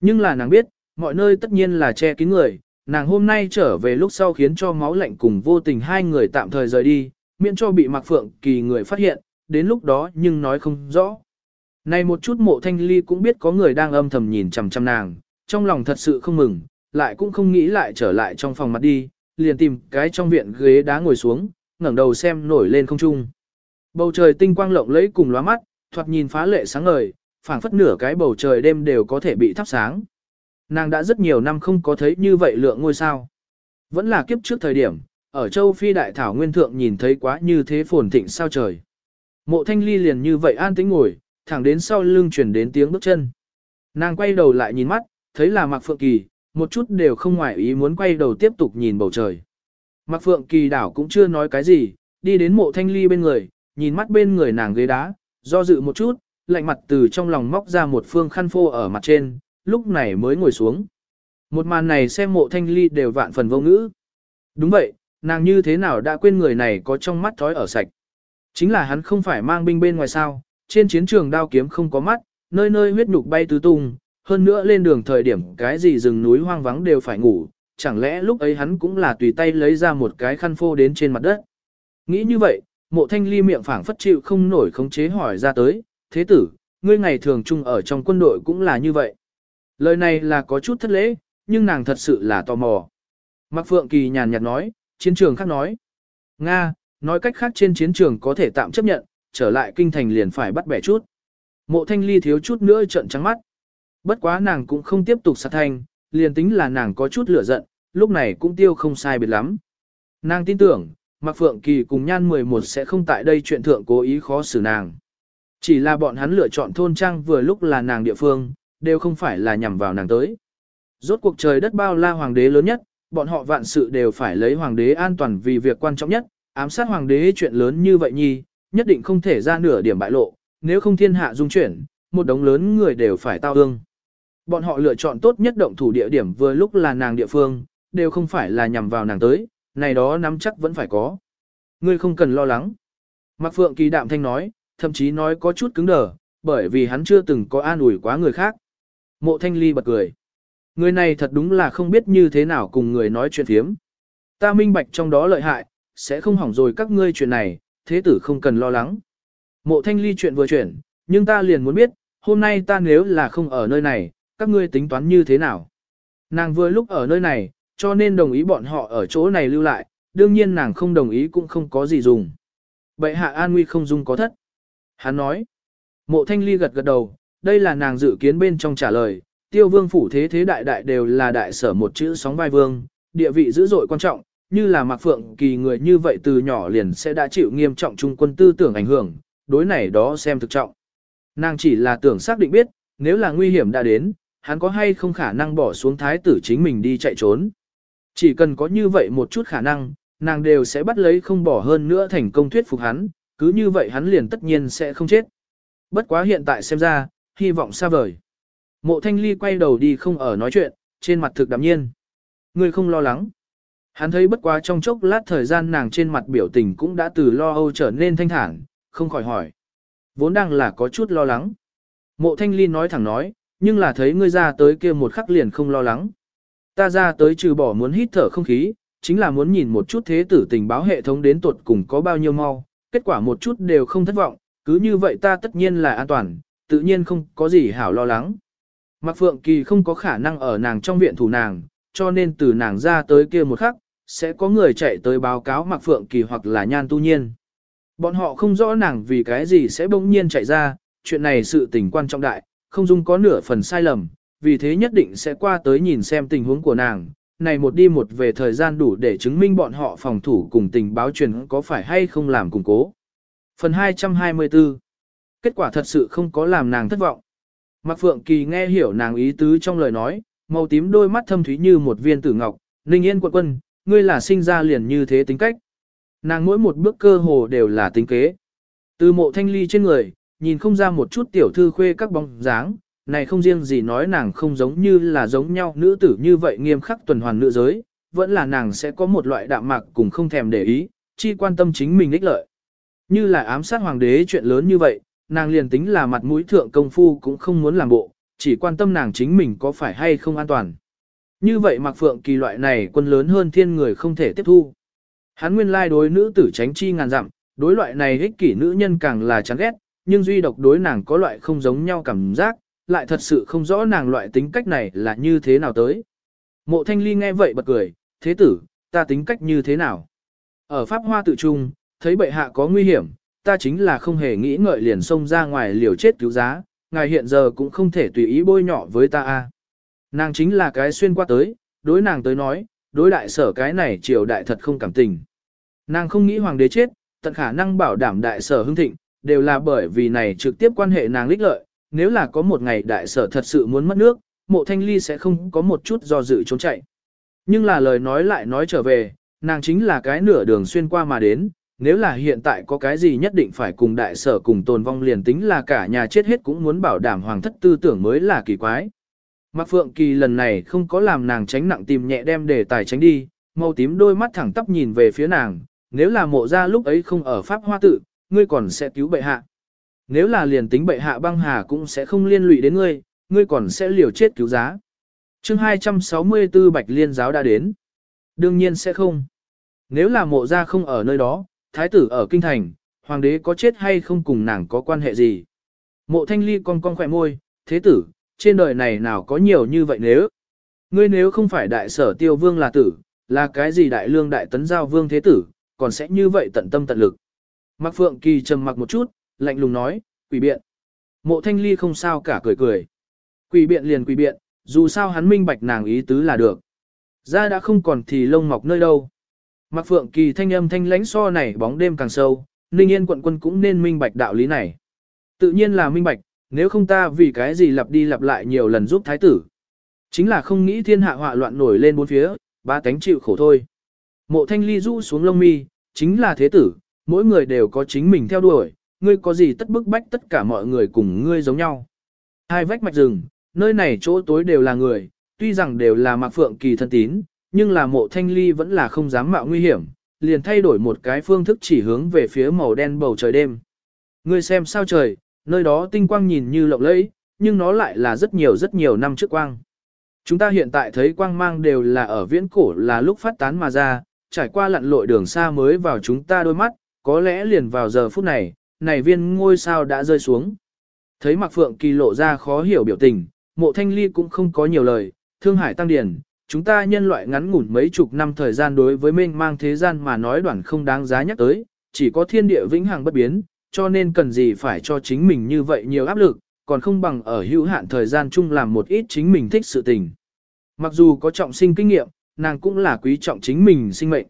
Nhưng là nàng biết, mọi nơi tất nhiên là che kín người, nàng hôm nay trở về lúc sau khiến cho máu lạnh cùng vô tình hai người tạm thời rời đi, miễn cho bị mặc Phượng Kỳ người phát hiện, đến lúc đó nhưng nói không rõ. Này một chút mộ thanh ly cũng biết có người đang âm thầm nhìn chằm chằm nàng, trong lòng thật sự không mừng, lại cũng không nghĩ lại trở lại trong phòng mặt đi, liền tìm cái trong viện ghế đá ngồi xuống, ngẩng đầu xem nổi lên không trung. Bầu trời tinh quang lộng lẫy cùng lóa mắt, thoạt nhìn phá lệ sáng ngời, phảng phất nửa cái bầu trời đêm đều có thể bị thắp sáng. Nàng đã rất nhiều năm không có thấy như vậy lượng ngôi sao. Vẫn là kiếp trước thời điểm, ở châu Phi Đại Thảo Nguyên Thượng nhìn thấy quá như thế phồn thịnh sao trời. Mộ thanh ly liền như vậy an tĩnh ngồi, thẳng đến sau lưng chuyển đến tiếng bước chân. Nàng quay đầu lại nhìn mắt, thấy là Mạc Phượng Kỳ, một chút đều không ngoại ý muốn quay đầu tiếp tục nhìn bầu trời. Mạc Phượng Kỳ đảo cũng chưa nói cái gì, đi đến mộ thanh ly bên người, nhìn mắt bên người nàng ghế đá, do dự một chút, lạnh mặt từ trong lòng móc ra một phương khăn phô ở mặt trên, lúc này mới ngồi xuống. Một màn này xem mộ thanh ly đều vạn phần vô ngữ. Đúng vậy, nàng như thế nào đã quên người này có trong mắt thói ở sạch. Chính là hắn không phải mang binh bên ngoài sao, trên chiến trường đao kiếm không có mắt, nơi nơi huyết nhục bay tứ tung, hơn nữa lên đường thời điểm cái gì rừng núi hoang vắng đều phải ngủ, chẳng lẽ lúc ấy hắn cũng là tùy tay lấy ra một cái khăn phô đến trên mặt đất. Nghĩ như vậy, mộ thanh ly miệng phảng phất chịu không nổi khống chế hỏi ra tới, thế tử, ngươi ngày thường chung ở trong quân đội cũng là như vậy. Lời này là có chút thất lễ, nhưng nàng thật sự là tò mò. Mạc Phượng Kỳ nhàn nhạt nói, chiến trường khác nói. Nga, nói cách khác trên chiến trường có thể tạm chấp nhận, trở lại kinh thành liền phải bắt bẻ chút. Mộ thanh ly thiếu chút nữa trận trắng mắt. Bất quá nàng cũng không tiếp tục sát thanh, liền tính là nàng có chút lửa giận, lúc này cũng tiêu không sai biệt lắm. Nàng tin tưởng, Mạc Phượng Kỳ cùng Nhan 11 sẽ không tại đây chuyện thượng cố ý khó xử nàng. Chỉ là bọn hắn lựa chọn thôn trang vừa lúc là nàng địa phương, đều không phải là nhằm vào nàng tới. Rốt cuộc trời đất bao la hoàng đế lớn nhất, bọn họ vạn sự đều phải lấy hoàng đế an toàn vì việc quan trọng nhất, ám sát hoàng đế chuyện lớn như vậy nhi, nhất định không thể ra nửa điểm bại lộ, nếu không thiên hạ dung chuyển, một đống lớn người đều phải tao ương. Bọn họ lựa chọn tốt nhất động thủ địa điểm vừa lúc là nàng địa phương, đều không phải là nhằm vào nàng tới, này đó nắm chắc vẫn phải có. Ngươi không cần lo lắng. Mạc Phượng Kỳ đạm thanh nói, thậm chí nói có chút cứng đờ, bởi vì hắn chưa từng có an ủi quá người khác. Mộ Thanh Ly bật cười. Người này thật đúng là không biết như thế nào cùng người nói chuyện phiếm. Ta minh bạch trong đó lợi hại, sẽ không hỏng rồi các ngươi chuyện này, thế tử không cần lo lắng. Mộ Thanh Ly chuyện vừa chuyển, nhưng ta liền muốn biết, hôm nay ta nếu là không ở nơi này, các ngươi tính toán như thế nào? Nàng vừa lúc ở nơi này, cho nên đồng ý bọn họ ở chỗ này lưu lại, đương nhiên nàng không đồng ý cũng không có gì dùng. Bệ hạ an nguy không dung có thất. Hắn nói, mộ thanh ly gật gật đầu, đây là nàng dự kiến bên trong trả lời, tiêu vương phủ thế thế đại đại đều là đại sở một chữ sóng vai vương, địa vị dữ dội quan trọng, như là mạc phượng kỳ người như vậy từ nhỏ liền sẽ đã chịu nghiêm trọng trung quân tư tưởng ảnh hưởng, đối này đó xem thực trọng. Nàng chỉ là tưởng xác định biết, nếu là nguy hiểm đã đến, hắn có hay không khả năng bỏ xuống thái tử chính mình đi chạy trốn. Chỉ cần có như vậy một chút khả năng, nàng đều sẽ bắt lấy không bỏ hơn nữa thành công thuyết phục hắn, cứ như vậy hắn liền tất nhiên sẽ không chết. Bất quá hiện tại xem ra, hy vọng xa vời. Mộ thanh ly quay đầu đi không ở nói chuyện, trên mặt thực đạm nhiên. Người không lo lắng. Hắn thấy bất quá trong chốc lát thời gian nàng trên mặt biểu tình cũng đã từ lo âu trở nên thanh thản, không khỏi hỏi. Vốn đang là có chút lo lắng. Mộ thanh ly nói thẳng nói, nhưng là thấy ngươi ra tới kia một khắc liền không lo lắng. Ta ra tới trừ bỏ muốn hít thở không khí, chính là muốn nhìn một chút thế tử tình báo hệ thống đến tuột cùng có bao nhiêu mau, kết quả một chút đều không thất vọng, cứ như vậy ta tất nhiên là an toàn, tự nhiên không có gì hảo lo lắng. Mạc Phượng Kỳ không có khả năng ở nàng trong viện thủ nàng, cho nên từ nàng ra tới kia một khắc, sẽ có người chạy tới báo cáo Mạc Phượng Kỳ hoặc là Nhan Tu Nhiên. Bọn họ không rõ nàng vì cái gì sẽ bỗng nhiên chạy ra, chuyện này sự tình quan trọng đại, không dung có nửa phần sai lầm, vì thế nhất định sẽ qua tới nhìn xem tình huống của nàng. Này một đi một về thời gian đủ để chứng minh bọn họ phòng thủ cùng tình báo truyền có phải hay không làm củng cố. Phần 224 Kết quả thật sự không có làm nàng thất vọng. Mạc Phượng Kỳ nghe hiểu nàng ý tứ trong lời nói, màu tím đôi mắt thâm thúy như một viên tử ngọc, Ninh Yên quận quân, ngươi là sinh ra liền như thế tính cách. Nàng mỗi một bước cơ hồ đều là tính kế. Từ mộ thanh ly trên người, nhìn không ra một chút tiểu thư khuê các bóng dáng, này không riêng gì nói nàng không giống như là giống nhau nữ tử như vậy nghiêm khắc tuần hoàn nữ giới, vẫn là nàng sẽ có một loại đạm mạc cùng không thèm để ý, chi quan tâm chính mình ích lợi. Như là ám sát hoàng đế chuyện lớn như vậy, nàng liền tính là mặt mũi thượng công phu cũng không muốn làm bộ, chỉ quan tâm nàng chính mình có phải hay không an toàn. Như vậy mặc Phượng kỳ loại này quân lớn hơn thiên người không thể tiếp thu. Hắn nguyên lai đối nữ tử tránh chi ngàn dặm, đối loại này ích kỷ nữ nhân càng là chán ghét, nhưng duy độc đối nàng có loại không giống nhau cảm giác, lại thật sự không rõ nàng loại tính cách này là như thế nào tới. Mộ thanh ly nghe vậy bật cười, thế tử, ta tính cách như thế nào? Ở Pháp Hoa tự trung, thấy bệ hạ có nguy hiểm, ta chính là không hề nghĩ ngợi liền xông ra ngoài liều chết cứu giá, ngài hiện giờ cũng không thể tùy ý bôi nhỏ với ta a. Nàng chính là cái xuyên qua tới, đối nàng tới nói, đối đại sở cái này triều đại thật không cảm tình. Nàng không nghĩ hoàng đế chết, tận khả năng bảo đảm đại sở hưng thịnh, đều là bởi vì này trực tiếp quan hệ nàng lích lợi, nếu là có một ngày đại sở thật sự muốn mất nước, mộ thanh ly sẽ không có một chút do dự trốn chạy. Nhưng là lời nói lại nói trở về, nàng chính là cái nửa đường xuyên qua mà đến, nếu là hiện tại có cái gì nhất định phải cùng đại sở cùng tồn vong liền tính là cả nhà chết hết cũng muốn bảo đảm hoàng thất tư tưởng mới là kỳ quái. Mạc Phượng Kỳ lần này không có làm nàng tránh nặng tìm nhẹ đem đề tài tránh đi, màu tím đôi mắt thẳng tắp nhìn về phía nàng, nếu là mộ ra lúc ấy không ở Pháp Hoa Tự, ngươi còn sẽ cứu bệ hạ. Nếu là liền tính bệ hạ băng hà cũng sẽ không liên lụy đến ngươi, ngươi còn sẽ liều chết cứu giá. chương 264 Bạch Liên giáo đã đến. Đương nhiên sẽ không. Nếu là mộ ra không ở nơi đó, thái tử ở kinh thành, hoàng đế có chết hay không cùng nàng có quan hệ gì. Mộ thanh ly con con khỏe môi, thế tử, trên đời này nào có nhiều như vậy nếu. Ngươi nếu không phải đại sở tiêu vương là tử, là cái gì đại lương đại tấn giao vương thế tử, còn sẽ như vậy tận tâm tận lực. Mạc Phượng Kỳ trầm mặc một chút, lạnh lùng nói, quỷ biện. Mộ thanh ly không sao cả cười cười. Quỷ biện liền quỷ biện, dù sao hắn minh bạch nàng ý tứ là được. Ra đã không còn thì lông mọc nơi đâu. Mạc Phượng Kỳ thanh âm thanh lãnh so này bóng đêm càng sâu, Ninh Yên quận quân cũng nên minh bạch đạo lý này. Tự nhiên là minh bạch, nếu không ta vì cái gì lặp đi lặp lại nhiều lần giúp thái tử. Chính là không nghĩ thiên hạ họa loạn nổi lên bốn phía, ba cánh chịu khổ thôi. Mộ thanh ly rũ xuống lông mi, chính là thế tử, mỗi người đều có chính mình theo đuổi, ngươi có gì tất bức bách tất cả mọi người cùng ngươi giống nhau. Hai vách mạch rừng, nơi này chỗ tối đều là người, tuy rằng đều là mạc phượng kỳ thân tín, nhưng là mộ thanh ly vẫn là không dám mạo nguy hiểm, liền thay đổi một cái phương thức chỉ hướng về phía màu đen bầu trời đêm. Ngươi xem sao trời, nơi đó tinh quang nhìn như lộng lẫy, nhưng nó lại là rất nhiều rất nhiều năm trước quang. Chúng ta hiện tại thấy quang mang đều là ở viễn cổ là lúc phát tán mà ra, trải qua lặn lội đường xa mới vào chúng ta đôi mắt, có lẽ liền vào giờ phút này, này viên ngôi sao đã rơi xuống. Thấy Mạc Phượng Kỳ lộ ra khó hiểu biểu tình, mộ thanh ly cũng không có nhiều lời, thương hải tăng điển, chúng ta nhân loại ngắn ngủn mấy chục năm thời gian đối với mênh mang thế gian mà nói đoạn không đáng giá nhắc tới, chỉ có thiên địa vĩnh hằng bất biến, cho nên cần gì phải cho chính mình như vậy nhiều áp lực, còn không bằng ở hữu hạn thời gian chung làm một ít chính mình thích sự tình. Mặc dù có trọng sinh kinh nghiệm, nàng cũng là quý trọng chính mình sinh mệnh.